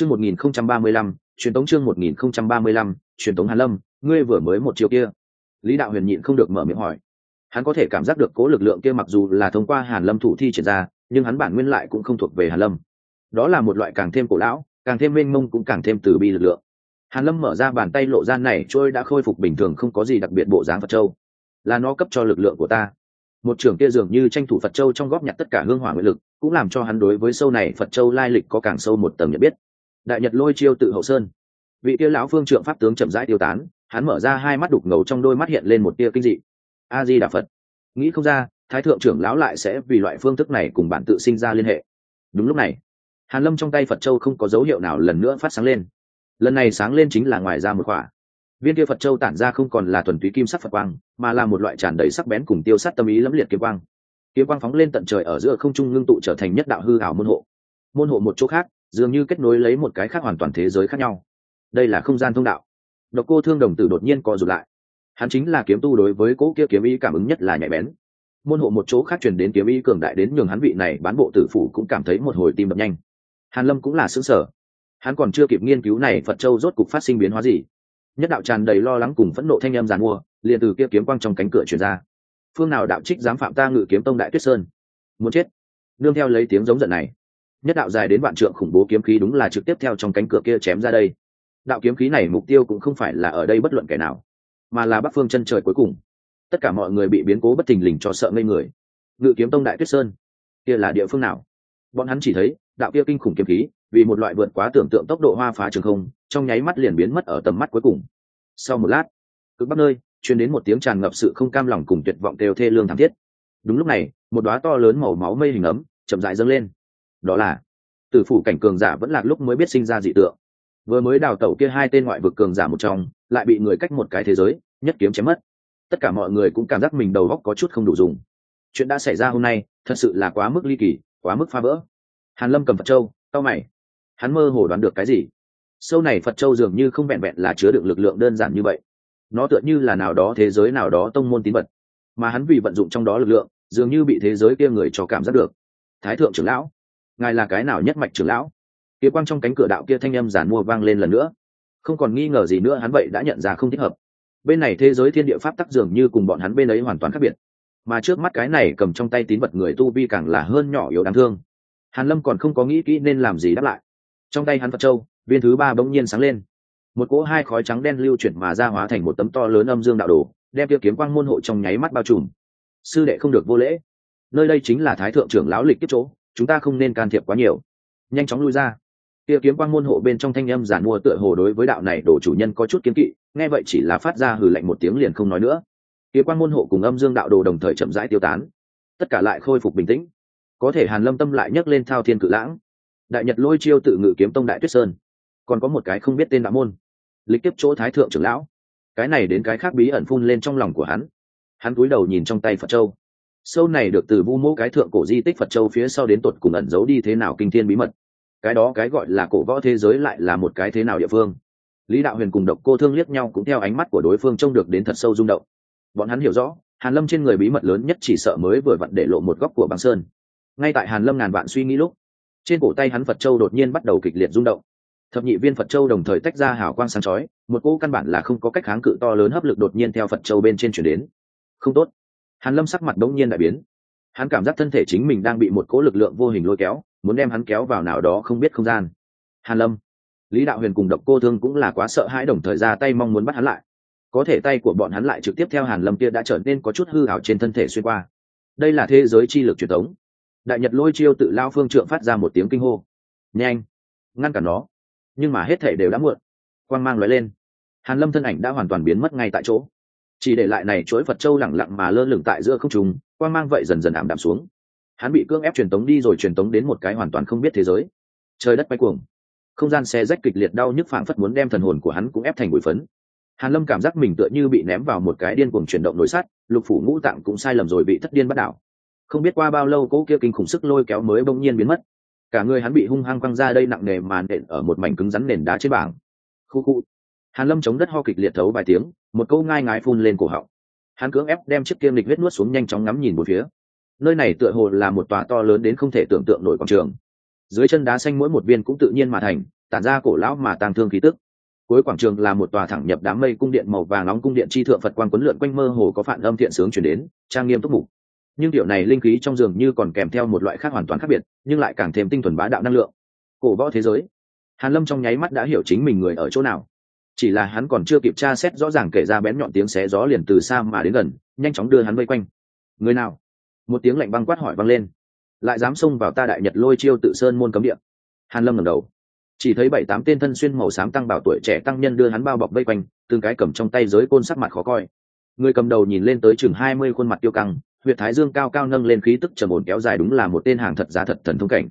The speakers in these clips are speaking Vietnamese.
chương một nghìn không trăm ba mươi lăm, truyền tống chương một nghìn không trăm ba mươi lăm, truyền tống hàn lâm, ngươi vừa mới một chiều kia. Lý đạo huyền nhịn không được mở miệng hỏi. Hắn có thể cảm giác được cố lực lượng kia mặc dù là thông qua hàn lâm thủ thi triển ra, nhưng hắn bản nguyên lại cũng không thuộc về hàn lâm. Đó là một loại càng thêm cổ lão, càng thêm mênh mông cũng càng thêm từ bi lực lượng. Hàn lâm mở ra bàn tay lộ ra này, trôi đã khôi phục bình thường không có gì đặc biệt bộ dáng phật châu. Là nó cấp cho lực lượng của ta. Một trưởng kia dường như tranh thủ phật châu trong góp nhặt tất cả hương hỏa nguyện lực, cũng làm cho hắn đối với sâu này phật châu lai lịch có càng sâu một tầng nhận biết đại nhật lôi chiêu tự hậu sơn. Vị tiêu lão phương trượng pháp tướng chậm rãi tiêu tán, hắn mở ra hai mắt đục ngầu trong đôi mắt hiện lên một tia kinh dị. A di đà phật. Nghĩ không ra, thái thượng trưởng lão lại sẽ vì loại phương thức này cùng bản tự sinh ra liên hệ. Đúng lúc này, hàn lâm trong tay phật châu không có dấu hiệu nào lần nữa phát sáng lên. Lần này sáng lên chính là ngoài ra một khỏa. Viên kia phật châu tản ra không còn là thuần túy kim sắc phật quang, mà là một loại tràn đầy sắc bén cùng tiêu sát tâm ý lẫm liệt kiếm quang. Kiếm quang phóng lên tận trời ở giữa không trung ngưng tụ trở thành nhất đạo hư ảo môn hộ. Môn hộ một chỗ khác dường như kết nối lấy một cái khác hoàn toàn thế giới khác nhau. Đây là không gian thông đạo. Độc cô thương đồng tử đột nhiên co rụt lại. Hắn chính là kiếm tu đối với cỗ kia kiếm y cảm ứng nhất là nhạy bén. Môn hộ một chỗ khác truyền đến kiếm y cường đại đến nhường hắn vị này bán bộ tử phủ cũng cảm thấy một hồi tim đập nhanh. Hàn lâm cũng là xứng sở hắn còn chưa kịp nghiên cứu này phật châu rốt cục phát sinh biến hóa gì. Nhất đạo tràn đầy lo lắng cùng phẫn nộ thanh em giàn mua, liền từ kia kiếm quang trong cánh cửa truyền ra. Phương nào đạo trích dám phạm ta ngự kiếm tông đại tuyết sơn? Muốn chết. Nương theo lấy tiếng giống giận này nhất đạo dài đến vạn trượng khủng bố kiếm khí đúng là trực tiếp theo trong cánh cửa kia chém ra đây. Đạo kiếm khí này mục tiêu cũng không phải là ở đây bất luận kẻ nào, mà là bắc phương chân trời cuối cùng. Tất cả mọi người bị biến cố bất thình lình cho sợ ngây người. Ngự kiếm tông đại tuyết sơn, kia là địa phương nào? Bọn hắn chỉ thấy, đạo kia kinh khủng kiếm khí, vì một loại vượt quá tưởng tượng tốc độ hoa phá trường không, trong nháy mắt liền biến mất ở tầm mắt cuối cùng. Sau một lát, cực bắc nơi chuyên đến một tiếng tràn ngập sự không cam lòng cùng tuyệt vọng đều thê lương thảm thiết. Đúng lúc này, một đoá to lớn màu máu mây hình ấm, chậm rãi dâng lên đó là, tử phủ cảnh cường giả vẫn là lúc mới biết sinh ra dị tượng. Vừa mới đào tẩu kia hai tên ngoại vực cường giả một trong, lại bị người cách một cái thế giới, nhất kiếm chém mất. Tất cả mọi người cũng cảm giác mình đầu góc có chút không đủ dùng. Chuyện đã xảy ra hôm nay, thật sự là quá mức ly kỳ, quá mức phá vỡ. Hàn lâm cầm phật châu tao mày. Hắn mơ hồ đoán được cái gì? Sâu này phật châu dường như không vẹn vẹn là chứa đựng lực lượng đơn giản như vậy. Nó tựa như là nào đó thế giới nào đó tông môn tín vật. Mà hắn vì vận dụng trong đó lực lượng, dường như bị thế giới kia người cho cảm giác được. Thái thượng trưởng lão ngài là cái nào nhất mạch trưởng lão? Kia quang trong cánh cửa đạo kia thanh âm giản mua vang lên lần nữa. Không còn nghi ngờ gì nữa, hắn vậy đã nhận ra không thích hợp. Bên này thế giới thiên địa pháp tắc dường như cùng bọn hắn bên ấy hoàn toàn khác biệt. Mà trước mắt cái này cầm trong tay tín vật người tu vi càng là hơn nhỏ yếu đáng thương. Hàn lâm còn không có nghĩ kỹ nên làm gì đáp lại. Trong tay hắn phật châu, viên thứ ba bỗng nhiên sáng lên. Một cỗ hai khói trắng đen lưu chuyển mà ra hóa thành một tấm to lớn âm dương đạo đồ, đem kia kiếm quang môn hộ trong nháy mắt bao trùm. Sư đệ không được vô lễ. Nơi đây chính là thái thượng trưởng lão lịch kiếp chỗ chúng ta không nên can thiệp quá nhiều. Nhanh chóng lui ra. Kia kiếm quang môn hộ bên trong thanh âm giản mua tựa hồ đối với đạo này đổ chủ nhân có chút kiến kỵ, nghe vậy chỉ là phát ra hừ lạnh một tiếng liền không nói nữa. Kia quang môn hộ cùng âm dương đạo đồ đồng thời chậm rãi tiêu tán. Tất cả lại khôi phục bình tĩnh. Có thể hàn lâm tâm lại nhấc lên thao thiên cự lãng. Đại nhật lôi chiêu tự ngự kiếm tông đại tuyết sơn. Còn có một cái không biết tên đạo môn. Lịch tiếp chỗ thái thượng trưởng lão. Cái này đến cái khác bí ẩn phun lên trong lòng của hắn. Hắn cúi đầu nhìn trong tay phật châu sâu này được từ vu mô cái thượng cổ di tích phật châu phía sau đến tột cùng ẩn giấu đi thế nào kinh thiên bí mật. Cái đó cái gọi là cổ võ thế giới lại là một cái thế nào địa phương? Lý đạo huyền cùng độc cô thương liếc nhau cũng theo ánh mắt của đối phương trông được đến thật sâu rung động. Bọn hắn hiểu rõ, hàn lâm trên người bí mật lớn nhất chỉ sợ mới vừa vặn để lộ một góc của băng sơn. Ngay tại hàn lâm ngàn vạn suy nghĩ lúc, trên cổ tay hắn phật châu đột nhiên bắt đầu kịch liệt rung động. Thập nhị viên phật châu đồng thời tách ra hào quang sáng chói, một cỗ căn bản là không có cách kháng cự to lớn hấp lực đột nhiên theo phật châu bên trên chuyển đến. Không tốt hàn lâm sắc mặt đống nhiên đại biến. Hắn cảm giác thân thể chính mình đang bị một cỗ lực lượng vô hình lôi kéo, muốn đem hắn kéo vào nào đó không biết không gian. Hàn lâm, lý đạo huyền cùng độc cô thương cũng là quá sợ hãi đồng thời ra tay mong muốn bắt hắn lại. Có thể tay của bọn hắn lại trực tiếp theo hàn lâm kia đã trở nên có chút hư ảo trên thân thể xuyên qua. Đây là thế giới chi lực truyền thống. Đại nhật lôi chiêu tự lao phương trượng phát ra một tiếng kinh hô. Nhanh, ngăn cản nó. Nhưng mà hết thể đều đã muộn. Quang mang lóe lên. Hàn lâm thân ảnh đã hoàn toàn biến mất ngay tại chỗ chỉ để lại này chuỗi phật châu lẳng lặng mà lơ lửng tại giữa không trung quang mang vậy dần dần ảm đạm xuống. Hắn bị cưỡng ép truyền tống đi rồi truyền tống đến một cái hoàn toàn không biết thế giới. Trời đất quay cuồng. Không gian xe rách kịch liệt đau nhức phảng phất muốn đem thần hồn của hắn cũng ép thành bụi phấn. Hàn lâm cảm giác mình tựa như bị ném vào một cái điên cuồng chuyển động nổi sát, lục phủ ngũ tạng cũng sai lầm rồi bị thất điên bắt đảo. Không biết qua bao lâu cỗ kia kinh khủng sức lôi kéo mới bỗng nhiên biến mất. Cả người hắn bị hung hăng quăng ra đây nặng nề màn nện ở một mảnh cứng rắn nền đá trên bảng. Khu khu. Hàn lâm chống đất ho kịch liệt thấu vài tiếng một câu ngai ngái phun lên cổ họng. Hắn cưỡng ép đem chiếc kiêm lịch huyết nuốt xuống nhanh chóng ngắm nhìn một phía. Nơi này tựa hồ là một tòa to lớn đến không thể tưởng tượng nổi quảng trường. Dưới chân đá xanh mỗi một viên cũng tự nhiên mà thành, tản ra cổ lão mà tàng thương khí tức. Cuối quảng trường là một tòa thẳng nhập đám mây cung điện màu vàng nóng cung điện chi thượng phật quan quấn lượn quanh mơ hồ có phản âm thiện sướng chuyển đến, trang nghiêm túc mục. Nhưng điều này linh khí trong giường như còn kèm theo một loại khác hoàn toàn khác biệt, nhưng lại càng thêm tinh thuần bá đạo năng lượng. Cổ võ thế giới. Hàn lâm trong nháy mắt đã hiểu chính mình người ở chỗ nào chỉ là hắn còn chưa kịp tra xét rõ ràng kể ra bén nhọn tiếng xé gió liền từ xa mà đến gần, nhanh chóng đưa hắn vây quanh. Người nào? Một tiếng lạnh băng quát hỏi văng lên. Lại dám xông vào ta đại nhật lôi chiêu tự sơn môn cấm địa. Hàn lâm ngẩng đầu. Chỉ thấy bảy tám tên thân xuyên màu xám tăng bảo tuổi trẻ tăng nhân đưa hắn bao bọc vây quanh, từng cái cầm trong tay giới côn sắc mặt khó coi. Người cầm đầu nhìn lên tới chừng hai mươi khuôn mặt tiêu căng, huyệt thái dương cao cao nâng lên khí tức trầm ổn kéo dài đúng là một tên hàng thật giá thật thần thông cảnh.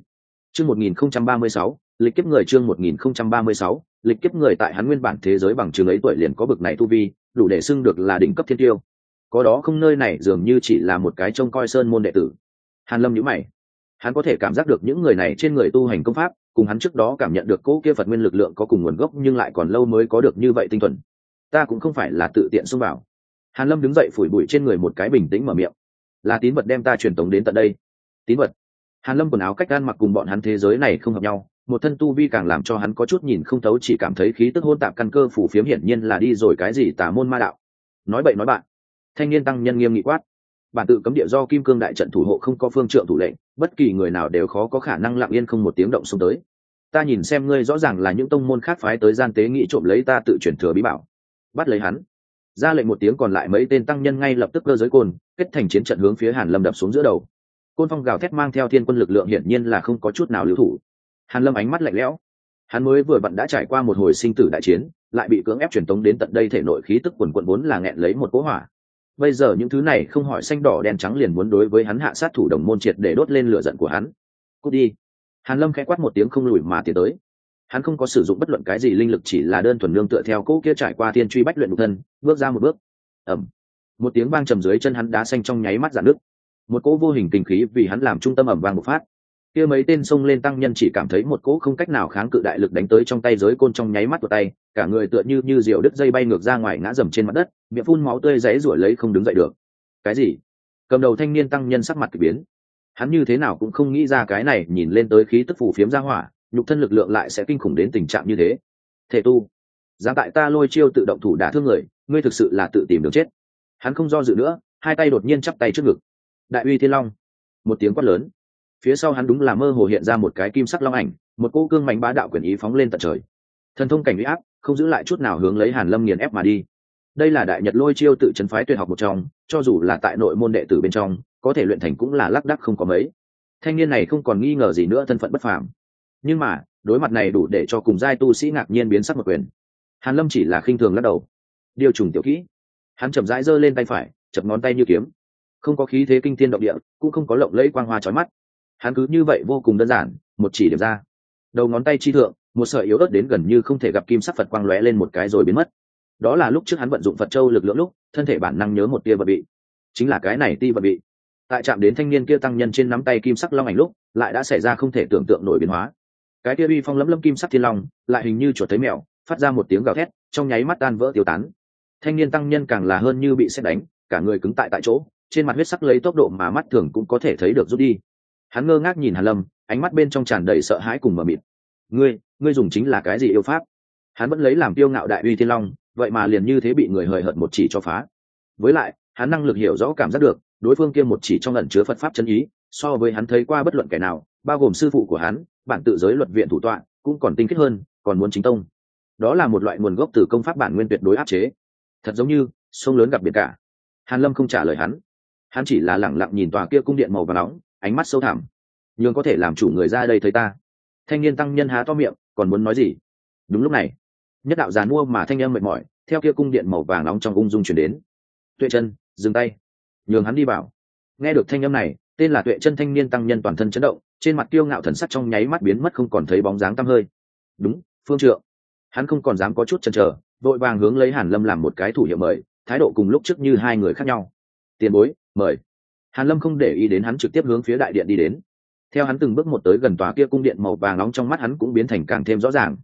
Chương một nghìn không trăm ba mươi sáu lịch kiếp người chương một nghìn không trăm ba mươi sáu, lịch kiếp người tại hắn nguyên bản thế giới bằng trường ấy tuổi liền có bực này tu vi, đủ để xưng được là đỉnh cấp thiên tiêu. Có đó không nơi này dường như chỉ là một cái trông coi sơn môn đệ tử. Hàn lâm nhíu mày. Hắn có thể cảm giác được những người này trên người tu hành công pháp, cùng hắn trước đó cảm nhận được cỗ kia phật nguyên lực lượng có cùng nguồn gốc nhưng lại còn lâu mới có được như vậy tinh thuần. Ta cũng không phải là tự tiện xông vào. Hàn lâm đứng dậy phủi bụi trên người một cái bình tĩnh mở miệng. Là tín vật đem ta truyền tống đến tận đây. Tín vật. Hàn lâm quần áo cách gan mặc cùng bọn hắn thế giới này không hợp nhau một thân tu vi càng làm cho hắn có chút nhìn không thấu, chỉ cảm thấy khí tức hôn tạp căn cơ phủ phiếm hiển nhiên là đi rồi cái gì tà môn ma đạo. Nói bậy nói bạn. Thanh niên tăng nhân nghiêm nghị quát. Bản tự cấm địa do kim cương đại trận thủ hộ không có phương trượng thủ lệnh, bất kỳ người nào đều khó có khả năng lặng yên không một tiếng động xông tới. Ta nhìn xem ngươi rõ ràng là những tông môn khác phái tới gian tế nghĩ trộm lấy ta tự chuyển thừa bí bảo. Bắt lấy hắn. Ra lệnh một tiếng còn lại mấy tên tăng nhân ngay lập tức cơ giới côn, kết thành chiến trận hướng phía hàn lâm đập xuống giữa đầu. Côn phong gào thét mang theo thiên quân lực lượng hiển nhiên là không có chút nào lưu thủ hàn lâm ánh mắt lạnh lẽo. Hắn mới vừa vặn đã trải qua một hồi sinh tử đại chiến, lại bị cưỡng ép truyền tống đến tận đây thể nội khí tức quần quận vốn là nghẹn lấy một cỗ hỏa. Bây giờ những thứ này không hỏi xanh đỏ đen trắng liền muốn đối với hắn hạ sát thủ đồng môn triệt để đốt lên lửa giận của hắn. Cút đi. Hàn lâm khẽ quát một tiếng không lùi mà tiến tới. Hắn không có sử dụng bất luận cái gì linh lực chỉ là đơn thuần nương tựa theo cỗ kia trải qua thiên truy bách luyện đục thân, bước ra một bước. Ẩm một tiếng vang trầm dưới chân hắn đá xanh trong nháy mắt giàn nước một cỗ vô hình kinh khí vì hắn làm trung tâm ẩm vang một phát kia mấy tên xông lên tăng nhân chỉ cảm thấy một cỗ không cách nào kháng cự đại lực đánh tới trong tay giới côn trong nháy mắt của tay, cả người tựa như như diều đứt dây bay ngược ra ngoài ngã dầm trên mặt đất, miệng phun máu tươi dãy ruổi lấy không đứng dậy được. Cái gì? Cầm đầu thanh niên tăng nhân sắc mặt k ỳ biến. Hắn như thế nào cũng không nghĩ ra cái này, nhìn lên tới khí tức phủ phiếm ra hỏa, nhục thân lực lượng lại sẽ kinh khủng đến tình trạng như thế. Thể tu giá tại ta lôi chiêu tự động thủ đả thương người, ngươi thực sự là tự tìm đường chết. Hắn không do dự nữa, hai tay đột nhiên chắp tay trước ngực. Đại uy thiên long, một tiếng quát lớn phía sau hắn đúng là mơ hồ hiện ra một cái kim sắc long ảnh, một cô cương mạnh bá đạo quyền ý phóng lên tận trời. Thần thông cảnh uy áp, không giữ lại chút nào hướng lấy hàn lâm nghiền ép mà đi. Đây là đại nhật lôi chiêu tự chấn phái tuyệt học một trong, cho dù là tại nội môn đệ tử bên trong, có thể luyện thành cũng là lác đắc không có mấy. Thanh niên này không còn nghi ngờ gì nữa thân phận bất phàm. Nhưng mà, đối mặt này đủ để cho cùng giai tu sĩ ngạc nhiên biến sắc một quyền. Hàn lâm chỉ là khinh thường lắc đầu. Điều trùng tiểu kỹ. Hắn chậm rãi giơ lên tay phải, chập ngón tay như kiếm. Không có khí thế kinh thiên động địa, cũng không có lộng lẫy quang hoa chói mắt hắn cứ như vậy vô cùng đơn giản, một chỉ điểm ra. Đầu ngón tay chi thượng, một sợi yếu ớt đến gần như không thể gặp kim sắc phật quang lóe lên một cái rồi biến mất. Đó là lúc trước hắn vận dụng phật châu lực lượng lúc, thân thể bản năng nhớ một tia vật bị. Chính là cái này ti vật bị. Tại chạm đến thanh niên kia tăng nhân trên nắm tay kim sắc long ảnh lúc, lại đã xảy ra không thể tưởng tượng nổi biến hóa. Cái kia uy phong lấm lấm kim sắc thiên long, lại hình như chuột thấy mèo, phát ra một tiếng gào thét, trong nháy mắt tan vỡ tiêu tán. Thanh niên tăng nhân càng là hơn như bị xét đánh, cả người cứng tại tại chỗ, trên mặt huyết sắc lấy tốc độ mà mắt thường cũng có thể thấy được rút đi hắn ngơ ngác nhìn hàn lâm, ánh mắt bên trong tràn đầy sợ hãi cùng mờ mịt. Ngươi ngươi dùng chính là cái gì yêu pháp? Hắn vẫn lấy làm tiêu ngạo đại uy thiên long, vậy mà liền như thế bị người hời hợt một chỉ cho phá. Với lại, hắn năng lực hiểu rõ cảm giác được, đối phương kia một chỉ trong lần chứa phật pháp chân ý, so với hắn thấy qua bất luận kẻ nào, bao gồm sư phụ của hắn, bản tự giới luật viện thủ tọa, cũng còn tinh khiết hơn, còn muốn chính tông. Đó là một loại nguồn gốc từ công pháp bản nguyên tuyệt đối áp chế. Thật giống như, sông lớn gặp biển cả. Hàn lâm không trả lời hắn. Hắn chỉ là lẳng lặng nhìn tòa kia cung điện màu và nóng ánh mắt sâu thẳm. Nhường có thể làm chủ người ra đây thấy ta. Thanh niên tăng nhân há to miệng, còn muốn nói gì? Đúng lúc này, nhất đạo giàn mua mà thanh âm mệt mỏi, theo kia cung điện màu vàng nóng trong ung dung chuyển đến. Tuệ chân, dừng tay. Nhường hắn đi vào. Nghe được thanh âm này, tên là tuệ chân thanh niên tăng nhân toàn thân chấn động, trên mặt kiêu ngạo thần sắc trong nháy mắt biến mất không còn thấy bóng dáng tăm hơi. Đúng, phương trượng. Hắn không còn dám có chút chần chờ, vội vàng hướng lấy hàn lâm làm một cái thủ hiệu mời, thái độ cùng lúc trước như hai người khác nhau. Tiền bối, mời hàn lâm không để ý đến hắn trực tiếp hướng phía đại điện đi đến. Theo hắn từng bước một tới gần tòa kia cung điện màu vàng nóng trong mắt hắn cũng biến thành càng thêm rõ ràng.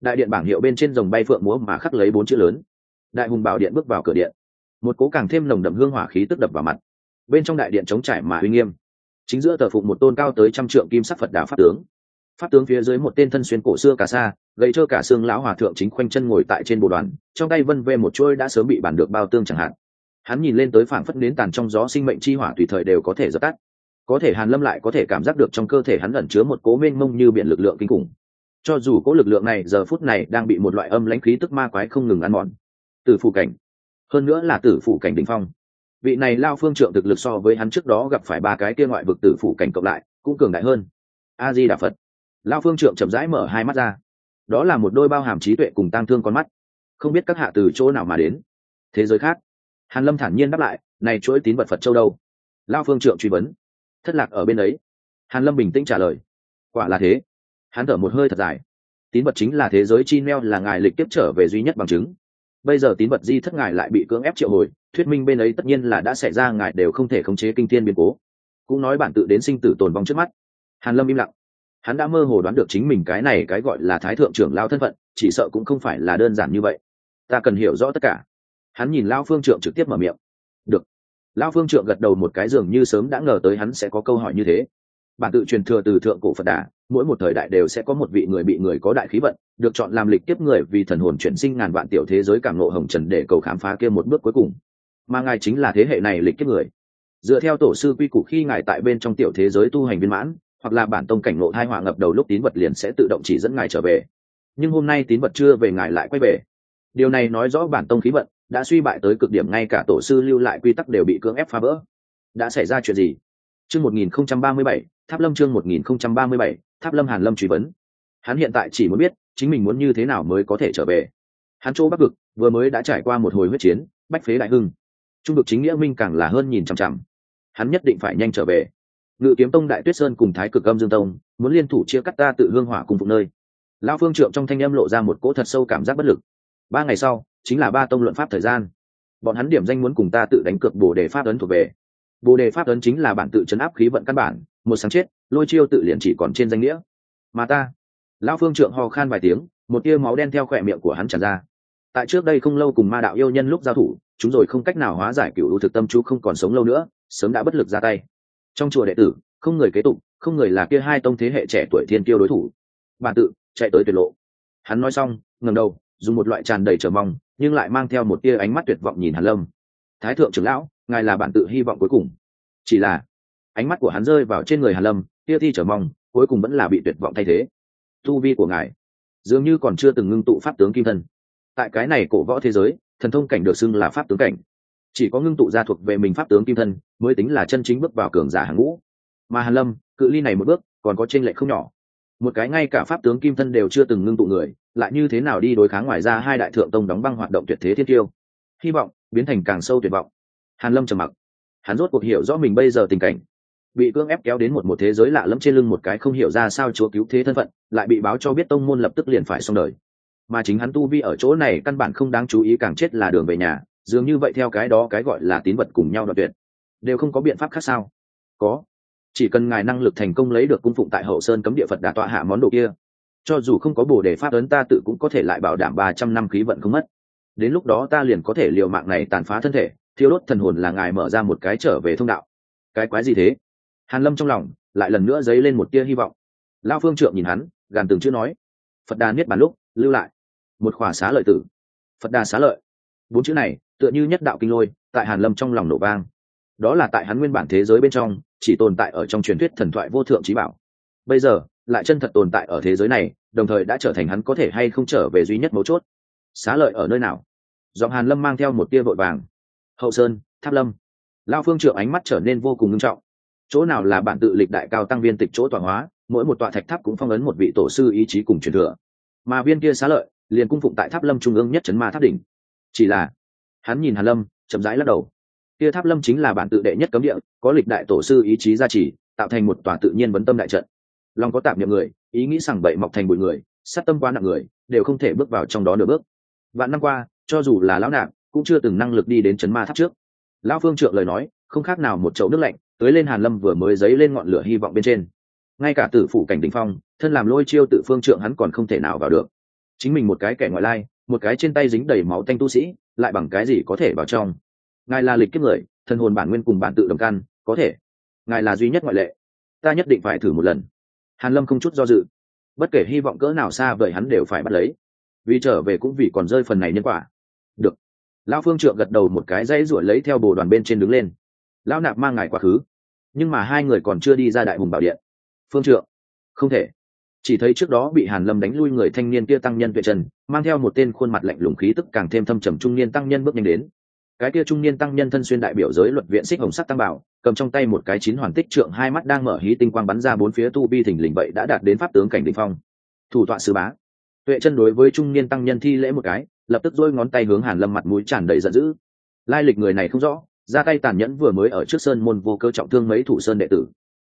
Đại điện bảng hiệu bên trên dòng bay phượng múa mà khắc lấy bốn chữ lớn. Đại hùng bảo điện bước vào cửa điện. Một cố càng thêm nồng đậm hương hỏa khí tức đập vào mặt. Bên trong đại điện chống trải mà uy nghiêm. Chính giữa tờ phụng một tôn cao tới trăm trượng kim sắc phật đà pháp tướng. Pháp tướng phía dưới một tên thân xuyên cổ xưa cà sa gậy trơ cả xương lão hòa thượng chính khoanh chân ngồi tại trên bồ đoàn, trong tay vân vê một chuôi đã sớm bị bản được bao tương chẳng hạn hắn nhìn lên tới phảng phất đến tàn trong gió sinh mệnh chi hỏa tùy thời đều có thể dập tắt. Có thể hàn lâm lại có thể cảm giác được trong cơ thể hắn ẩn chứa một cố mênh mông như biển lực lượng kinh khủng. Cho dù cố lực lượng này giờ phút này đang bị một loại âm lãnh khí tức ma quái không ngừng ăn mòn. Từ phủ cảnh. Hơn nữa là tử phủ cảnh đỉnh phong. Vị này lao phương trượng thực lực so với hắn trước đó gặp phải ba cái kia ngoại vực tử phủ cảnh cộng lại, cũng cường đại hơn. A di đà phật lao phương trượng chậm rãi mở hai mắt ra. Đó là một đôi bao hàm trí tuệ cùng tang thương con mắt. Không biết các hạ từ chỗ nào mà đến. Thế giới khác hàn lâm thản nhiên đáp lại, này chuỗi tín vật phật châu đâu? Lao phương trượng truy vấn. Thất lạc ở bên ấy hàn lâm bình tĩnh trả lời, quả là thế. Hắn thở một hơi thật dài, tín vật chính là thế giới chi neo là ngài lịch tiếp trở về duy nhất bằng chứng. Bây giờ tín vật di thất ngài lại bị cưỡng ép triệu hồi, thuyết minh bên ấy tất nhiên là đã xảy ra, ngài đều không thể khống chế kinh thiên biến cố. Cũng nói bản tự đến sinh tử tồn vong trước mắt. Hàn lâm im lặng. Hắn đã mơ hồ đoán được chính mình cái này cái gọi là thái thượng trưởng lao thân phận, chỉ sợ cũng không phải là đơn giản như vậy. Ta cần hiểu rõ tất cả hắn nhìn lao phương trượng trực tiếp mở miệng. Được. Lao phương trượng gật đầu một cái dường như sớm đã ngờ tới hắn sẽ có câu hỏi như thế. Bản tự truyền thừa từ thượng cổ phật đà, mỗi một thời đại đều sẽ có một vị người bị người có đại khí vận, được chọn làm lịch tiếp người vì thần hồn chuyển sinh ngàn vạn tiểu thế giới cảm nộ hồng trần để cầu khám phá kia một bước cuối cùng. Mà ngài chính là thế hệ này lịch tiếp người. Dựa theo tổ sư quy củ khi ngài tại bên trong tiểu thế giới tu hành viên mãn, hoặc là bản tông cảnh ngộ thai họa ngập đầu lúc tín vật liền sẽ tự động chỉ dẫn ngài trở về. Nhưng hôm nay tín vật chưa về ngài lại quay về. Điều này nói rõ bản tông khí vận đã suy bại tới cực điểm, ngay cả tổ sư lưu lại quy tắc đều bị cưỡng ép phá vỡ. Đã xảy ra chuyện gì? Chương một nghìn không trăm ba mươi bảy, tháp lâm chương một nghìn không trăm ba mươi bảy, tháp lâm hàn lâm truy vấn. Hắn hiện tại chỉ muốn biết chính mình muốn như thế nào mới có thể trở về. Hắn chỗ bắc cực vừa mới đã trải qua một hồi huyết chiến, bách phế đại hưng. Trung vực chính nghĩa minh càng là hơn nhìn chằm chằm. Hắn nhất định phải nhanh trở về. Ngự kiếm tông đại tuyết sơn cùng thái cực âm dương tông muốn liên thủ chia cắt ta tự hương hỏa cùng phụ nơi. Lão phương trượng trong thanh âm lộ ra một cỗ thật sâu cảm giác bất lực. Ba ngày sau chính là ba tông luận pháp thời gian. Bọn hắn điểm danh muốn cùng ta tự đánh cược bồ đề pháp ấn thuộc về. Bồ đề pháp ấn chính là bản tự chấn áp khí vận căn bản, một sáng chết, lôi chiêu tự liền chỉ còn trên danh nghĩa. Mà ta, lão phương trượng ho khan vài tiếng, một tia máu đen theo khỏe miệng của hắn tràn ra. Tại trước đây không lâu cùng ma đạo yêu nhân lúc giao thủ, chúng rồi không cách nào hóa giải cựu ưu thực tâm chú không còn sống lâu nữa, sớm đã bất lực ra tay. Trong chùa đệ tử, không người kế tục, không người là kia hai tông thế hệ trẻ tuổi thiên tiêu đối thủ. Bản tự chạy tới tuyệt lộ. Hắn nói xong ngầm đầu dùng một loại tràn đầy trở mong, nhưng lại mang theo một tia ánh mắt tuyệt vọng nhìn hàn lâm. Thái thượng trưởng lão, ngài là bản tự hy vọng cuối cùng. Chỉ là, ánh mắt của hắn rơi vào trên người hàn lâm, tia thi trở mong, cuối cùng vẫn là bị tuyệt vọng thay thế. Tu vi của ngài dường như còn chưa từng ngưng tụ pháp tướng kim thân. Tại cái này cổ võ thế giới, thần thông cảnh được xưng là pháp tướng cảnh. Chỉ có ngưng tụ ra thuộc về mình pháp tướng kim thân mới tính là chân chính bước vào cường giả hàng ngũ. Mà hàn lâm, cự ly này một bước còn có trên lệ không nhỏ. Một cái ngay cả pháp tướng kim thân đều chưa từng ngưng tụ người lại như thế nào đi đối kháng ngoài ra hai đại thượng tông đóng băng hoạt động tuyệt thế thiên tiêu. Hy vọng biến thành càng sâu tuyệt vọng. Hàn lâm trầm mặc. Hắn rốt cuộc hiểu rõ mình bây giờ tình cảnh. Bị cưỡng ép kéo đến một một thế giới lạ lẫm trên lưng một cái không hiểu ra sao chúa cứu thế thân phận lại bị báo cho biết tông môn lập tức liền phải xong đời. Mà chính hắn tu vi ở chỗ này căn bản không đáng chú ý càng chết là đường về nhà dường như vậy theo cái đó cái gọi là tín vật cùng nhau đoạn tuyệt. Đều không có biện pháp khác sao? Có. Chỉ cần ngài năng lực thành công lấy được cung phụng tại hậu sơn cấm địa phật đà tọa hạ món đồ kia cho dù không có bồ đề pháp ấn ta tự cũng có thể lại bảo đảm ba trăm năm khí vận không mất. Đến lúc đó ta liền có thể liều mạng này tàn phá thân thể, thiêu đốt thần hồn là ngài mở ra một cái trở về thông đạo. Cái quái gì thế? Hàn lâm trong lòng lại lần nữa dấy lên một tia hy vọng. Lao phương trượng nhìn hắn, gàn từng chữ nói, phật đà niết bàn lúc, lưu lại một khỏa xá lợi tử. Phật đà xá lợi. Bốn chữ này tựa như nhất đạo kinh lôi tại hàn lâm trong lòng nổ vang. Đó là tại hắn nguyên bản thế giới bên trong, chỉ tồn tại ở trong truyền thuyết thần thoại vô thượng trí bảo. Bây giờ lại chân thật tồn tại ở thế giới này, đồng thời đã trở thành hắn có thể hay không trở về duy nhất mấu chốt. Xá lợi ở nơi nào? Giọng hàn lâm mang theo một tia vội vàng. Hậu sơn, tháp lâm. Lao phương trượng ánh mắt trở nên vô cùng nghiêm trọng. Chỗ nào là bản tự lịch đại cao tăng viên tịch chỗ tọa hóa, mỗi một tọa thạch tháp cũng phong ấn một vị tổ sư ý chí cùng truyền thừa. Mà viên kia xá lợi, liền cung phụng tại tháp lâm trung ương nhất trấn ma tháp đỉnh. Chỉ là, hắn nhìn hàn lâm, chậm rãi lắc đầu. Kia tháp lâm chính là bản tự đệ nhất cấm địa, có lịch đại tổ sư ý chí gia trì, tạo thành một tòa tự nhiên vấn tâm đại trận lòng có tạm niệm người, ý nghĩ sằng bậy mọc thành bụi người, sát tâm quá nặng người, đều không thể bước vào trong đó nửa bước. Vạn năm qua, cho dù là lão nạp, cũng chưa từng năng lực đi đến chấn ma tháp trước. Lão phương trượng lời nói, không khác nào một chậu nước lạnh tới lên hàn lâm vừa mới dấy lên ngọn lửa hy vọng bên trên. Ngay cả tử phủ cảnh đỉnh phong, thân làm lôi chiêu tự phương trượng hắn còn không thể nào vào được. Chính mình một cái kẻ ngoại lai, một cái trên tay dính đầy máu tanh tu sĩ, lại bằng cái gì có thể vào trong? Ngài là lịch kiếp người, thân hồn bản nguyên cùng bản tự đồng căn, có thể. Ngài là duy nhất ngoại lệ. Ta nhất định phải thử một lần hàn lâm không chút do dự. Bất kể hy vọng cỡ nào xa vời hắn đều phải bắt lấy. Vì trở về cũng vì còn rơi phần này nhân quả. Được. Lão phương trượng gật đầu một cái dãy ruổi lấy theo bồ đoàn bên trên đứng lên. Lão nạp mang ngài quá khứ. Nhưng mà hai người còn chưa đi ra đại hùng bảo điện. Phương trượng. Không thể. Chỉ thấy trước đó bị hàn lâm đánh lui người thanh niên kia tăng nhân tuệ trần, mang theo một tên khuôn mặt lạnh lùng khí tức càng thêm thâm trầm trung niên tăng nhân bước nhanh đến cái kia trung niên tăng nhân thân xuyên đại biểu giới luật viện xích hồng sắc tăng bảo, cầm trong tay một cái chín hoàn tích trượng, hai mắt đang mở hí tinh quang bắn ra bốn phía tu vi thình lình vậy đã đạt đến pháp tướng cảnh đỉnh phong. Thủ tọa sư bá. Tuệ chân đối với trung niên tăng nhân thi lễ một cái, lập tức dôi ngón tay hướng hàn lâm mặt mũi tràn đầy giận dữ. Lai lịch người này không rõ, ra tay tàn nhẫn vừa mới ở trước sơn môn vô cơ trọng thương mấy thủ sơn đệ tử.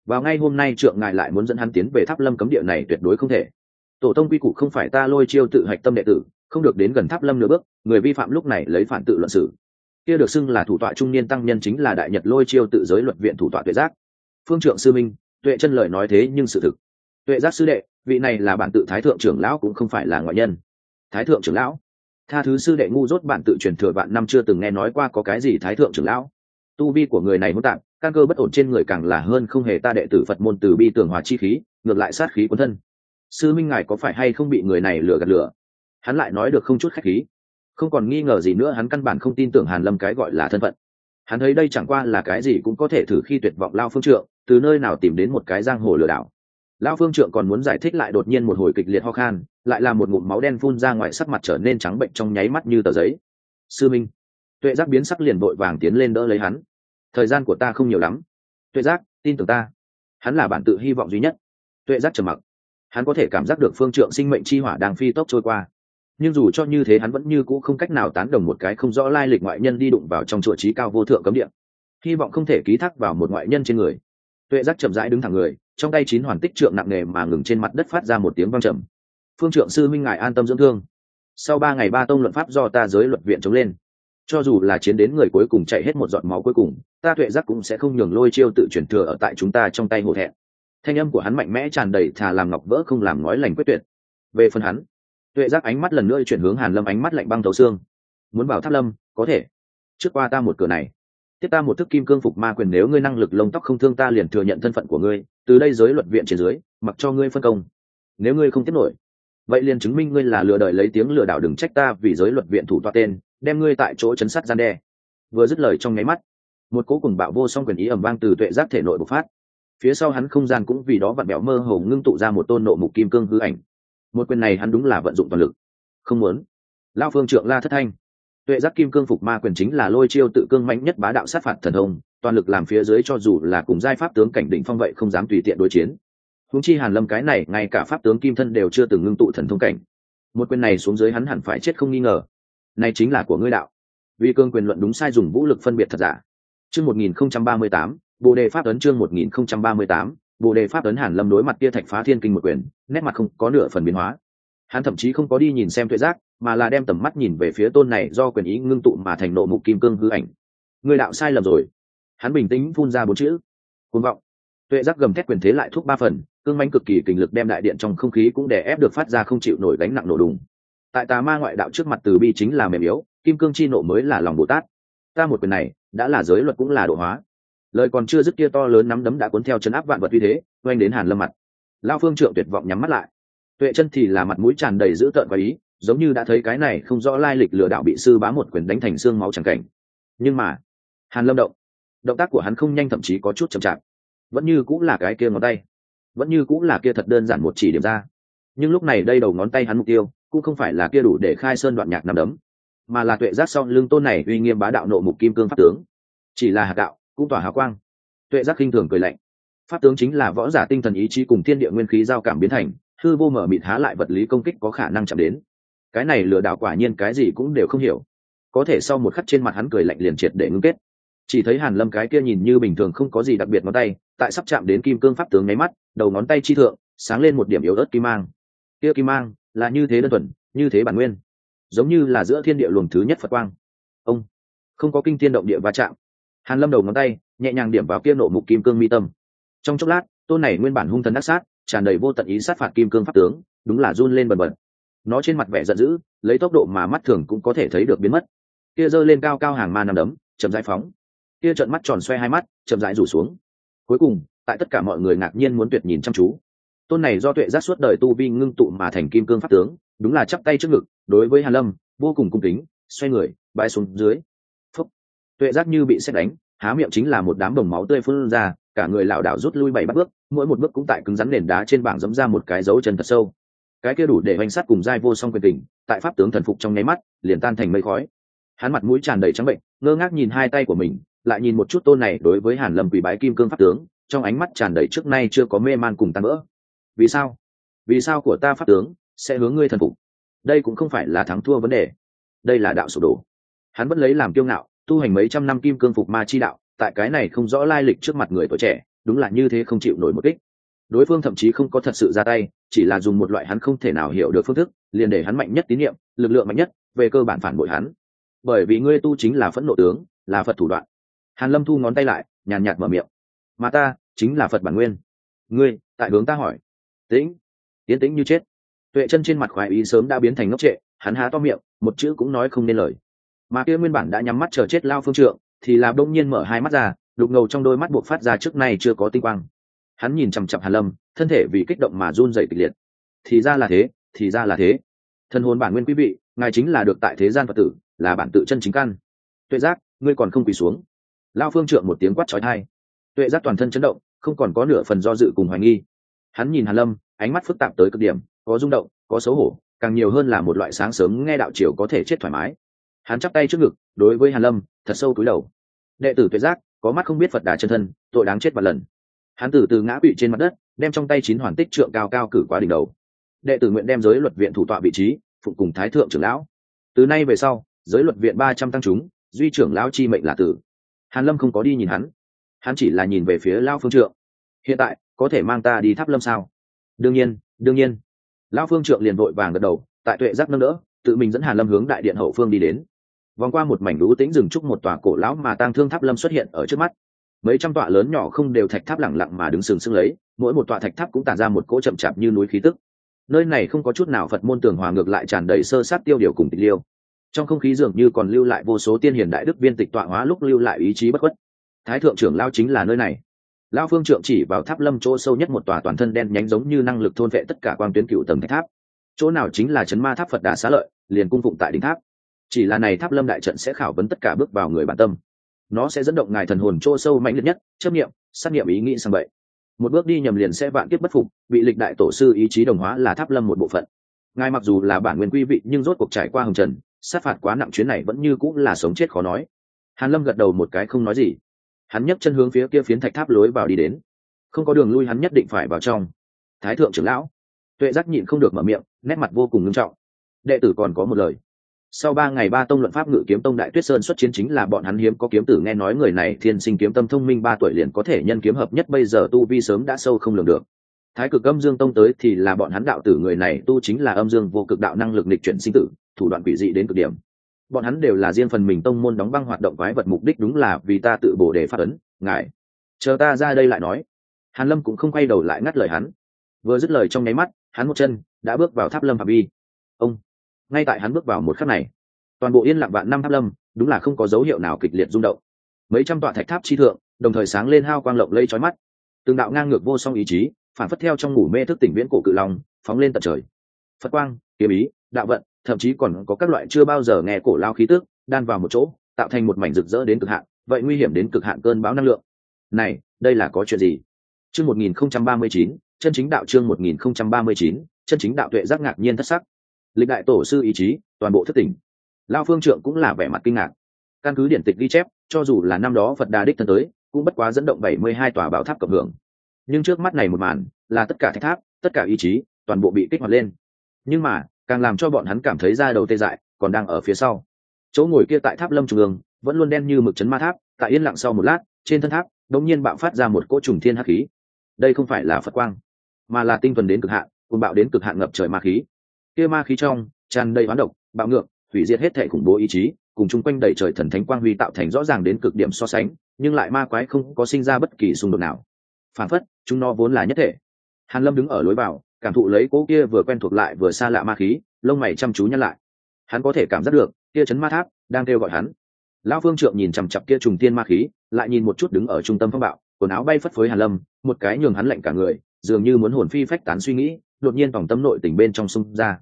Vào ngay hôm nay trượng ngài lại muốn dẫn hắn tiến về tháp lâm cấm địa này tuyệt đối không thể. Tổ tông quy củ không phải ta lôi chiêu tự hạch tâm đệ tử, không được đến gần tháp lâm nửa bước, người vi phạm lúc này lấy phản tự luận xử kia được xưng là thủ tọa trung niên tăng nhân chính là đại nhật lôi chiêu tự giới luật viện thủ tọa tuệ giác. Phương trượng sư minh, tuệ chân lời nói thế nhưng sự thực. Tuệ giác sư đệ, vị này là bản tự thái thượng trưởng lão cũng không phải là ngoại nhân. Thái thượng trưởng lão? Tha thứ sư đệ ngu dốt bản tự truyền thừa vạn năm chưa từng nghe nói qua có cái gì thái thượng trưởng lão. Tu vi của người này hỗn tạp, căn cơ bất ổn trên người càng là hơn không hề ta đệ tử phật môn từ bi tường hòa chi khí, ngược lại sát khí quân thân. Sư minh ngài có phải hay không bị người này lừa gạt lừa? Hắn lại nói được không chút khách khí không còn nghi ngờ gì nữa, hắn căn bản không tin tưởng hàn lâm cái gọi là thân phận. Hắn thấy đây chẳng qua là cái gì cũng có thể thử khi tuyệt vọng lao phương trượng, từ nơi nào tìm đến một cái giang hồ lừa đảo. Lao phương trượng còn muốn giải thích lại đột nhiên một hồi kịch liệt ho khan, lại là một ngụm máu đen phun ra ngoài sắc mặt trở nên trắng bệnh trong nháy mắt như tờ giấy. Sư minh. Tuệ giác biến sắc liền vội vàng tiến lên đỡ lấy hắn. Thời gian của ta không nhiều lắm. Tuệ giác, tin tưởng ta. Hắn là bản tự hy vọng duy nhất. Tuệ giác trầm mặc. Hắn có thể cảm giác được phương trượng sinh mệnh chi hỏa đang phi tốc trôi qua nhưng dù cho như thế hắn vẫn như cũ không cách nào tán đồng một cái không rõ lai lịch ngoại nhân đi đụng vào trong chùa trí cao vô thượng cấm địa. Hy vọng không thể ký thác vào một ngoại nhân trên người. Tuệ giác chậm rãi đứng thẳng người, trong tay chín hoàn tích trượng nặng nề mà ngừng trên mặt đất phát ra một tiếng vang trầm. Phương trượng sư minh ngài an tâm dưỡng thương. Sau ba ngày ba tông luận pháp do ta giới luật viện chống lên. Cho dù là chiến đến người cuối cùng chạy hết một giọt máu cuối cùng, ta tuệ giác cũng sẽ không nhường lôi chiêu tự chuyển thừa ở tại chúng ta trong tay hổ thẹn. Thanh âm của hắn mạnh mẽ tràn đầy thà làm ngọc vỡ không làm nói lành quyết tuyệt. Về phần hắn tuệ giác ánh mắt lần nữa chuyển hướng hàn lâm ánh mắt lạnh băng thấu xương. Muốn bảo tháp lâm, có thể. Trước qua ta một cửa này. Tiếp ta một thức kim cương phục ma quyền nếu ngươi năng lực lông tóc không thương ta liền thừa nhận thân phận của ngươi, từ đây giới luật viện trên dưới, mặc cho ngươi phân công. Nếu ngươi không tiếp nổi, vậy liền chứng minh ngươi là lừa đợi lấy tiếng lừa đảo đừng trách ta vì giới luật viện thủ toa tên, đem ngươi tại chỗ chấn sát gian đe. Vừa dứt lời trong nháy mắt, một cố cùng bạo vô song quyền ý ẩm vang từ tuệ giác thể nội bộc phát. Phía sau hắn không gian cũng vì đó vặn bẹo mơ hồ ngưng tụ ra một tôn nộ mục kim cương hư ảnh một quyền này hắn đúng là vận dụng toàn lực. Không muốn. Lao phương trượng la thất thanh. Tuệ giác kim cương phục ma quyền chính là lôi chiêu tự cương mạnh nhất bá đạo sát phạt thần thông toàn lực làm phía dưới cho dù là cùng giai pháp tướng cảnh định phong vậy không dám tùy tiện đối chiến. Húng chi hàn lâm cái này ngay cả pháp tướng kim thân đều chưa từng ngưng tụ thần thông cảnh. Một quyền này xuống dưới hắn hẳn phải chết không nghi ngờ. Này chính là của ngươi đạo. Vì cương quyền luận đúng sai dùng vũ lực phân biệt thật giả. Chương 1038, bồ đề pháp ấn chương 1038, bộ đề pháp ấn hàn lâm đối mặt kia thạch phá thiên kinh một quyền, nét mặt không có nửa phần biến hóa. Hắn thậm chí không có đi nhìn xem tuệ giác, mà là đem tầm mắt nhìn về phía tôn này do quyền ý ngưng tụ mà thành nộ mục kim cương hư ảnh. Người đạo sai lầm rồi. Hắn bình tĩnh phun ra bốn chữ. Côn vọng. Tuệ giác gầm thét quyền thế lại thuốc ba phần, cương manh cực kỳ kình lực đem đại điện trong không khí cũng đè ép được phát ra không chịu nổi gánh nặng nổ đùng. Tại tà ma ngoại đạo trước mặt từ bi chính là mềm yếu, kim cương chi nộ mới là lòng bồ tát. Ta một quyền này, đã là giới luật cũng là độ hóa lời còn chưa dứt kia to lớn nắm đấm đã cuốn theo chân áp vạn vật uy thế, oanh đến hàn lâm mặt. Lao phương trượng tuyệt vọng nhắm mắt lại. Tuệ chân thì là mặt mũi tràn đầy dữ tợn và ý, giống như đã thấy cái này không rõ lai lịch lừa đảo bị sư bá một quyền đánh thành xương máu chẳng cảnh. Nhưng mà, hàn lâm động động tác của hắn không nhanh thậm chí có chút chậm chạp. Vẫn như cũng là cái kia ngón tay. Vẫn như cũng là kia thật đơn giản một chỉ điểm ra. Nhưng lúc này đây đầu ngón tay hắn mục tiêu, cũng không phải là kia đủ để khai sơn đoạn nhạc nằm đấm, mà là tuệ giác sau lưng tôn này uy nghiêm bá đạo nộ mục kim cương pháp tướng. Chỉ là hạt đạo cũng tỏa hào quang. Tuệ giác khinh thường cười lạnh. Pháp tướng chính là võ giả tinh thần ý chí cùng thiên địa nguyên khí giao cảm biến thành, hư vô mở mịt há lại vật lý công kích có khả năng chạm đến. Cái này lừa đảo quả nhiên cái gì cũng đều không hiểu. Có thể sau một khắc trên mặt hắn cười lạnh liền triệt để ngưng kết. Chỉ thấy hàn lâm cái kia nhìn như bình thường không có gì đặc biệt ngón tay, tại sắp chạm đến kim cương pháp tướng nháy mắt, đầu ngón tay chi thượng, sáng lên một điểm yếu ớt kim mang. Kia kim mang là như thế đơn thuần, như thế bản nguyên, giống như là giữa thiên địa luồng thứ nhất phật quang. Ông, không có kinh thiên động địa va chạm hàn lâm đầu ngón tay, nhẹ nhàng điểm vào kia nộ mục kim cương mi tâm. Trong chốc lát, tôn này nguyên bản hung thần đắc sát, tràn đầy vô tận ý sát phạt kim cương pháp tướng, đúng là run lên bần bật. Nó trên mặt vẻ giận dữ, lấy tốc độ mà mắt thường cũng có thể thấy được biến mất. Kia giơ lên cao cao hàng ma nằm đấm, chậm rãi phóng. Kia trợn mắt tròn xoe hai mắt, chậm rãi rủ xuống. Cuối cùng, tại tất cả mọi người ngạc nhiên muốn tuyệt nhìn chăm chú. Tôn này do tuệ giác suốt đời tu vi ngưng tụ mà thành kim cương pháp tướng, đúng là chắp tay trước ngực, đối với hàn lâm, vô cùng cung kính, xoay người bay xuống dưới tuệ giác như bị xét đánh, há miệng chính là một đám đồng máu tươi phun ra, cả người lảo đảo rút lui bảy bắt bước, mỗi một bước cũng tại cứng rắn nền đá trên bảng dẫm ra một cái dấu chân thật sâu. Cái kia đủ để hoành sát cùng giai vô song quyền tình tại pháp tướng thần phục trong nháy mắt, liền tan thành mây khói. Hắn mặt mũi tràn đầy trắng bệnh, ngơ ngác nhìn hai tay của mình, lại nhìn một chút tôn này đối với hàn lâm quỷ bái kim cương pháp tướng, trong ánh mắt tràn đầy trước nay chưa có mê man cùng tan vỡ. Vì sao? Vì sao của ta pháp tướng sẽ hướng ngươi thần phục? Đây cũng không phải là thắng thua vấn đề. Đây là đạo sụp đổ. Hắn vẫn lấy làm kiêu ngạo tu hành mấy trăm năm kim cương phục ma chi đạo, tại cái này không rõ lai lịch trước mặt người tuổi trẻ, đúng là như thế không chịu nổi một kích. Đối phương thậm chí không có thật sự ra tay, chỉ là dùng một loại hắn không thể nào hiểu được phương thức, liền để hắn mạnh nhất tín nhiệm lực lượng mạnh nhất, về cơ bản phản bội hắn. Bởi vì ngươi tu chính là phẫn nộ tướng, là phật thủ đoạn. Hàn lâm thu ngón tay lại, nhàn nhạt mở miệng. Mà ta, chính là phật bản nguyên. Ngươi, tại hướng ta hỏi. Tĩnh. Tiến tĩnh như chết. Tuệ chân trên mặt khoái ý sớm đã biến thành ngốc trệ, hắn há to miệng, một chữ cũng nói không nên lời mà kia nguyên bản đã nhắm mắt chờ chết lao phương trượng, thì là đông nhiên mở hai mắt ra, đục ngầu trong đôi mắt buộc phát ra trước nay chưa có tinh quang. Hắn nhìn chằm chặp hàn lâm, thân thể vì kích động mà run dậy kịch liệt. Thì ra là thế, thì ra là thế. Thân hồn bản nguyên quý vị, ngài chính là được tại thế gian phật tử, là bản tự chân chính căn. Tuệ giác, ngươi còn không quỳ xuống. Lao phương trượng một tiếng quát trói thai tuệ giác toàn thân chấn động, không còn có nửa phần do dự cùng hoài nghi. Hắn nhìn hàn lâm, ánh mắt phức tạp tới cực điểm, có rung động, có xấu hổ, càng nhiều hơn là một loại sáng sớm nghe đạo triều có thể chết thoải mái hắn chắp tay trước ngực, đối với hàn lâm, thật sâu túi đầu. Đệ tử tuệ giác, có mắt không biết phật đà chân thân, tội đáng chết một lần. Hắn từ từ ngã quỵ trên mặt đất, đem trong tay chín hoàn tích trượng cao cao cử quá đỉnh đầu. Đệ tử nguyện đem giới luật viện thủ tọa vị trí phụ cùng thái thượng trưởng lão. Từ nay về sau, giới luật viện ba trăm tăng chúng, duy trưởng lão chi mệnh là tử. Hàn lâm không có đi nhìn hắn. Hắn chỉ là nhìn về phía lao phương trượng. Hiện tại, có thể mang ta đi tháp lâm sao? Đương nhiên đương nhiên. Lao phương trượng liền vội vàng gật đầu, tại tuệ giác nâng đỡ, tự mình dẫn hàn lâm hướng đại điện hậu phương đi đến vòng qua một mảnh lũ tĩnh rừng trúc một tòa cổ lão mà tang thương tháp lâm xuất hiện ở trước mắt. Mấy trăm tọa lớn nhỏ không đều thạch tháp lẳng lặng mà đứng sừng sững lấy, mỗi một tọa thạch tháp cũng tản ra một cỗ chậm chạp như núi khí tức. Nơi này không có chút nào phật môn tường hòa ngược lại tràn đầy sơ sát tiêu điều cùng tịch liêu. Trong không khí dường như còn lưu lại vô số tiên hiền đại đức viên tịch tọa hóa lúc lưu lại ý chí bất khuất. Thái thượng trưởng lao chính là nơi này. Lao phương trượng chỉ vào tháp lâm chỗ sâu nhất một tòa toàn thân đen nhánh giống như năng lực thôn vệ tất cả quang tuyến cựu tầng thạch tháp. Chỗ nào chính là chấn ma tháp phật đà xá lợi, liền cung phụng tại đỉnh tháp chỉ là này tháp lâm đại trận sẽ khảo vấn tất cả bước vào người bản tâm. Nó sẽ dẫn động ngài thần hồn chỗ sâu mạnh liệt nhất, chấp nghiệm sát nghiệm ý nghĩ sang vậy một bước đi nhầm liền sẽ vạn kiếp bất phục bị lịch đại tổ sư ý chí đồng hóa là tháp lâm một bộ phận. Ngài mặc dù là bản nguyên quy vị, nhưng rốt cuộc trải qua hồng trần, sát phạt quá nặng chuyến này vẫn như cũng là sống chết khó nói. Hàn lâm gật đầu một cái không nói gì. Hắn nhấc chân hướng phía kia phiến thạch tháp lối vào đi đến. Không có đường lui hắn nhất định phải vào trong. Thái thượng trưởng lão. Tuệ giác nhịn không được mở miệng, nét mặt vô cùng nghiêm trọng. Đệ tử còn có một lời sau ba ngày ba tông luận pháp ngự kiếm tông đại tuyết sơn xuất chiến chính là bọn hắn hiếm có kiếm tử nghe nói người này thiên sinh kiếm tâm thông minh ba tuổi liền có thể nhân kiếm hợp nhất bây giờ tu vi sớm đã sâu không lường được. Thái cực âm dương tông tới thì là bọn hắn đạo tử người này tu chính là âm dương vô cực đạo năng lực lịch chuyển sinh tử, thủ đoạn quỷ dị đến cực điểm. Bọn hắn đều là riêng phần mình tông môn đóng băng hoạt động quái vật mục đích đúng là vì ta tự bổ để phát ấn ngại chờ ta ra đây lại nói. Hàn lâm cũng không quay đầu lại ngắt lời hắn. Vừa dứt lời trong nháy mắt, hắn một chân đã bước vào tháp lâm phạm vi. Ông ngay tại hắn bước vào một khắc này, toàn bộ yên lặng vạn năm tháp lâm, đúng là không có dấu hiệu nào kịch liệt rung động. Mấy trăm tọa thạch tháp chi thượng, đồng thời sáng lên hao quang lộng lây trói mắt. Từng đạo ngang ngược vô song ý chí, phản phất theo trong ngủ mê thức tỉnh viễn cổ cự long, phóng lên tận trời. Phật quang, kiếm ý, đạo vận, thậm chí còn có các loại chưa bao giờ nghe cổ lao khí tức, đan vào một chỗ, tạo thành một mảnh rực rỡ đến cực hạn, vậy nguy hiểm đến cực hạn cơn bão năng lượng. Này, đây là có chuyện gì? Chương một nghìn không trăm ba mươi chín, chân chính đạo chương một nghìn không trăm ba mươi chín, chân chính đạo tuệ giác ngạc nhiên thất sắc lịch đại tổ sư ý chí, toàn bộ thất tỉnh. Lao phương trượng cũng là vẻ mặt kinh ngạc. Căn cứ điển tịch ghi chép, cho dù là năm đó phật đà đích thân tới, cũng bất quá dẫn động bảy mươi hai tòa bảo tháp cộng hưởng. Nhưng trước mắt này một màn, là tất cả thách tháp, tất cả ý chí, toàn bộ bị kích hoạt lên. Nhưng mà, càng làm cho bọn hắn cảm thấy ra đầu tê dại, còn đang ở phía sau. Chỗ ngồi kia tại tháp lâm trung ương, vẫn luôn đen như mực chấn ma tháp, tại yên lặng sau một lát, trên thân tháp đống nhiên bạo phát ra một cỗ trùng thiên hắc khí. Đây không phải là phật quang, mà là tinh thuần đến cực hạn cùng bạo đến cực hạn ngập trời ma khí kia ma khí trong, tràn đầy hoán độc, bạo ngược, hủy diệt hết thể khủng bố ý chí, cùng chung quanh đầy trời thần thánh quang huy tạo thành rõ ràng đến cực điểm so sánh, nhưng lại ma quái không có sinh ra bất kỳ xung đột nào. Phản phất, chúng nó vốn là nhất thể. Hàn lâm đứng ở lối vào, cảm thụ lấy cỗ kia vừa quen thuộc lại vừa xa lạ ma khí, lông mày chăm chú nhăn lại. Hắn có thể cảm giác được, kia chấn ma tháp đang kêu gọi hắn. Lão phương trượng nhìn chằm chặp kia trùng tiên ma khí, lại nhìn một chút đứng ở trung tâm phong bạo, quần áo bay phất phới hàn lâm, một cái nhường hắn lạnh cả người, dường như muốn hồn phi phách tán suy nghĩ đột nhiên vòng tâm nội tình bên trong sông ra.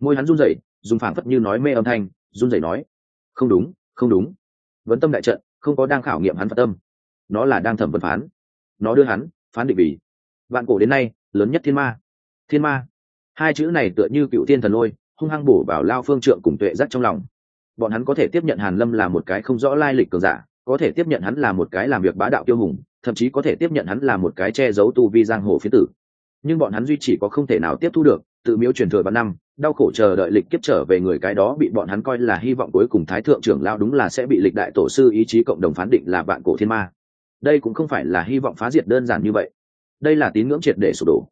Môi hắn run rẩy, dùng phảng phất như nói mê âm thanh, run rẩy nói, không đúng không đúng. Vấn tâm đại trận, không có đang khảo nghiệm hắn phật tâm. Nó là đang thẩm vấn phán. Nó đưa hắn, phán định vì vạn cổ đến nay, lớn nhất thiên ma. Thiên ma. Hai chữ này tựa như cựu thiên thần lôi, hung hăng bổ vào lao phương trượng cùng tuệ giác trong lòng. Bọn hắn có thể tiếp nhận hàn lâm là một cái không rõ lai lịch cường giả, có thể tiếp nhận hắn là một cái làm việc bá đạo tiêu hùng, thậm chí có thể tiếp nhận hắn là một cái che giấu tu vi giang hồ phía tử nhưng bọn hắn duy chỉ có không thể nào tiếp thu được, tự miếu truyền thừa vạn năm, đau khổ chờ đợi lịch kiếp trở về người cái đó bị bọn hắn coi là hy vọng cuối cùng thái thượng trưởng lao đúng là sẽ bị lịch đại tổ sư ý chí cộng đồng phán định là vạn cổ thiên ma. Đây cũng không phải là hy vọng phá diệt đơn giản như vậy. Đây là tín ngưỡng triệt để sụp đổ.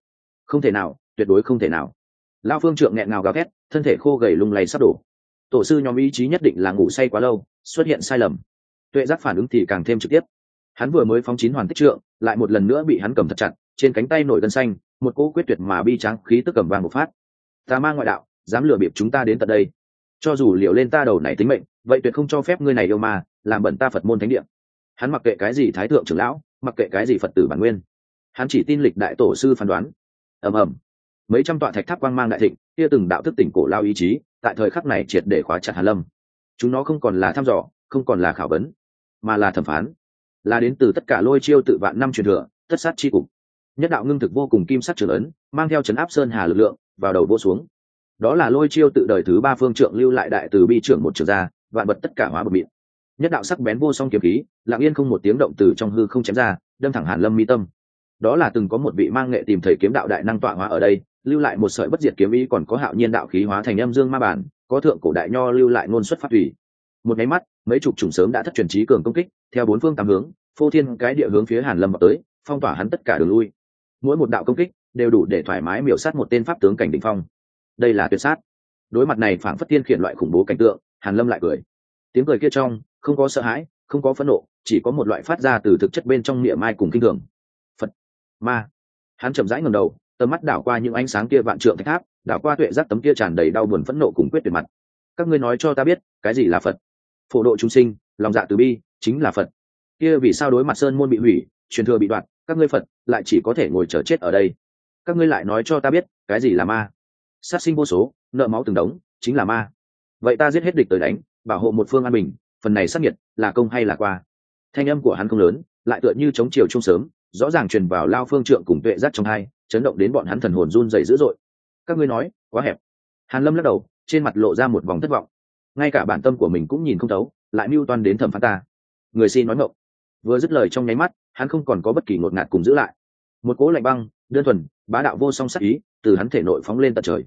Không thể nào, tuyệt đối không thể nào. Lao phương trượng nghẹn ngào gào ghét thân thể khô gầy lung lay sắp đổ. Tổ sư nhóm ý chí nhất định là ngủ say quá lâu, xuất hiện sai lầm. Tuệ giác phản ứng thì càng thêm trực tiếp. Hắn vừa mới phóng chín hoàn tích trượng, lại một lần nữa bị hắn cầm thật chặt, trên cánh tay nổi gân xanh một cỗ quyết tuyệt mà bi trắng khí tức cầm vàng một phát. Ta mang ngoại đạo, dám lừa bịp chúng ta đến tận đây. Cho dù liệu lên ta đầu này tính mệnh, vậy tuyệt không cho phép ngươi này yêu ma, làm bẩn ta phật môn thánh địa. Hắn mặc kệ cái gì thái thượng trưởng lão, mặc kệ cái gì phật tử bản nguyên. Hắn chỉ tin lịch đại tổ sư phán đoán. Ầm ầm. Mấy trăm tọa thạch tháp quang mang đại thịnh, kia từng đạo thức tỉnh cổ lao ý chí, tại thời khắc này triệt để khóa chặt hàn lâm. Chúng nó không còn là thăm dò, không còn là khảo vấn, mà là thẩm phán. Là đến từ tất cả lôi chiêu tự vạn năm truyền thừa, tất sát chi cục nhất đạo ngưng thực vô cùng kim sắc trường ấn, mang theo chấn áp sơn hà lực lượng, vào đầu vô xuống. Đó là lôi chiêu tự đời thứ ba phương trượng lưu lại đại từ bi trưởng một trường gia vạn vật tất cả hóa bờ miệng nhất đạo sắc bén vô song kiếm khí, lặng yên không một tiếng động từ trong hư không chém ra, đâm thẳng hàn lâm mi tâm. Đó là từng có một vị mang nghệ tìm thầy kiếm đạo đại năng tọa hóa ở đây, lưu lại một sợi bất diệt kiếm ý còn có hạo nhiên đạo khí hóa thành âm dương ma bản, có thượng cổ đại nho lưu lại ngôn xuất phát thủy. Một máy mắt, mấy chục chủng sớm đã thất truyền trí cường công kích, theo bốn phương tám hướng, phô thiên cái địa hướng phía hàn lâm vào tới, phong tỏa hắn tất cả đường lui mỗi một đạo công kích đều đủ để thoải mái miểu sát một tên pháp tướng cảnh đỉnh phong. Đây là tuyệt sát. Đối mặt này phảng phất tiên khiển loại khủng bố cảnh tượng, hàn lâm lại cười. Tiếng cười kia trong, không có sợ hãi, không có phẫn nộ, chỉ có một loại phát ra từ thực chất bên trong miệng mai cùng kinh thường. Phật, ma. Hắn chậm rãi ngẩng đầu, tầm mắt đảo qua những ánh sáng kia vạn trượng thạch tháp, đảo qua tuệ giác tấm kia tràn đầy đau buồn phẫn nộ cùng quyết tuyệt mặt. Các ngươi nói cho ta biết, cái gì là phật? Phổ độ chúng sinh, lòng dạ từ bi, chính là phật. Kia vì sao đối mặt sơn môn bị hủy, truyền thừa bị đoạn các ngươi phật, lại chỉ có thể ngồi chờ chết ở đây. Các ngươi lại nói cho ta biết, cái gì là ma? Sát sinh vô số, nợ máu từng đống, chính là ma. Vậy ta giết hết địch tới đánh, bảo hộ một phương an bình, phần này sắc nhiệt là công hay là qua? Thanh âm của hắn không lớn, lại tựa như chống chiều chung sớm, rõ ràng truyền vào lao phương trượng cùng tuệ giác trong hai, chấn động đến bọn hắn thần hồn run dày dữ dội. Các ngươi nói, quá hẹp. Hàn lâm lắc đầu, trên mặt lộ ra một vòng thất vọng. Ngay cả bản tâm của mình cũng nhìn không thấu, lại mưu toan đến thẩm phán ta. Người xin nói mộng vừa dứt lời trong nháy mắt hắn không còn có bất kỳ ngột ngạt cùng giữ lại. Một cố lạnh băng, đơn thuần, bá đạo vô song sát ý, từ hắn thể nội phóng lên tận trời.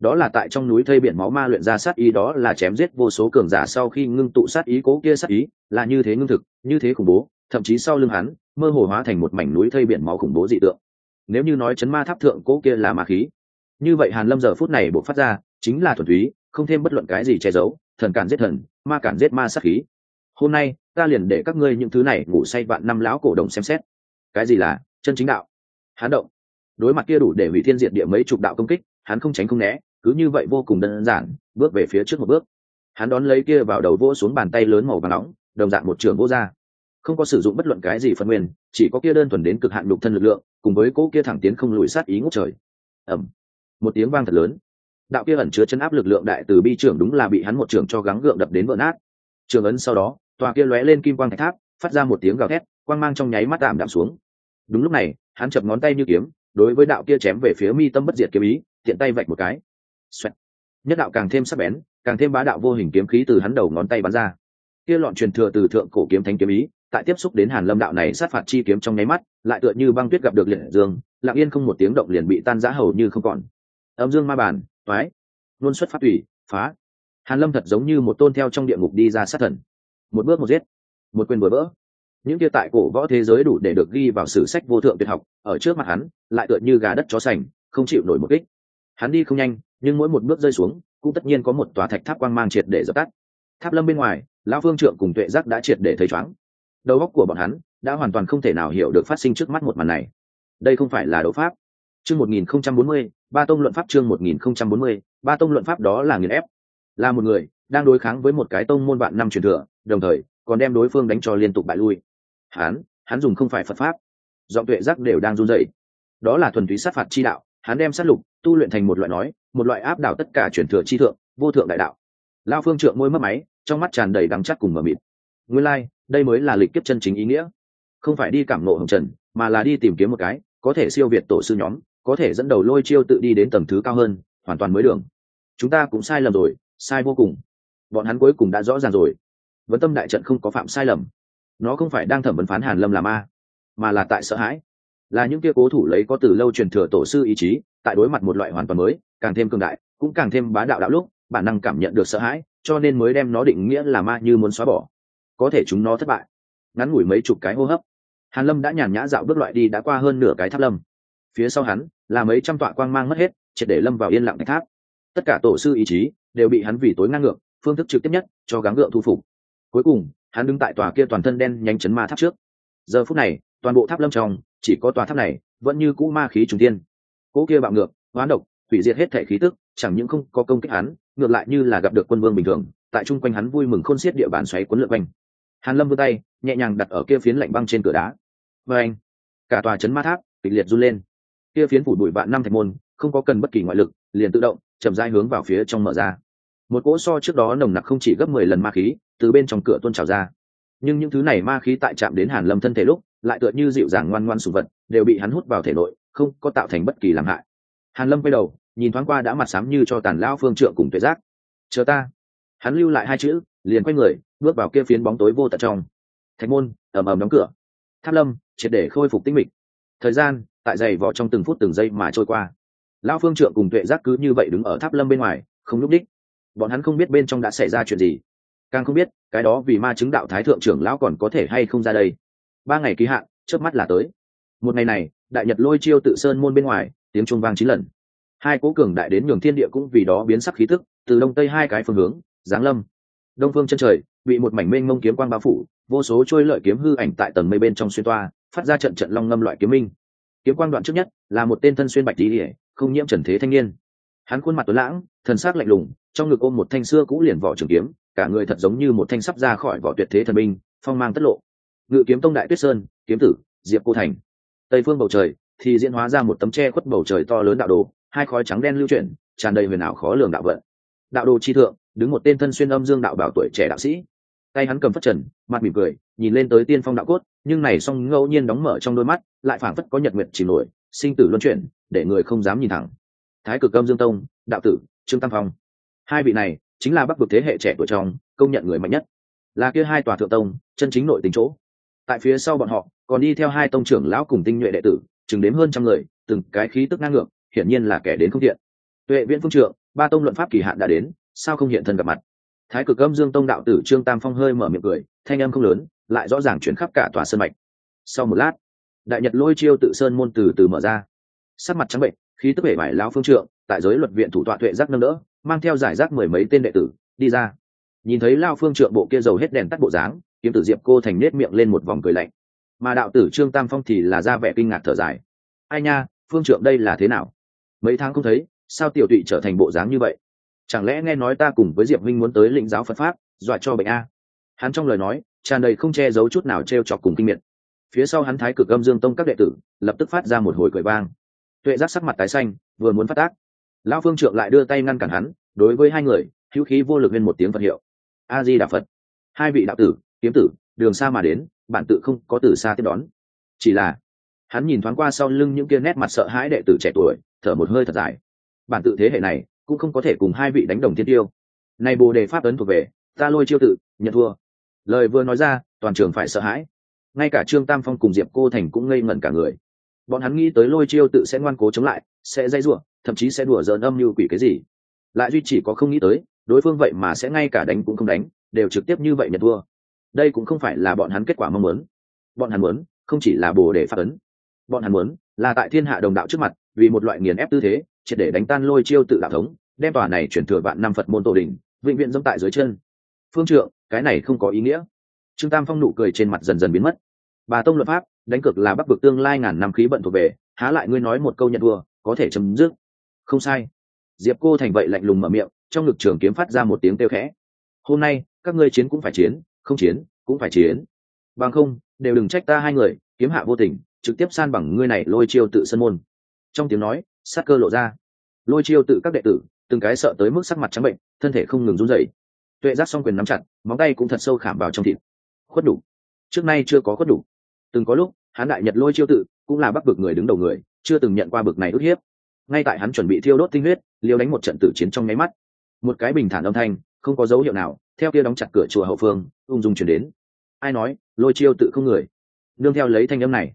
Đó là tại trong núi thây biển máu ma luyện ra sát ý, đó là chém giết vô số cường giả sau khi ngưng tụ sát ý, cố kia sát ý, là như thế ngưng thực, như thế khủng bố, thậm chí sau lưng hắn, mơ hồ hóa thành một mảnh núi thây biển máu khủng bố dị tượng. Nếu như nói chấn ma tháp thượng cố kia là ma khí, như vậy hàn lâm giờ phút này buộc phát ra, chính là thuần túy, không thêm bất luận cái gì che giấu, thần cản giết thần, ma cản giết ma sát khí. Hôm nay ta liền để các ngươi những thứ này ngủ say vạn năm lão cổ đồng xem xét. Cái gì là? Chân chính đạo. Hắn động. Đối mặt kia đủ để hủy thiên diệt địa mấy chục đạo công kích, hắn không tránh không né, cứ như vậy vô cùng đơn giản, bước về phía trước một bước. Hắn đón lấy kia vào đầu vỗ xuống bàn tay lớn màu và nóng, đồng dạng một trường vô ra. Không có sử dụng bất luận cái gì phân nguyên, chỉ có kia đơn thuần đến cực hạn đục thân lực lượng, cùng với cỗ kia thẳng tiến không lùi sát ý ngút trời. Ẩm một tiếng vang thật lớn. Đạo kia ẩn chứa chân áp lực lượng đại từ bi trưởng đúng là bị hắn một trường cho gắng gượng đập đến vỡ nát. Trường ấn sau đó tòa kia lóe lên kim quang thạch tháp phát ra một tiếng gào thét quang mang trong nháy mắt tạm đạm xuống. Đúng lúc này hắn chập ngón tay như kiếm đối với đạo kia chém về phía mi tâm bất diệt kiếm ý tiện tay vạch một cái. Xoẹt. nhất đạo càng thêm sắc bén càng thêm bá đạo vô hình kiếm khí từ hắn đầu ngón tay bắn ra. Kia lọn truyền thừa từ thượng cổ kiếm thánh kiếm ý tại tiếp xúc đến hàn lâm đạo này sát phạt chi kiếm trong nháy mắt lại tựa như băng tuyết gặp được liệt dương lặng yên không một tiếng động liền bị tan rã hầu như không còn. Âm dương ma bản toái. Luôn xuất phát ủy, phá. Hàn lâm thật giống như một tôn theo trong địa ngục đi ra sát thần một bước một giết, một quyền vừa vỡ. Những kia tại cổ võ thế giới đủ để được ghi vào sử sách vô thượng tuyệt học, ở trước mặt hắn, lại tựa như gà đất chó sành, không chịu nổi một kích. Hắn đi không nhanh, nhưng mỗi một bước rơi xuống, cũng tất nhiên có một tòa thạch tháp quang mang triệt để dập tắt. Tháp lâm bên ngoài, lão phương trượng cùng tuệ giác đã triệt để thấy chóng đầu óc của bọn hắn đã hoàn toàn không thể nào hiểu được phát sinh trước mắt một màn này. Đây không phải là đấu pháp. Chương một nghìn không trăm bốn mươi, ba tông luận pháp chương một nghìn không trăm bốn mươi, ba tông luận pháp đó là nghiền ép. Là một người đang đối kháng với một cái tông môn vạn năm truyền thừa đồng thời còn đem đối phương đánh cho liên tục bại lui. Hắn hắn dùng không phải phật pháp. Giọng tuệ giác đều đang run rẩy. Đó là thuần túy sát phạt chi đạo hắn đem sát lục tu luyện thành một loại nói một loại áp đảo tất cả chuyển thừa chi thượng vô thượng đại đạo. Lao phương trượng môi mất máy trong mắt tràn đầy đắng chắc cùng mờ mịt. Nguyên lai、like, đây mới là lịch kiếp chân chính ý nghĩa. Không phải đi cảm nộ hồng trần mà là đi tìm kiếm một cái có thể siêu việt tổ sư nhóm có thể dẫn đầu lôi chiêu tự đi đến tầng thứ cao hơn hoàn toàn mới đường. Chúng ta cũng sai lầm rồi sai vô cùng. Bọn hắn cuối cùng đã rõ ràng rồi vấn tâm đại trận không có phạm sai lầm. Nó không phải đang thẩm vấn phán hàn lâm là ma, mà là tại sợ hãi. Là những kia cố thủ lấy có từ lâu truyền thừa tổ sư ý chí, tại đối mặt một loại hoàn toàn mới, càng thêm cường đại, cũng càng thêm bá đạo đạo lúc, bản năng cảm nhận được sợ hãi, cho nên mới đem nó định nghĩa là ma như muốn xóa bỏ. Có thể chúng nó thất bại. Ngắn ngủi mấy chục cái hô hấp, hàn lâm đã nhàn nhã dạo bước loại đi đã qua hơn nửa cái tháp lâm. Phía sau hắn, là mấy trăm tọa quang mang mất hết, triệt để lâm vào yên lặng thạch tháp. Tất cả tổ sư ý chí đều bị hắn vì tối ngang ngược, phương thức trực tiếp nhất, cho gắng gượng thu phục cuối cùng, hắn đứng tại tòa kia toàn thân đen nhanh chấn ma tháp trước. Giờ phút này, toàn bộ tháp lâm trong, chỉ có tòa tháp này, vẫn như cũ ma khí trùng tiên cỗ kia bạo ngược, hoán độc, hủy diệt hết thể khí tức, chẳng những không có công kích hắn, ngược lại như là gặp được quân vương bình thường, tại chung quanh hắn vui mừng khôn xiết địa bàn xoáy quấn lượn quanh. Hàn lâm vươn tay, nhẹ nhàng đặt ở kia phiến lạnh băng trên cửa đá. Và anh, cả tòa chấn ma tháp kịch liệt run lên. Kia phiến phủ bụi vạn năm thạch môn, không có cần bất kỳ ngoại lực, liền tự động chậm rãi hướng vào phía trong mở ra một cỗ so trước đó nồng nặc không chỉ gấp mười lần ma khí từ bên trong cửa tuôn trào ra. Nhưng những thứ này ma khí tại chạm đến hàn lâm thân thể lúc, lại tựa như dịu dàng ngoan ngoan sùng vật, đều bị hắn hút vào thể nội, không có tạo thành bất kỳ làm hại. Hàn lâm quay đầu, nhìn thoáng qua đã mặt sám như cho tàn lão phương trượng cùng tuệ giác. Chờ ta. Hắn lưu lại hai chữ, liền quay người, bước vào kia phiến bóng tối vô tận trong. Thạch môn, ầm ầm đóng cửa. Tháp lâm, triệt để khôi phục tinh mịch. Thời gian, tại giày vò trong từng phút từng giây mà trôi qua. Lão phương trượng cùng tuệ giác cứ như vậy đứng ở tháp lâm bên ngoài, không lúc đích bọn hắn không biết bên trong đã xảy ra chuyện gì. Càng không biết, cái đó vì ma chứng đạo thái thượng trưởng lão còn có thể hay không ra đây. Ba ngày ký hạn trước mắt là tới. Một ngày này, đại nhật lôi chiêu tự sơn môn bên ngoài, tiếng trung vang chín lần. Hai cố cường đại đến nhường thiên địa cũng vì đó biến sắc khí tức, từ đông tây hai cái phương hướng, giáng lâm. Đông phương chân trời, bị một mảnh mênh mông kiếm quang bao phủ, vô số trôi lợi kiếm hư ảnh tại tầng mây bên trong xuyên toa, phát ra trận trận long ngâm loại kiếm minh. Kiếm quang đoạn trước nhất là một tên thân xuyên bạch tỉ không nhiễm trần thế thanh niên hắn khuôn mặt tuấn lãng, thần sắc lạnh lùng, trong ngực ôm một thanh xưa cũ liền vỏ trường kiếm, cả người thật giống như một thanh sắp ra khỏi vỏ tuyệt thế thần binh, phong mang tất lộ. Ngự kiếm tông đại tuyết sơn, kiếm tử, diệp cô thành. Tây phương bầu trời, thì diễn hóa ra một tấm tre khuất bầu trời to lớn đạo đồ, hai khói trắng đen lưu chuyển, tràn đầy huyền ảo khó lường đạo vận. Đạo đồ chi thượng, đứng một tên thân xuyên âm dương đạo bảo tuổi trẻ đạo sĩ. Tay hắn cầm phất trần, mặt mỉm cười, nhìn lên tới tiên phong đạo cốt, nhưng này song ngẫu nhiên đóng mở trong đôi mắt, lại phảng phất có nhật nguyệt chìm nổi, sinh tử luân chuyển, để người không dám nhìn thẳng thái cực âm dương tông, đạo tử, trương tam phong. Hai vị này chính là bắc vực thế hệ trẻ tuổi trong, công nhận người mạnh nhất. Là kia hai tòa thượng tông, chân chính nội tình chỗ. Tại phía sau bọn họ, còn đi theo hai tông trưởng lão cùng tinh nhuệ đệ tử, chừng đến hơn trăm người, từng cái khí tức ngang ngược, hiển nhiên là kẻ đến không thiện. Tuệ viễn phương trượng, ba tông luận pháp kỳ hạn đã đến, sao không hiện thân gặp mặt? Thái cực âm dương tông đạo tử trương tam phong hơi mở miệng cười, thanh âm không lớn, lại rõ ràng chuyển khắp cả tòa sân mạch. Sau một lát, đại nhật lôi chiêu tự sơn môn từ từ mở ra. Sắc mặt trắng bệnh khí tức bể bại lão phương trượng, tại giới luật viện thủ tọa tuệ giác nâng đỡ, mang theo giải rác mười mấy tên đệ tử, đi ra. Nhìn thấy lao phương trượng bộ kia dầu hết đèn tắt bộ dáng, kiếm tử diệp cô thành nết miệng lên một vòng cười lạnh. Mà đạo tử trương tam phong thì là ra vẻ kinh ngạc thở dài. Ai nha, phương trượng đây là thế nào? Mấy tháng không thấy, sao tiểu tụy trở thành bộ dáng như vậy? Chẳng lẽ nghe nói ta cùng với diệp minh muốn tới lĩnh giáo phật pháp, dọa cho bệnh a? Hắn trong lời nói, tràn đầy không che giấu chút nào t r e o chọc cùng kinh miệt. Phía sau hắn thái cực âm dương tông các đệ tử, lập tức phát ra một hồi cười vang tuệ giác sắc mặt tái xanh, vừa muốn phát tác. Lão phương trượng lại đưa tay ngăn cản hắn, đối với hai người, hữu khí vô lực lên một tiếng phật hiệu. A di đà phật. Hai vị đạo tử, kiếm tử, đường xa mà đến, bản tự không có từ xa tiếp đón. Chỉ là, hắn nhìn thoáng qua sau lưng những kia nét mặt sợ hãi đệ tử trẻ tuổi, thở một hơi thật dài. Bản tự thế hệ này, cũng không có thể cùng hai vị đánh đồng thiên tiêu. Này bồ đề pháp ấn thuộc về, ta lôi chiêu tự, nhận thua. Lời vừa nói ra, toàn trường phải sợ hãi. Ngay cả trương tam phong cùng diệp cô thành cũng ngây ngẩn cả người bọn hắn nghĩ tới lôi chiêu tự sẽ ngoan cố chống lại, sẽ dây rủa, thậm chí sẽ đùa giỡn âm như quỷ cái gì. Lại duy chỉ có không nghĩ tới, đối phương vậy mà sẽ ngay cả đánh cũng không đánh, đều trực tiếp như vậy nhận thua. Đây cũng không phải là bọn hắn kết quả mong muốn. Bọn hắn muốn, không chỉ là bồ để phát ấn. Bọn hắn muốn, là tại thiên hạ đồng đạo trước mặt, vì một loại nghiền ép tư thế, triệt để đánh tan lôi chiêu tự đạo thống, đem tòa này chuyển thừa vạn năm phật môn tổ đình, vĩnh viễn dẫm tại dưới chân. Phương trượng, cái này không có ý nghĩa. Trương tam phong nụ cười trên mặt dần dần biến mất. Bà tông luật pháp đánh cực là bắc vực tương lai ngàn năm khí bận thuộc về, há lại ngươi nói một câu nhận thua, có thể chấm dứt. Không sai. Diệp cô thành vậy lạnh lùng mở miệng, trong ngực trường kiếm phát ra một tiếng kêu khẽ. Hôm nay, các ngươi chiến cũng phải chiến, không chiến, cũng phải chiến. Bằng không, đều đừng trách ta hai người, kiếm hạ vô tình, trực tiếp san bằng ngươi này lôi chiêu tự sân môn. Trong tiếng nói, sát cơ lộ ra. Lôi chiêu tự các đệ tử, từng cái sợ tới mức sắc mặt trắng bệnh, thân thể không ngừng run rẩy. Tuệ giác song quyền nắm chặt, móng tay cũng thật sâu khảm vào trong thịt. Khuất đủ. Trước nay chưa có khuất đủ từng có lúc hán đại nhật lôi chiêu tự, cũng là bắc bực người đứng đầu người, chưa từng nhận qua bực này ức hiếp. Ngay tại hắn chuẩn bị thiêu đốt tinh huyết liều đánh một trận tử chiến trong nháy mắt. Một cái bình thản âm thanh, không có dấu hiệu nào, theo kia đóng chặt cửa chùa hậu phương, ung dung chuyển đến. Ai nói, lôi chiêu tự không người. Nương theo lấy thanh âm này,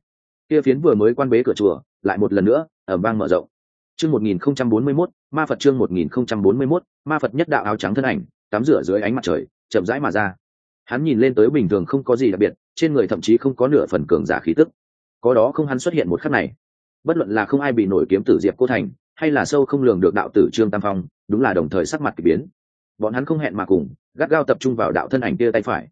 kia phiến vừa mới quan bế cửa chùa, lại một lần nữa ở bang mở rộng. Chương một nghìn không trăm bốn mươi mốt, ma phật chương một nghìn không trăm bốn mươi mốt, ma phật nhất đạo áo trắng thân ảnh, tắm rửa dưới ánh mặt trời, chậm rãi mà ra. Hắn nhìn lên tới bình thường không có gì đặc biệt trên người thậm chí không có nửa phần cường giả khí tức. Có đó không hắn xuất hiện một khắc này. Bất luận là không ai bị nổi kiếm tử diệp cô thành, hay là sâu không lường được đạo tử trương tam phong, đúng là đồng thời sắc mặt k ỳ biến. Bọn hắn không hẹn mà cùng, gắt gao tập trung vào đạo thân ảnh kia tay phải.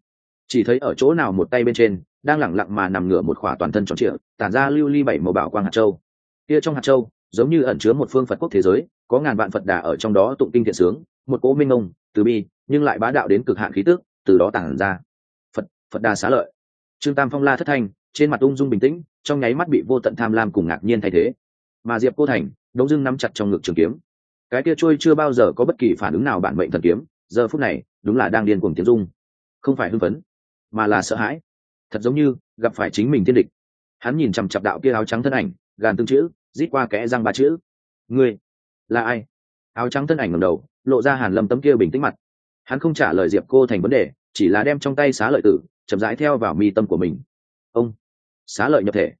Chỉ thấy ở chỗ nào một tay bên trên, đang lẳng lặng mà nằm ngửa một khỏa toàn thân tròn trịa, tản ra lưu ly bảy màu bảo quang hạt châu. Kia trong hạt châu, giống như ẩn chứa một phương phật quốc thế giới, có ngàn vạn phật đà ở trong đó tụng kinh thiện sướng, một cỗ minh ông, từ bi, nhưng lại bá đạo đến cực hạn khí tước từ đó tản ra. Phật phật đà xá lợi trương tam phong la thất thanh, trên mặt ung dung bình tĩnh, trong nháy mắt bị vô tận tham lam cùng ngạc nhiên thay thế. Mà diệp cô thành, đống dưng nắm chặt trong ngực trường kiếm. Cái kia trôi chưa bao giờ có bất kỳ phản ứng nào bản mệnh thần kiếm, giờ phút này, đúng là đang điên cuồng tiếng dung. Không phải hưng phấn, mà là sợ hãi. Thật giống như, gặp phải chính mình thiên địch. Hắn nhìn chằm chặp đạo kia áo trắng thân ảnh, gàn tương chữ, rít qua kẽ răng ba chữ. Ngươi, là ai? Áo trắng thân ảnh ngầm đầu, lộ ra hàn lâm tấm kia bình tĩnh mặt. Hắn không trả lời diệp cô thành vấn đề, chỉ là đem trong tay xá lợi tử chậm rãi theo vào mi tâm của mình. Ông, xá lợi nhập thể.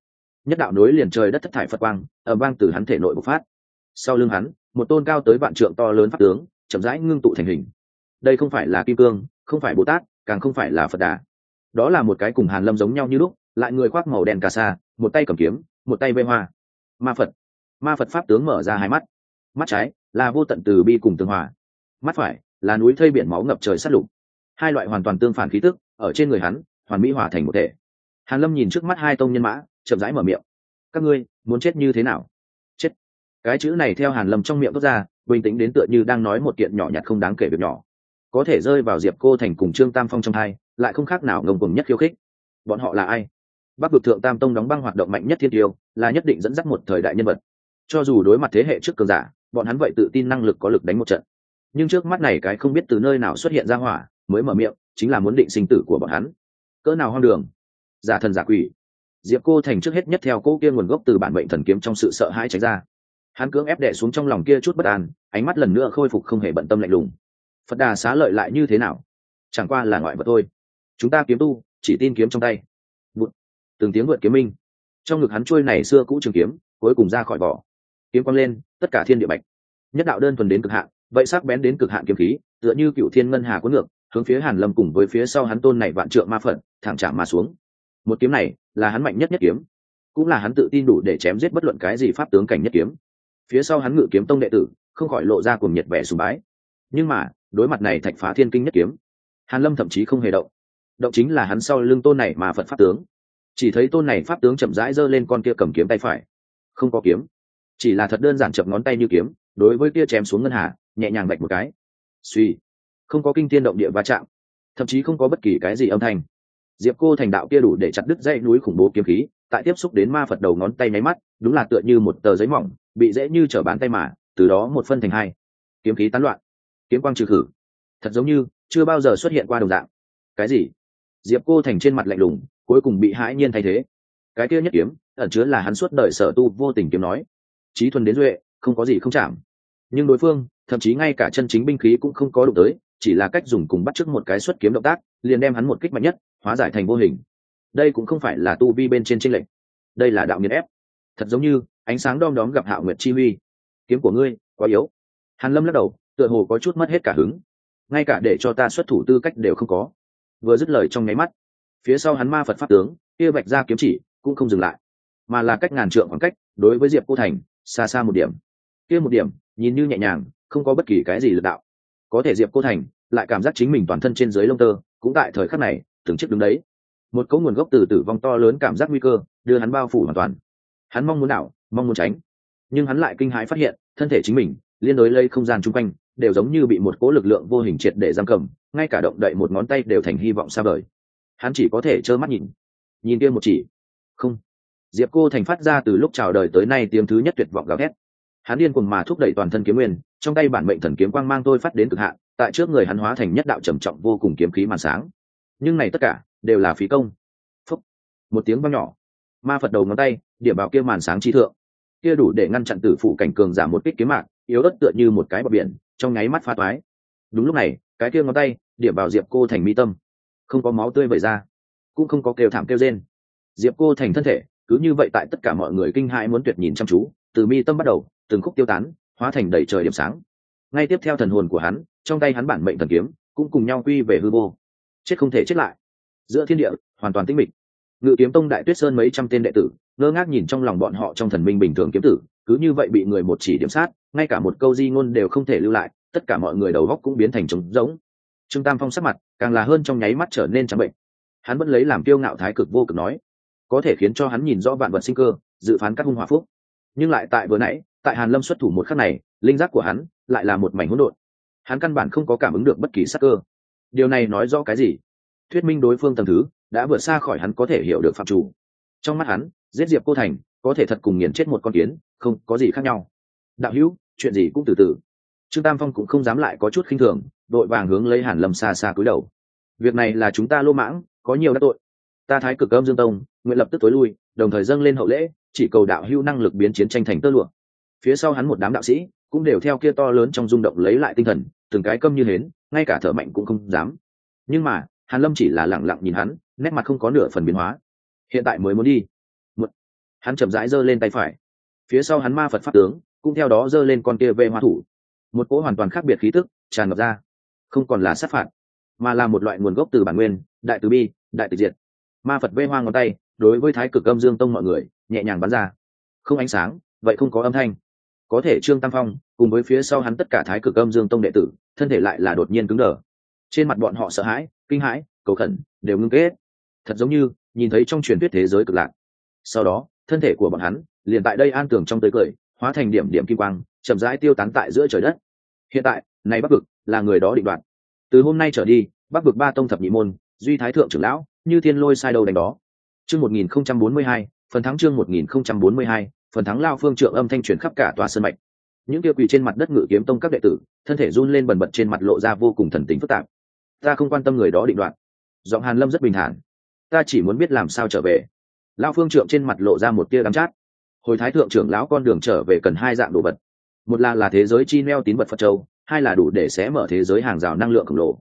Nhất đạo nối liền trời đất thất thải phật quang ở vang từ hắn thể nội bộc phát. Sau lưng hắn, một tôn cao tới vạn trượng to lớn pháp tướng, chậm rãi ngưng tụ thành hình. Đây không phải là kim cương, không phải bồ tát, càng không phải là phật đà. Đó là một cái cùng hàn lâm giống nhau như lúc, lại người khoác màu đen cà sa, một tay cầm kiếm, một tay vây hoa. Ma phật. Ma phật pháp tướng mở ra hai mắt. Mắt trái là vô tận từ bi cùng tương hòa. Mắt phải là núi thây biển máu ngập trời sát lục. Hai loại hoàn toàn tương phản khí tức ở trên người hắn, hoàn mỹ hòa thành một thể. Hàn lâm nhìn trước mắt hai tông nhân mã, chậm rãi mở miệng. Các ngươi, muốn chết như thế nào? Chết. Cái chữ này theo hàn lâm trong miệng tốt ra, bình tĩnh đến tựa như đang nói một kiện nhỏ nhặt không đáng kể việc nhỏ. Có thể rơi vào diệp cô thành cùng trương tam phong trong hai, lại không khác nào ngông cuồng nhất khiêu khích. Bọn họ là ai? Bắc vực thượng tam tông đóng băng hoạt động mạnh nhất thiên tiêu, là nhất định dẫn dắt một thời đại nhân vật. Cho dù đối mặt thế hệ trước cường giả, bọn hắn vậy tự tin năng lực có lực đánh một trận. Nhưng trước mắt này cái không biết từ nơi nào xuất hiện ra hỏa, mới mở miệng chính là muốn định sinh tử của bọn hắn. Cỡ nào hoang đường? Giả thần giả quỷ. Diệp cô thành trước hết nhất theo cô kia nguồn gốc từ bản mệnh thần kiếm trong sự sợ hãi tránh ra. Hắn cưỡng ép đẻ xuống trong lòng kia chút bất an, ánh mắt lần nữa khôi phục không hề bận tâm lạnh lùng. Phật đà xá lợi lại như thế nào? Chẳng qua là ngoại vật thôi. Chúng ta kiếm tu, chỉ tin kiếm trong tay. Vụt. từng tiếng vượt kiếm minh. Trong ngực hắn trôi này xưa cũ trường kiếm, cuối cùng ra khỏi vỏ. Kiếm quang lên, tất cả thiên địa bạch. Nhất đạo đơn thuần đến cực hạn, vậy sắc bén đến cực hạn kiếm khí, tựa như cựu thiên ngân hà cuốn ngược hướng phía hàn lâm cùng với phía sau hắn tôn này vạn trượng ma phật, thẳng chạm mà xuống. Một kiếm này là hắn mạnh nhất nhất kiếm, cũng là hắn tự tin đủ để chém giết bất luận cái gì pháp tướng cảnh nhất kiếm. Phía sau hắn ngự kiếm tông đệ tử, không khỏi lộ ra cùng nhiệt vẻ sùng bái. Nhưng mà, đối mặt này thạch phá thiên kinh nhất kiếm, hàn lâm thậm chí không hề động. Động chính là hắn sau lưng tôn này mà phật pháp tướng. Chỉ thấy tôn này pháp tướng chậm rãi giơ lên con kia cầm kiếm tay phải. Không có kiếm, chỉ là thật đơn giản chập ngón tay như kiếm, đối với kia chém xuống ngân hà, nhẹ nhàng bạch một cái. Suy không có kinh tiên động địa va chạm, thậm chí không có bất kỳ cái gì âm thanh. Diệp cô thành đạo kia đủ để chặt đứt dãy núi khủng bố kiếm khí, tại tiếp xúc đến ma phật đầu ngón tay nháy mắt, đúng là tựa như một tờ giấy mỏng, bị dễ như trở bán tay mà, từ đó một phân thành hai. Kiếm khí tán loạn, kiếm quang trừ khử. Thật giống như chưa bao giờ xuất hiện qua đồng dạng. Cái gì? Diệp cô thành trên mặt lạnh lùng, cuối cùng bị hãi nhiên thay thế. Cái kia nhất kiếm, ẩn chứa là hắn suốt đời sở tu vô tình kiếm nói. Trí thuần đến duệ, không có gì không chạm. Nhưng đối phương, thậm chí ngay cả chân chính binh khí cũng không có đụng tới chỉ là cách dùng cùng bắt chước một cái xuất kiếm động tác, liền đem hắn một kích mạnh nhất, hóa giải thành vô hình. Đây cũng không phải là tu vi bên trên tranh lệch. Đây là đạo nghiền ép. Thật giống như, ánh sáng đom đóm gặp hạo nguyệt chi huy. Kiếm của ngươi, quá yếu. Hàn lâm lắc đầu, tựa hồ có chút mất hết cả hứng. Ngay cả để cho ta xuất thủ tư cách đều không có. Vừa dứt lời trong nháy mắt, phía sau hắn ma phật pháp tướng, kia bạch ra kiếm chỉ, cũng không dừng lại. Mà là cách ngàn trượng khoảng cách, đối với diệp cô thành, xa xa một điểm. Kia một điểm, nhìn như nhẹ nhàng, không có bất kỳ cái gì lực đạo có thể diệp cô thành lại cảm giác chính mình toàn thân trên dưới lông tơ, cũng tại thời khắc này, từng chiếc đứng đấy. Một cấu nguồn gốc từ tử vong to lớn cảm giác nguy cơ, đưa hắn bao phủ hoàn toàn. Hắn mong muốn đảo mong muốn tránh. Nhưng hắn lại kinh hãi phát hiện, thân thể chính mình, liên đối lây không gian chung quanh, đều giống như bị một cỗ lực lượng vô hình triệt để giam cầm, ngay cả động đậy một ngón tay đều thành hy vọng xa vời. Hắn chỉ có thể trơ mắt nhìn. Nhìn kia một chỉ. Không. Diệp cô thành phát ra từ lúc chào đời tới nay tiếng thứ nhất tuyệt vọng gào thét. Hắn điên cuồng mà thúc đẩy toàn thân kiếm nguyên trong tay bản mệnh thần kiếm quang mang tôi phát đến cực hạn, tại trước người hắn hóa thành nhất đạo trầm trọng vô cùng kiếm khí màn sáng. Nhưng này tất cả đều là phí công. Phúc. một tiếng vang nhỏ. Ma phật đầu ngón tay, điểm vào kia màn sáng chi thượng. Kia đủ để ngăn chặn tử phụ cảnh cường giảm một kích kiếm mạng yếu ớt tựa như một cái bờ biển, trong nháy mắt pha toái. Đúng lúc này, cái kia ngón tay, điểm vào diệp cô thành mi tâm. Không có máu tươi vẩy ra, cũng không có kêu thảm kêu rên. Diệp cô thành thân thể, cứ như vậy tại tất cả mọi người kinh hãi muốn tuyệt nhìn chăm chú, từ mi tâm bắt đầu, từng khúc tiêu tán hóa thành đầy trời điểm sáng. Ngay tiếp theo thần hồn của hắn, trong tay hắn bản mệnh thần kiếm, cũng cùng nhau quy về hư vô. Chết không thể chết lại. Giữa thiên địa, hoàn toàn tĩnh mịch. Ngự kiếm tông đại tuyết sơn mấy trăm tên đệ tử, ngơ ngác nhìn trong lòng bọn họ trong thần minh bình thường kiếm tử, cứ như vậy bị người một chỉ điểm sát, ngay cả một câu di ngôn đều không thể lưu lại, tất cả mọi người đầu góc cũng biến thành trống rỗng. Trương tam phong sắc mặt càng là hơn trong nháy mắt trở nên trắng bệnh. Hắn vẫn lấy làm kiêu ngạo thái cực vô cực nói, có thể khiến cho hắn nhìn rõ vạn vật sinh cơ, dự phán các hung hòa phúc. Nhưng lại tại vừa nãy tại hàn lâm xuất thủ một khắc này, linh giác của hắn lại là một mảnh hỗn độn. Hắn căn bản không có cảm ứng được bất kỳ sắc cơ. Điều này nói rõ cái gì? Thuyết minh đối phương tầm thứ đã vượt xa khỏi hắn có thể hiểu được phạm chủ. Trong mắt hắn, giết diệp cô thành có thể thật cùng nghiền chết một con kiến, không có gì khác nhau. Đạo hữu, chuyện gì cũng từ từ. Trương tam phong cũng không dám lại có chút khinh thường, đội vàng hướng lấy hàn lâm xa xa cúi đầu. Việc này là chúng ta lô mãng, có nhiều đắc tội. Ta thái cực âm dương tông, nguyện lập tức tối lui, đồng thời dâng lên hậu lễ, chỉ cầu đạo hữu năng lực biến chiến tranh thành tơ lụa phía sau hắn một đám đạo sĩ cũng đều theo kia to lớn trong rung động lấy lại tinh thần, từng cái câm như hến, ngay cả thở mạnh cũng không dám. Nhưng mà, hàn lâm chỉ là lặng lặng nhìn hắn, nét mặt không có nửa phần biến hóa. Hiện tại mới muốn đi. Một, hắn chậm rãi giơ lên tay phải. Phía sau hắn ma phật pháp tướng, cũng theo đó giơ lên con kia về hoa thủ. Một cỗ hoàn toàn khác biệt khí tức tràn ngập ra. Không còn là sát phạt, mà là một loại nguồn gốc từ bản nguyên, đại từ bi, đại từ diệt. Ma phật vê hoa ngón tay, đối với thái cực âm dương tông mọi người, nhẹ nhàng bắn ra. Không ánh sáng, vậy không có âm thanh có thể trương tam phong cùng với phía sau hắn tất cả thái cực âm dương tông đệ tử thân thể lại là đột nhiên cứng đờ. Trên mặt bọn họ sợ hãi kinh hãi cầu khẩn đều ngưng kết. Thật giống như nhìn thấy trong truyền thuyết thế giới cực lạc. Sau đó thân thể của bọn hắn liền tại đây an tưởng trong tới cười hóa thành điểm điểm kim quang chậm rãi tiêu tán tại giữa trời đất. Hiện tại này bắc vực là người đó định đoạt. Từ hôm nay trở đi bắc vực ba tông thập nhị môn duy thái thượng trưởng lão như thiên lôi sai đầu đánh đó. Chương 1042, phần thắng chương 1042, phần thắng lao phương trượng âm thanh truyền khắp cả tòa sân mạch. Những kia quỳ trên mặt đất ngự kiếm tông các đệ tử, thân thể run lên bần bật trên mặt lộ ra vô cùng thần tính phức tạp. Ta không quan tâm người đó định đoạn giọng hàn lâm rất bình thản. Ta chỉ muốn biết làm sao trở về. Lao phương trượng trên mặt lộ ra một tia đắm chát. Hồi thái thượng trưởng lão con đường trở về cần hai dạng đồ vật. Một là là thế giới chi neo tín vật phật châu, hai là đủ để xé mở thế giới hàng rào năng lượng khổng lồ.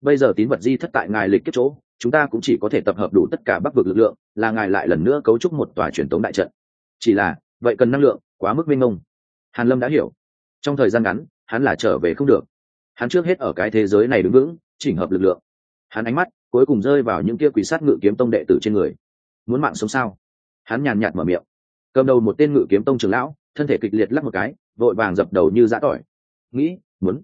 Bây giờ tín vật di thất tại ngài lịch kết chỗ, chúng ta cũng chỉ có thể tập hợp đủ tất cả bắc vực lực lượng, là ngài lại lần nữa cấu trúc một tòa truyền tống đại trận. Chỉ là vậy cần năng lượng, quá mức minh ông hàn lâm đã hiểu. Trong thời gian ngắn, hắn là trở về không được. Hắn trước hết ở cái thế giới này đứng vững, chỉnh hợp lực lượng. Hắn ánh mắt cuối cùng rơi vào những kia quỷ sát ngự kiếm tông đệ tử trên người. Muốn mạng sống sao? Hắn nhàn nhạt mở miệng. Cầm đầu một tên ngự kiếm tông trưởng lão, thân thể kịch liệt lắc một cái, vội vàng dập đầu như giã tỏi. Nghĩ, muốn.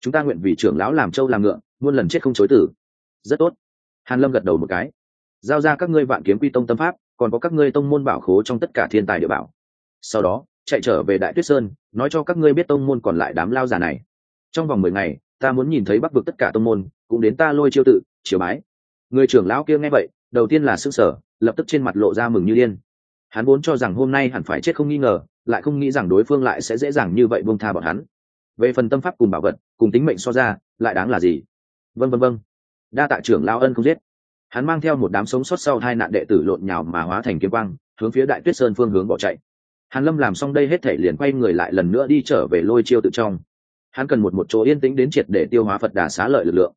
Chúng ta nguyện vì trưởng lão làm trâu làm ngựa, muôn lần chết không chối tử rất tốt. Hàn lâm gật đầu một cái. Giao ra các ngươi vạn kiếm quy tông tâm pháp, còn có các ngươi tông môn bảo khố trong tất cả thiên tài địa bảo sau đó, chạy trở về đại tuyết sơn, nói cho các ngươi biết tông môn còn lại đám lao giả này. Trong vòng mười ngày, ta muốn nhìn thấy bắc vực tất cả tông môn, cũng đến ta lôi chiêu tự, chiều bái. Người trưởng lão kia nghe vậy, đầu tiên là sức sở lập tức trên mặt lộ ra mừng như điên. Hắn vốn cho rằng hôm nay hẳn phải chết không nghi ngờ, lại không nghĩ rằng đối phương lại sẽ dễ dàng như vậy buông tha bọn hắn. Về phần tâm pháp cùng bảo vật, cùng tính mệnh so ra, lại đáng là gì? Vân vân vân đa tạ trưởng lao ân không giết. Hắn mang theo một đám sống sót sau hai nạn đệ tử lộn nhào mà hóa thành kiếm quang, hướng phía đại tuyết sơn phương hướng bỏ chạy hàn lâm làm xong đây hết thể liền quay người lại lần nữa đi trở về lôi chiêu tự trong. Hắn cần một một chỗ yên tĩnh đến triệt để tiêu hóa phật đà xá lợi lực lượng.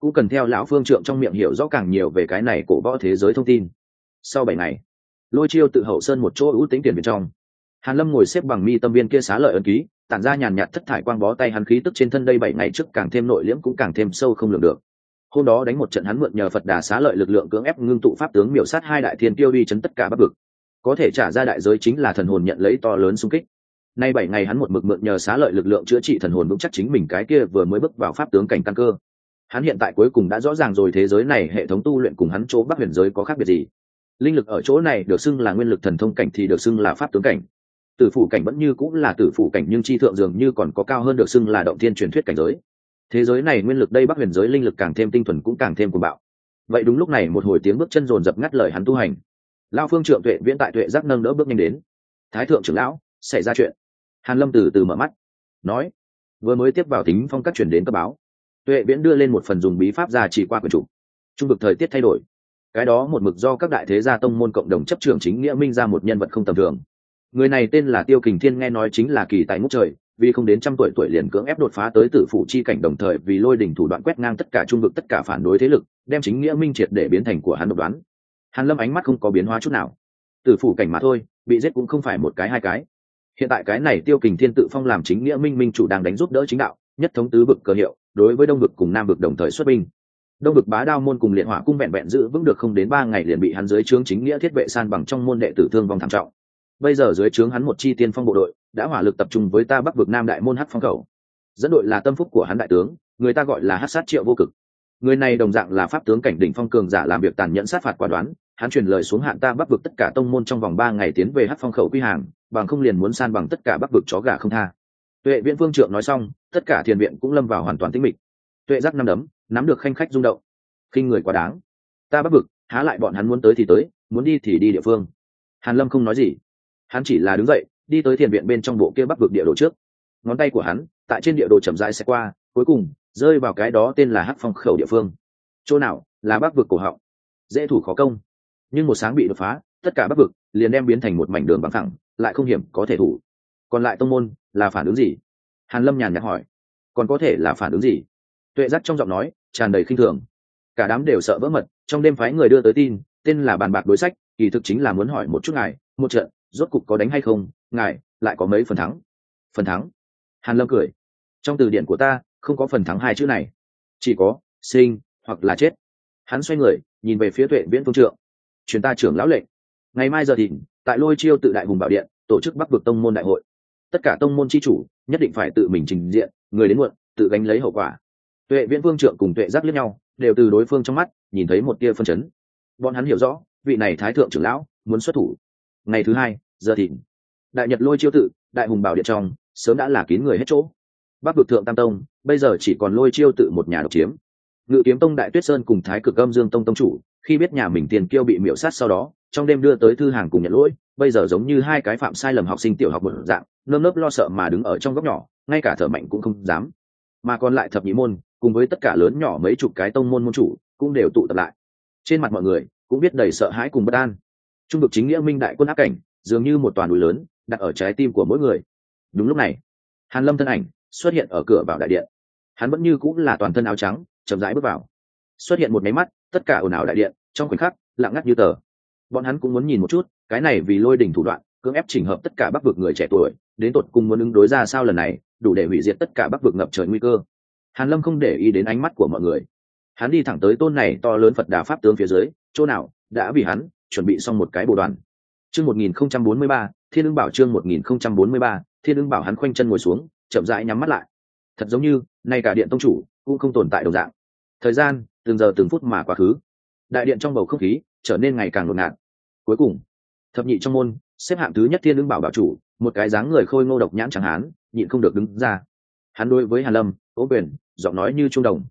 Cũng cần theo lão phương trượng trong miệng hiểu rõ càng nhiều về cái này của võ thế giới thông tin. Sau bảy ngày, lôi chiêu tự hậu sơn một chỗ ưu tính tiền bên trong. Hàn lâm ngồi xếp bằng mi tâm viên kia xá lợi ấn ký, tản ra nhàn nhạt thất thải quang bó tay hắn khí tức trên thân đây bảy ngày trước càng thêm nội liễm cũng càng thêm sâu không lường được. Hôm đó đánh một trận hắn mượn nhờ phật đà xá lợi lực lượng cưỡng ép ngưng tụ pháp tướng miểu sát hai đại thiên tiêu đi chấn tất cả bắc vực có thể trả ra đại giới chính là thần hồn nhận lấy to lớn xung kích. Nay bảy ngày hắn một mực mượn nhờ xá lợi lực lượng chữa trị thần hồn vững chắc chính mình cái kia vừa mới bước vào pháp tướng cảnh căn cơ. Hắn hiện tại cuối cùng đã rõ ràng rồi thế giới này hệ thống tu luyện cùng hắn chỗ bắc huyền giới có khác biệt gì. Linh lực ở chỗ này được xưng là nguyên lực thần thông cảnh thì được xưng là pháp tướng cảnh. Tử phủ cảnh vẫn như cũng là tử phủ cảnh nhưng chi thượng dường như còn có cao hơn được xưng là động thiên truyền thuyết cảnh giới. Thế giới này nguyên lực đây bắc huyền giới linh lực càng thêm tinh thuần cũng càng thêm cuồng bạo. Vậy đúng lúc này một hồi tiếng bước chân rồn rập ngắt lời hắn tu hành lao phương trượng tuệ viễn tại tuệ giác nâng đỡ bước nhanh đến. Thái thượng trưởng lão, xảy ra chuyện. Hàn lâm từ từ mở mắt, nói, vừa mới tiếp vào tính phong cách chuyển đến cấp báo. Tuệ viễn đưa lên một phần dùng bí pháp ra chỉ qua quyền chủ. Trung vực thời tiết thay đổi. Cái đó một mực do các đại thế gia tông môn cộng đồng chấp trưởng chính nghĩa minh ra một nhân vật không tầm thường. Người này tên là tiêu kình thiên nghe nói chính là kỳ tài ngũ trời, vì không đến trăm tuổi tuổi liền cưỡng ép đột phá tới tử phụ chi cảnh đồng thời vì lôi đỉnh thủ đoạn quét ngang tất cả trung vực tất cả phản đối thế lực, đem chính nghĩa minh triệt để biến thành của hắn độc đoán hàn lâm ánh mắt không có biến hóa chút nào. Tử phủ cảnh mà thôi, bị giết cũng không phải một cái hai cái. Hiện tại cái này tiêu kình thiên tự phong làm chính nghĩa minh minh chủ đang đánh giúp đỡ chính đạo, nhất thống tứ vực cơ hiệu, đối với đông vực cùng nam vực đồng thời xuất binh. Đông vực bá đao môn cùng liệt hỏa cung vẹn vẹn giữ vững được không đến ba ngày liền bị hắn dưới trướng chính nghĩa thiết vệ san bằng trong môn đệ tử thương vong thảm trọng. Bây giờ dưới trướng hắn một chi tiên phong bộ đội, đã hỏa lực tập trung với ta bắc vực nam đại môn hát phong khẩu dẫn đội là tâm phúc của hắn đại tướng, người ta gọi là hát sát triệu vô cực. Người này đồng dạng là pháp tướng cảnh đỉnh phong cường giả làm việc tàn nhẫn sát phạt quả đoán hắn truyền lời xuống hạn ta bắc vực tất cả tông môn trong vòng ba ngày tiến về hát phong khẩu quy hàng, bằng không liền muốn san bằng tất cả bắc vực chó gà không tha. Tuệ viện vương trượng nói xong, tất cả thiền viện cũng lâm vào hoàn toàn tĩnh mịch. Tuệ giác năm đấm, nắm được khanh khách rung động. Khinh người quá đáng. Ta bắc vực, há lại bọn hắn muốn tới thì tới, muốn đi thì đi địa phương. Hàn lâm không nói gì. Hắn chỉ là đứng dậy, đi tới thiền viện bên trong bộ kia bắc vực địa đồ trước. Ngón tay của hắn, tại trên địa đồ chậm rãi sẽ qua, cuối cùng, rơi vào cái đó tên là hắc phong khẩu địa phương. Chỗ nào? Là bắc vực cổ họng. Dễ thủ khó công nhưng một sáng bị đột phá, tất cả bắc vực liền đem biến thành một mảnh đường bằng thẳng lại không hiểm có thể thủ. Còn lại tông môn là phản ứng gì? Hàn lâm nhàn nhạt hỏi. Còn có thể là phản ứng gì? Tuệ giác trong giọng nói tràn đầy khinh thường. Cả đám đều sợ vỡ mật, trong đêm phái người đưa tới tin, tên là bàn bạc đối sách, kỳ thực chính là muốn hỏi một chút ngài, một trận, rốt cục có đánh hay không, ngài lại có mấy phần thắng? Phần thắng? Hàn lâm cười. Trong từ điển của ta, không có phần thắng hai chữ này. Chỉ có, sinh hoặc là chết. Hắn xoay người, nhìn về phía tuệ viễn phương trượng truyền ta trưởng lão lệnh. Ngày mai giờ thìn, tại lôi chiêu tự đại hùng bảo điện, tổ chức bắc vực tông môn đại hội. Tất cả tông môn chi chủ nhất định phải tự mình trình diện, người đến muộn, tự gánh lấy hậu quả. Tuệ viễn vương trượng cùng tuệ giác liếc nhau, đều từ đối phương trong mắt nhìn thấy một tia phân chấn. Bọn hắn hiểu rõ, vị này thái thượng trưởng lão muốn xuất thủ. Ngày thứ hai, giờ thìn, đại nhật lôi chiêu tự, đại hùng bảo điện trong, sớm đã là kín người hết chỗ. Bắc vực thượng tam tông, bây giờ chỉ còn lôi chiêu tự một nhà độc chiếm ngự kiếm tông đại tuyết sơn cùng thái cực âm dương tông tông chủ, khi biết nhà mình tiền kiêu bị miễu sát sau đó, trong đêm đưa tới thư hàng cùng nhận lỗi, bây giờ giống như hai cái phạm sai lầm học sinh tiểu học một dạng, nơm nớp lo sợ mà đứng ở trong góc nhỏ, ngay cả thở mạnh cũng không dám. Mà còn lại thập nhị môn, cùng với tất cả lớn nhỏ mấy chục cái tông môn môn chủ, cũng đều tụ tập lại. Trên mặt mọi người, cũng biết đầy sợ hãi cùng bất an. Trung vực chính nghĩa minh đại quân áp cảnh, dường như một toàn núi lớn, đặt ở trái tim của mỗi người. Đúng lúc này, hàn lâm thân ảnh xuất hiện ở cửa vào đại điện. Hắn vẫn như cũng là toàn thân áo trắng chậm rãi bước vào. Xuất hiện một máy mắt tất cả ồn ào đại điện trong khoảnh khắc lặng ngắt như tờ. Bọn hắn cũng muốn nhìn một chút cái này vì lôi đỉnh thủ đoạn cưỡng ép chỉnh hợp tất cả bắc vực người trẻ tuổi đến tột cùng muốn ứng đối ra sao lần này đủ để hủy diệt tất cả bắc vực ngập trời nguy cơ. Hàn lâm không để ý đến ánh mắt của mọi người. Hắn đi thẳng tới tôn này to lớn phật đà pháp tướng phía dưới chỗ nào đã vì hắn chuẩn bị xong một cái bộ đoàn. Chương 1043, thiên ưng bảo chương 1043, thiên ưng bảo hắn khoanh chân ngồi xuống chậm rãi nhắm mắt lại. Thật giống như nay cả điện tông chủ cũng không tồn tại đồng dạng. Thời gian, từng giờ từng phút mà quá khứ. Đại điện trong bầu không khí trở nên ngày càng ngột ngạt. Cuối cùng, thập nhị trong môn, xếp hạng thứ nhất thiên ứng bảo bảo chủ, một cái dáng người khôi ngô độc nhãn chẳng hán, nhịn không được đứng ra. Hắn đối với hàn lâm ố quyền, giọng nói như trung đồng.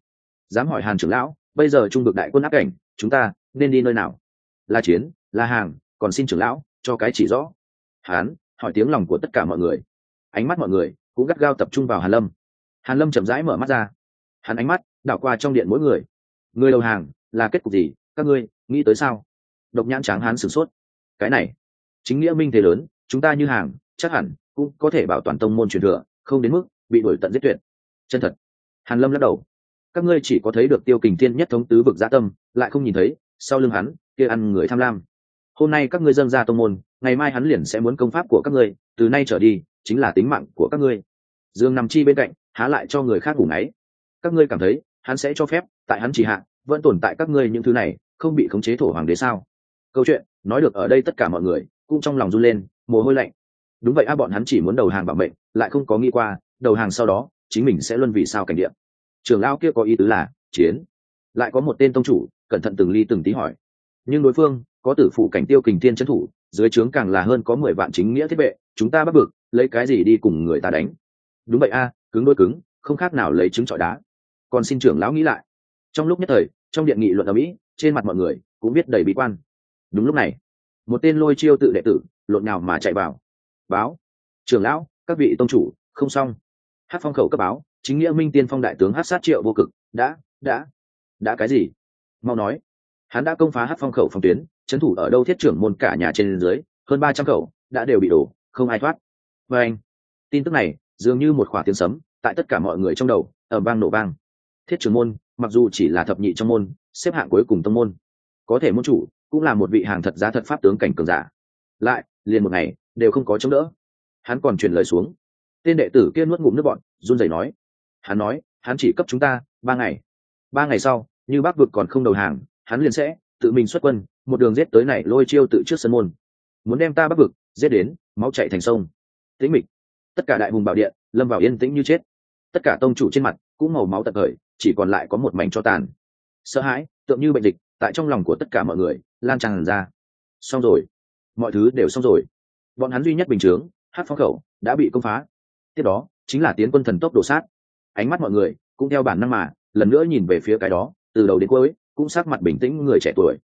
Dám hỏi hàn trưởng lão, bây giờ trung được đại quân áp cảnh, chúng ta nên đi nơi nào? Là chiến là hàng, còn xin trưởng lão cho cái chỉ rõ. Hán, hỏi tiếng lòng của tất cả mọi người. Ánh mắt mọi người cũng gắt gao tập trung vào hàn lâm. Hàn lâm chậm rãi mở mắt ra hắn ánh mắt đảo qua trong điện mỗi người. Người đầu hàng là kết cục gì? Các ngươi nghĩ tới sao? Độc nhãn tráng hán sửng sốt. Cái này, chính nghĩa minh thế lớn, chúng ta như hàng, chắc hẳn cũng có thể bảo toàn tông môn truyền thừa, không đến mức bị đuổi tận giết tuyệt. Chân thật. Hàn lâm lắc đầu. Các ngươi chỉ có thấy được tiêu kình thiên nhất thống tứ vực gia tâm, lại không nhìn thấy, sau lưng hắn, kia ăn người tham lam. Hôm nay các ngươi dâng ra tông môn, ngày mai hắn liền sẽ muốn công pháp của các ngươi, từ nay trở đi, chính là tính mạng của các ngươi. Dương nằm chi bên cạnh, há lại cho người khác ngủ ngáy các ngươi cảm thấy, hắn sẽ cho phép, tại hắn chỉ hạ, vẫn tồn tại các ngươi những thứ này, không bị khống chế thổ hoàng đế sao? Câu chuyện, nói được ở đây tất cả mọi người, cũng trong lòng run lên, mồ hôi lạnh. Đúng vậy a, bọn hắn chỉ muốn đầu hàng bảo mệnh, lại không có nghĩ qua, đầu hàng sau đó, chính mình sẽ luân vì sao cảnh điện trường lao kia có ý tứ là, chiến. Lại có một tên tông chủ, cẩn thận từng ly từng tí hỏi. Nhưng đối phương, có tử phụ cảnh tiêu kình thiên trấn thủ, dưới trướng càng là hơn có mười vạn chính nghĩa thiết vệ, chúng ta bắt bực, lấy cái gì đi cùng người ta đánh? Đúng vậy a, cứng đôi cứng, không khác nào lấy trứng trọi đá còn xin trưởng lão nghĩ lại. Trong lúc nhất thời, trong điện nghị luận ở mỹ, trên mặt mọi người cũng biết đầy bí quan. Đúng lúc này, một tên lôi chiêu tự đệ tử, lộn nào mà chạy vào. Báo, trưởng lão, các vị tông chủ, không xong. Hát phong khẩu cấp báo, chính nghĩa minh tiên phong đại tướng hát sát triệu vô cực, đã đã đã cái gì? Mau nói. Hắn đã công phá hát phong khẩu phòng tuyến, trấn thủ ở đâu thiết trưởng môn cả nhà trên dưới, hơn ba trăm khẩu, đã đều bị đổ, không ai thoát. Và anh, tin tức này, dường như một khỏa tiếng sấm, tại tất cả mọi người trong đầu ở vang nổ vang thiết trưởng môn, mặc dù chỉ là thập nhị trong môn, xếp hạng cuối cùng tông môn, có thể môn chủ cũng là một vị hàng thật giá thật pháp tướng cảnh cường giả. Lại, liền một ngày, đều không có chống đỡ. Hắn còn truyền lời xuống. Tên đệ tử kia nuốt ngụm nước bọn run rẩy nói. Hắn nói, hắn chỉ cấp chúng ta ba ngày. Ba ngày sau, như bác vực còn không đầu hàng, hắn liền sẽ tự mình xuất quân, một đường giết tới này lôi chiêu tự trước sân môn. Muốn đem ta bắc vực giết đến máu chạy thành sông. Tĩnh mịch. Tất cả đại hùng bảo điện, lâm vào yên tĩnh như chết. Tất cả tông chủ trên mặt cũng màu máu tận khởi chỉ còn lại có một mảnh cho tàn. Sợ hãi, tượng như bệnh dịch, tại trong lòng của tất cả mọi người, lan tràn ra. Xong rồi. Mọi thứ đều xong rồi. Bọn hắn duy nhất bình chướng hát phong khẩu, đã bị công phá. Tiếp đó, chính là tiến quân thần tốc đổ sát. Ánh mắt mọi người cũng theo bản năng mà, lần nữa nhìn về phía cái đó, từ đầu đến cuối, cũng sát mặt bình tĩnh người trẻ tuổi.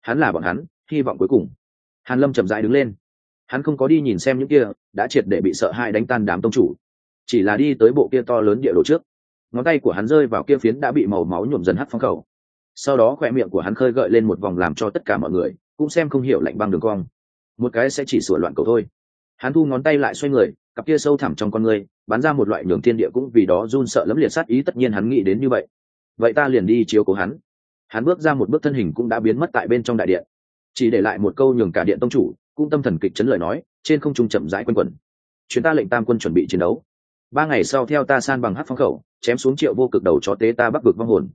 Hắn là bọn hắn, hy vọng cuối cùng. Hàn lâm chậm rãi đứng lên. Hắn không có đi nhìn xem những kia, đã triệt để bị sợ hãi đánh tan đám tông chủ. Chỉ là đi tới bộ kia to lớn địa đồ trước ngón tay của hắn rơi vào kia phiến đã bị màu máu nhuộm dần hắt phong khẩu. Sau đó khoe miệng của hắn khơi gợi lên một vòng làm cho tất cả mọi người cũng xem không hiểu lạnh băng đường cong. Một cái sẽ chỉ sửa loạn cầu thôi. Hắn thu ngón tay lại xoay người, cặp kia sâu thẳm trong con người bắn ra một loại nhường thiên địa cũng vì đó run sợ lẫm liệt sát ý, tất nhiên hắn nghĩ đến như vậy. Vậy ta liền đi chiếu cố hắn. Hắn bước ra một bước thân hình cũng đã biến mất tại bên trong đại điện. Chỉ để lại một câu nhường cả điện tông chủ cũng tâm thần kịch chấn lời nói, trên không trung chậm rãi quân quẩn. Chuyến ta lệnh tam quân chuẩn bị chiến đấu ba ngày sau theo ta san bằng hát phong khẩu, chém xuống triệu vô cực đầu cho tế ta bắc vực vong hồn.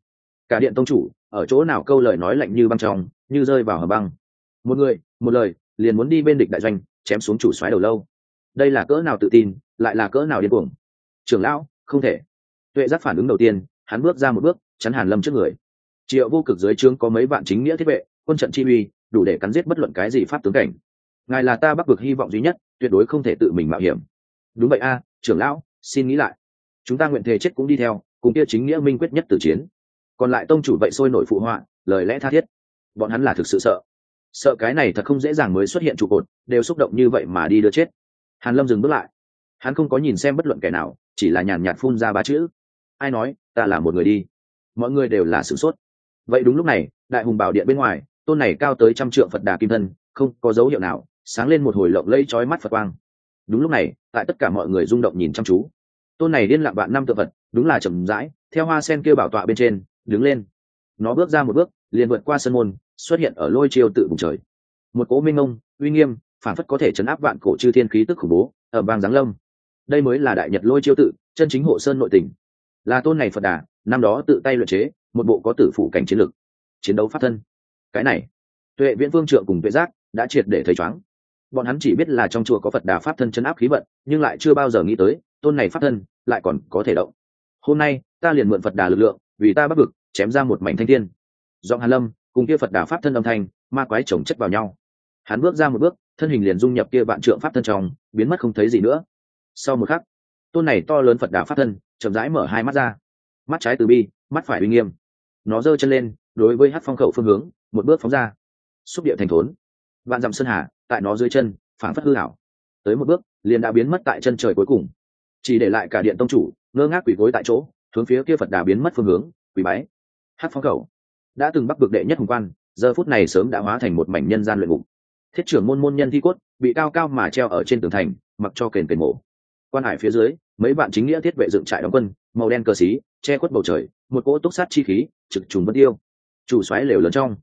Cả điện tông chủ, ở chỗ nào câu lời nói lạnh như băng trong, như rơi vào hầm băng. Một người, một lời, liền muốn đi bên địch đại doanh, chém xuống chủ xoáy đầu lâu. Đây là cỡ nào tự tin, lại là cỡ nào điên cuồng? Trưởng lão, không thể. Tuệ giác phản ứng đầu tiên, hắn bước ra một bước, chắn hàn lâm trước người. Triệu vô cực dưới trướng có mấy vạn chính nghĩa thiết vệ, quân trận chi uy, đủ để cắn giết bất luận cái gì pháp tướng cảnh. Ngài là ta bắc vực hy vọng duy nhất, tuyệt đối không thể tự mình mạo hiểm. Đúng vậy a, trưởng lão xin nghĩ lại. Chúng ta nguyện thể chết cũng đi theo, cùng kia chính nghĩa minh quyết nhất tử chiến. Còn lại tông chủ vậy sôi nổi phụ họa, lời lẽ tha thiết. Bọn hắn là thực sự sợ. Sợ cái này thật không dễ dàng mới xuất hiện trụ cột, đều xúc động như vậy mà đi đưa chết. Hàn lâm dừng bước lại. Hắn không có nhìn xem bất luận kẻ nào, chỉ là nhàn nhạt phun ra ba chữ. Ai nói, ta là một người đi. Mọi người đều là sửng sốt. Vậy đúng lúc này, đại hùng bảo điện bên ngoài, tôn này cao tới trăm trượng phật đà kim thân, không có dấu hiệu nào, sáng lên một hồi lộng lẫy chói mắt phật quang đúng lúc này, tại tất cả mọi người rung động nhìn chăm chú. Tôn này điên lặng bạn năm tự vật đúng là chậm rãi, theo hoa sen kêu bảo tọa bên trên, đứng lên. Nó bước ra một bước, liền vượt qua sân môn, xuất hiện ở lôi chiêu tự vùng trời. Một cố minh ông uy nghiêm, phản phất có thể chấn áp vạn cổ chư thiên khí tức khủng bố, ở bang giáng lâm. Đây mới là đại nhật lôi chiêu tự, chân chính hộ sơn nội tình. Là tôn này phật đà, năm đó tự tay luyện chế, một bộ có tử phủ cảnh chiến lực chiến đấu phát thân. Cái này, tuệ viễn vương trượng cùng tuệ giác, đã triệt để thấy chóng bọn hắn chỉ biết là trong chùa có phật đà pháp thân chấn áp khí vận, nhưng lại chưa bao giờ nghĩ tới, tôn này pháp thân lại còn có thể động. Hôm nay, ta liền mượn phật đà lực lượng, vì ta bắt vực, chém ra một mảnh thanh thiên. Giọng hàn lâm, cùng kia phật đà pháp thân âm thanh, ma quái chồng chất vào nhau. Hắn bước ra một bước, thân hình liền dung nhập kia vạn trượng pháp thân trong, biến mất không thấy gì nữa. Sau một khắc, tôn này to lớn phật đà pháp thân, chậm rãi mở hai mắt ra. Mắt trái từ bi, mắt phải uy nghiêm. Nó giơ chân lên, đối với hát phong khẩu phương hướng, một bước phóng ra. Xúc địa thành thốn vạn dặm sơn hà, tại nó dưới chân phản phất hư hảo tới một bước, liền đã biến mất tại chân trời cuối cùng. Chỉ để lại cả điện tông chủ, ngơ ngác quỷ gối tại chỗ, hướng phía kia phật đà biến mất phương hướng quỷ bái. Hát phong cầu. Đã từng bắc vực đệ nhất hùng quan, giờ phút này sớm đã hóa thành một mảnh nhân gian luyện ngục. Thiết trưởng môn môn nhân thi cốt, bị cao cao mà treo ở trên tường thành, mặc cho kền kền mổ. Quan hải phía dưới, mấy bạn chính nghĩa thiết vệ dựng trại đóng quân, màu đen cờ xí, che khuất bầu trời, một cỗ túc sát chi khí, trực trùng bất tiêu. Chủ xoáy lều lớn trong.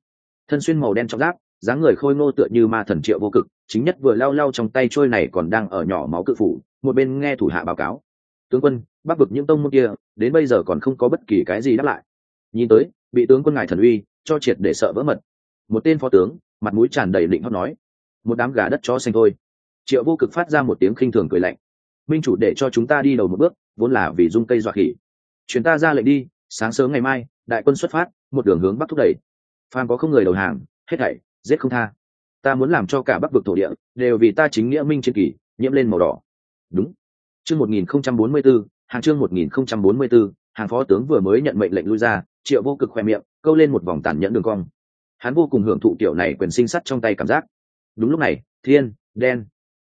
Thân xuyên màu đen trong giáp dáng người khôi ngô tựa như ma thần triệu vô cực, chính nhất vừa lao lao trong tay trôi này còn đang ở nhỏ máu cự phủ, một bên nghe thủ hạ báo cáo. Tướng quân, bắc vực những tông môn kia, đến bây giờ còn không có bất kỳ cái gì đáp lại. Nhìn tới, bị tướng quân ngài thần uy, cho triệt để sợ vỡ mật. Một tên phó tướng, mặt mũi tràn đầy định hót nói, một đám gà đất cho xanh thôi. Triệu vô cực phát ra một tiếng khinh thường cười lạnh, minh chủ để cho chúng ta đi đầu một bước, vốn là vì dung cây dọa khỉ. Chuyến ta ra lệnh đi, sáng sớm ngày mai, đại quân xuất phát, một đường hướng bắc thúc đẩy. Phan có không người đầu hàng, hết thảy giết không tha. Ta muốn làm cho cả bắc vực thổ địa đều vì ta chính nghĩa minh trên kỳ nhiễm lên màu đỏ. Đúng. Chương một nghìn không trăm bốn mươi 1044, hàng chương một nghìn không trăm bốn mươi 1044, hàng phó tướng vừa mới nhận mệnh lệnh lui ra triệu vô cực khoe miệng câu lên một vòng tàn nhẫn đường cong. Hắn vô cùng hưởng thụ kiểu này quyền sinh sắt trong tay cảm giác. Đúng lúc này thiên đen.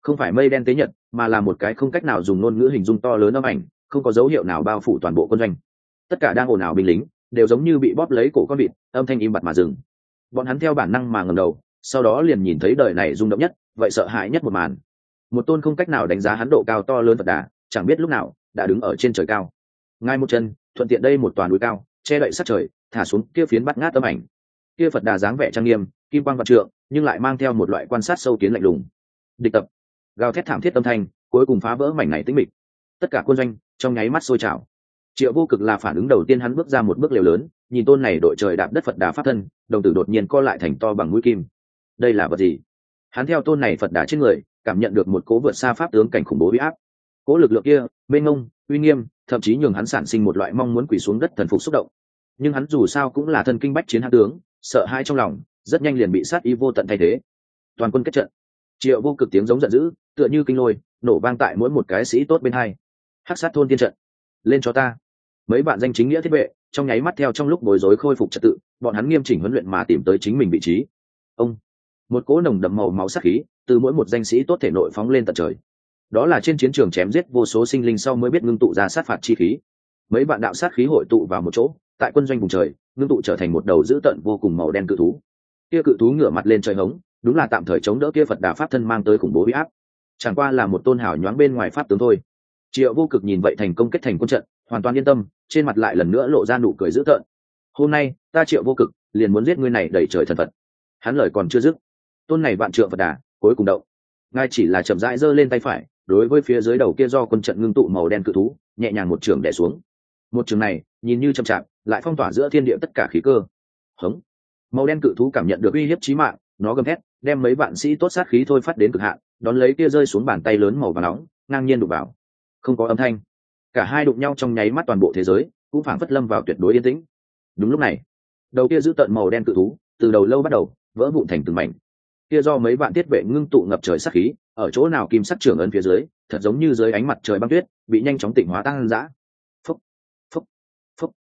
Không phải mây đen tế nhật mà là một cái không cách nào dùng ngôn ngữ hình dung to lớn âm ảnh không có dấu hiệu nào bao phủ toàn bộ quân doanh. Tất cả đang ồn ào binh lính đều giống như bị bóp lấy cổ con vịt âm thanh im bặt mà dừng bọn hắn theo bản năng mà ngầm đầu, sau đó liền nhìn thấy đời này rung động nhất, vậy sợ hãi nhất một màn. Một tôn không cách nào đánh giá hắn độ cao to lớn phật đà, chẳng biết lúc nào, đã đứng ở trên trời cao. Ngay một chân, thuận tiện đây một toàn núi cao, che đậy sát trời, thả xuống kia phiến bắt ngát tấm ảnh. Kia phật đà dáng vẻ trang nghiêm, kim quang vạn trượng, nhưng lại mang theo một loại quan sát sâu kiến lạnh lùng. Địch tập. Gào thét thảm thiết âm thanh, cuối cùng phá vỡ mảnh này tĩnh mịch. Tất cả quân doanh trong nháy mắt sôi trào triệu vô cực là phản ứng đầu tiên hắn bước ra một bước liều lớn, nhìn tôn này đội trời đạp đất phật đà pháp thân, đồng tử đột nhiên co lại thành to bằng mũi kim. Đây là vật gì? Hắn theo tôn này phật đà trên người, cảm nhận được một cố vượt xa pháp tướng cảnh khủng bố huy áp. Cố lực lượng kia, mênh ngông uy nghiêm, thậm chí nhường hắn sản sinh một loại mong muốn quỳ xuống đất thần phục xúc động. Nhưng hắn dù sao cũng là thân kinh bách chiến hạ tướng, sợ hai trong lòng, rất nhanh liền bị sát ý vô tận thay thế. Toàn quân kết trận. Triệu vô cực tiếng giống giận dữ, tựa như kinh lôi, nổ vang tại mỗi một cái sĩ tốt bên hai. Hắc sát thôn tiên trận. Lên cho ta mấy bạn danh chính nghĩa thiết vệ, trong nháy mắt theo trong lúc bối rối khôi phục trật tự, bọn hắn nghiêm chỉnh huấn luyện mà tìm tới chính mình vị trí. Ông, một cỗ nồng đậm màu máu sắc khí từ mỗi một danh sĩ tốt thể nội phóng lên tận trời. Đó là trên chiến trường chém giết vô số sinh linh sau mới biết ngưng tụ ra sát phạt chi khí. Mấy bạn đạo sát khí hội tụ vào một chỗ, tại quân doanh vùng trời, ngưng tụ trở thành một đầu dữ tợn vô cùng màu đen cự thú. Kia cự thú ngửa mặt lên trời hống, đúng là tạm thời chống đỡ kia phật đà pháp thân mang tới khủng bố huy áp. Chẳng qua là một tôn hảo nhoáng bên ngoài pháp tướng thôi. Triệu vô cực nhìn vậy thành công kết thành quân trận hoàn toàn yên tâm, trên mặt lại lần nữa lộ ra nụ cười dữ tợn. Hôm nay, ta triệu vô cực, liền muốn giết ngươi này đẩy trời thần phật. Hắn lời còn chưa dứt, tôn này vạn trượng phật đà, cuối cùng động. Ngài chỉ là chậm rãi giơ lên tay phải, đối với phía dưới đầu kia do quân trận ngưng tụ màu đen cự thú, nhẹ nhàng một trường đẻ xuống. Một trường này, nhìn như chậm chạp, lại phong tỏa giữa thiên địa tất cả khí cơ. Hống. Màu đen cự thú cảm nhận được uy hiếp chí mạng, nó gầm thét, đem mấy vạn sĩ tốt sát khí thôi phát đến cực hạn, đón lấy kia rơi xuống bàn tay lớn màu và nóng, ngang nhiên đục vào. Không có âm thanh cả hai đụng nhau trong nháy mắt toàn bộ thế giới, cũng phảng phất lâm vào tuyệt đối yên tĩnh. Đúng lúc này, đầu kia giữ tận màu đen cự thú, từ đầu lâu bắt đầu, vỡ vụn thành từng mảnh. Kia do mấy vạn tiết vệ ngưng tụ ngập trời sát khí, ở chỗ nào kim sắc trưởng ấn phía dưới, thật giống như dưới ánh mặt trời băng tuyết, bị nhanh chóng tịnh hóa tăng dã. Phúc phúc phúc.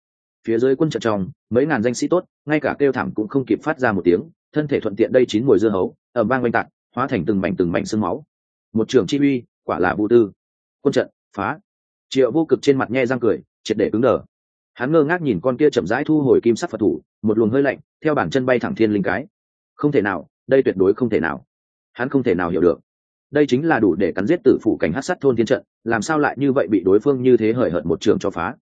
Phía dưới quân trận tròng mấy ngàn danh sĩ tốt, ngay cả kêu thảm cũng không kịp phát ra một tiếng, thân thể thuận tiện đây chín mùi dưa hấu ở vang oanh tạc hóa thành từng mảnh từng mảnh sương máu. Một trường chi uy, quả là vũ tư. Quân trận, phá triệu vô cực trên mặt nhe răng cười, triệt để cứng đờ. Hắn ngơ ngác nhìn con kia chậm rãi thu hồi kim sắc phật thủ, một luồng hơi lạnh, theo bản chân bay thẳng thiên linh cái. Không thể nào, đây tuyệt đối không thể nào. Hắn không thể nào hiểu được. Đây chính là đủ để cắn giết tử phụ cảnh hát sát thôn thiên trận, làm sao lại như vậy bị đối phương như thế hời hợt một trường cho phá?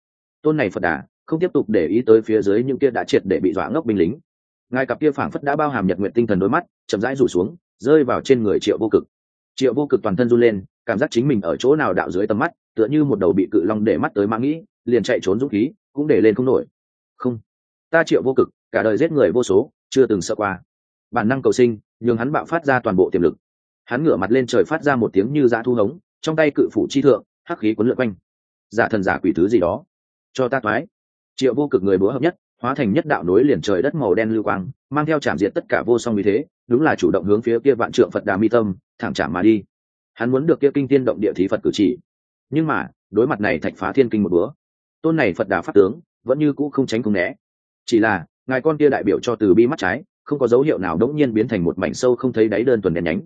Tôn này phật đà, không tiếp tục để ý tới phía dưới những kia đã triệt để bị dọa ngốc binh lính. Ngài cặp kia phảng phất đã bao hàm nhật nguyện tinh thần đôi mắt, chậm rãi rủ xuống, rơi vào trên người triệu vô cực. Triệu vô cực toàn thân run lên, cảm giác chính mình ở chỗ nào đạo dưới tầm mắt tựa như một đầu bị cự long để mắt tới mang nghĩ, liền chạy trốn dũng khí, cũng để lên không nổi. Không, ta triệu vô cực, cả đời giết người vô số, chưa từng sợ qua. Bản năng cầu sinh, nhường hắn bạo phát ra toàn bộ tiềm lực. Hắn ngửa mặt lên trời phát ra một tiếng như dã thu hống, trong tay cự phủ chi thượng, hắc khí quấn lượn quanh. Giả thần giả quỷ thứ gì đó. Cho ta thoái. Triệu vô cực người búa hợp nhất, hóa thành nhất đạo nối liền trời đất màu đen lưu quang, mang theo trảm diện tất cả vô song vì thế, đúng là chủ động hướng phía kia vạn trượng phật đà mi tâm, thẳng chạm mà đi. Hắn muốn được kia kinh tiên động địa thí phật cử chỉ nhưng mà, đối mặt này thạch phá thiên kinh một búa tôn này phật đà pháp tướng vẫn như cũ không tránh không né. Chỉ là, ngài con kia đại biểu cho từ bi mắt trái, không có dấu hiệu nào đống nhiên biến thành một mảnh sâu không thấy đáy đơn tuần đèn nhánh.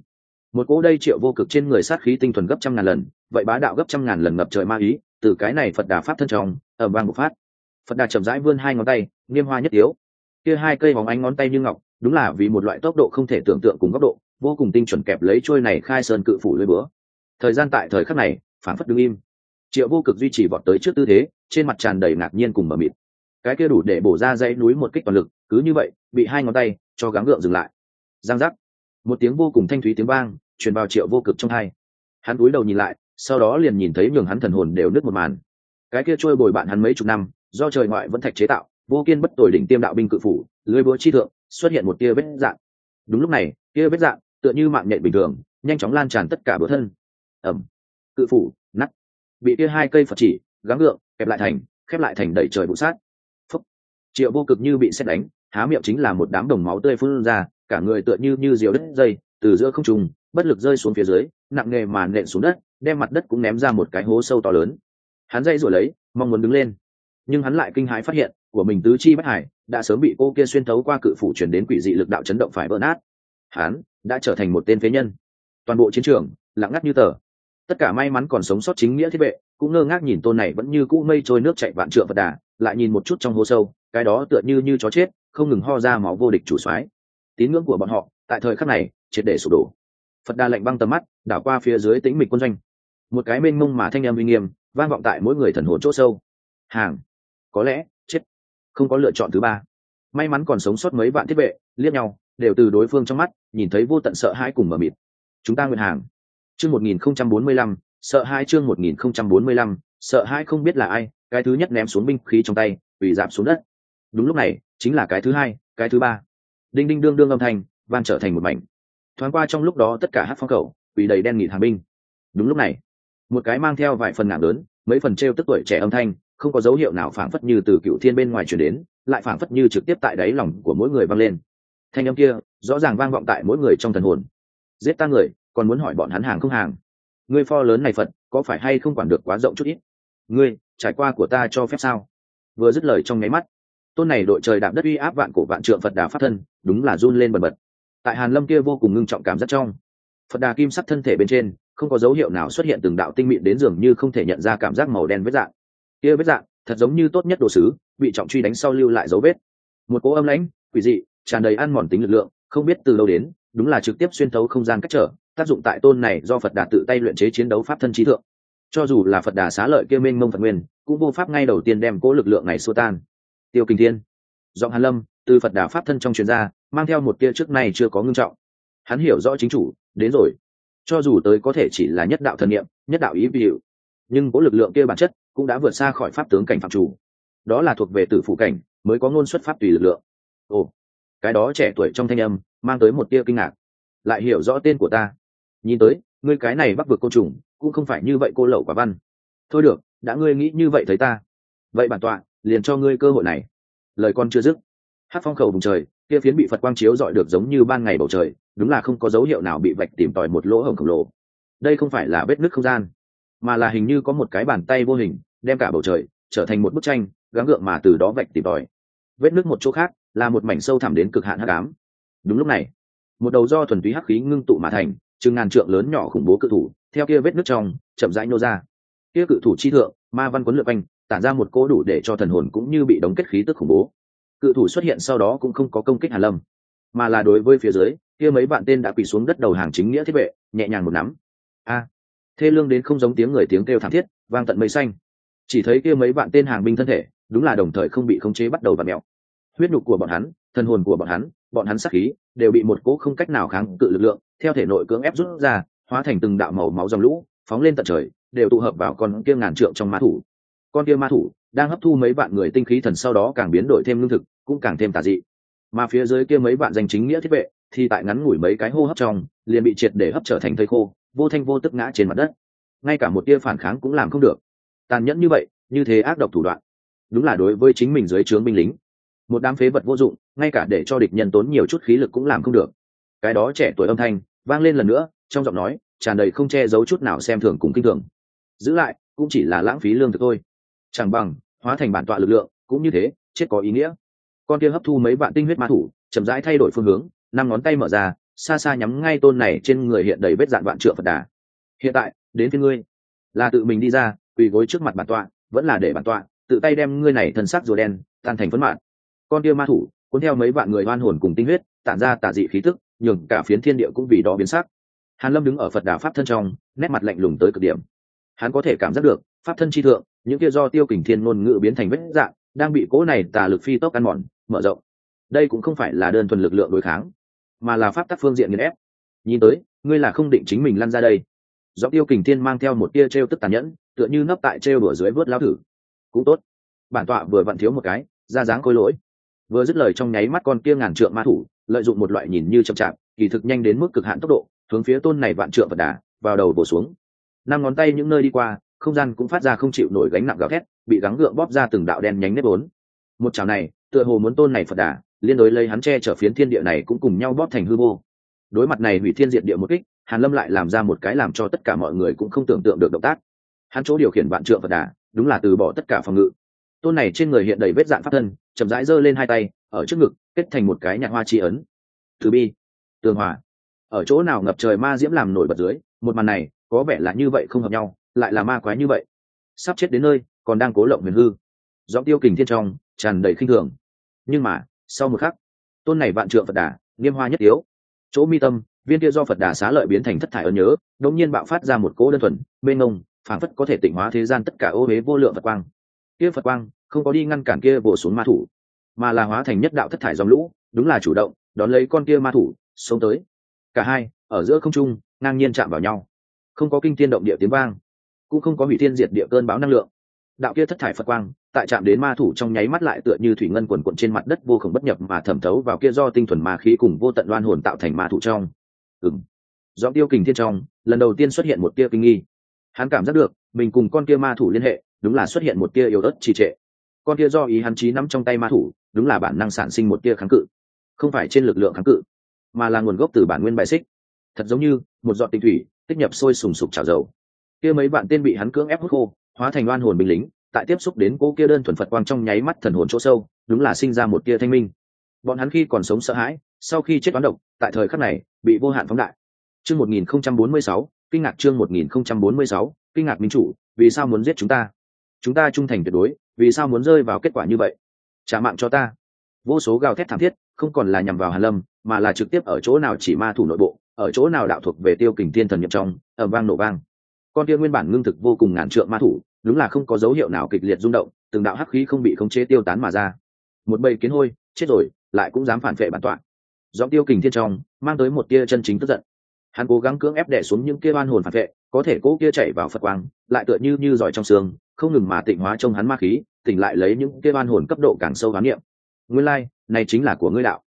Một cỗ đây triệu vô cực trên người sát khí tinh thuần gấp trăm ngàn lần, vậy bá đạo gấp trăm ngàn lần ngập trời ma ý, từ cái này phật đà pháp thân trong ở vang một phát. Phật đà chậm rãi vươn hai ngón tay, niêm hoa nhất yếu. Kia hai cây bóng ánh ngón tay như ngọc, đúng là vì một loại tốc độ không thể tưởng tượng cùng góc độ, vô cùng tinh chuẩn kẹp lấy trôi này khai sơn cự phủ lưỡi búa. Thời gian tại thời khắc này phản phất đứng im. Triệu vô cực duy trì vọt tới trước tư thế, trên mặt tràn đầy ngạc nhiên cùng mờ mịt. Cái kia đủ để bổ ra dãy núi một kích toàn lực, cứ như vậy, bị hai ngón tay cho gắng gượng dừng lại. Giang giác. Một tiếng vô cùng thanh thúy tiếng vang, truyền vào triệu vô cực trong hai. Hắn cúi đầu nhìn lại, sau đó liền nhìn thấy nhường hắn thần hồn đều nứt một màn. Cái kia trôi bồi bạn hắn mấy chục năm, do trời ngoại vẫn thạch chế tạo, vô kiên bất tồi đỉnh tiêm đạo binh cự phủ, lưới búa chi thượng, xuất hiện một tia vết dạng. Đúng lúc này, tia vết dạng tựa như mạng nhện bình thường, nhanh chóng lan tràn tất cả bữa thân. Ẩm cự phủ nắt bị tia hai cây phật chỉ, gắng gượng, kẹp lại thành, khép lại thành đẩy trời vụ sát. Phúc. Triệu vô cực như bị xét đánh, há miệng chính là một đám đồng máu tươi phun ra, cả người tựa như như diều đất dây, từ giữa không trùng bất lực rơi xuống phía dưới, nặng nề mà nện xuống đất, đem mặt đất cũng ném ra một cái hố sâu to lớn. Hắn dây rồi lấy, mong muốn đứng lên. Nhưng hắn lại kinh hãi phát hiện, của mình tứ chi bất hải, đã sớm bị cô kia xuyên thấu qua cự phủ chuyển đến quỷ dị lực đạo chấn động phải vỡ nát. Hắn đã trở thành một tên phế nhân. Toàn bộ chiến trường, lặng ngắt như tờ tất cả may mắn còn sống sót chính nghĩa thiết vệ, cũng ngơ ngác nhìn tôn này vẫn như cũ mây trôi nước chạy vạn trượng vật đà, lại nhìn một chút trong hố sâu, cái đó tựa như như chó chết, không ngừng ho ra máu vô địch chủ soái. Tín ngưỡng của bọn họ, tại thời khắc này, triệt để sụp đổ. Phật đà lạnh băng tầm mắt, đảo qua phía dưới tĩnh mịch quân doanh. Một cái mênh mông mà thanh em uy nghiêm, vang vọng tại mỗi người thần hồn chỗ sâu. Hàng. Có lẽ, chết. Không có lựa chọn thứ ba. May mắn còn sống sót mấy vạn thiết vệ, liếc nhau, đều từ đối phương trong mắt, nhìn thấy vô tận sợ hãi cùng mờ mịt. Chúng ta nguyện hàng chương một nghìn không trăm bốn mươi lăm, sợ hai chương một nghìn không trăm bốn mươi lăm, sợ hai không biết là ai, cái thứ nhất ném xuống binh khí trong tay ủy giảm xuống đất. Đúng lúc này, chính là cái thứ hai, cái thứ ba. Đinh đinh đương đương âm thanh van trở thành một mảnh. Thoáng qua trong lúc đó tất cả hát phong cầu ủy đầy đen nghịt hàng binh. Đúng lúc này, một cái mang theo vài phần ngạc lớn, mấy phần trêu tức tuổi trẻ âm thanh, không có dấu hiệu nào phảng phất như từ cựu thiên bên ngoài chuyển đến, lại phảng phất như trực tiếp tại đáy lòng của mỗi người vang lên. Thanh âm kia, rõ ràng vang vọng tại mỗi người trong thần hồn. Giết ta người còn muốn hỏi bọn hắn hàng không hàng. Ngươi pho lớn này phật, có phải hay không quản được quá rộng chút ít? Ngươi, trải qua của ta cho phép sao? Vừa dứt lời trong nháy mắt, tôn này đội trời đạp đất uy áp vạn cổ vạn trượng phật đà phát thân, đúng là run lên bần bật. Tại hàn lâm kia vô cùng ngưng trọng cảm giác trong, phật đà kim sắc thân thể bên trên, không có dấu hiệu nào xuất hiện từng đạo tinh mịn đến dường như không thể nhận ra cảm giác màu đen vết dạng. Kia vết dạng, thật giống như tốt nhất đồ sứ, bị trọng truy đánh sau lưu lại dấu vết. Một cỗ âm lãnh, quỷ dị, tràn đầy ăn mòn tính lực lượng, không biết từ đâu đến đúng là trực tiếp xuyên thấu không gian cách trở, tác dụng tại tôn này do phật đà tự tay luyện chế chiến đấu pháp thân trí thượng. Cho dù là phật đà xá lợi kia mênh mông phật nguyên, cũng vô pháp ngay đầu tiên đem cố lực lượng này xua tan. Tiêu kinh thiên, giọng hàn lâm, từ phật đà pháp thân trong chuyên gia mang theo một tia trước nay chưa có ngưng trọng. Hắn hiểu rõ chính chủ, đến rồi. Cho dù tới có thể chỉ là nhất đạo thần niệm, nhất đạo ý vị hiệu nhưng cố lực lượng kia bản chất cũng đã vượt xa khỏi pháp tướng cảnh phạm chủ. Đó là thuộc về tử phụ cảnh, mới có ngôn xuất pháp tùy lực lượng. Ồ, cái đó trẻ tuổi trong thanh âm mang tới một tia kinh ngạc. Lại hiểu rõ tên của ta. Nhìn tới, ngươi cái này bắt vực côn trùng, cũng không phải như vậy cô lậu quả văn. Thôi được, đã ngươi nghĩ như vậy thấy ta. Vậy bản tọa, liền cho ngươi cơ hội này. Lời con chưa dứt, hát phong khẩu vùng trời, kia phiến bị phật quang chiếu dọi được giống như ban ngày bầu trời, đúng là không có dấu hiệu nào bị vạch tìm tòi một lỗ hổng khổng lồ. Đây không phải là vết nứt không gian, mà là hình như có một cái bàn tay vô hình, đem cả bầu trời trở thành một bức tranh, gắng gượng mà từ đó vạch tìm tòi. Vết nứt một chỗ khác, là một mảnh sâu thẳm đến cực hạn hắc ám đúng lúc này, một đầu do thuần túy hắc khí ngưng tụ mà thành, chừng ngàn trượng lớn nhỏ khủng bố cự thủ, theo kia vết nứt trong, chậm rãi nô ra. Kia cự thủ chi thượng, ma văn quấn lượt quanh, tản ra một cỗ đủ để cho thần hồn cũng như bị đóng kết khí tức khủng bố. Cự thủ xuất hiện sau đó cũng không có công kích hàn lâm, mà là đối với phía dưới, kia mấy bạn tên đã quỳ xuống đất đầu hàng chính nghĩa thiết vệ, nhẹ nhàng một nắm. A! Thê lương đến không giống tiếng người tiếng kêu thảm thiết, vang tận mây xanh. Chỉ thấy kia mấy bạn tên hàng binh thân thể, đúng là đồng thời không bị khống chế bắt đầu và mèo huyết nhục của bọn hắn thân hồn của bọn hắn bọn hắn sát khí, đều bị một cỗ không cách nào kháng cự lực lượng, theo thể nội cưỡng ép rút ra, hóa thành từng đạo màu máu dòng lũ, phóng lên tận trời, đều tụ hợp vào con kia ngàn trượng trong ma thủ. Con kia ma thủ đang hấp thu mấy vạn người tinh khí thần sau đó càng biến đổi thêm lương thực, cũng càng thêm tà dị. Mà phía dưới kia mấy vạn danh chính nghĩa thiết vệ thì tại ngắn ngủi mấy cái hô hấp trong, liền bị triệt để hấp trở thành thây khô, vô thanh vô tức ngã trên mặt đất. Ngay cả một tia phản kháng cũng làm không được. Tàn nhẫn như vậy, như thế ác độc thủ đoạn. Đúng là đối với chính mình dưới trướng binh lính một đám phế vật vô dụng, ngay cả để cho địch nhân tốn nhiều chút khí lực cũng làm không được. Cái đó trẻ tuổi âm thanh vang lên lần nữa, trong giọng nói tràn đầy không che giấu chút nào xem thường cùng kinh thường. Giữ lại, cũng chỉ là lãng phí lương thực thôi. Chẳng bằng, hóa thành bản tọa lực lượng, cũng như thế, chết có ý nghĩa. Con kia hấp thu mấy vạn tinh huyết ma thủ, chậm rãi thay đổi phương hướng, năm ngón tay mở ra, xa xa nhắm ngay tôn này trên người hiện đầy vết dạn vạn trượng phật đà. Hiện tại, đến phía ngươi. Là tự mình đi ra, quỳ gối trước mặt bản tọa, vẫn là để bản tọa, tự tay đem ngươi này thân xác rùa đen, tan thành phấn mạng con kia ma thủ, cuốn theo mấy vạn người oan hồn cùng tinh huyết, tản ra tà dị khí tức, nhường cả phiến thiên địa cũng vì đó biến sắc. Hàn lâm đứng ở phật đà pháp thân trong, nét mặt lạnh lùng tới cực điểm. Hắn có thể cảm giác được, pháp thân chi thượng, những kia do tiêu kình thiên ngôn ngữ biến thành vết dạng, đang bị cố này tà lực phi tốc ăn mòn, mở rộng. Đây cũng không phải là đơn thuần lực lượng đối kháng, mà là pháp tắc phương diện nghiền ép. Nhìn tới, ngươi là không định chính mình lăn ra đây. Do tiêu kình thiên mang theo một tia trêu tức tàn nhẫn, tựa như nấp tại trêu đùa dưới vớt lao thử cũng tốt. Bản tọa vừa vặn thiếu một cái, ra dáng khôi lỗi vừa dứt lời trong nháy mắt con kia ngàn trượng ma thủ, lợi dụng một loại nhìn như chậm chạp, kỳ thực nhanh đến mức cực hạn tốc độ, hướng phía tôn này vạn trượng vật đà, vào đầu bổ xuống. Năm ngón tay những nơi đi qua, không gian cũng phát ra không chịu nổi gánh nặng gào thét, bị gắng gượng bóp ra từng đạo đen nhánh nếp bốn. Một chảo này, tựa hồ muốn tôn này phật đà, liên đối lấy hắn che chở phiến thiên địa này cũng cùng nhau bóp thành hư vô. Đối mặt này hủy thiên diệt địa một kích, hàn lâm lại làm ra một cái làm cho tất cả mọi người cũng không tưởng tượng được động tác. Hắn chỗ điều khiển vạn trượng phật đà, đúng là từ bỏ tất cả phòng ngự tôn này trên người hiện đầy vết dạn pháp thân, chậm rãi giơ lên hai tay, ở trước ngực, kết thành một cái nhạc hoa tri ấn. Từ bi, tường hòa. Ở chỗ nào ngập trời ma diễm làm nổi bật dưới, một màn này, có vẻ là như vậy không hợp nhau, lại là ma quái như vậy. Sắp chết đến nơi, còn đang cố lộng huyền hư. Giọng tiêu kình thiên trong, tràn đầy khinh thường. Nhưng mà, sau một khắc, tôn này vạn trượng phật đà, nghiêm hoa nhất yếu. Chỗ mi tâm, viên kia do phật đà xá lợi biến thành thất thải ơn nhớ, đột nhiên bạo phát ra một cỗ đơn thuần bên ngông phảng phất có thể tịnh hóa thế gian tất cả ô huế vô lượng phật quang kia phật quang, không có đi ngăn cản kia bổ xuống ma thủ, mà là hóa thành nhất đạo thất thải dòng lũ, đúng là chủ động, đón lấy con kia ma thủ, xông tới. Cả hai, ở giữa không trung, ngang nhiên chạm vào nhau. Không có kinh tiên động địa tiếng vang, cũng không có hủy thiên diệt địa cơn bão năng lượng. Đạo kia thất thải phật quang, tại chạm đến ma thủ trong nháy mắt lại tựa như thủy ngân quần quận trên mặt đất vô khổng bất nhập mà thẩm thấu vào kia do tinh thuần ma khí cùng vô tận đoan hồn tạo thành ma thủ trong. Ừng do tiêu kình thiên trong, lần đầu tiên xuất hiện một tia kinh nghi. Hắn cảm giác được, mình cùng con kia ma thủ liên hệ đúng là xuất hiện một tia yếu ớt trì trệ. Con tia do ý hắn trí nắm trong tay ma thủ, đúng là bản năng sản sinh một tia kháng cự. Không phải trên lực lượng kháng cự, mà là nguồn gốc từ bản nguyên bài xích. Thật giống như, một giọt tinh thủy, tích nhập sôi sùng sục trào dầu. Kia mấy bạn tên bị hắn cưỡng ép hút khô, hóa thành oan hồn binh lính, tại tiếp xúc đến cô kia đơn thuần phật quang trong nháy mắt thần hồn chỗ sâu, đúng là sinh ra một tia thanh minh. Bọn hắn khi còn sống sợ hãi, sau khi chết toán độc, tại thời khắc này, bị vô hạn phóng đại. Chương một nghìn không trăm bốn mươi sáu, kinh ngạc chương một nghìn không trăm bốn mươi sáu, kinh ngạc minh chủ, vì sao muốn giết chúng ta? Chúng ta trung thành tuyệt đối, vì sao muốn rơi vào kết quả như vậy? Trả mạng cho ta. Vô số gào thét thảm thiết, không còn là nhằm vào hàn lâm, mà là trực tiếp ở chỗ nào chỉ ma thủ nội bộ, ở chỗ nào đạo thuộc về tiêu kình thiên thần nhập trong ẩm vang nổ vang. Con tiên nguyên bản ngưng thực vô cùng ngàn trượng ma thủ, đúng là không có dấu hiệu nào kịch liệt rung động, từng đạo hắc khí không bị khống chế tiêu tán mà ra. Một bầy kiến hôi, chết rồi, lại cũng dám phản vệ bản tọa. Giọng tiêu kình thiên trong, mang tới một tia chân chính tức giận. Hắn cố gắng cưỡng ép đè xuống những kia oan hồn phản vệ có thể cố kia chạy vào phật quang, lại tựa như như giỏi trong xương, không ngừng mà tịnh hóa trong hắn ma khí, tỉnh lại lấy những kia oan hồn cấp độ càng sâu khám nghiệm nguyên lai, này chính là của ngươi đạo.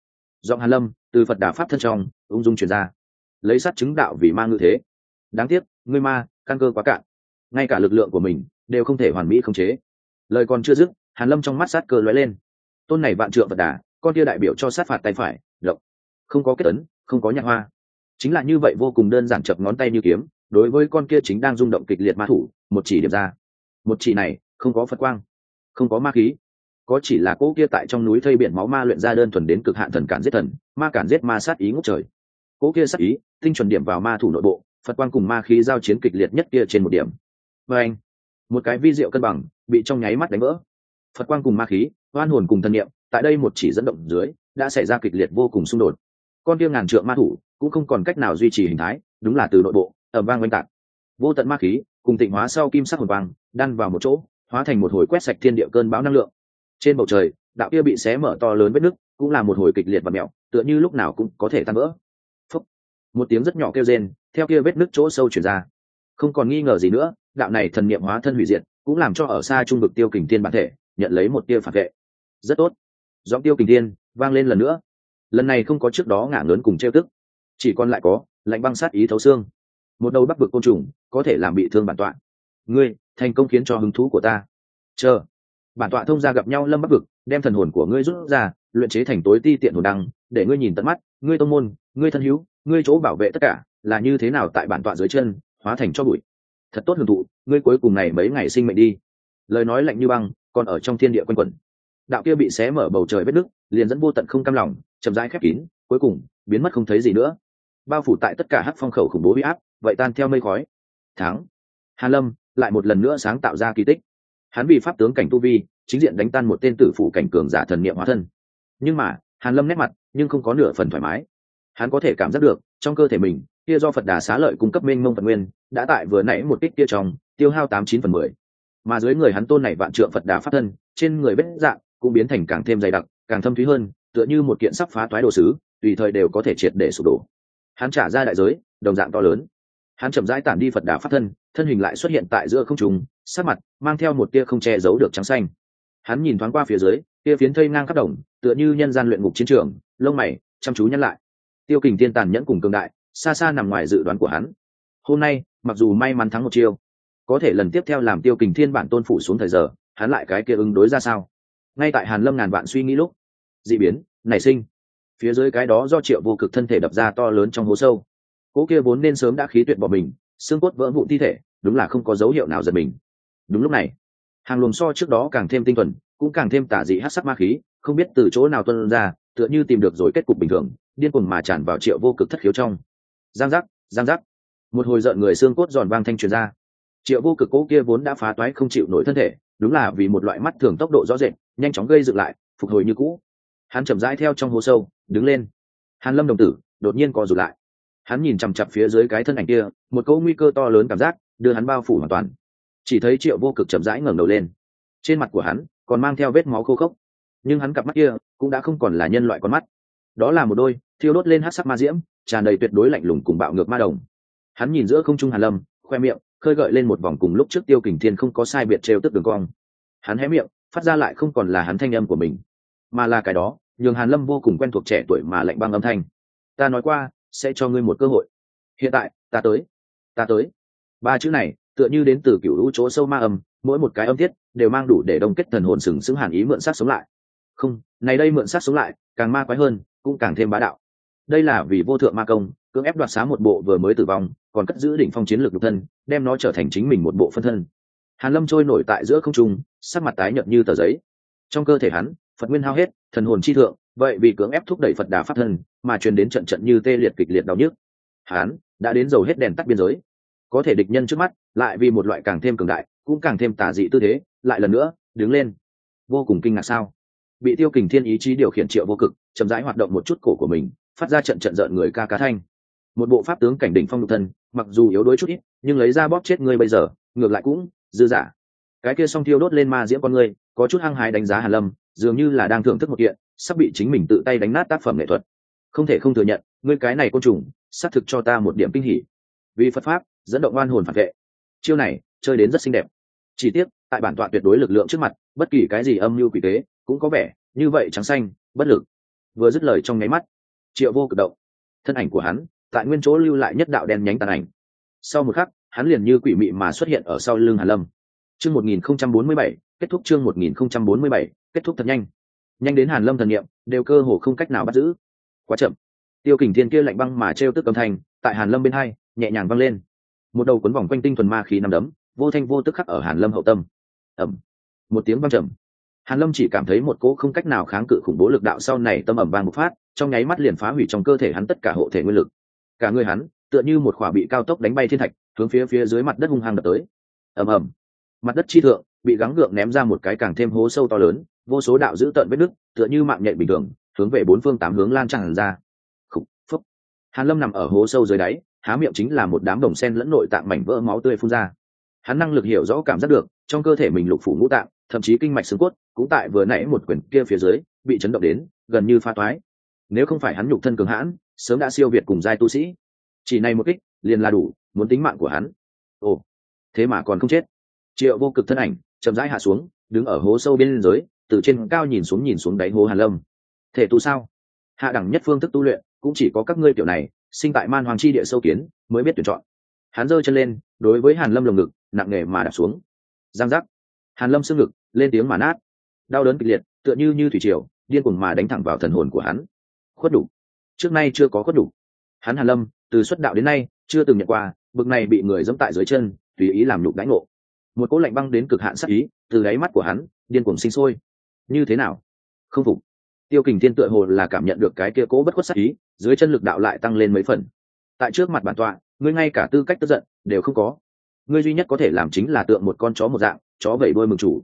Giọng hàn lâm, từ phật đà pháp thân trong, ung dung truyền ra. Lấy sát chứng đạo vì ma ngự thế. Đáng tiếc, ngươi ma, căn cơ quá cạn. Ngay cả lực lượng của mình, đều không thể hoàn mỹ khống chế. Lời còn chưa dứt, hàn lâm trong mắt sát cơ lóe lên. Tôn này vạn trượng phật đà, con kia đại biểu cho sát phạt tay phải lộc không có kết ấn, không có nhạc hoa. Chính là như vậy vô cùng đơn giản chập ngón tay như kiếm đối với con kia chính đang rung động kịch liệt ma thủ, một chỉ điểm ra. Một chỉ này, không có phật quang, không có ma khí. Có chỉ là cỗ kia tại trong núi thây biển máu ma luyện ra đơn thuần đến cực hạn thần cản giết thần, ma cản giết ma sát ý ngốc trời. Cỗ kia sát ý, tinh chuẩn điểm vào ma thủ nội bộ, phật quang cùng ma khí giao chiến kịch liệt nhất kia trên một điểm. Và anh, một cái vi diệu cân bằng, bị trong nháy mắt đánh vỡ. Phật quang cùng ma khí, oan hồn cùng thân niệm, tại đây một chỉ dẫn động dưới, đã xảy ra kịch liệt vô cùng xung đột. Con kia ngàn trượng ma thủ, cũng không còn cách nào duy trì hình thái, đúng là từ nội bộ ở vang oanh tạc. Vô tận ma khí cùng tịnh hóa sau kim sắc hồn vang đan vào một chỗ, hóa thành một hồi quét sạch thiên địa cơn bão năng lượng. Trên bầu trời, đạo kia bị xé mở to lớn vết nứt cũng là một hồi kịch liệt và mẹo, tựa như lúc nào cũng có thể tan vỡ. Phúc. một tiếng rất nhỏ kêu rên, theo kia vết nứt chỗ sâu chuyển ra. Không còn nghi ngờ gì nữa, đạo này thần niệm hóa thân hủy diệt cũng làm cho ở xa trung vực tiêu kình tiên bản thể nhận lấy một tia phản vệ. Rất tốt. Giọng tiêu kình tiên vang lên lần nữa. Lần này không có trước đó ngả ngớn cùng trêu tức, chỉ còn lại có lạnh băng sát ý thấu xương một đầu bắc vực côn trùng có thể làm bị thương bản tọa. Ngươi, thành công khiến cho hứng thú của ta. Chờ. Bản tọa thông ra gặp nhau lâm bắc vực, đem thần hồn của ngươi rút ra, luyện chế thành tối ti tiện hồn đăng, để ngươi nhìn tận mắt, ngươi tông môn, ngươi thân hữu, ngươi chỗ bảo vệ tất cả, là như thế nào tại bản tọa dưới chân, hóa thành cho bụi. Thật tốt hưởng thụ, ngươi cuối cùng này mấy ngày sinh mệnh đi. Lời nói lạnh như băng, còn ở trong thiên địa quanh quẩn. Đạo kia bị xé mở bầu trời vết nứt, liền dẫn vô tận không cam lòng, chậm rãi khép kín, cuối cùng biến mất không thấy gì nữa. Bao phủ tại tất cả hắc phong khẩu khủng bố huy áp vậy tan theo mây khói. Tháng hàn lâm lại một lần nữa sáng tạo ra kỳ tích. Hắn bị pháp tướng cảnh tu vi, chính diện đánh tan một tên tử phụ cảnh cường giả thần niệm hóa thân. Nhưng mà hàn lâm nét mặt, nhưng không có nửa phần thoải mái. Hắn có thể cảm giác được, trong cơ thể mình, kia do phật đà xá lợi cung cấp minh mông phật nguyên, đã tại vừa nãy một kích kia trong, tiêu hao tám chín phần mười. Mà dưới người hắn tôn này vạn trượng phật đà pháp thân, trên người vết dạng cũng biến thành càng thêm dày đặc, càng thâm thúy hơn, tựa như một kiện sắp phá toái đồ sứ, tùy thời đều có thể triệt để sụp đổ. Hắn trả ra đại giới, đồng dạng to lớn hắn chậm rãi tản đi phật đà Phát thân thân hình lại xuất hiện tại giữa không trùng sát mặt mang theo một tia không che giấu được trắng xanh. Hắn nhìn thoáng qua phía dưới, tia phiến thây ngang khắp đồng, tựa như nhân gian luyện ngục chiến trường, lông mày, chăm chú nhắc lại. Tiêu kình tiên tàn nhẫn cùng cường đại, xa xa nằm ngoài dự đoán của hắn. Hôm nay, mặc dù may mắn thắng một chiêu, có thể lần tiếp theo làm tiêu kình thiên bản tôn phủ xuống thời giờ, hắn lại cái kia ứng đối ra sao? Ngay tại hàn lâm ngàn vạn suy nghĩ lúc d ị biến, nảy sinh. Phía dưới cái đó do triệu vô cực thân thể đập ra to lớn trong hố sâu cỗ kia vốn nên sớm đã khí tuyệt bỏ mình, xương cốt vỡ vụn thi thể, đúng là không có dấu hiệu nào giật mình. Đúng lúc này, hàng luồng so trước đó càng thêm tinh thuần, cũng càng thêm tả dị hát sắc ma khí, không biết từ chỗ nào tuân ra, tựa như tìm được rồi kết cục bình thường, điên cuồng mà tràn vào triệu vô cực thất khiếu trong. Giang giác giang giác. Một hồi rợn người xương cốt giòn vang thanh truyền ra. Triệu vô cực cố kia vốn đã phá toái không chịu nổi thân thể, đúng là vì một loại mắt thường tốc độ rõ rệt, nhanh chóng gây dựng lại, phục hồi như cũ. Hắn chậm rãi theo trong hố sâu, đứng lên. Hàn lâm đồng tử, đột nhiên co rụt lại hắn nhìn chằm chặp phía dưới cái thân ảnh kia, một cỗ nguy cơ to lớn cảm giác đưa hắn bao phủ hoàn toàn. Chỉ thấy triệu vô cực chậm rãi ngẩng đầu lên. Trên mặt của hắn còn mang theo vết máu khô khốc. Nhưng hắn cặp mắt kia cũng đã không còn là nhân loại con mắt. Đó là một đôi thiêu đốt lên hát sắc ma diễm, tràn đầy tuyệt đối lạnh lùng cùng bạo ngược ma đồng. Hắn nhìn giữa không trung hàn lâm, khoe miệng khơi gợi lên một vòng cùng lúc trước tiêu kình thiên không có sai biệt trêu tức đường cong. Hắn hé miệng, phát ra lại không còn là hắn thanh âm của mình, mà là cái đó, nhường hàn lâm vô cùng quen thuộc trẻ tuổi mà lạnh băng âm thanh. Ta nói qua sẽ cho ngươi một cơ hội. Hiện tại, ta tới ta tới. Ba chữ này, tựa như đến từ cựu lũ chỗ sâu ma âm, mỗi một cái âm tiết đều mang đủ để đông kết thần hồn sừng sững hàn ý mượn sát sống lại. Không, này đây mượn sát sống lại, càng ma quái hơn, cũng càng thêm bá đạo. Đây là vì vô thượng ma công, cưỡng ép đoạt xá một bộ vừa mới tử vong, còn cất giữ đỉnh phong chiến lược nhục thân, đem nó trở thành chính mình một bộ phân thân. Hàn lâm trôi nổi tại giữa không trung, sắc mặt tái nhợt như tờ giấy. Trong cơ thể hắn phật nguyên hao hết thần hồn chi thượng vậy vì cưỡng ép thúc đẩy phật đà pháp thân mà truyền đến trận trận như tê liệt kịch liệt đau nhức. Hán, đã đến dầu hết đèn tắt biên giới. Có thể địch nhân trước mắt lại vì một loại càng thêm cường đại cũng càng thêm tà dị tư thế lại lần nữa đứng lên. Vô cùng kinh ngạc sao? Bị tiêu kình thiên ý chí điều khiển triệu vô cực chậm rãi hoạt động một chút cổ của mình phát ra trận trận rợn người ca cá thanh. Một bộ pháp tướng cảnh đỉnh phong lục thân mặc dù yếu đuối chút ít nhưng lấy ra bóp chết ngươi bây giờ ngược lại cũng dư giả cái kia song thiêu đốt lên ma diễm con ngươi có chút hăng hái đánh giá hàn lâm dường như là đang thưởng thức một kiện sắp bị chính mình tự tay đánh nát tác phẩm nghệ thuật. Không thể không thừa nhận ngươi cái này côn trùng xác thực cho ta một điểm kinh hỉ. Vì phật pháp dẫn động oan hồn phản vệ. Chiêu này chơi đến rất xinh đẹp. Chỉ tiếc tại bản tọa tuyệt đối lực lượng trước mặt bất kỳ cái gì âm mưu quỷ tế cũng có vẻ như vậy trắng xanh bất lực. Vừa dứt lời trong nháy mắt triệu vô cực động. Thân ảnh của hắn tại nguyên chỗ lưu lại nhất đạo đen nhánh tàn ảnh. Sau một khắc hắn liền như quỷ mị mà xuất hiện ở sau lưng hàn lâm. Chương 1047, kết thúc chương 1047, kết thúc thật nhanh. Nhanh đến hàn lâm thần niệm, đều cơ hồ không cách nào bắt giữ. Quá chậm. Tiêu kình thiên kia lạnh băng mà treo tức âm thanh, tại hàn lâm bên hai, nhẹ nhàng văng lên. Một đầu cuốn vòng quanh tinh thuần ma khí nằm đấm, vô thanh vô tức khắc ở hàn lâm hậu tâm. Ẩm một tiếng vang trầm. Hàn lâm chỉ cảm thấy một cỗ không cách nào kháng cự khủng bố lực đạo sau này tâm ẩm vang một phát, trong nháy mắt liền phá hủy trong cơ thể hắn tất cả hộ thể nguyên lực. Cả người hắn, tựa như một khỏa bị cao tốc đánh bay thiên thạch, hướng phía phía dưới mặt đất hung hăng đập tới. Ầm ầm. Mặt đất chi thượng, bị gắng gượng ném ra một cái càng thêm hố sâu to lớn vô số đạo giữ tận vết nứt, tựa như mạng nhện bình thường, hướng về bốn phương tám hướng lan tràn ra. Khúc phúc. Hàn lâm nằm ở hố sâu dưới đáy, há miệng chính là một đám đồng sen lẫn nội tạng mảnh vỡ máu tươi phun ra. Hắn năng lực hiểu rõ cảm giác được, trong cơ thể mình lục phủ ngũ tạng, thậm chí kinh mạch xương cốt, cũng tại vừa nãy một quyển kia phía dưới, bị chấn động đến, gần như pha toái. Nếu không phải hắn nhục thân cường hãn, sớm đã siêu việt cùng giai tu sĩ. Chỉ này một kích, liền là đủ, muốn tính mạng của hắn. Ồ, thế mà còn không chết. Triệu vô cực thân ảnh, chậm rãi hạ xuống, đứng ở hố sâu bên dưới từ trên cao nhìn xuống nhìn xuống đáy hố hàn lâm. Thể tu sao? Hạ đẳng nhất phương thức tu luyện, cũng chỉ có các ngươi kiểu này, sinh tại man hoàng chi địa sâu kiến, mới biết tuyển chọn. Hắn giơ chân lên, đối với hàn lâm lồng ngực, nặng nề mà đạp xuống. Giang giác. Hàn lâm xương ngực, lên tiếng mà nát. Đau đớn kịch liệt, tựa như như thủy triều, điên cuồng mà đánh thẳng vào thần hồn của hắn. Khuất đủ. Trước nay chưa có khuất đủ. Hắn hàn lâm, từ xuất đạo đến nay, chưa từng nhận qua, bực này bị người dẫm tại dưới chân, tùy ý làm nhục đánh ngộ. Một cỗ lạnh băng đến cực hạn sắc ý, từ đáy mắt của hắn, điên cuồng sinh sôi như thế nào? Không phục. Tiêu kình thiên tựa hồ là cảm nhận được cái kia cố bất khuất sắc ý, dưới chân lực đạo lại tăng lên mấy phần. Tại trước mặt bản tọa, ngươi ngay cả tư cách tức giận đều không có. Ngươi duy nhất có thể làm chính là tượng một con chó một dạng, chó vẩy đuôi mừng chủ.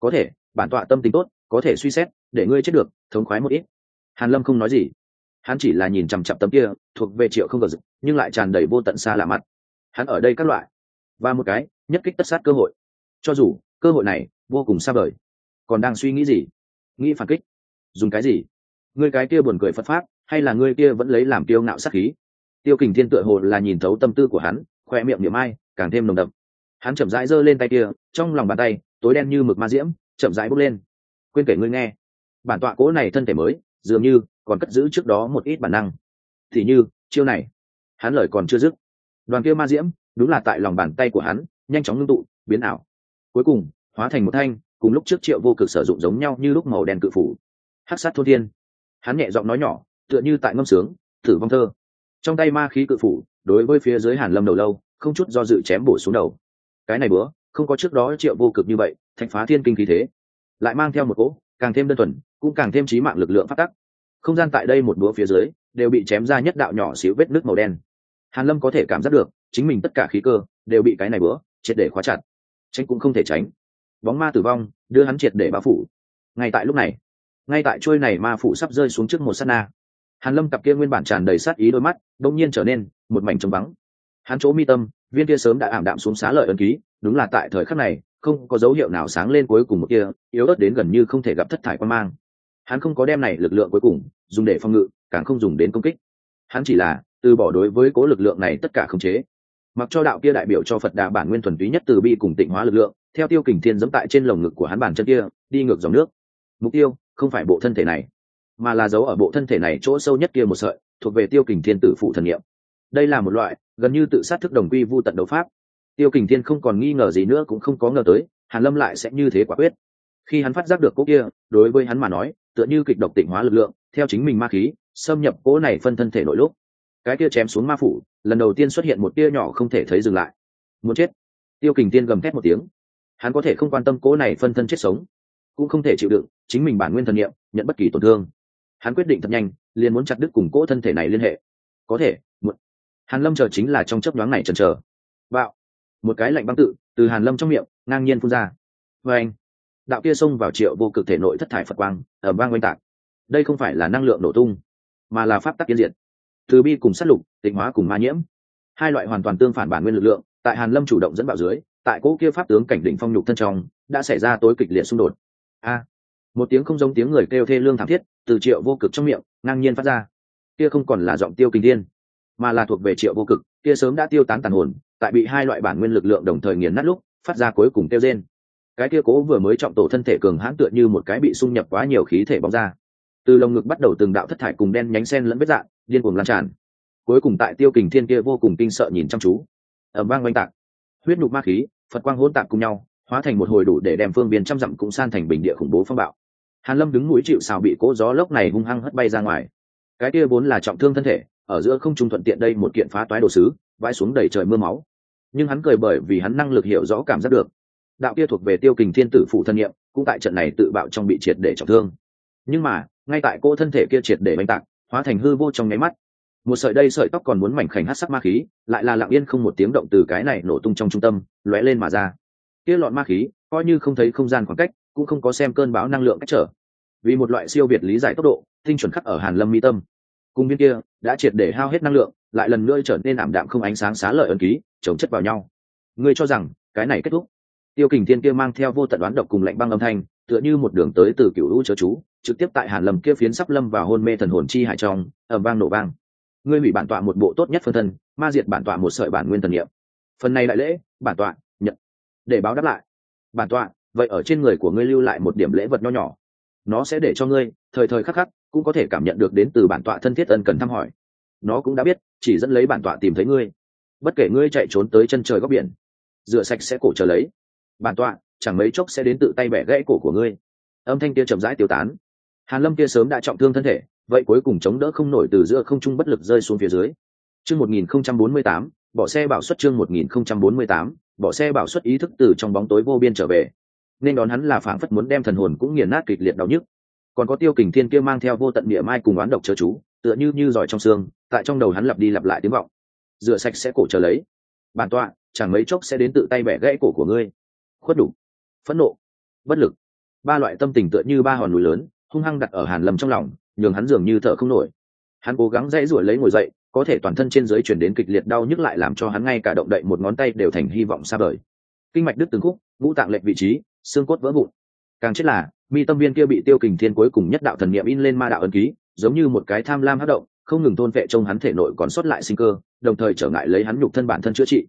Có thể, bản tọa tâm tính tốt, có thể suy xét, để ngươi chết được, thống khoái một ít. Hàn lâm không nói gì. Hắn chỉ là nhìn chằm chằm tấm kia, thuộc về triệu không gờ nhưng lại tràn đầy vô tận xa lạ mặt. Hắn ở đây các loại, và một cái, nhất kích tất sát cơ hội. Cho dù, cơ hội này vô cùng xa vời còn đang suy nghĩ gì? Nghĩ phản kích? Dùng cái gì? Ngươi cái kia buồn cười phật pháp, hay là ngươi kia vẫn lấy làm tiêu ngạo sát khí? Tiêu kình thiên tựa hồ là nhìn thấu tâm tư của hắn, khoe miệng niệm ai, càng thêm nồng đậm. Hắn chậm rãi giơ lên tay kia, trong lòng bàn tay, tối đen như mực ma diễm, chậm rãi bốc lên. Quên kể ngươi nghe. Bản tọa cố này thân thể mới, dường như còn cất giữ trước đó một ít bản năng. Thì như, chiêu này, hắn lời còn chưa dứt. Đoàn kia ma diễm, đúng là tại lòng bàn tay của hắn, nhanh chóng ngưng tụ, biến ảo. Cuối cùng, hóa thành một thanh cùng lúc trước triệu vô cực sử dụng giống nhau như lúc màu đen cự phủ. Hắc sát thôn thiên. Hắn nhẹ giọng nói nhỏ, tựa như tại ngâm sướng, thử vong thơ. Trong tay ma khí cự phủ, đối với phía dưới hàn lâm đầu lâu, không chút do dự chém bổ xuống đầu. Cái này bữa, không có trước đó triệu vô cực như vậy thành phá thiên kinh khí thế. Lại mang theo một cỗ, càng thêm đơn thuần, cũng càng thêm trí mạng lực lượng phát tắc. Không gian tại đây một búa phía dưới, đều bị chém ra nhất đạo nhỏ xíu vết nước màu đen. Hàn lâm có thể cảm giác được, chính mình tất cả khí cơ, đều bị cái này bữa, triệt để khóa chặt. Tránh cũng không thể tránh bóng ma tử vong, đưa hắn triệt để bao phủ. Ngay tại lúc này, ngay tại trôi này ma phủ sắp rơi xuống trước một sát na, hàn lâm cặp kia nguyên bản tràn đầy sát ý đôi mắt đông nhiên trở nên một mảnh trống vắng. Hắn chỗ mi tâm, viên kia sớm đã ảm đạm xuống xá lợi ân ký, đúng là tại thời khắc này, không có dấu hiệu nào sáng lên cuối cùng một kia, yếu ớt đến gần như không thể gặp thất thải quan mang. Hắn không có đem này lực lượng cuối cùng dùng để phòng ngự, càng không dùng đến công kích. Hắn chỉ là từ bỏ đối với cố lực lượng này tất cả khống chế mặc cho đạo kia đại biểu cho phật đà bản nguyên thuần túy nhất từ bi cùng tịnh hóa lực lượng, theo tiêu kình thiên dẫm tại trên lồng ngực của hắn bàn chân kia, đi ngược dòng nước. Mục tiêu, không phải bộ thân thể này, mà là dấu ở bộ thân thể này chỗ sâu nhất kia một sợi, thuộc về tiêu kình thiên tử phụ thần nghiệm đây là một loại, gần như tự sát thức đồng quy vu tận đấu pháp. Tiêu kình thiên không còn nghi ngờ gì nữa cũng không có ngờ tới, hàn lâm lại sẽ như thế quả quyết. Khi hắn phát giác được cỗ kia, đối với hắn mà nói, tựa như kịch độc tịnh hóa lực lượng, theo chính mình ma khí, xâm nhập cỗ này phân thân thể nội lúc cái kia chém xuống ma phủ, lần đầu tiên xuất hiện một tia nhỏ không thể thấy dừng lại. Muốn chết. Tiêu kình tiên gầm thét một tiếng. Hắn có thể không quan tâm cỗ này phân thân chết sống, cũng không thể chịu đựng chính mình bản nguyên thần nghiệm nhận bất kỳ tổn thương. Hắn quyết định thật nhanh, liền muốn chặt đứt cùng cỗ thân thể này liên hệ. Có thể một hàn lâm chờ chính là trong chấp đoán này chần chờ. Bạo. Một cái lạnh băng tự, từ hàn lâm trong miệng, ngang nhiên phun ra. Và anh đạo kia xông vào triệu vô cực thể nội thất thải phật quang ở vang oanh tạc. Đây không phải là năng lượng nổ tung, mà là pháp tắc kiến diện từ bi cùng sát lục, tịnh hóa cùng ma nhiễm. Hai loại hoàn toàn tương phản bản nguyên lực lượng, tại hàn lâm chủ động dẫn bảo dưới, tại cỗ kia pháp tướng cảnh định phong nhục thân trong, đã xảy ra tối kịch liệt xung đột. A! Một tiếng không giống tiếng người kêu thê lương thảm thiết, từ triệu vô cực trong miệng, ngang nhiên phát ra. Kia không còn là giọng tiêu kinh thiên, mà là thuộc về triệu vô cực, kia sớm đã tiêu tán tàn hồn, tại bị hai loại bản nguyên lực lượng đồng thời nghiền nát lúc, phát ra cuối cùng tiêu rên. Cái kia cố vừa mới trọng tổ thân thể cường hãn tựa như một cái bị xung nhập quá nhiều khí thể bóng ra. Từ lồng ngực bắt đầu từng đạo thất thải cùng đen nhánh sen lẫn vết dạng điên cuồng lan tràn. Cuối cùng tại tiêu kình thiên kia vô cùng kinh sợ nhìn chăm chú. Ẩm vang oanh tạc. Huyết nhục ma khí, phật quang hỗn tạc cùng nhau, hóa thành một hồi đủ để đem phương biên trăm dặm cũng san thành bình địa khủng bố phong bạo. Hàn lâm đứng mũi chịu xào bị cố gió lốc này hung hăng hất bay ra ngoài. Cái kia vốn là trọng thương thân thể, ở giữa không trung thuận tiện đây một kiện phá toái đồ sứ, vãi xuống đầy trời mưa máu. Nhưng hắn cười bởi vì hắn năng lực hiểu rõ cảm giác được. Đạo kia thuộc về tiêu kình thiên tử phụ thân nhiệm, cũng tại trận này tự bạo trong bị triệt để trọng thương. Nhưng mà, ngay tại cô thân thể kia triệt để bánh tạc hóa thành hư vô trong nháy mắt. Một sợi đây sợi tóc còn muốn mảnh khảnh hát sắc ma khí, lại là lặng yên không một tiếng động từ cái này nổ tung trong trung tâm, lóe lên mà ra. Kia lọn ma khí, coi như không thấy không gian khoảng cách, cũng không có xem cơn bão năng lượng cách trở. Vì một loại siêu việt lý giải tốc độ, tinh chuẩn khắc ở hàn lâm mi tâm. Cung viên kia, đã triệt để hao hết năng lượng, lại lần nữa trở nên ảm đạm không ánh sáng xá lợi ẩn ký chống chất vào nhau. Ngươi cho rằng, cái này kết thúc. Tiêu kình thiên kia mang theo vô tận đoán độc cùng lạnh băng âm thanh tựa như một đường tới từ cựu lũ chớ chú, trực tiếp tại hàn lâm kia phiến sắp lâm vào hôn mê thần hồn chi hải trong ẩm vang nổ vang. Ngươi hủy bản tọa một bộ tốt nhất phân thân, ma diệt bản tọa một sợi bản nguyên thần niệm. Phần này đại lễ, bản tọa, nhận. Để báo đáp lại. Bản tọa, vậy ở trên người của ngươi lưu lại một điểm lễ vật nho nhỏ. Nó sẽ để cho ngươi, thời thời khắc khắc, cũng có thể cảm nhận được đến từ bản tọa thân thiết ân cần thăm hỏi. Nó cũng đã biết, chỉ dẫn lấy bản tọa tìm thấy ngươi. Bất kể ngươi chạy trốn tới chân trời góc biển, rửa sạch sẽ cổ trở lấy. Bản tọa chẳng mấy chốc sẽ đến tự tay bẻ gãy cổ của ngươi. Âm thanh kia chậm rãi tiêu tán. Hàn lâm kia sớm đã trọng thương thân thể, vậy cuối cùng chống đỡ không nổi từ giữa không trung bất lực rơi xuống phía dưới. Chương 1048 bỏ xe bảo xuất chương 1048 bỏ xe bảo xuất ý thức từ trong bóng tối vô biên trở về. Nên đón hắn là phảng phất muốn đem thần hồn cũng nghiền nát kịch liệt đau nhức. Còn có tiêu kình thiên kia mang theo vô tận địa mai cùng oán độc chớ chú, tựa như như giỏi trong xương, tại trong đầu hắn lặp đi lặp lại tiếng vọng. Rửa sạch sẽ cổ chờ lấy. Bản tọa, chẳng mấy chốc sẽ đến tự tay bẻ gãy cổ của ngươi. Khuất đủ phẫn nộ, bất lực. Ba loại tâm tình tựa như ba hòn núi lớn, hung hăng đặt ở hàn lâm trong lòng, nhường hắn dường như thở không nổi. Hắn cố gắng dãy ruổi lấy ngồi dậy, có thể toàn thân trên dưới chuyển đến kịch liệt đau nhức lại làm cho hắn ngay cả động đậy một ngón tay đều thành hy vọng xa vời. Kinh mạch đứt từng khúc, ngũ tạng lệch vị trí, xương cốt vỡ vụn. Càng chết là, mi tâm viên kia bị tiêu kình thiên cuối cùng nhất đạo thần niệm in lên ma đạo ấn ký, giống như một cái tham lam hấp động, không ngừng thôn vệ trong hắn thể nội còn sót lại sinh cơ, đồng thời trở ngại lấy hắn nhục thân bản thân chữa trị.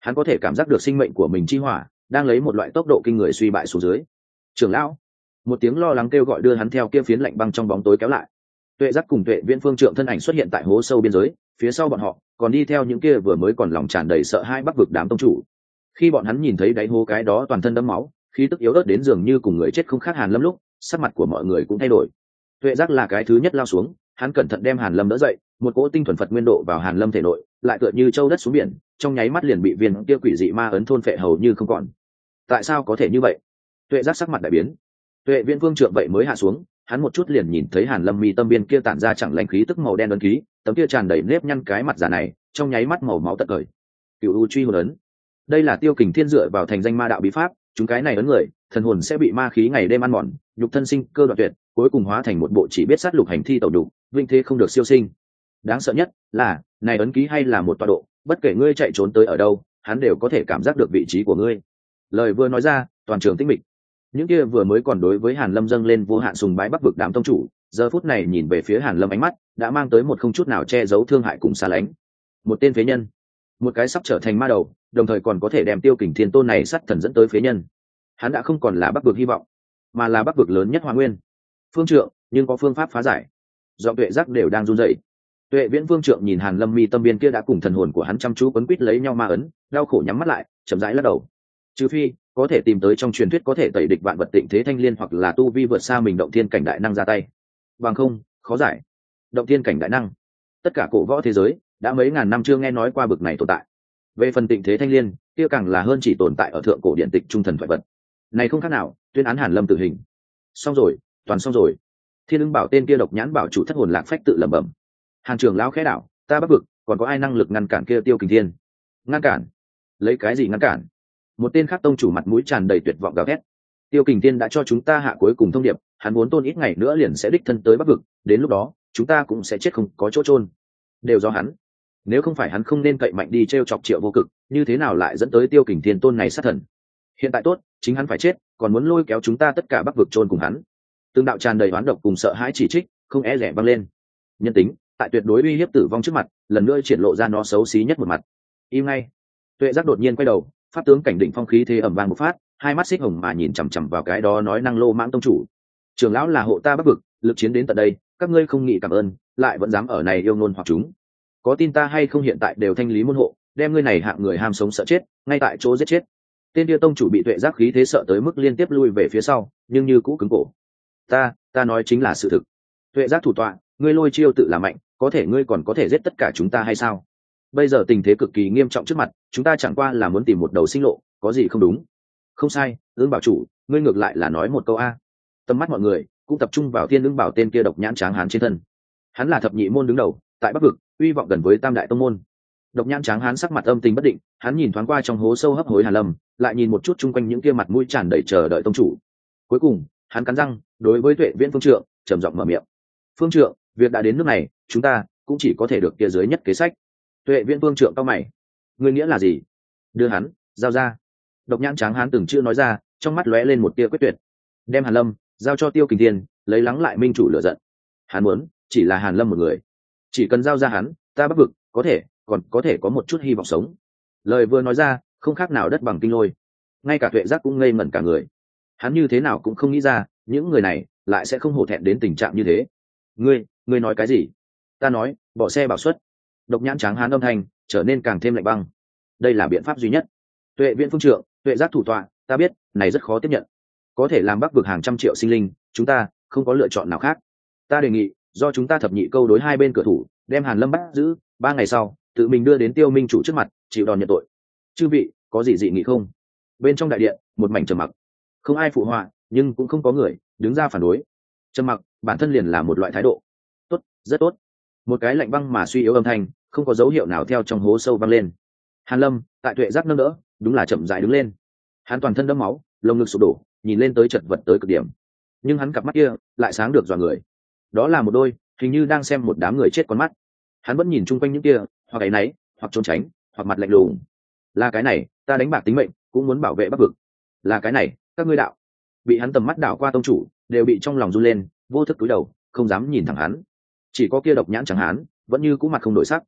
Hắn có thể cảm giác được sinh mệnh của mình chi hỏa đang lấy một loại tốc độ kinh người suy bại xuống dưới. Trưởng lão. Một tiếng lo lắng kêu gọi đưa hắn theo kia phiến lạnh băng trong bóng tối kéo lại. Tuệ giác cùng tuệ viễn phương trượng thân ảnh xuất hiện tại hố sâu biên giới, phía sau bọn họ, còn đi theo những kia vừa mới còn lòng tràn đầy sợ hai bắc vực đám tông chủ. Khi bọn hắn nhìn thấy đáy hố cái đó toàn thân đẫm máu, khí tức yếu ớt đến dường như cùng người chết không khác hàn lâm lúc, sắc mặt của mọi người cũng thay đổi. Tuệ giác là cái thứ nhất lao xuống, hắn cẩn thận đem hàn lâm đỡ dậy, một cỗ tinh thuần phật nguyên độ vào hàn lâm thể nội lại tựa như châu đất xuống biển, trong nháy mắt liền bị viên kia quỷ dị ma ấn thôn phệ hầu như không còn. Tại sao có thể như vậy? Tuệ giác sắc mặt đại biến. Tuệ Viên vương trượng vậy mới hạ xuống, hắn một chút liền nhìn thấy hàn lâm mi tâm biên kia tản ra chẳng lành khí tức màu đen đơn khí tấm kia tràn đầy nếp nhăn cái mặt giả này, trong nháy mắt màu máu tận khởi cựu u truy hồn ấn. Đây là tiêu kình thiên dựa vào thành danh ma đạo bí pháp, chúng cái này ấn người, thần hồn sẽ bị ma khí ngày đêm ăn mòn, nhục thân sinh cơ đoạn tuyệt, cuối cùng hóa thành một bộ chỉ biết sát lục hành thi tẩu đục, vinh thế không được siêu sinh đáng sợ nhất là, này ấn ký hay là một tọa độ, bất kể ngươi chạy trốn tới ở đâu, hắn đều có thể cảm giác được vị trí của ngươi. Lời vừa nói ra, toàn trường tinh mịch. Những kia vừa mới còn đối với hàn lâm dâng lên vô hạn sùng bái bắc vực đám tông chủ, giờ phút này nhìn về phía hàn lâm ánh mắt, đã mang tới một không chút nào che giấu thương hại cùng xa lánh. Một tên phế nhân. Một cái sắp trở thành ma đầu, đồng thời còn có thể đem tiêu kình thiên tôn này sắt thần dẫn tới phế nhân. Hắn đã không còn là bắc vực hy vọng, mà là bắc vực lớn nhất hoa nguyên. Phương trượng, nhưng có phương pháp phá giải. Do tuệ giác đều đang run rẩy tuệ viễn vương trượng nhìn hàn lâm mi tâm biên kia đã cùng thần hồn của hắn chăm chú quấn quít lấy nhau ma ấn, đau khổ nhắm mắt lại, chậm rãi lắc đầu. Trừ phi, có thể tìm tới trong truyền thuyết có thể tẩy địch vạn vật tịnh thế thanh liên hoặc là tu vi vượt xa mình động thiên cảnh đại năng ra tay. Bằng không, khó giải. Động thiên cảnh đại năng. Tất cả cổ võ thế giới đã mấy ngàn năm chưa nghe nói qua bực này tồn tại. Về phần tịnh thế thanh liên, kia càng là hơn chỉ tồn tại ở thượng cổ điện tịch trung thần thoại vật. Này không khác nào, tuyên án hàn lâm tử hình. Xong rồi, toàn xong rồi. Thiên ưng bảo tên kia độc nhãn bảo chủ thất hồn lạc phách tự lẩm bẩm hàn trường lão khẽ đạo ta bắc vực, còn có ai năng lực ngăn cản kia tiêu kình thiên? Ngăn cản? Lấy cái gì ngăn cản? Một tên khác tông chủ mặt mũi tràn đầy tuyệt vọng gào thét. Tiêu kình thiên đã cho chúng ta hạ cuối cùng thông điệp, hắn muốn tôn ít ngày nữa liền sẽ đích thân tới bắc vực, đến lúc đó, chúng ta cũng sẽ chết không có chỗ trôn đều do hắn. Nếu không phải hắn không nên cậy mạnh đi t r e o chọc triệu vô cực, như thế nào lại dẫn tới tiêu kình thiên tôn này sát thần? Hiện tại tốt, chính hắn phải chết, còn muốn lôi kéo chúng ta tất cả bắc vực trôn cùng hắn. Tương đạo tràn đầy oán độc cùng sợ hãi chỉ trích, không e rẻ văng lên. Nhân tính tại tuyệt đối uy hiếp tử vong trước mặt, lần nữa triển lộ ra nó xấu xí nhất một mặt. Im ngay. Tuệ giác đột nhiên quay đầu, pháp tướng cảnh định phong khí thế ẩm vang một phát, hai mắt xích hồng mà nhìn chằm chằm vào cái đó nói năng lô mãng tông chủ. Trường lão là hộ ta bắc vực, lực chiến đến tận đây, các ngươi không nghĩ cảm ơn, lại vẫn dám ở này yêu ngôn hoặc chúng. Có tin ta hay không hiện tại đều thanh lý môn hộ, đem ngươi này hạng người ham sống sợ chết, ngay tại chỗ giết chết. Tên địa tông chủ bị tuệ giác khí thế sợ tới mức liên tiếp lui về phía sau, nhưng như cũ cứng cổ. Ta ta nói chính là sự thực. Tuệ giác thủ tọa ngươi lôi chiêu tự làm mạnh, có thể ngươi còn có thể giết tất cả chúng ta hay sao? Bây giờ tình thế cực kỳ nghiêm trọng trước mặt, chúng ta chẳng qua là muốn tìm một đầu sinh lộ, có gì không đúng? Không sai ương bảo chủ, ngươi ngược lại là nói một câu a. Tầm mắt mọi người cũng tập trung vào thiên ương bảo tên kia độc nhãn tráng hán trên thân. Hắn là thập nhị môn đứng đầu, tại bắc vực, uy vọng gần với tam đại tông môn. Độc nhãn tráng hán sắc mặt âm tình bất định, hắn nhìn thoáng qua trong hố sâu hấp hối hàn lâm, lại nhìn một chút chung quanh những kia mặt mũi tràn đầy chờ đợi tông chủ. Cuối cùng, hắn cắn răng, đối với tuệ viễn phương trượng, trầm giọng mở miệng. Phương trượng việc đã đến nước này, chúng ta cũng chỉ có thể được kia dưới nhất kế sách. Tuệ viễn vương trượng cao mày. Người nghĩa là gì? Đưa hắn, giao ra. Độc nhãn tráng hán từng chưa nói ra, trong mắt lóe lên một tia quyết tuyệt. Đem hàn lâm, giao cho tiêu kình thiên, lấy lắng lại minh chủ lựa giận. Hắn muốn, chỉ là hàn lâm một người. Chỉ cần giao ra hắn, ta bắc vực, có thể, còn có thể có một chút hy vọng sống. Lời vừa nói ra, không khác nào đất bằng kinh lôi. Ngay cả tuệ giác cũng ngây ngẩn cả người. Hắn như thế nào cũng không nghĩ ra, những người này lại sẽ không hổ thẹn đến tình trạng như thế. Ngươi ngươi nói cái gì? Ta nói, bỏ xe bảo xuất. Độc nhãn tráng hán âm thanh trở nên càng thêm lạnh băng. Đây là biện pháp duy nhất. Tuệ viện phương trượng, tuệ giác thủ tọa, ta biết, này rất khó tiếp nhận. Có thể làm bắc vực hàng trăm triệu sinh linh, chúng ta không có lựa chọn nào khác. Ta đề nghị, do chúng ta thập nhị câu đối hai bên cửa thủ, đem hàn lâm bắt giữ, ba ngày sau, tự mình đưa đến tiêu minh chủ trước mặt, chịu đòn nhận tội. Chư vị, có gì dị nghị không? Bên trong đại điện, một mảnh trầm mặc. Không ai phụ họa, nhưng cũng không có người, đứng ra phản đối. Trầm mặc, bản thân liền là một loại thái độ rất tốt. Một cái lạnh băng mà suy yếu âm thanh, không có dấu hiệu nào theo trong hố sâu văng lên. Hàn lâm, tại tuệ giác nâng đỡ, đúng là chậm dại đứng lên. Hắn toàn thân đẫm máu, lồng ngực sụp đổ, nhìn lên tới chật vật tới cực điểm. Nhưng hắn cặp mắt kia, lại sáng được dọa người. Đó là một đôi, hình như đang xem một đám người chết con mắt. Hắn vẫn nhìn chung quanh những kia, hoặc cái náy, hoặc trốn tránh, hoặc mặt lạnh lùng. Là cái này, ta đánh bạc tính mệnh, cũng muốn bảo vệ bắc vực. Là cái này, các ngươi đạo. Bị hắn tầm mắt đảo qua tông chủ, đều bị trong lòng run lên, vô thức túi đầu, không dám nhìn thẳng hắn chỉ có kia độc nhãn chẳng hán, vẫn như cũ mặt không đổi sắc.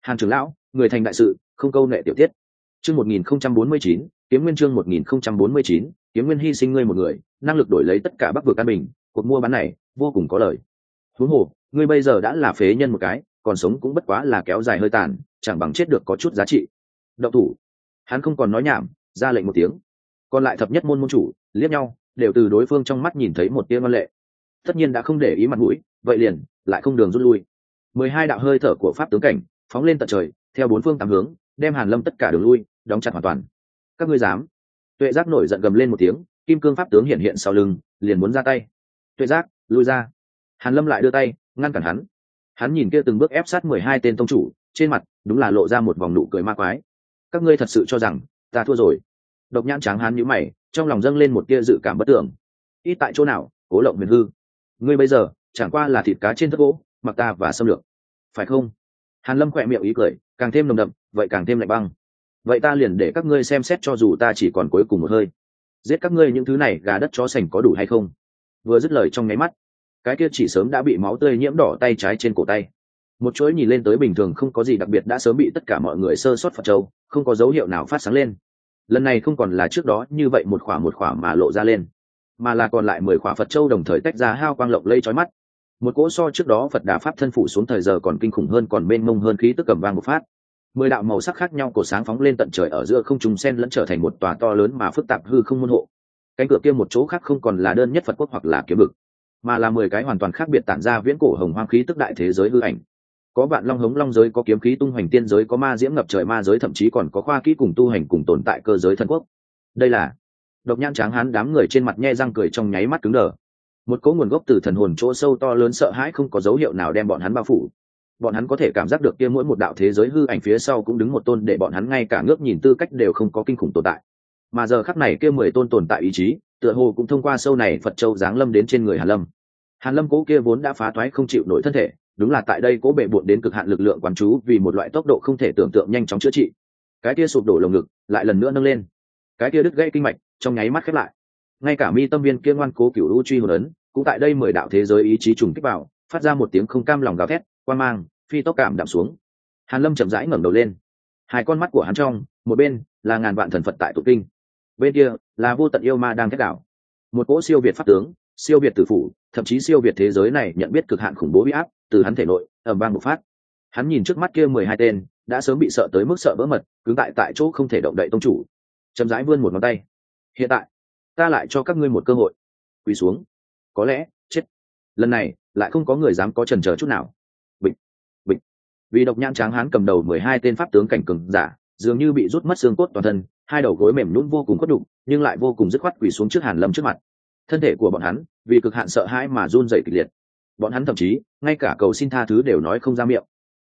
Hàn trưởng lão, người thành đại sự, không câu nệ tiểu tiết. Chương một nghìn không trăm bốn mươi chín, kiếm nguyên chương một nghìn không trăm bốn mươi chín, kiếm nguyên hy sinh ngươi một người, năng lực đổi lấy tất cả bắc vực an bình, cuộc mua bán này, vô cùng có lời huống hồ, ngươi bây giờ đã là phế nhân một cái, còn sống cũng bất quá là kéo dài hơi tàn, chẳng bằng chết được có chút giá trị. Đậu thủ. Hắn không còn nói nhảm, ra lệnh một tiếng. Còn lại thập nhất môn môn chủ, liếc nhau, đều từ đối phương trong mắt nhìn thấy một tia văn lệ. Tất nhiên đã không để ý mặt mũi vậy liền, lại không đường rút lui. Mười hai đạo hơi thở của pháp tướng cảnh phóng lên tận trời, theo bốn phương tám hướng, đem hàn lâm tất cả đường lui, đóng chặt hoàn toàn. Các ngươi dám? Tuệ giác nổi giận gầm lên một tiếng, kim cương pháp tướng hiện hiện sau lưng, liền muốn ra tay. Tuệ giác, lui ra. Hàn lâm lại đưa tay, ngăn cản hắn. Hắn nhìn kia từng bước ép sát mười hai tên tông chủ, trên mặt đúng là lộ ra một vòng nụ cười ma quái. Các ngươi thật sự cho rằng ta thua rồi? Độc nhãn tráng hắn nhíu mày, trong lòng dâng lên một tia dự cảm bất tưởng. Ít tại chỗ nào? Cố lộng huyền hư. Ngươi bây giờ chẳng qua là thịt cá trên thất gỗ, mặc ta và xâm lược. Phải không? Hàn lâm khỏe miệng ý cười, càng thêm nồng đậm, vậy càng thêm lạnh băng. Vậy ta liền để các ngươi xem xét cho dù ta chỉ còn cuối cùng một hơi. Giết các ngươi những thứ này, gà đất chó sành có đủ hay không? Vừa dứt lời trong nháy mắt, cái kia chỉ sớm đã bị máu tươi nhiễm đỏ tay trái trên cổ tay. Một chuỗi nhìn lên tới bình thường không có gì đặc biệt đã sớm bị tất cả mọi người sơ sót phật châu, không có dấu hiệu nào phát sáng lên. Lần này không còn là trước đó, như vậy một khỏa một khỏa mà lộ ra lên, mà là còn lại mười khỏa phật châu đồng thời tách ra hao quang lộng lây trói mắt một cỗ so trước đó phật đà pháp thân phủ xuống thời giờ còn kinh khủng hơn, còn mênh mông hơn khí tức cầm vang một phát. Mười đạo màu sắc khác nhau cổ sáng phóng lên tận trời ở giữa không trùng sen lẫn trở thành một tòa to lớn mà phức tạp hư không môn hộ. Cánh cửa kia một chỗ khác không còn là đơn nhất phật quốc hoặc là kiếm vực, mà là mười cái hoàn toàn khác biệt tản ra viễn cổ hồng hoang khí tức đại thế giới hư ảnh. Có vạn long hống long giới, có kiếm khí tung hoành tiên giới, có ma diễm ngập trời ma giới, thậm chí còn có khoa kỹ cùng tu hành cùng tồn tại cơ giới thân quốc. Đây là độc nhan tráng hán đám người trên mặt nhe răng cười trong nháy mắt cứng đờ một cỗ nguồn gốc từ thần hồn chỗ sâu to lớn sợ hãi không có dấu hiệu nào đem bọn hắn bao phủ. Bọn hắn có thể cảm giác được kia mỗi một đạo thế giới hư ảnh phía sau cũng đứng một tôn để bọn hắn ngay cả ngước nhìn tư cách đều không có kinh khủng tồn tại. Mà giờ khắc này kia mười tôn tồn tại ý chí, tựa hồ cũng thông qua sâu này phật châu giáng lâm đến trên người hàn lâm. Hàn lâm cố kia vốn đã phá thoái không chịu nổi thân thể, đúng là tại đây cố bệ bội đến cực hạn lực lượng quán chú vì một loại tốc độ không thể tưởng tượng nhanh chóng chữa trị. Cái kia sụp đổ lồng ngực lại lần nữa nâng lên. Cái kia đứt gãy kinh mạch trong nháy mắt khép lại ngay cả mi tâm viên kia ngoan cố cửu lũ truy hồn ấn, cũng tại đây mười đạo thế giới ý chí trùng kích vào, phát ra một tiếng không cam lòng gào thét quan mang, phi tốc cảm đạm xuống. Hàn lâm chậm rãi ngẩng đầu lên. Hai con mắt của hắn trong, một bên là ngàn vạn thần phật tại tụ kinh, bên kia là vô tận yêu ma đang thét đảo. Một cỗ siêu việt pháp tướng, siêu việt tử phủ, thậm chí siêu việt thế giới này nhận biết cực hạn khủng bố bị áp, từ hắn thể nội ẩm vang bộc phát. Hắn nhìn trước mắt kia mười hai tên, đã sớm bị sợ tới mức sợ vỡ mật, cứng tại tại chỗ không thể động đậy tông chủ. Chậm rãi vươn một ngón tay. Hiện tại ta lại cho các ngươi một cơ hội. Quỳ xuống. Có lẽ, chết. Lần này, lại không có người dám có trần chờ chút nào. Bịch bịch. Vì độc nhãn tráng hán cầm đầu mười hai tên pháp tướng cảnh cường giả, dường như bị rút mất xương cốt toàn thân, hai đầu gối mềm nhún vô cùng khuất đục, nhưng lại vô cùng dứt khoát quỳ xuống trước hàn lâm trước mặt. Thân thể của bọn hắn, vì cực hạn sợ hãi mà run rẩy kịch liệt. Bọn hắn thậm chí, ngay cả cầu xin tha thứ đều nói không ra miệng.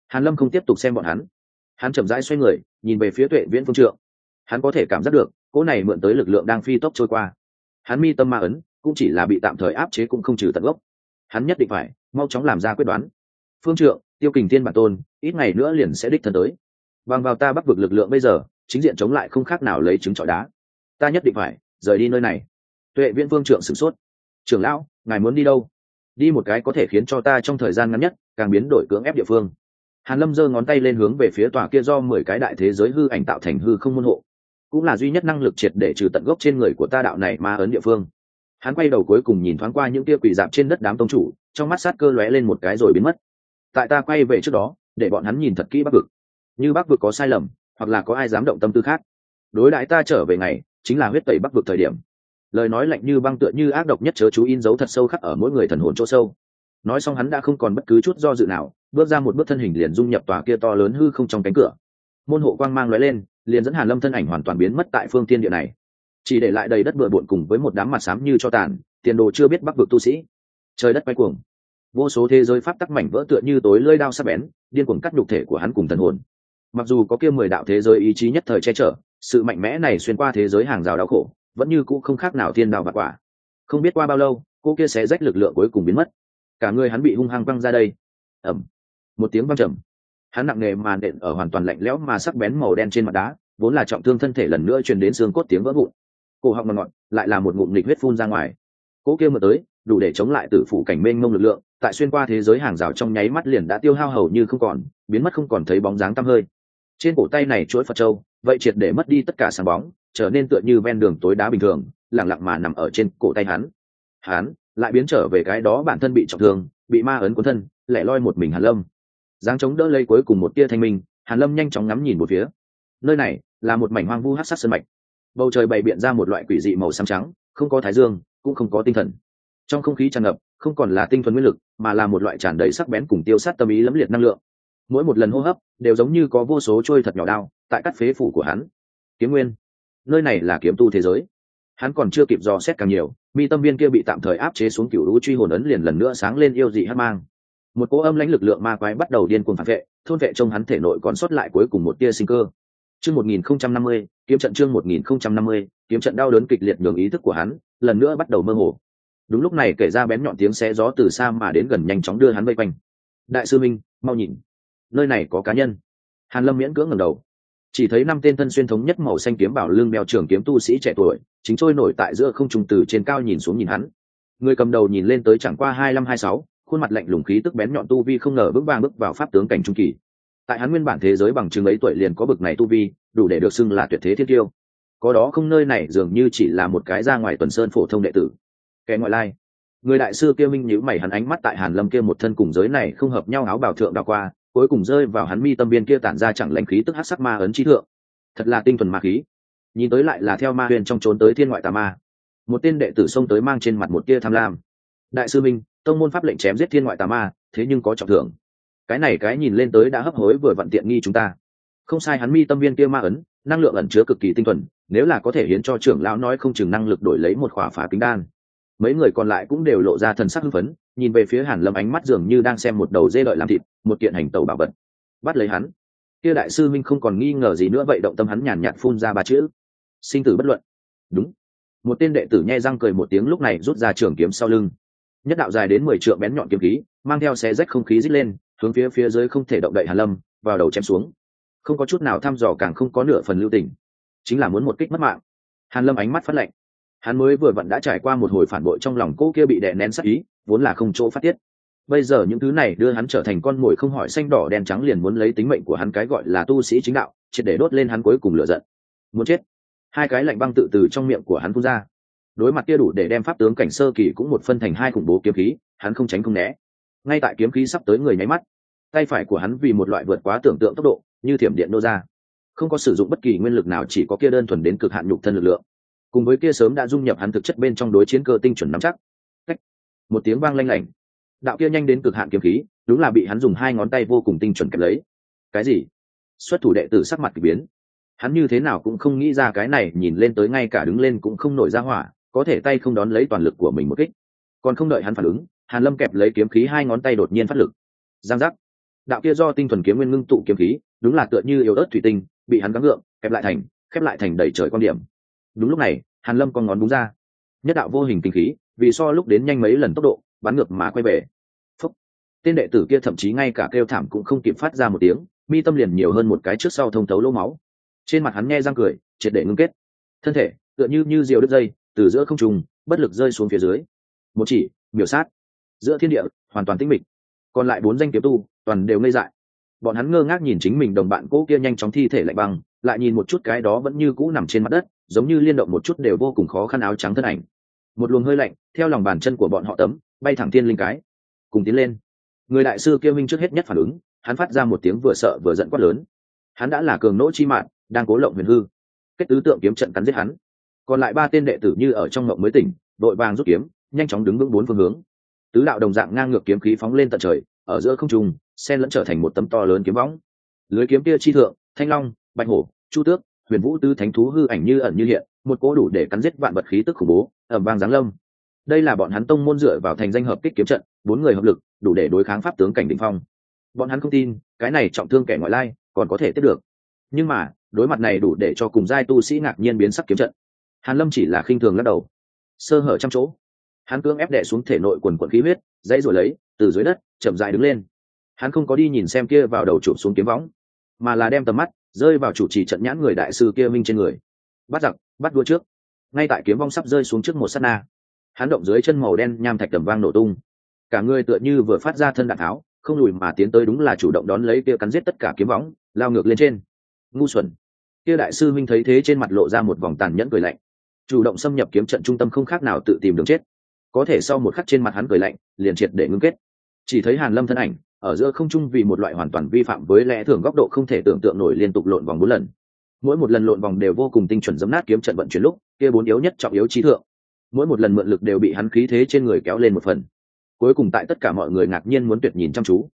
Hàn lâm không tiếp tục xem bọn hắn. Hắn chậm rãi xoay người, nhìn về phía tuệ viễn phương trượng. Hắn có thể cảm giác được cỗ này mượn tới lực lượng đang phi tốc trôi qua. Hắn mi tâm ma ấn, cũng chỉ là bị tạm thời áp chế cũng không trừ tận gốc. Hắn nhất định phải, mau chóng làm ra quyết đoán. Phương trượng, tiêu kình thiên bản tôn, ít ngày nữa liền sẽ đích thân tới. Bằng vào ta bắt vực lực lượng bây giờ, chính diện chống lại không khác nào lấy trứng trọi đá. Ta nhất định phải, rời đi nơi này. Tuệ viễn phương trượng sửng sốt. Trưởng lão, ngài muốn đi đâu? Đi một cái có thể khiến cho ta trong thời gian ngắn nhất, càng biến đổi cưỡng ép địa phương. Hàn lâm giơ ngón tay lên hướng về phía tòa kia do mười cái đại thế giới hư ảnh tạo thành hư không môn hộ cũng là duy nhất năng lực triệt để trừ tận gốc trên người của ta đạo này ma ấn địa phương. Hắn quay đầu cuối cùng nhìn thoáng qua những tia quỷ dạp trên đất đám tông chủ, trong mắt sát cơ lóe lên một cái rồi biến mất. Tại ta quay về trước đó, để bọn hắn nhìn thật kỹ bắc vực. Như bắc vực có sai lầm, hoặc là có ai dám động tâm tư khác. Đối đãi ta trở về ngày, chính là huyết tẩy bắc vực thời điểm. Lời nói lạnh như băng tựa như ác độc nhất chớ chú in dấu thật sâu khắc ở mỗi người thần hồn chỗ sâu. Nói xong hắn đã không còn bất cứ chút do dự nào, bước ra một bước thân hình liền dung nhập tòa kia to lớn hư không trong cánh cửa. Môn hộ quang mang lóe lên liền dẫn hàn lâm thân ảnh hoàn toàn biến mất tại phương thiên địa này. Chỉ để lại đầy đất bừa bộn cùng với một đám mặt xám như cho tàn, tiền đồ chưa biết bắc vực tu sĩ. Trời đất quay cuồng. Vô số thế giới pháp tắc mảnh vỡ tựa như tối lưỡi đao sắc bén, điên cuồng cắt nhục thể của hắn cùng thần hồn. Mặc dù có kia mười đạo thế giới ý chí nhất thời che chở, sự mạnh mẽ này xuyên qua thế giới hàng rào đau khổ, vẫn như cũ không khác nào thiên đạo bạc quả. Không biết qua bao lâu, cô kia sẽ rách lực lượng cuối cùng biến mất. Cả người hắn bị hung hăng văng ra đây. Ẩm một tiếng văng trầm hắn nặng nề mà nện ở hoàn toàn lạnh lẽo mà sắc bén màu đen trên mặt đá, vốn là trọng thương thân thể lần nữa truyền đến xương cốt tiếng vỡ vụn. Cổ họng ngọt ngọt, lại là một ngụm nghịch huyết phun ra ngoài. Cỗ kia mở tới, đủ để chống lại tử phủ cảnh mênh mông lực lượng, tại xuyên qua thế giới hàng rào trong nháy mắt liền đã tiêu hao hầu như không còn, biến mất không còn thấy bóng dáng tăm hơi. Trên cổ tay này chuỗi phật châu, vậy triệt để mất đi tất cả sáng bóng, trở nên tựa như ven đường tối đá bình thường lẳng lặng mà nằm ở trên cổ tay hắn. Hắn lại biến trở về cái đó bản thân bị trọng thương, bị ma ấn cuốn thân, lẻ loi một mình hàn lâm giáng chống đỡ lấy cuối cùng một tia thanh minh, hàn lâm nhanh chóng ngắm nhìn một phía. Nơi này là một mảnh hoang vu hát sát sân mạch. Bầu trời bày biện ra một loại quỷ dị màu xám trắng, không có thái dương, cũng không có tinh thần. Trong không khí tràn ngập, không còn là tinh thuần nguyên lực, mà là một loại tràn đầy sắc bén cùng tiêu sát tâm ý lẫm liệt năng lượng. Mỗi một lần hô hấp, đều giống như có vô số trôi thật nhỏ đao, tại các phế phủ của hắn. Kiếm nguyên, nơi này là kiếm tu thế giới. Hắn còn chưa kịp dò xét càng nhiều, mi tâm viên kia bị tạm thời áp chế xuống cựu lũ truy hồn ấn liền lần nữa sáng lên yêu dị hát mang một cỗ âm lãnh lực lượng ma quái bắt đầu điên cuồng phản vệ, thôn vệ trong hắn thể nội còn sót lại cuối cùng một tia sinh cơ. Chương một nghìn không trăm năm mươi, kiếm trận chương một nghìn không trăm năm mươi, kiếm trận đau đớn kịch liệt nhường ý thức của hắn lần nữa bắt đầu mơ hồ. Đúng lúc này kể ra bén nhọn tiếng xe gió từ xa mà đến gần nhanh chóng đưa hắn vây quanh. Đại sư minh, mau nhìn. Nơi này có cá nhân. Hàn lâm miễn cưỡng ngẩng đầu. Chỉ thấy năm tên thân xuyên thống nhất màu xanh kiếm bảo lưng đeo trường kiếm tu sĩ trẻ tuổi, chính trôi nổi tại giữa không trùng từ trên cao nhìn xuống nhìn hắn. Người cầm đầu nhìn lên tới chẳng qua hai năm hai sáu khuôn mặt lạnh lùng khí tức bén nhọn tu vi không ngờ bước vang bước vào pháp tướng cảnh trung kỳ. Tại hắn nguyên bản thế giới bằng chứng ấy tuổi liền có bực này tu vi, đủ để được xưng là tuyệt thế thiên tiêu có đó không nơi này, dường như chỉ là một cái ra ngoài tuần sơn phổ thông đệ tử. Kẻ ngoại lai. Người đại sư kia minh nhíu mày hắn ánh mắt tại hàn lâm kia một thân cùng giới này không hợp nhau áo bảo thượng đào qua, cuối cùng rơi vào hắn mi tâm biên kia tản ra chẳng lãnh khí tức hắc sắc ma ấn trí thượng. Thật là tinh thuần ma khí. Nhìn tới lại là theo ma huyền trong trốn tới thiên ngoại tà ma. Một tên đệ tử xông tới mang trên mặt một tia tham lam. Đại sư minh tông môn pháp lệnh chém giết thiên ngoại tà ma, thế nhưng có trọng thưởng. Cái này cái nhìn lên tới đã hấp hối vừa vặn tiện nghi chúng ta. Không sai hắn mi tâm viên kia ma ấn, năng lượng ẩn chứa cực kỳ tinh thuần, nếu là có thể hiến cho trưởng lão nói không chừng năng lực đổi lấy một khỏa phá kính đan. Mấy người còn lại cũng đều lộ ra thần sắc hưng phấn, nhìn về phía hàn lâm ánh mắt dường như đang xem một đầu dê đợi làm thịt, một kiện hành tàu bảo vật. Bắt lấy hắn. Kia đại sư minh không còn nghi ngờ gì nữa vậy động tâm hắn nhàn nhạt phun ra ba chữ. Sinh tử bất luận. Đúng. Một tên đệ tử nhe răng cười một tiếng lúc này rút ra trường kiếm sau lưng nhất đạo dài đến mười trượng bén nhọn kiếm khí, mang theo xe rách không khí dít lên, hướng phía phía dưới không thể động đậy hàn lâm, vào đầu chém xuống. Không có chút nào thăm dò càng không có nửa phần lưu tình, chính là muốn một kích mất mạng. Hàn lâm ánh mắt phát lạnh. Hắn mới vừa vặn đã trải qua một hồi phản bội trong lòng cô kia bị đè nén sắc ý, vốn là không chỗ phát tiết. Bây giờ những thứ này đưa hắn trở thành con mồi không hỏi xanh đỏ đen trắng liền muốn lấy tính mệnh của hắn cái gọi là tu sĩ chính đạo, triệt để đốt lên hắn cuối cùng lửa giận. Muốn chết. Hai cái lạnh băng tự từ trong miệng của hắn phun ra đối mặt kia đủ để đem pháp tướng cảnh sơ kỳ cũng một phân thành hai khủng bố kiếm khí, hắn không tránh không né. Ngay tại kiếm khí sắp tới người nháy mắt, tay phải của hắn vì một loại vượt quá tưởng tượng tốc độ, như thiểm điện nô ra. Không có sử dụng bất kỳ nguyên lực nào, chỉ có kia đơn thuần đến cực hạn nhục thân lực lượng. Cùng với kia sớm đã dung nhập hắn thực chất bên trong đối chiến cơ tinh chuẩn nắm chắc. Cách. một tiếng vang lanh lảnh. Đạo kia nhanh đến cực hạn kiếm khí, đúng là bị hắn dùng hai ngón tay vô cùng tinh chuẩn kẹp lấy. Cái gì? Xuất thủ đệ tử sắc mặt k ỳ biến. Hắn như thế nào cũng không nghĩ ra cái này, nhìn lên tới ngay cả đứng lên cũng không nổi ra hỏa có thể tay không đón lấy toàn lực của mình một kích. Còn không đợi hắn phản ứng, hàn lâm kẹp lấy kiếm khí hai ngón tay đột nhiên phát lực. Giang giác. Đạo kia do tinh thuần kiếm nguyên ngưng tụ kiếm khí, đúng là tựa như yếu ớt thủy tinh, bị hắn gắng gượng, kẹp lại thành, khép lại thành đầy trời quan điểm. Đúng lúc này, hàn lâm con ngón búng ra. Nhất đạo vô hình kinh khí, vì so lúc đến nhanh mấy lần tốc độ, bắn ngược mà quay về. Phúc. tên đệ tử kia thậm chí ngay cả kêu thảm cũng không kịp phát ra một tiếng, mi tâm liền nhiều hơn một cái trước sau thông thấu lỗ máu. Trên mặt hắn nghe răng cười, triệt để ngưng kết. Thân thể, tựa như như diều đứt dây từ giữa không trung, bất lực rơi xuống phía dưới. Một chỉ miểu sát. Giữa thiên địa, hoàn toàn tĩnh mịch. Còn lại bốn danh kiếm tu, toàn đều ngây dại. Bọn hắn ngơ ngác nhìn chính mình đồng bạn cũ kia nhanh chóng thi thể lạnh băng, lại nhìn một chút cái đó vẫn như cũ nằm trên mặt đất, giống như liên động một chút đều vô cùng khó khăn áo trắng thân ảnh. Một luồng hơi lạnh, theo lòng bàn chân của bọn họ tấm, bay thẳng thiên linh cái. Cùng tiến lên. Người đại sư kia minh trước hết nhất phản ứng, hắn phát ra một tiếng vừa sợ vừa giận quát lớn. Hắn đã là cường nỗ chi mạng, đang cố lộng huyền hư. Kết tứ tượng kiếm trận cắn giết hắn còn lại ba tên đệ tử như ở trong mộng mới tỉnh, đội vàng rút kiếm, nhanh chóng đứng vững bốn phương hướng. Tứ đạo đồng dạng ngang ngược kiếm khí phóng lên tận trời, ở giữa không trung sen lẫn trở thành một tấm to lớn kiếm võng. Lưới kiếm kia chi thượng, thanh long, bạch hổ, chu tước, huyền vũ tư thánh thú hư ảnh như ẩn như hiện, một cỗ đủ để cắn giết vạn vật khí tức khủng bố ẩm vang giáng lâm. Đây là bọn hắn tông môn dựa vào thành danh hợp kích kiếm trận, bốn người hợp lực, đủ để đối kháng pháp tướng cảnh đỉnh phong. Bọn hắn không tin, cái này trọng thương kẻ ngoại lai, còn có thể tiếp được. Nhưng mà, đối mặt này đủ để cho cùng giai tu sĩ ngạc nhiên biến sắc kiếm trận hàn lâm chỉ là khinh thường lắc đầu. Sơ hở trăm chỗ. Hắn cưỡng ép đè xuống thể nội quần quần khí huyết, dãy rồi lấy, từ dưới đất, chậm rãi đứng lên. Hắn không có đi nhìn xem kia vào đầu chụp xuống kiếm võng, mà là đem tầm mắt rơi vào chủ trì trận nhãn người đại sư kia minh trên người. Bắt giặc, bắt đua trước. Ngay tại kiếm vong sắp rơi xuống trước một sát na, hắn động dưới chân màu đen nham thạch tầm vang nổ tung. Cả người tựa như vừa phát ra thân đạn tháo, không lùi mà tiến tới đúng là chủ động đón lấy kia cắn giết tất cả kiếm võng, lao ngược lên trên. Ngu xuẩn. Kia đại sư minh thấy thế trên mặt lộ ra một vòng tàn nhẫn cười lạnh chủ động xâm nhập kiếm trận trung tâm không khác nào tự tìm đường chết. Có thể sau một khắc trên mặt hắn cười lạnh, liền triệt để ngưng kết. Chỉ thấy hàn lâm thân ảnh, ở giữa không trung vì một loại hoàn toàn vi phạm với lẽ thường góc độ không thể tưởng tượng nổi liên tục lộn vòng bốn lần. Mỗi một lần lộn vòng đều vô cùng tinh chuẩn dẫm nát kiếm trận vận chuyển lúc, kia bốn yếu nhất trọng yếu trí thượng. Mỗi một lần mượn lực đều bị hắn khí thế trên người kéo lên một phần. Cuối cùng tại tất cả mọi người ngạc nhiên muốn tuyệt nhìn chăm chú.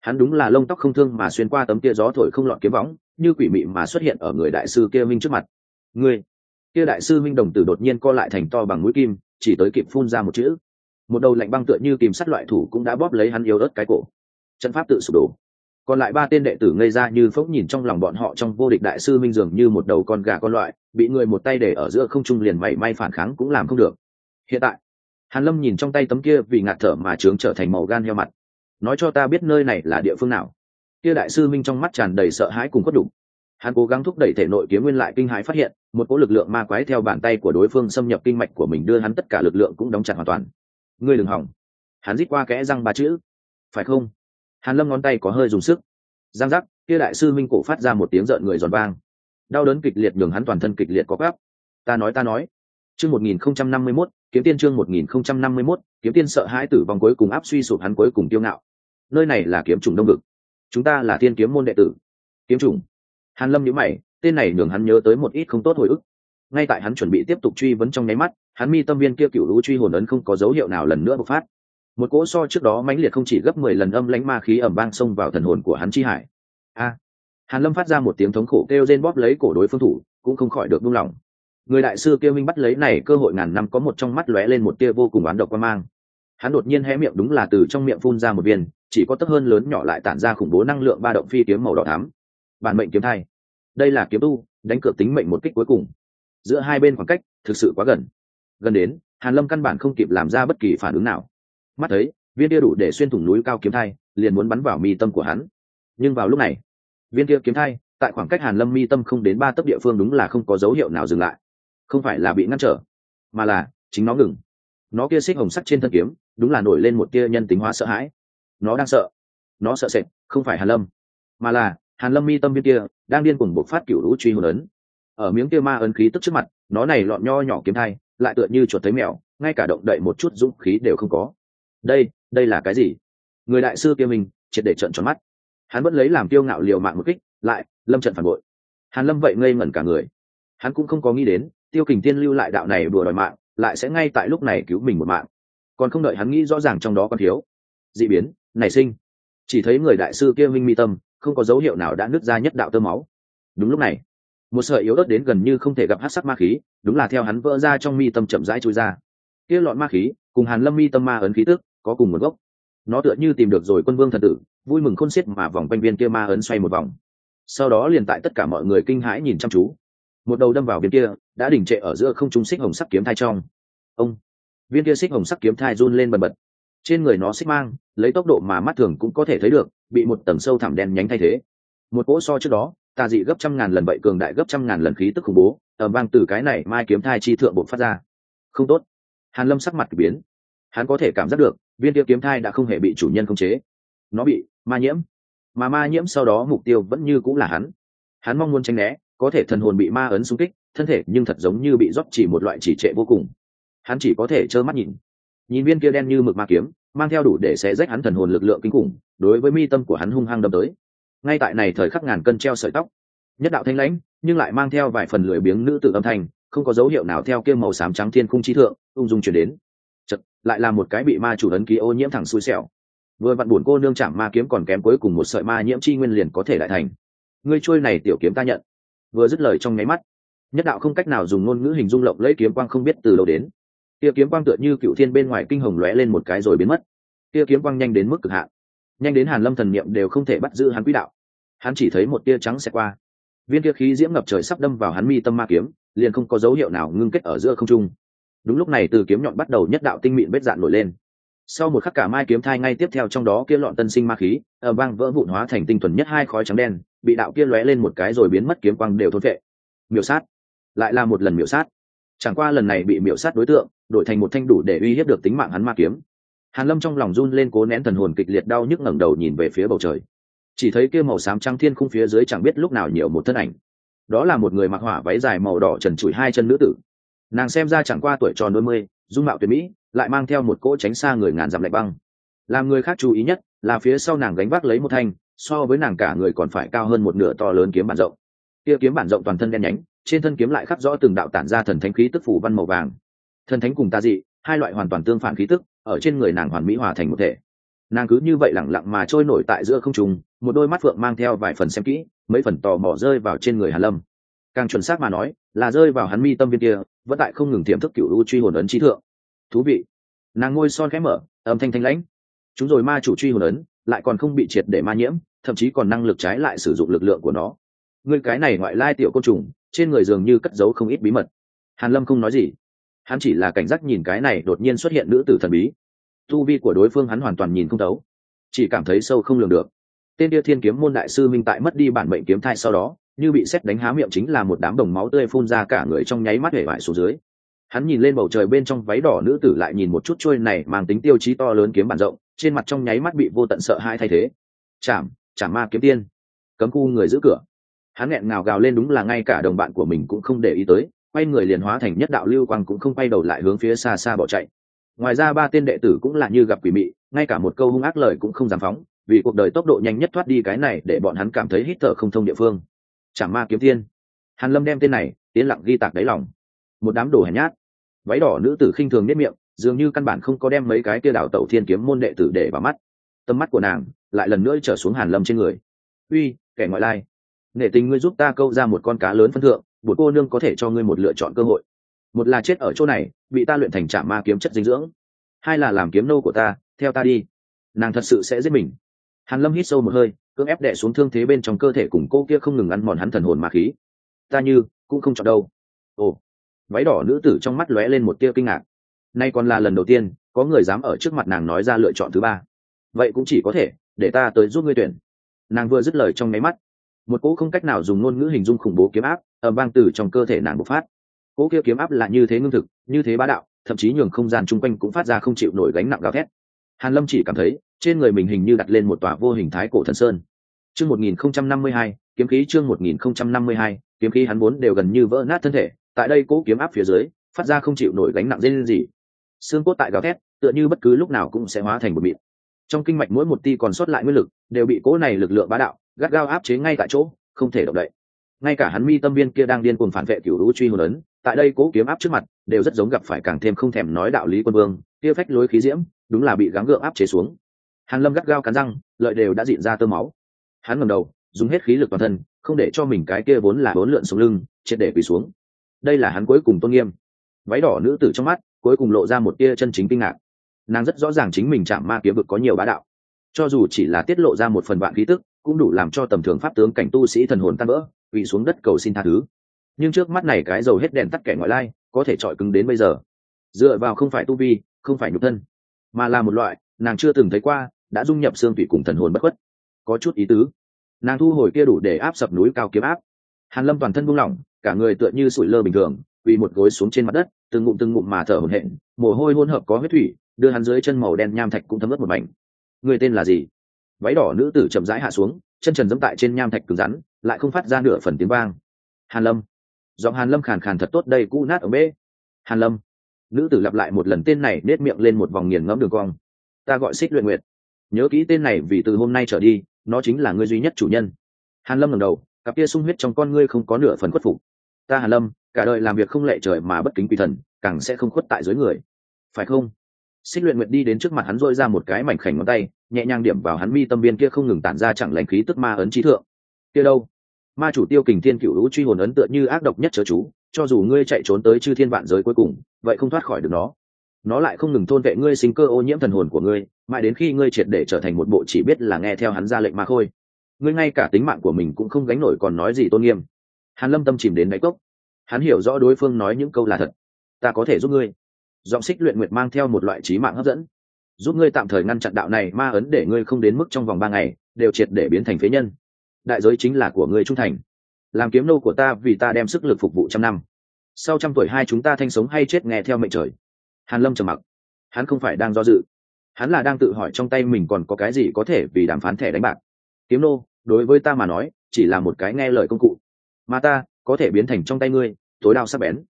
Hắn đúng là lông tóc không thương mà xuyên qua tấm kia gió thổi không lọt kiếm võng, như quỷ mị mà xuất hiện ở người đại sư kia minh trước mặt. Ngươi kia đại sư minh đồng tử đột nhiên co lại thành to bằng mũi kim, chỉ tới kịp phun ra một chữ. Một đầu lạnh băng tựa như kìm sắt loại thủ cũng đã bóp lấy hắn yếu ớt cái cổ. Trận pháp tự sụp đổ. Còn lại ba tên đệ tử ngây ra như phốc nhìn trong lòng bọn họ trong vô địch đại sư minh dường như một đầu con gà con loại, bị người một tay để ở giữa không trung liền mảy may phản kháng cũng làm không được. Hiện tại, hàn lâm nhìn trong tay tấm kia vì ngạt thở mà trướng trở thành màu gan heo mặt. Nói cho ta biết nơi này là địa phương nào. Kia đại sư minh trong mắt tràn đầy sợ hãi cùng khuất đục hắn cố gắng thúc đẩy thể nội kiếm nguyên lại kinh hãi phát hiện một cỗ lực lượng ma quái theo bàn tay của đối phương xâm nhập kinh mạch của mình đưa hắn tất cả lực lượng cũng đóng chặt hoàn toàn. Ngươi đừng hỏng. Hắn rít qua kẽ răng ba chữ. Phải không? Hàn lâm ngón tay có hơi dùng sức. Giang giác kia đại sư minh cổ phát ra một tiếng rợn người giòn vang. Đau đớn kịch liệt nhường hắn toàn thân kịch liệt có gáp ta nói ta nói. Chương 1051, kiếm tiên chương 1051, kiếm tiên sợ hãi tử vong cuối cùng áp suy sụp hắn cuối cùng tiêu ngạo. Nơi này là kiếm trùng đông vực. Chúng ta là thiên kiếm môn đệ tử. Kiếm trùng hàn lâm nhíu mày, tên này nhường hắn nhớ tới một ít không tốt hồi ức. Ngay tại hắn chuẩn bị tiếp tục truy vấn trong nháy mắt, hắn mi tâm viên kia cựu lũ truy hồn ấn không có dấu hiệu nào lần nữa bộc phát. Một cỗ so trước đó mãnh liệt không chỉ gấp mười lần âm lãnh ma khí ẩm vang xông vào thần hồn của hắn chi hải. A! Hàn lâm phát ra một tiếng thống khổ kêu rên bóp lấy cổ đối phương thủ, cũng không khỏi được buông lỏng. Người đại sư kia minh bắt lấy này cơ hội ngàn năm có một trong mắt lóe lên một tia vô cùng oán độc quan mang. Hắn đột nhiên hé miệng đúng là từ trong miệng phun ra một viên, chỉ có tấp hơn lớn nhỏ lại tản ra khủng bố năng lượng ba động phi kiếm màu đỏ thắm bản mệnh kiếm thai. Đây là kiếm tu, đánh cược tính mệnh một kích cuối cùng. Giữa hai bên khoảng cách thực sự quá gần. Gần đến, hàn lâm căn bản không kịp làm ra bất kỳ phản ứng nào. Mắt thấy, viên kia đủ để xuyên thủng núi cao kiếm thai, liền muốn bắn vào mi tâm của hắn. Nhưng vào lúc này, viên kia kiếm thai, tại khoảng cách hàn lâm mi tâm không đến ba tấc địa phương đúng là không có dấu hiệu nào dừng lại. Không phải là bị ngăn trở, mà là chính nó ngừng. Nó kia xích hồng sắc trên thân kiếm, đúng là nổi lên một tia nhân tính hóa sợ hãi. Nó đang sợ. Nó sợ sệt, không phải hàn lâm, mà là hàn lâm mi tâm viên kia, đang điên cuồng bộc phát cựu lũ truy hồn ấn. Ở miếng kia ma ấn khí tức trước mặt, nó này lọn nho nhỏ kiếm thai, lại tựa như chuột thấy mèo, ngay cả động đậy một chút dũng khí đều không có. Đây đây là cái gì? Người đại sư kia mình, triệt để trận tròn mắt. Hắn vẫn lấy làm tiêu ngạo liều mạng một kích, lại, lâm trận phản bội. Hàn lâm vậy ngây ngẩn cả người. Hắn cũng không có nghĩ đến, tiêu kình tiên lưu lại đạo này đùa đòi mạng, lại sẽ ngay tại lúc này cứu mình một mạng. Còn không đợi hắn nghĩ rõ ràng trong đó còn thiếu. Dị biến, nảy sinh. Chỉ thấy người đại sư kia minh mi tâm không có dấu hiệu nào đã nứt ra nhất đạo tơ máu. Đúng lúc này, một sợi yếu ớt đến gần như không thể gặp hát sắc ma khí, đúng là theo hắn vỡ ra trong mi tâm chậm rãi trôi ra. Kia lọn ma khí, cùng hàn lâm mi tâm ma ấn khí tức, có cùng một gốc. Nó tựa như tìm được rồi quân vương thần tử, vui mừng khôn xiết mà vòng quanh viên kia ma ấn xoay một vòng. Sau đó liền tại tất cả mọi người kinh hãi nhìn chăm chú. Một đầu đâm vào viên kia, đã đỉnh trệ ở giữa không trung xích hồng sắc kiếm thai trong. Ông, viên kia xích hồng sắc kiếm thai run lên bần bật trên người nó xích mang, lấy tốc độ mà mắt thường cũng có thể thấy được, bị một tầng sâu thẳm đen nhánh thay thế. Một cỗ so trước đó, tà dị gấp trăm ngàn lần vậy cường đại gấp trăm ngàn lần khí tức khủng bố ở vang từ cái này mai kiếm thai chi thượng bộ phát ra. Không tốt. Hàn lâm sắc mặt biến. Hắn có thể cảm giác được, viên tiêu kiếm thai đã không hề bị chủ nhân khống chế. Nó bị ma nhiễm. Mà ma nhiễm sau đó mục tiêu vẫn như cũng là hắn. Hắn mong muốn tránh né, có thể thần hồn bị ma ấn xung kích, thân thể nhưng thật giống như bị rót chỉ một loại chỉ trệ vô cùng. Hắn chỉ có thể trơ mắt nhìn nhìn viên kia đen như mực ma kiếm, mang theo đủ để sẽ rách hắn thần hồn lực lượng kinh khủng, đối với mi tâm của hắn hung hăng đâm tới. Ngay tại này thời khắc ngàn cân treo sợi tóc, nhất đạo thanh lãnh, nhưng lại mang theo vài phần lười biếng nữ tự âm thanh, không có dấu hiệu nào theo kia màu xám trắng thiên khung trí thượng, ung dung chuyển đến. Chật lại là một cái bị ma chủ ấn ký ô nhiễm thẳng xui xẻo. Vừa vặn buồn cô nương chạm ma kiếm còn kém cuối cùng một sợi ma nhiễm chi nguyên liền có thể đại thành. Ngươi trôi này tiểu kiếm ta nhận. Vừa dứt lời trong nháy mắt, nhất đạo không cách nào dùng ngôn ngữ hình dung lộng lấy kiếm quang không biết từ đâu đến tia kiếm quang tựa như cựu thiên bên ngoài kinh hồng lóe lên một cái rồi biến mất. Tia kiếm quang nhanh đến mức cực hạn. Nhanh đến hàn lâm thần niệm đều không thể bắt giữ hắn quỹ đạo. Hắn chỉ thấy một tia trắng xẹt qua. Viên kia khí diễm ngập trời sắp đâm vào hắn mi tâm ma kiếm, liền không có dấu hiệu nào ngưng kết ở giữa không trung. Đúng lúc này từ kiếm nhọn bắt đầu nhất đạo tinh mịn vết dạn nổi lên. Sau một khắc cả mai kiếm thai ngay tiếp theo trong đó kia lọn tân sinh ma khí ở vang vỡ vụn hóa thành tinh thuần nhất hai khói trắng đen, bị đạo kia lóe lên một cái rồi biến mất kiếm quang đều thôn vệ miểu sát. Lại là một lần miểu sát. Chẳng qua lần này bị miểu sát đối tượng đổi thành một thanh đủ để uy hiếp được tính mạng hắn ma kiếm. Hàn lâm trong lòng run lên cố nén thần hồn kịch liệt đau nhức ngẩng đầu nhìn về phía bầu trời. Chỉ thấy kia màu xám trắng thiên khung phía dưới chẳng biết lúc nào nhiều một thân ảnh. Đó là một người mặc hỏa váy dài màu đỏ trần trụi hai chân nữ tử. Nàng xem ra chẳng qua tuổi tròn đôi mươi, dung mạo tuyệt mỹ, lại mang theo một cỗ tránh xa người ngàn dặm lạnh băng. Làm người khác chú ý nhất là phía sau nàng gánh vác lấy một thanh, so với nàng cả người còn phải cao hơn một nửa to lớn kiếm bản rộng. Kia kiếm bản rộng toàn thân đen nhánh, trên thân kiếm lại khắc rõ từng đạo tản ra thần thánh khí tức phủ văn màu vàng thần thánh cùng ta dị, hai loại hoàn toàn tương phản khí tức, ở trên người nàng hoàn mỹ hòa thành một thể. Nàng cứ như vậy lẳng lặng mà trôi nổi tại giữa không trung, một đôi mắt phượng mang theo vài phần xem kỹ, mấy phần tò mò rơi vào trên người hàn lâm. Càng chuẩn xác mà nói, là rơi vào hắn mi tâm viên kia, vẫn tại không ngừng tiềm thức cựu u truy hồn ấn trí thượng. Thú vị. Nàng ngôi son khẽ mở, âm thanh thanh lãnh. Chúng rồi ma chủ truy hồn ấn, lại còn không bị triệt để ma nhiễm, thậm chí còn năng lực trái lại sử dụng lực lượng của nó. Ngươi cái này ngoại lai tiểu côn trùng, trên người dường như cất giấu không ít bí mật. Hàn lâm không nói gì hắn chỉ là cảnh giác nhìn cái này đột nhiên xuất hiện nữ tử thần bí. Tu vi của đối phương hắn hoàn toàn nhìn không thấu, chỉ cảm thấy sâu không lường được. Tên đia thiên kiếm môn đại sư minh tại mất đi bản mệnh kiếm thai sau đó, như bị xét đánh há miệng chính là một đám đồng máu tươi phun ra cả người trong nháy mắt hể vải xuống dưới. Hắn nhìn lên bầu trời bên trong váy đỏ nữ tử lại nhìn một chút trôi này mang tính tiêu chí to lớn kiếm bản rộng, trên mặt trong nháy mắt bị vô tận sợ hãi thay thế. Chạm chạm ma kiếm tiên. Cấm khu người giữ cửa. Hắn nghẹn ngào gào lên đúng là ngay cả đồng bạn của mình cũng không để ý tới quay người liền hóa thành nhất đạo lưu quang cũng không quay đầu lại hướng phía xa xa bỏ chạy. Ngoài ra ba tên đệ tử cũng là như gặp quỷ mị, ngay cả một câu hung ác lời cũng không dám phóng, vì cuộc đời tốc độ nhanh nhất thoát đi cái này để bọn hắn cảm thấy hít thở không thông địa phương. Chẳng ma kiếm tiên hàn lâm đem tên này, tiến lặng ghi tạc đáy lòng. Một đám đồ hèn nhát. Váy đỏ nữ tử khinh thường nếp miệng, dường như căn bản không có đem mấy cái kia đảo tẩu thiên kiếm môn đệ tử để vào mắt. Tầm mắt của nàng lại lần nữa trở xuống hàn lâm trên người. Uy, kẻ ngoại lai, nể tình ngươi giúp ta câu ra một con cá lớn phân thượng một cô nương có thể cho ngươi một lựa chọn cơ hội. Một là chết ở chỗ này, bị ta luyện thành trả ma kiếm chất dinh dưỡng. Hai là làm kiếm nô của ta, theo ta đi. Nàng thật sự sẽ giết mình. Hàn lâm hít sâu một hơi, cưỡng ép đệ xuống thương thế bên trong cơ thể cùng cô kia không ngừng ăn mòn hắn thần hồn ma khí. Ta như, cũng không chọn đâu. Ồ. Váy đỏ nữ tử trong mắt lóe lên một tia kinh ngạc. Nay còn là lần đầu tiên, có người dám ở trước mặt nàng nói ra lựa chọn thứ ba. Vậy cũng chỉ có thể, để ta tới giúp ngươi tuyển. Nàng vừa dứt lời trong máy mắt một cỗ không cách nào dùng ngôn ngữ hình dung khủng bố kiếm áp ở bang từ trong cơ thể nàng bộc phát. Cỗ kia kiếm áp là như thế ngưng thực như thế bá đạo thậm chí nhường không gian chung quanh cũng phát ra không chịu nổi gánh nặng gào thét. Hàn lâm chỉ cảm thấy trên người mình hình như đặt lên một tòa vô hình thái cổ thần sơn. Chương 1052, kiếm khí chương 1052, kiếm khí hắn vốn đều gần như vỡ nát thân thể tại đây cỗ kiếm áp phía dưới phát ra không chịu nổi gánh nặng dây lên gì. Xương cốt tại gào thét tựa như bất cứ lúc nào cũng sẽ hóa thành một mịn. Trong kinh mạch mỗi một ti còn sót lại nguyên lực đều bị cỗ này lực lượng bá đạo gắt gao áp chế ngay tại chỗ, không thể động đậy. Ngay cả hắn mi tâm viên kia đang điên cuồng phản vệ cửu lũ truy hồn ấn, tại đây cố kiếm áp trước mặt, đều rất giống gặp phải càng thêm không thèm nói đạo lý quân vương, kia phách lối khí diễm, đúng là bị gắng gượng áp chế xuống. Hàn lâm gắt gao cắn răng, lợi đều đã dịn ra tơ máu. Hắn ngẩng đầu, dùng hết khí lực toàn thân, không để cho mình cái kia vốn là bốn lượn xuống lưng, triệt để quỳ xuống. Đây là hắn cuối cùng tôn nghiêm. Váy đỏ nữ tử trong mắt, cuối cùng lộ ra một tia chân chính kinh ngạc. Nàng rất rõ ràng chính mình chạm ma kiếm vực có nhiều bá đạo. Cho dù chỉ là tiết lộ ra một phần vạn khí tức cũng đủ làm cho tầm thường pháp tướng cảnh tu sĩ thần hồn tan vỡ, quỳ xuống đất cầu xin tha thứ. Nhưng trước mắt này cái dầu hết đèn tắt kẻ ngoại lai, có thể chọi cứng đến bây giờ. Dựa vào không phải tu vi, không phải nhục thân, mà là một loại nàng chưa từng thấy qua, đã dung nhập xương tủy cùng thần hồn bất khuất. Có chút ý tứ. Nàng thu hồi kia đủ để áp sập núi cao kiếm áp. Hàn lâm toàn thân buông lỏng, cả người tựa như sủi lơ bình thường, quỳ một gối xuống trên mặt đất, từng ngụm từng ngụm mà thở hổn hển, mồ hôi hỗn hợp có huyết thủy, đưa hắn dưới chân màu đen nham thạch cũng thấm ướt một mảnh. Người tên là gì? Váy đỏ nữ tử chậm rãi hạ xuống, chân trần dẫm tại trên nham thạch cứng rắn, lại không phát ra nửa phần tiếng vang. Hàn lâm. Giọng hàn lâm khàn khàn thật tốt đây cũ nát ở bê hàn lâm. Nữ tử lặp lại một lần tên này, nết miệng lên một vòng nghiền ngẫm đường cong. Ta gọi xích luyện nguyệt. Nhớ kỹ tên này vì từ hôm nay trở đi, nó chính là ngươi duy nhất chủ nhân. Hàn lâm ngẩng đầu, cặp kia sung huyết trong con ngươi không có nửa phần khuất phục. Ta hàn lâm, cả đời làm việc không lệ trời mà bất kính quỷ thần, càng sẽ không khuất tại dưới người. Phải không? Xích luyện nguyệt đi đến trước mặt hắn dội ra một cái mảnh khảnh ngón tay nhẹ nhàng điểm vào hắn mi tâm biên kia không ngừng tản ra chẳng lành khí tức ma ấn trí thượng. Kia đâu? Ma chủ tiêu kình thiên cựu lũ truy hồn ấn tựa như ác độc nhất chớ chú, cho dù ngươi chạy trốn tới chư thiên vạn giới cuối cùng, vậy không thoát khỏi được nó. Nó lại không ngừng thôn vệ ngươi sinh cơ ô nhiễm thần hồn của ngươi, mãi đến khi ngươi triệt để trở thành một bộ chỉ biết là nghe theo hắn ra lệnh mà khôi. Ngươi ngay cả tính mạng của mình cũng không gánh nổi còn nói gì tôn nghiêm. Hàn lâm tâm chìm đến đáy cốc. Hắn hiểu rõ đối phương nói những câu là thật. Ta có thể giúp ngươi. Giọng xích luyện nguyệt mang theo một loại trí mạng hấp dẫn giúp ngươi tạm thời ngăn chặn đạo này ma ấn để ngươi không đến mức trong vòng ba ngày, đều triệt để biến thành phế nhân. Đại giới chính là của ngươi trung thành. Làm kiếm nô của ta vì ta đem sức lực phục vụ trăm năm. Sau trăm tuổi hai chúng ta thanh sống hay chết nghe theo mệnh trời. Hàn lâm trầm mặc. Hắn không phải đang do dự. Hắn là đang tự hỏi trong tay mình còn có cái gì có thể vì đàm phán thẻ đánh bạc. Kiếm nô, đối với ta mà nói, chỉ là một cái nghe lời công cụ. Mà ta, có thể biến thành trong tay ngươi, tối đao sắc bén.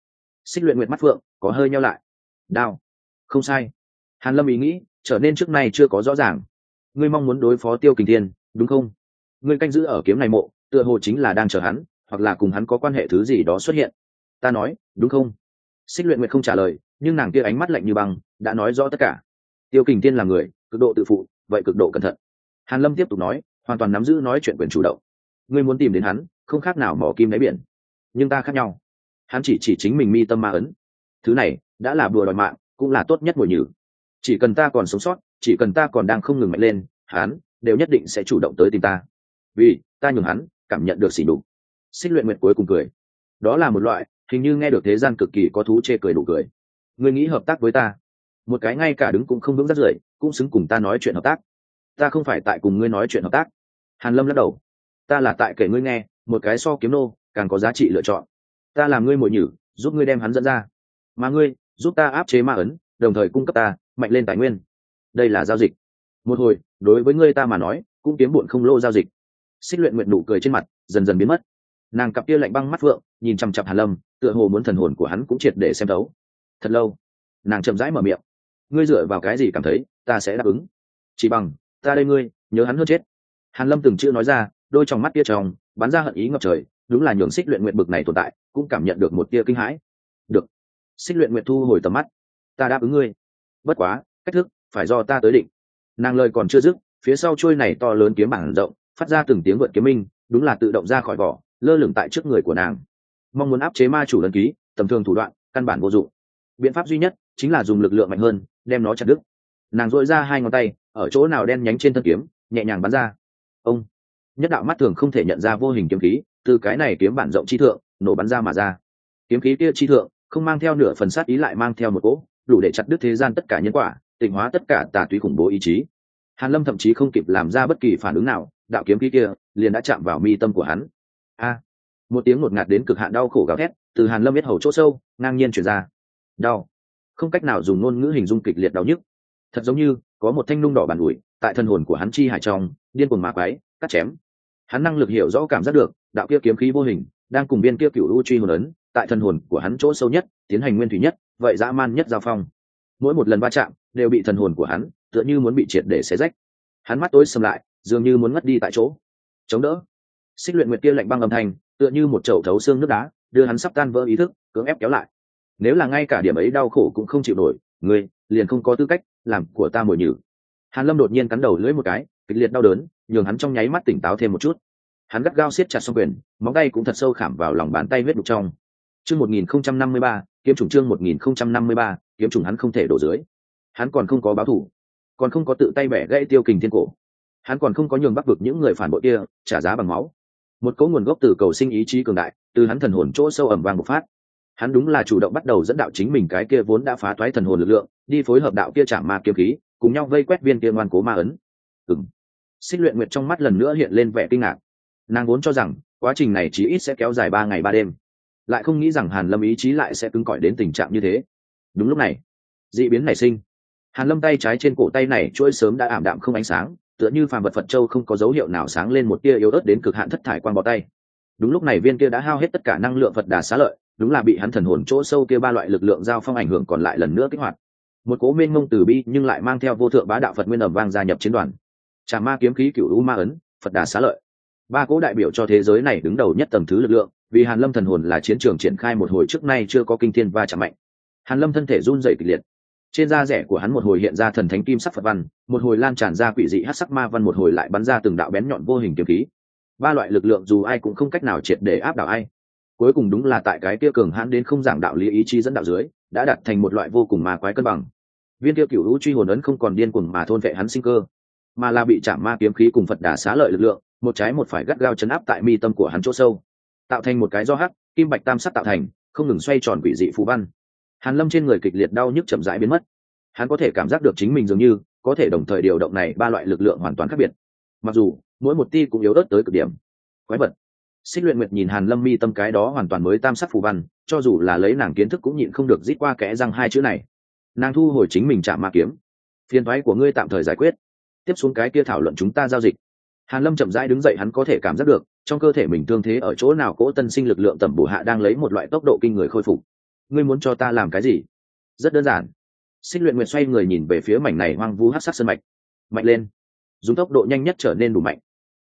Xích luyện nguyệt mắt phượng, có hơi nhau lại. Đao. Không sai. Hàn lâm ý nghĩ trở nên trước nay chưa có rõ ràng. Ngươi mong muốn đối phó tiêu kình thiên, đúng không? Ngươi canh giữ ở kiếm này mộ, tựa hồ chính là đang chờ hắn, hoặc là cùng hắn có quan hệ thứ gì đó xuất hiện. Ta nói, đúng không? Xích luyện nguyện không trả lời, nhưng nàng kia ánh mắt lạnh như băng, đã nói rõ tất cả. Tiêu kình thiên là người, cực độ tự phụ, vậy cực độ cẩn thận. Hàn lâm tiếp tục nói, hoàn toàn nắm giữ nói chuyện quyền chủ động. Ngươi muốn tìm đến hắn, không khác nào mỏ kim đáy biển. Nhưng ta khác nhau. Hắn chỉ chỉ chính mình mi tâm ma ấn. Thứ này, đã là bùa đòi mạng, cũng là tốt nhất mùi nhử chỉ cần ta còn sống sót, chỉ cần ta còn đang không ngừng mạnh lên, hắn đều nhất định sẽ chủ động tới tìm ta. Vì, ta nhường hắn cảm nhận được xỉ đục xích luyện nguyệt cuối cùng cười. Đó là một loại, hình như nghe được thế gian cực kỳ có thú chê cười đủ cười. Người nghĩ hợp tác với ta. Một cái ngay cả đứng cũng không vững rất rưởi cũng xứng cùng ta nói chuyện hợp tác. Ta không phải tại cùng ngươi nói chuyện hợp tác. Hàn lâm lắc đầu. Ta là tại kể ngươi nghe, một cái so kiếm nô, càng có giá trị lựa chọn. Ta làm ngươi mồi nhử, giúp ngươi đem hắn dẫn ra. Mà ngươi, giúp ta áp chế ma ấn, đồng thời cung cấp ta mạnh lên tài nguyên. Đây là giao dịch. Một hồi đối với ngươi ta mà nói cũng kiếm bụn không lô giao dịch. Xích luyện nguyện nụ cười trên mặt dần dần biến mất. Nàng cặp kia lạnh băng mắt phượng nhìn chằm chặp hàn lâm tựa hồ muốn thần hồn của hắn cũng triệt để xem đấu thật lâu nàng chậm rãi mở miệng. Ngươi dựa vào cái gì cảm thấy ta sẽ đáp ứng? Chỉ bằng ta đây ngươi nhớ hắn hơn chết. Hàn lâm từng chữ nói ra đôi trong mắt tia tròng, bắn ra hận ý ngập trời đúng là nhường xích luyện nguyện bực này tồn tại cũng cảm nhận được một tia kinh hãi. Được. Xích luyện nguyện thu hồi tầm mắt. Ta đáp ứng ngươi bất quá, cách thức, phải do ta tới định. Nàng lời còn chưa dứt, phía sau trôi này to lớn kiếm bảng rộng, phát ra từng tiếng vượt kiếm minh, đúng là tự động ra khỏi vỏ, lơ lửng tại trước người của nàng. Mong muốn áp chế ma chủ lần ký, tầm thường thủ đoạn, căn bản vô dụng. Biện pháp duy nhất chính là dùng lực lượng mạnh hơn, đem nó chặt đứt. Nàng dội ra hai ngón tay, ở chỗ nào đen nhánh trên thân kiếm, nhẹ nhàng bắn ra. Ông! Nhất đạo mắt thường không thể nhận ra vô hình kiếm khí, từ cái này kiếm bản rộng chi thượng, nổ bắn ra mà ra. Kiếm khí kia chi thượng, không mang theo nửa phần sát ý lại mang theo một cỗ đủ để chặt đứt thế gian tất cả nhân quả, tịnh hóa tất cả tà túy khủng bố ý chí. Hàn lâm thậm chí không kịp làm ra bất kỳ phản ứng nào, đạo kiếm khí kia liền đã chạm vào mi tâm của hắn. A! Một tiếng ngột ngạt đến cực hạn đau khổ gào thét, từ hàn lâm biết hầu chỗ sâu, ngang nhiên chuyển ra. Đau! Không cách nào dùng ngôn ngữ hình dung kịch liệt đau nhức. Thật giống như có một thanh nung đỏ bàn ủi, tại thân hồn của hắn chi hải trong, điên cuồng mạc quái cắt chém. Hắn năng lực hiểu rõ cảm giác được, đạo kia kiếm khí vô hình, đang cùng viên kia cựu u truy hồn ấn, tại thân hồn của hắn chỗ sâu nhất, tiến hành nguyên thủy nhất vậy dã man nhất giao phong. Mỗi một lần va chạm đều bị thần hồn của hắn tựa như muốn bị triệt để xé rách. Hắn mắt tối sầm lại, dường như muốn ngất đi tại chỗ. Chống đỡ. Xích luyện nguyệt kia lạnh băng âm thanh, tựa như một chậu thấu xương nước đá, đưa hắn sắp tan vỡ ý thức, cưỡng ép kéo lại. Nếu là ngay cả điểm ấy đau khổ cũng không chịu nổi, ngươi liền không có tư cách làm của ta mồi nhử. Hàn lâm đột nhiên cắn đầu lưỡi một cái, kịch liệt đau đớn, nhường hắn trong nháy mắt tỉnh táo thêm một chút. Hắn gắt gao siết chặt xong quyền, móng tay cũng thật sâu khảm vào lòng bàn tay huyết đục trong. Chương một nghìn không trăm năm mươi ba kiếm trùng chương một nghìn không trăm năm mươi ba, kiếm trùng hắn không thể đổ dưới. Hắn còn không có báo thủ, còn không có tự tay bẻ gãy tiêu kình thiên cổ. Hắn còn không có nhường bắc vực những người phản bội kia trả giá bằng máu. Một cấu nguồn gốc từ cầu sinh ý chí cường đại, từ hắn thần hồn chỗ sâu ẩm vàng một phát. Hắn đúng là chủ động bắt đầu dẫn đạo chính mình cái kia vốn đã phá thoái thần hồn lực lượng, đi phối hợp đạo kia chạm ma kiếm khí, cùng nhau vây quét viên kia ngoan cố ma ấn. Ừng xích luyện nguyệt trong mắt lần nữa hiện lên vẻ kinh ngạc. Nàng vốn cho rằng, quá trình này chỉ ít sẽ kéo dài ba ngày ba đêm lại không nghĩ rằng hàn lâm ý chí lại sẽ cứng cỏi đến tình trạng như thế. Đúng lúc này, dị biến nảy sinh. Hàn lâm tay trái trên cổ tay này chuỗi sớm đã ảm đạm không ánh sáng, tựa như phàm vật phật châu không có dấu hiệu nào sáng lên một tia yếu ớt đến cực hạn thất thải quang bọ tay. Đúng lúc này viên kia đã hao hết tất cả năng lượng phật đà xá lợi, đúng là bị hắn thần hồn chỗ sâu kia ba loại lực lượng giao phong ảnh hưởng còn lại lần nữa kích hoạt. Một cố mênh mông từ bi nhưng lại mang theo vô thượng bá đạo phật nguyên ẩm vang gia nhập chiến đoàn. Trà ma kiếm khí cựu u ma ấn, phật đà xá lợi. Ba cố đại biểu cho thế giới này đứng đầu nhất tầm thứ lực lượng vì hàn lâm thần hồn là chiến trường triển khai một hồi trước nay chưa có kinh thiên va chạm mạnh. Hàn lâm thân thể run rẩy kịch liệt. Trên da rẻ của hắn một hồi hiện ra thần thánh kim sắc phật văn, một hồi lan tràn ra quỷ dị hát sắc ma văn, một hồi lại bắn ra từng đạo bén nhọn vô hình kiếm khí. Ba loại lực lượng dù ai cũng không cách nào triệt để áp đảo ai. Cuối cùng đúng là tại cái kia cường hãn đến không giảng đạo lý ý chí dẫn đạo dưới, đã đặt thành một loại vô cùng ma quái cân bằng. Viên kia cựu lũ truy hồn ấn không còn điên cuồng mà thôn vệ hắn sinh cơ, mà là bị chạm ma kiếm khí cùng phật đà xá lợi lực lượng, một trái một phải gắt gao chấn áp tại mi tâm của hắn chỗ sâu tạo thành một cái do hắc, kim bạch tam sắc tạo thành, không ngừng xoay tròn quỷ dị phù văn. Hàn lâm trên người kịch liệt đau nhức chậm rãi biến mất. Hắn có thể cảm giác được chính mình dường như, có thể đồng thời điều động này ba loại lực lượng hoàn toàn khác biệt. Mặc dù, mỗi một ti cũng yếu ớt tới cực điểm. Quái vật. Xích luyện nguyệt nhìn hàn lâm mi tâm cái đó hoàn toàn mới tam sắc phù văn, cho dù là lấy nàng kiến thức cũng nhịn không được rít qua kẽ răng hai chữ này. Nàng thu hồi chính mình chạm ma kiếm. Phiền thoái của ngươi tạm thời giải quyết. Tiếp xuống cái kia thảo luận chúng ta giao dịch hàn lâm chậm rãi đứng dậy, hắn có thể cảm giác được, trong cơ thể mình tương thế ở chỗ nào, cỗ tân sinh lực lượng tầm bổ hạ đang lấy một loại tốc độ kinh người khôi phục. Ngươi muốn cho ta làm cái gì? Rất đơn giản. Xích luyện nguyệt xoay người nhìn về phía mảnh này hoang vu hát sắc sân mạch. Mạnh lên. Dùng tốc độ nhanh nhất trở nên đủ mạnh.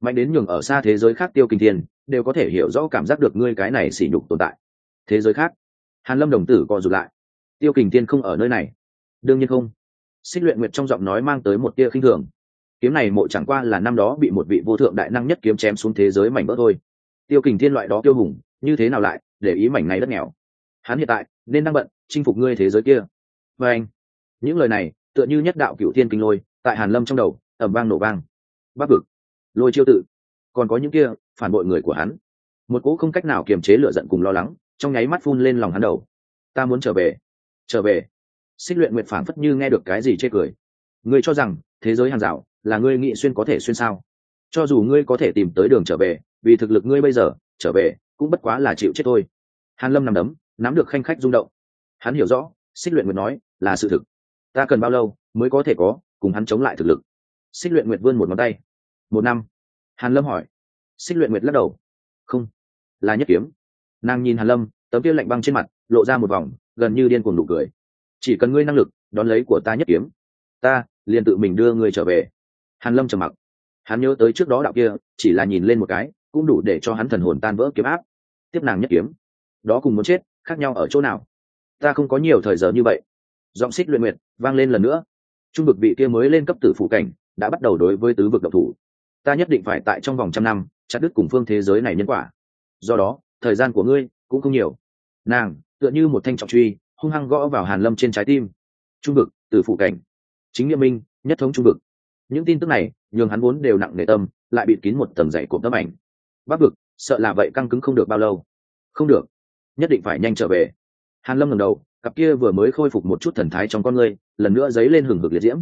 Mạnh đến nhường ở xa thế giới khác tiêu kinh thiên đều có thể hiểu rõ cảm giác được ngươi cái này sỉ nhục tồn tại. Thế giới khác. Hàn lâm đồng tử co rụt lại. Tiêu kình thiên không ở nơi này. Đương nhiên không. Xích luyện nguyệt trong giọng nói mang tới một tia khinh thường kiếm này mộ chẳng qua là năm đó bị một vị vô thượng đại năng nhất kiếm chém xuống thế giới mảnh vỡ thôi. Tiêu kình thiên loại đó tiêu hùng, như thế nào lại để ý mảnh này đất nghèo? Hắn hiện tại nên đang bận chinh phục ngươi thế giới kia. Và anh, những lời này tựa như nhất đạo cựu thiên kinh lôi, tại hàn lâm trong đầu ẩm vang nổ vang. Bắc vực, lôi chiêu tự. Còn có những kia phản bội người của hắn. Một cỗ không cách nào kiềm chế lửa giận cùng lo lắng, trong nháy mắt phun lên lòng hắn đầu. Ta muốn trở về trở về. Xích luyện nguyệt phản phất như nghe được cái gì chê cười. Ngươi cho rằng thế giới hàng rào là ngươi nghị xuyên có thể xuyên sao? Cho dù ngươi có thể tìm tới đường trở về, vì thực lực ngươi bây giờ, trở về, cũng bất quá là chịu chết thôi. Hàn lâm nằm đấm, nắm được khanh khách rung động. Hắn hiểu rõ, xích luyện nguyệt nói, là sự thực. Ta cần bao lâu mới có thể có, cùng hắn chống lại thực lực? Xích luyện nguyệt vươn một ngón tay. Một năm. Hàn lâm hỏi. Xích luyện nguyệt lắc đầu. Không. Là nhất kiếm. Nàng nhìn hàn lâm, tấm kia lạnh băng trên mặt, lộ ra một vòng, gần như điên cuồng nụ cười. Chỉ cần ngươi năng lực, đón lấy của ta nhất kiếm, ta liền tự mình đưa ngươi trở về hàn lâm trầm mặc. Hắn nhớ tới trước đó đạo kia, chỉ là nhìn lên một cái, cũng đủ để cho hắn thần hồn tan vỡ kiếm áp. Tiếp nàng nhất kiếm. Đó cùng muốn chết, khác nhau ở chỗ nào? Ta không có nhiều thời giờ như vậy. Giọng xích luyện nguyệt vang lên lần nữa. Trung vực vị kia mới lên cấp tử phụ cảnh, đã bắt đầu đối với tứ vực độc thủ. Ta nhất định phải tại trong vòng trăm năm, chặt đứt cùng phương thế giới này nhân quả. Do đó, thời gian của ngươi cũng không nhiều. Nàng, tựa như một thanh trọng truy, hung hăng gõ vào hàn lâm trên trái tim. Trung vực, tử phụ cảnh. Chính nghĩa minh, nhất thống trung vực những tin tức này, nhường hắn vốn đều nặng nề tâm, lại bị kín một tầng dày cộm tấm ảnh. Bắc vực, sợ là vậy căng cứng không được bao lâu. Không được. Nhất định phải nhanh trở về. Hàn lâm ngẩng đầu, cặp kia vừa mới khôi phục một chút thần thái trong con ngươi, lần nữa dấy lên hừng hực liệt diễm.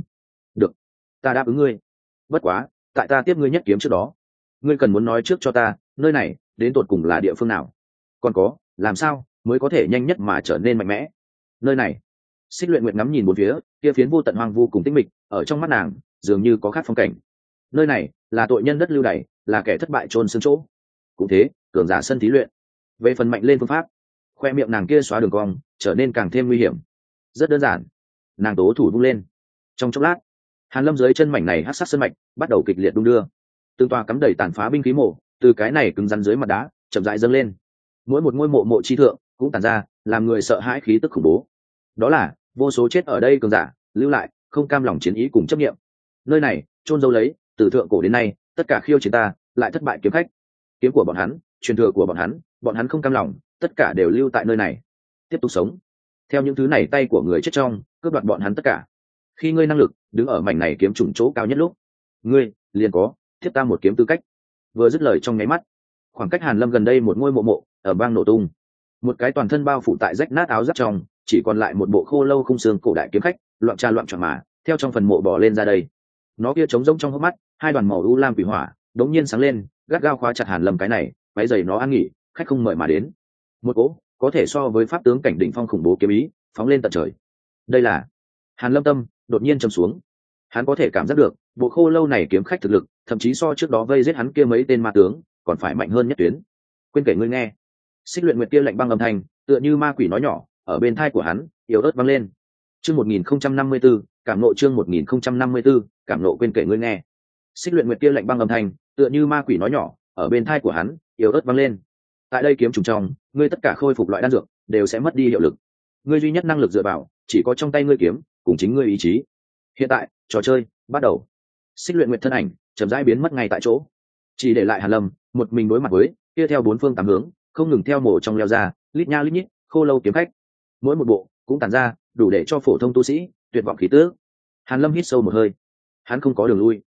Được. Ta đáp ứng ngươi. Bất quá, tại ta tiếp ngươi nhất kiếm trước đó. Ngươi cần muốn nói trước cho ta, nơi này, đến tột cùng là địa phương nào? Còn có, làm sao mới có thể nhanh nhất mà trở nên mạnh mẽ? Nơi này. Xích luyện nguyện ngắm nhìn một phía, kia phiến vô tận hoang vu cùng tĩnh mịch, ở trong mắt nàng dường như có khác phong cảnh. Nơi này là tội nhân đất lưu đày, là kẻ thất bại trôn xương chỗ. Cũng thế, cường giả sân thí luyện. Về phần mạnh lên phương pháp, khoe miệng nàng kia xóa đường cong, trở nên càng thêm nguy hiểm. Rất đơn giản, nàng tố thủ vung lên. Trong chốc lát, hàn lâm dưới chân mảnh này hát sát sân mạch bắt đầu kịch liệt đung đưa. Tương toa cắm đầy tàn phá binh khí mộ, từ cái này cứng rắn dưới mặt đá, chậm rãi dâng lên. Mỗi một ngôi mộ mộ chi thượng cũng tàn ra, làm người sợ hãi khí tức khủng bố. Đó là, vô số chết ở đây cường giả, lưu lại, không cam lòng chiến ý cùng chấp nghiệm nơi này trôn dấu lấy, từ thượng cổ đến nay, tất cả khiêu chiến ta, lại thất bại kiếm khách. Kiếm của bọn hắn, truyền thừa của bọn hắn bọn hắn không cam lòng, tất cả đều lưu tại nơi này. Tiếp tục sống. Theo những thứ này tay của người chết trong, cướp đoạt bọn hắn tất cả. Khi ngươi năng lực, đứng ở mảnh này kiếm trùng chỗ cao nhất lúc, ngươi, liền có thiết ta một kiếm tư cách. Vừa dứt lời trong nháy mắt, khoảng cách hàn lâm gần đây một ngôi mộ mộ, ở bang nổ tung. Một cái toàn thân bao phủ tại rách nát áo giáp trong, chỉ còn lại một bộ khô lâu khung xương cổ đại kiếm khách, loạn tra loạn trọn mà, theo trong phần mộ bỏ lên ra đây nó kia trống rỗng trong hốc mắt, hai đoàn màu u lam quỷ hỏa đống nhiên sáng lên, gắt gao khóa chặt hàn lâm cái này váy giày nó ăn nghỉ, khách không mời mà đến. Một cỗ, có thể so với pháp tướng cảnh đỉnh phong khủng bố kiếm ý, phóng lên tận trời. Đây là hàn lâm tâm, đột nhiên trầm xuống. Hắn có thể cảm giác được, bộ khô lâu này kiếm khách thực lực, thậm chí so trước đó vây giết hắn kia mấy tên ma tướng, còn phải mạnh hơn nhất tuyến. Quên kể ngươi nghe. Xích luyện nguyệt kia lạnh băng âm thanh, tựa như ma quỷ nói nhỏ, ở bên thai của hắn, yếu ớt vang lên chương một nghìn không trăm năm mươi 1054, cảm nộ chương một nghìn không trăm năm mươi 1054, cảm nộ quên kể ngươi nghe. Xích luyện nguyệt kia lạnh băng âm thanh tựa như ma quỷ nói nhỏ ở bên thai của hắn yếu ớt vang lên. Tại đây kiếm trùng trong ngươi tất cả khôi phục loại đan dược đều sẽ mất đi hiệu lực. Ngươi duy nhất năng lực dựa vào chỉ có trong tay ngươi kiếm cùng chính ngươi ý chí. Hiện tại trò chơi bắt đầu. Xích luyện nguyệt thân ảnh chậm rãi biến mất ngay tại chỗ. Chỉ để lại hàn lâm một mình đối mặt với kia theo bốn phương tám hướng không ngừng theo mổ trong leo ra lít nha lít nhít khô lâu kiếm khách. Mỗi một bộ cũng tàn ra đủ để cho phổ thông tu sĩ tuyệt vọng khí tước hàn lâm hít sâu một hơi. Hắn không có đường lui.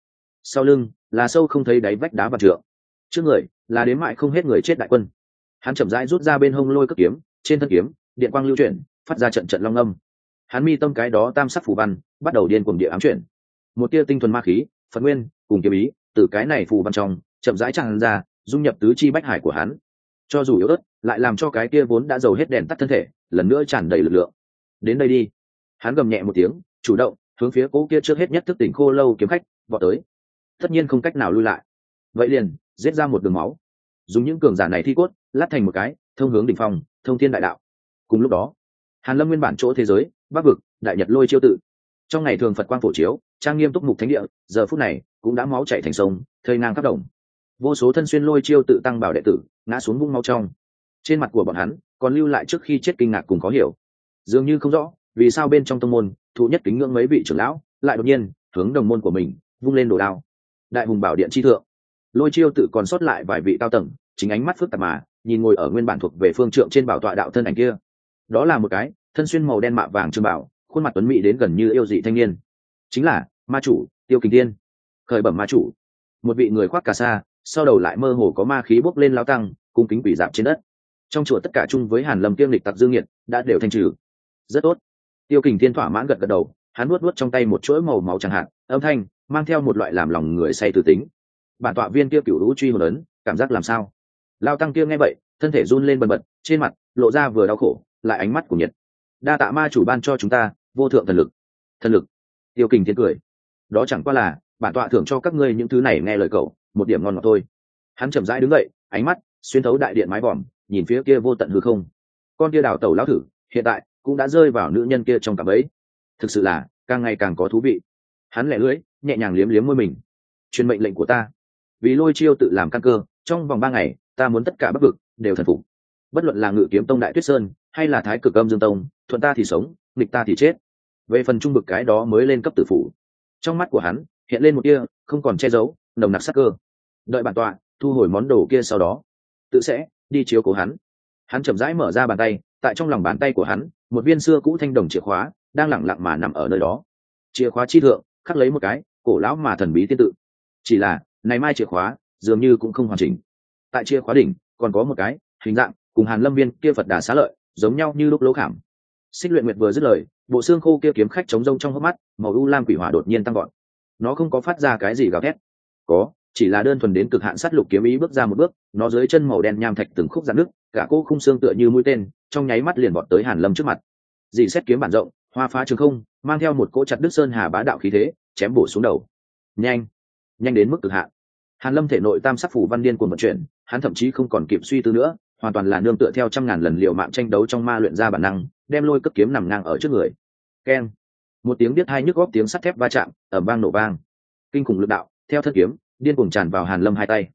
Sau lưng là sâu không thấy đáy vách đá và trượng. Trước người là đến mại không hết người chết đại quân. Hắn chậm rãi rút ra bên hông lôi cất kiếm, trên thân kiếm, điện quang lưu chuyển, phát ra trận trận long âm. Hắn mi tâm cái đó tam sắc phù văn bắt đầu điên cuồng địa ám chuyển. Một tia tinh thuần ma khí, phật nguyên, cùng kiếm ý, từ cái này phù văn trong, chậm rãi tràn ra, dung nhập tứ chi bách hải của hắn. Cho dù yếu ớt, lại làm cho cái kia vốn đã giàu hết đèn tắt thân thể, lần nữa tràn đầy lực lượng đến đây đi. Hắn gầm nhẹ một tiếng, chủ động, hướng phía cỗ kia trước hết nhất thức tỉnh khô lâu kiếm khách, vọt tới. Tất nhiên không cách nào lui lại. Vậy liền, giết ra một đường máu. Dùng những cường giả này thi cốt, lát thành một cái, thông hướng đ ỉ n h phong, thông thiên đại đạo. Cùng lúc đó, hàn lâm nguyên bản chỗ thế giới, bắc vực, đại nhật lôi chiêu tự. Trong ngày thường phật quang phổ chiếu, trang nghiêm túc mục thánh địa, giờ phút này, cũng đã máu chảy thành sông thơi ngang khắp đồng. Vô số thân xuyên lôi chiêu tự tăng bảo đệ tử, ngã xuống vung mau trong. Trên mặt của bọn hắn, còn lưu lại trước khi chết kinh ngạc cùng có hiểu dường như không rõ, vì sao bên trong tông môn, thụ nhất kính ngưỡng mấy vị trưởng lão, lại đột nhiên, hướng đồng môn của mình, vung lên đồ đao. Đại hùng bảo điện chi thượng. Lôi chiêu tự còn sót lại vài vị cao tầng, chính ánh mắt phức tạp mà, nhìn ngồi ở nguyên bản thuộc về phương trượng trên bảo tọa đạo thân ảnh kia. Đó là một cái, thân xuyên màu đen mạ vàng trương bảo, khuôn mặt tuấn mỹ đến gần như yêu dị thanh niên. Chính là, ma chủ, tiêu kình tiên khởi bẩm ma chủ. Một vị người khoác cà sa, sau đầu lại mơ hồ có ma khí bốc lên lao tăng, cung kính quỷ dạp trên đất. Trong chùa tất cả chung với hàn lâm tiêm lịch tặc dương nhiệt đã đều thanh trừ rất tốt. Tiêu kình thiên thỏa mãn gật gật đầu, hắn nuốt nuốt trong tay một chuỗi màu máu chẳng hạn, âm thanh mang theo một loại làm lòng người say từ tính. Bản tọa viên kia cựu lũ truy hồn lớn, cảm giác làm sao? Lao tăng kia nghe vậy, thân thể run lên bần bật, trên mặt lộ ra vừa đau khổ, lại ánh mắt của nhiệt. Đa tạ ma chủ ban cho chúng ta, vô thượng thần lực. Thần lực. Tiêu kình thiên cười. Đó chẳng qua là, bản tọa thưởng cho các ngươi những thứ này nghe lời cậu, một điểm ngon ngọt thôi. Hắn chậm rãi đứng dậy, ánh mắt xuyên thấu đại điện mái vòm, nhìn phía kia vô tận hư không. Con kia đào tẩu lão thử, hiện tại cũng đã rơi vào nữ nhân kia trong cặp ấy. Thực sự là, càng ngày càng có thú vị. Hắn lẻ lưỡi, nhẹ nhàng liếm liếm môi mình. Truyền mệnh lệnh của ta. Vì lôi chiêu tự làm căn cơ, trong vòng ba ngày, ta muốn tất cả bắc vực đều thần phục. Bất luận là ngự kiếm tông đại tuyết sơn, hay là thái cực âm dương tông, thuận ta thì sống, nghịch ta thì chết. Về phần trung bực cái đó mới lên cấp tử phủ. Trong mắt của hắn, hiện lên một kia không còn che giấu, nồng nặc sắc cơ. Đợi bản tọa, thu hồi món đồ kia sau đó, tự sẽ đi chiếu cố hắn. Hắn chậm rãi mở ra bàn tay tại trong lòng bàn tay của hắn, một viên xưa cũ thanh đồng chìa khóa đang lẳng lặng mà nằm ở nơi đó. Chìa khóa chi thượng, khắc lấy một cái, cổ lão mà thần bí tiên tự. Chỉ là, này mai chìa khóa, dường như cũng không hoàn chỉnh. Tại chìa khóa đỉnh, còn có một cái, hình dạng, cùng hàn lâm viên kia phật đà xá lợi, giống nhau như lúc lỗ khảm. Xích luyện nguyệt vừa dứt lời, bộ xương khô kia kiếm khách chống rông trong hốc mắt, màu u lam quỷ hỏa đột nhiên tăng gọn nó không có phát ra cái gì gào thét. Có, chỉ là đơn thuần đến cực hạn sát lục kiếm ý bước ra một bước, nó dưới chân màu đen nham thạch từng khúc giãn nước cả cô khung xương tựa như mũi tên trong nháy mắt liền bọt tới hàn lâm trước mặt. Dì xét kiếm bản rộng, hoa phá trường không, mang theo một cỗ chặt đức sơn hà bá đạo khí thế, chém bổ xuống đầu. Nhanh nhanh đến mức cực hạn. Hàn lâm thể nội tam sắc phủ văn điên cuồng vận chuyển, hắn thậm chí không còn kịp suy tư nữa, hoàn toàn là nương tựa theo trăm ngàn lần liệu mạng tranh đấu trong ma luyện ra bản năng, đem lôi cấp kiếm nằm ngang ở trước người. Keng. Một tiếng biết hai nhức góp tiếng sắt thép va chạm ở vang nổ vang. Kinh khủng lực đạo, theo thân kiếm, điên cuồng tràn vào hàn lâm hai tay.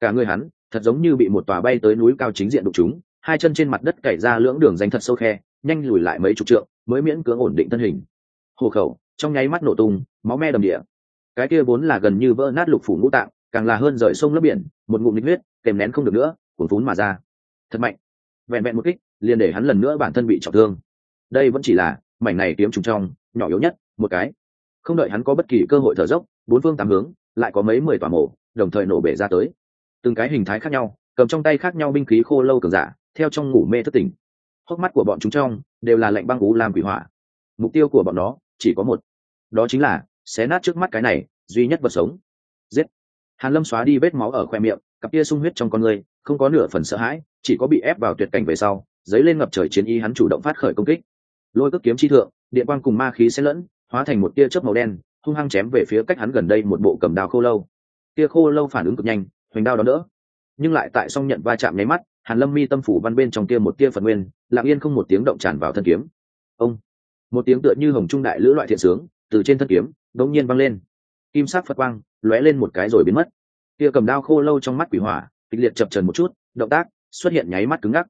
Cả người hắn, thật giống như bị một tòa bay tới núi cao chính diện đụng chúng hai chân trên mặt đất cày ra lưỡng đường danh thật sâu khe, nhanh lùi lại mấy chục trượng, mới miễn cưỡng ổn định thân hình. Hồ khẩu, trong nháy mắt nổ tung, máu me đầm địa. Cái kia vốn là gần như vỡ nát lục phủ ngũ tạng, càng là hơn rời sông lấp biển, một ngụm nhiệt huyết, kèm nén không được nữa cuốn phún mà ra. Thật mạnh. Vẹn vẹn một kích, liền để hắn lần nữa bản thân bị trọng thương. Đây vẫn chỉ là mảnh này kiếm trùng trong, nhỏ yếu nhất, một cái. Không đợi hắn có bất kỳ cơ hội thở dốc, bốn phương tám hướng, lại có mấy mười tòa mổ đồng thời nổ bể ra tới. Từng cái hình thái khác nhau, cầm trong tay khác nhau binh khí khô lâu cường giả theo trong ngủ mê thất tỉnh hốc mắt của bọn chúng trong đều là lạnh băng ú làm quỷ hỏa. Mục tiêu của bọn nó chỉ có một. Đó chính là xé nát trước mắt cái này duy nhất vật sống. Giết. Hàn lâm xóa đi vết máu ở khoe miệng, cặp kia sung huyết trong con người, không có nửa phần sợ hãi, chỉ có bị ép vào tuyệt cảnh về sau giấy lên ngập trời chiến y hắn chủ động phát khởi công kích. Lôi cước kiếm chi thượng, điện quang cùng ma khí xen lẫn, hóa thành một tia chớp màu đen, hung hăng chém về phía cách hắn gần đây một bộ cầm đao khô lâu. Tia khô lâu phản ứng cực nhanh, hoành đao đó đỡ. Nhưng lại tại song nhận va chạm nháy mắt hàn lâm mi tâm phủ văn bên trong kia một tia phật nguyên, lặng yên không một tiếng động tràn vào thân kiếm. Ông, một tiếng tựa như hồng trung đại lữ loại thiện sướng, từ trên thân kiếm, đống nhiên văng lên. Kim sắc phật quang, lóe lên một cái rồi biến mất. Kia cầm đao khô lâu trong mắt quỷ hỏa, kịch liệt chập trần một chút, động tác, xuất hiện nháy mắt cứng ngắc.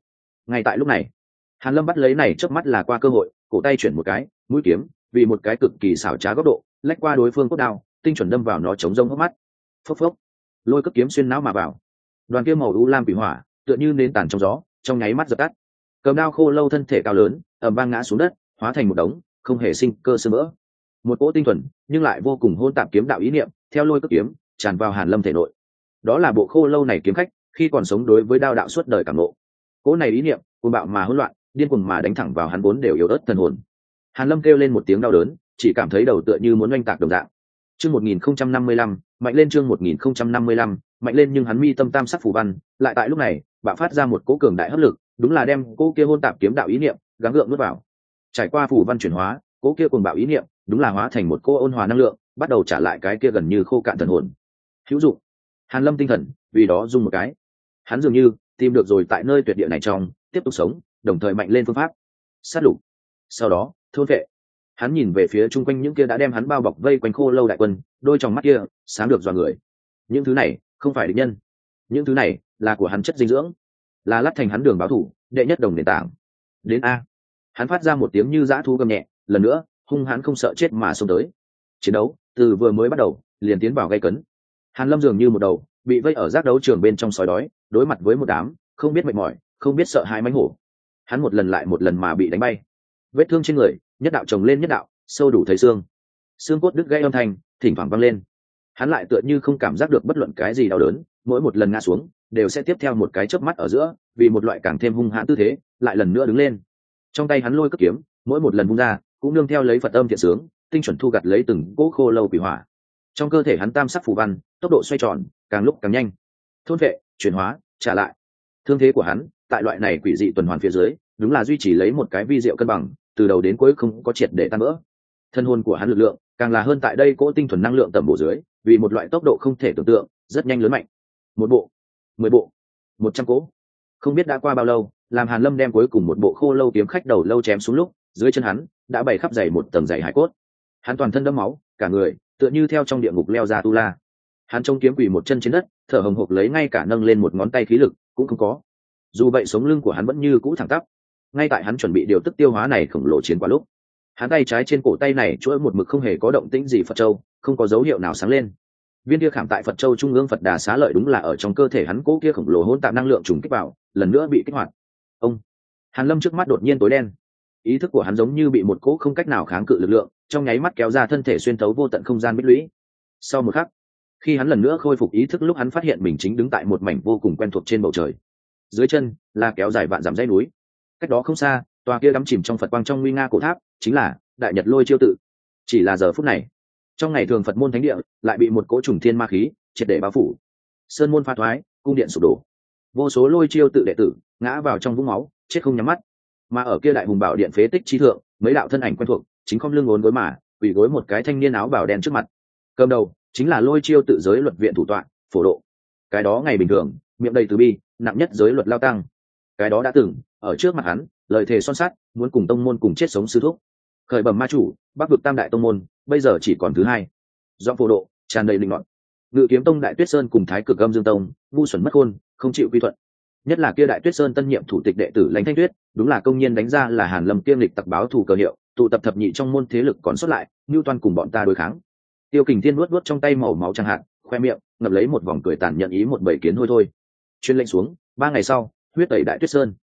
Ngay tại lúc này, hàn lâm bắt lấy này chớp mắt là qua cơ hội, cổ tay chuyển một cái, mũi kiếm, vì một cái cực kỳ xảo trá góc độ, lách qua đối phương cốt đao, tinh chuẩn đâm vào nó chống rông hốc mắt. Phốc phốc, lôi cất kiếm xuyên não mà vào. Đoàn kia màu u lam quỷ hỏa tựa như nến tàn trong gió, trong nháy mắt dập tắt. Cầm đao khô lâu thân thể cao lớn ẩm vang ngã xuống đất, hóa thành một đống, không hề sinh cơ sơ mỡ một cỗ tinh thuần, nhưng lại vô cùng hôn tạp kiếm đạo ý niệm, theo lôi cất kiếm, tràn vào hàn lâm thể nội. Đó là bộ khô lâu này kiếm khách, khi còn sống đối với đao đạo suốt đời cảm nộ cỗ này ý niệm, cuồng bạo mà hỗn loạn, điên cuồng mà đánh thẳng vào hắn vốn đều yếu ớt thần hồn. Hàn lâm kêu lên một tiếng đau đớn, chỉ cảm thấy đầu tựa như muốn oanh tạc đồng dạng. Chương một nghìn không trăm năm mươi lăm, mạnh lên chương một nghìn không trăm năm mươi lăm, mạnh lên nhưng hắn mi tâm tam sắc phù văn, lại tại lúc này bạo phát ra một cỗ cường đại hấp lực, đúng là đem cỗ kia hôn tạp kiếm đạo ý niệm gắng gượng nuốt vào. Trải qua phủ văn chuyển hóa, cỗ kia cùng bạo ý niệm đúng là hóa thành một cỗ ôn hòa năng lượng, bắt đầu trả lại cái kia gần như khô cạn thần hồn. Hữu dụng. Hàn lâm tinh thần, vì đó dùng một cái. Hắn dường như tìm được rồi tại nơi tuyệt địa này trong, tiếp tục sống, đồng thời mạnh lên phương pháp. Sát lục. Sau đó, thôn vệ. Hắn nhìn về phía chung quanh những kia đã đem hắn bao bọc vây quanh khô lâu đại quân, đôi trong mắt kia, sáng được dọa người. Những thứ này không phải địch nhân. Những thứ này là của hắn chất dinh dưỡng. Là lát thành hắn đường báo thủ, đệ nhất đồng nền tảng. Đến a. Hắn phát ra một tiếng như dã thu gầm nhẹ, lần nữa, hung hắn không sợ chết mà xông tới. Chiến đấu, từ vừa mới bắt đầu, liền tiến vào gây cấn. Hàn lâm dường như một đầu, bị vây ở giác đấu trường bên trong sói đói, đối mặt với một đám, không biết mệt mỏi, không biết sợ hãi mánh hổ. Hắn một lần lại một lần mà bị đánh bay. Vết thương trên người, nhất đạo chồng lên nhất đạo, sâu đủ thấy xương. Xương cốt đứt gãy âm thanh, thỉnh thoảng văng lên hắn lại tựa như không cảm giác được bất luận cái gì đau đớn, mỗi một lần ngã xuống, đều sẽ tiếp theo một cái chớp mắt ở giữa, vì một loại càng thêm hung hãn tư thế, lại lần nữa đứng lên. Trong tay hắn lôi cất kiếm, mỗi một lần vung ra, cũng nương theo lấy phật âm thiện sướng, tinh chuẩn thu gặt lấy từng cỗ khô lâu quỷ hỏa. Trong cơ thể hắn tam sắc phù văn, tốc độ xoay tròn, càng lúc càng nhanh. Thôn vệ, chuyển hóa, trả lại. Thương thế của hắn, tại loại này quỷ dị tuần hoàn phía dưới, đúng là duy trì lấy một cái vi diệu cân bằng, từ đầu đến cuối không có triệt để tan vỡ. Thân hồn của hắn lực lượng càng là hơn tại đây cỗ tinh thuần năng lượng tầm bổ dưới, vì một loại tốc độ không thể tưởng tượng, rất nhanh lớn mạnh. Một bộ, mười bộ, một trăm cỗ. Không biết đã qua bao lâu, làm hàn lâm đem cuối cùng một bộ khô lâu kiếm khách đầu lâu chém xuống lúc, dưới chân hắn, đã bày khắp dày một tầng dày hải cốt. Hắn toàn thân đẫm máu, cả người, tựa như theo trong địa ngục leo ra tu la. Hắn trông kiếm quỳ một chân trên đất, thở hồng hộc lấy ngay cả nâng lên một ngón tay khí lực, cũng không có. Dù vậy sống lưng của hắn vẫn như cũ thẳng tắp. Ngay tại hắn chuẩn bị điều tức tiêu hóa này khổng lồ chiến qua lúc hắn tay trái trên cổ tay này chuỗi một mực không hề có động tĩnh gì phật châu, không có dấu hiệu nào sáng lên. Viên kia khảm tại phật châu trung ương phật đà xá lợi đúng là ở trong cơ thể hắn cố kia khổng lồ hỗn tạp năng lượng trùng kích vào, lần nữa bị kích hoạt. Ông! Hàn lâm trước mắt đột nhiên tối đen. Ý thức của hắn giống như bị một cỗ không cách nào kháng cự lực lượng, trong nháy mắt kéo ra thân thể xuyên thấu vô tận không gian bích lũy. Sau một khắc, khi hắn lần nữa khôi phục ý thức lúc hắn phát hiện mình chính đứng tại một mảnh vô cùng quen thuộc trên bầu trời. Dưới chân là kéo dài vạn dặm dãy núi. Cách đó không xa tòa kia đắm chìm trong phật quang trong nguy nga cổ tháp, chính là đại nhật lôi chiêu tự. Chỉ là giờ phút này, trong ngày thường phật môn thánh địa lại bị một cỗ trùng thiên ma khí triệt để bao phủ. Sơn môn pha thoái, cung điện sụp đổ. Vô số lôi chiêu tự đệ tử ngã vào trong vũng máu, chết không nhắm mắt. Mà ở kia đại hùng bảo điện phế tích trí thượng, mấy đạo thân ảnh quen thuộc, chính không lưng ốn gối mà quỳ gối một cái thanh niên áo bảo đen trước mặt. Cầm đầu chính là lôi chiêu tự giới luật viện thủ tọa, phổ độ. Cái đó ngày bình thường, miệng đầy từ bi, nặng nhất giới luật lao tăng. Cái đó đã từng, ở trước mặt hắn lời thề son sắt, muốn cùng tông môn cùng chết sống sư thúc. Khởi bẩm ma chủ, bắc vực tam đại tông môn, bây giờ chỉ còn thứ hai. Do phổ độ, tràn đầy linh loạn. Ngự kiếm tông đại tuyết sơn cùng thái cực âm dương tông, ngu xuẩn mất khôn không chịu quy thuận. Nhất là kia đại tuyết sơn tân nhiệm thủ tịch đệ tử lãnh thanh tuyết, đúng là công nhân đánh ra là hàn lâm kiêm lịch tặc báo thù cờ hiệu, tụ tập thập nhị trong môn thế lực còn xuất lại như toan cùng bọn ta đối kháng. Tiêu kình thiên nuốt nuốt trong tay màu máu chẳng hạn khoe miệng ngập lấy một vòng cười tàn nhận ý một bảy kiến thôi thôi. Chuyên lệnh xuống, ba ngày sau, huyết tẩy đại tuyết sơn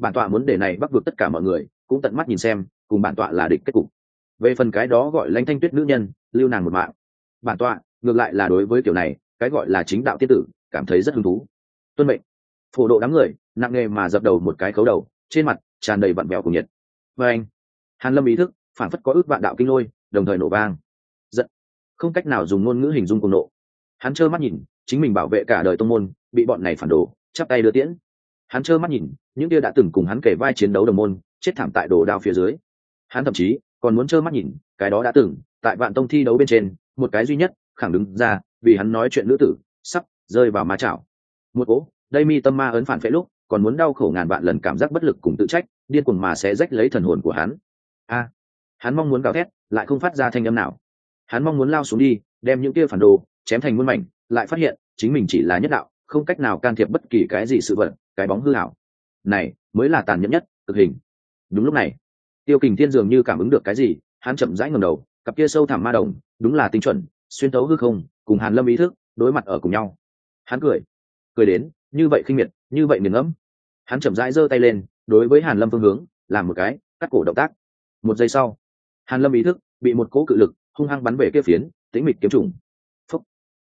bản tọa muốn để này bắc vượt tất cả mọi người, cũng tận mắt nhìn xem, cùng bản tọa là địch kết cục. Về phần cái đó gọi lãnh thanh tuyết nữ nhân, lưu nàng một mạng. Bản tọa, ngược lại là đối với kiểu này, cái gọi là chính đạo tiết tử, cảm thấy rất hứng thú. Tuân mệnh. Phổ độ đám người, nặng nề mà dập đầu một cái khấu đầu, trên mặt tràn đầy vặn vẹo cùng nhiệt. Và anh, hàn lâm ý thức, phản phất có ước vạn đạo kinh lôi, đồng thời nổ vang. Giận. Không cách nào dùng ngôn ngữ hình dung cùng nộ. Hắn trơ mắt nhìn, chính mình bảo vệ cả đời tông môn, bị bọn này phản đồ, chắp tay đưa tiễn hắn trơ mắt nhìn, những kia đã từng cùng hắn kể vai chiến đấu đồng môn, chết thảm tại đồ đao phía dưới. Hắn thậm chí còn muốn trơ mắt nhìn, cái đó đã từng, tại vạn tông thi đấu bên trên, một cái duy nhất, khẳng đứng ra, vì hắn nói chuyện nữ tử, sắp rơi vào ma chảo. Một cố đây mi tâm ma ấn phản phệ lúc, còn muốn đau khổ ngàn vạn lần cảm giác bất lực cùng tự trách, điên cuồng mà sẽ rách lấy thần hồn của hắn. A, hắn mong muốn gào thét, lại không phát ra thanh âm nào. Hắn mong muốn lao xuống đi, đem những kia phản đồ, chém thành muôn mảnh, lại phát hiện, chính mình chỉ là nhất đạo, không cách nào can thiệp bất kỳ cái gì sự vật cái bóng hư hảo. Này, mới là tàn nhẫn nhất, cực hình. Đúng lúc này, tiêu kình thiên dường như cảm ứng được cái gì, hắn chậm rãi ngầm đầu, cặp kia sâu thẳm ma đồng, đúng là tinh chuẩn, xuyên tấu hư không, cùng hàn lâm ý thức, đối mặt ở cùng nhau. Hắn cười cười đến, như vậy khinh miệt, như vậy nghiền ngẫm. Hắn chậm rãi giơ tay lên, đối với hàn lâm phương hướng, làm một cái, cắt cổ động tác. Một giây sau, hàn lâm ý thức, bị một cỗ cự lực, hung hăng bắn về kia phiến, tĩnh mịch kiếm trùng. Phúc.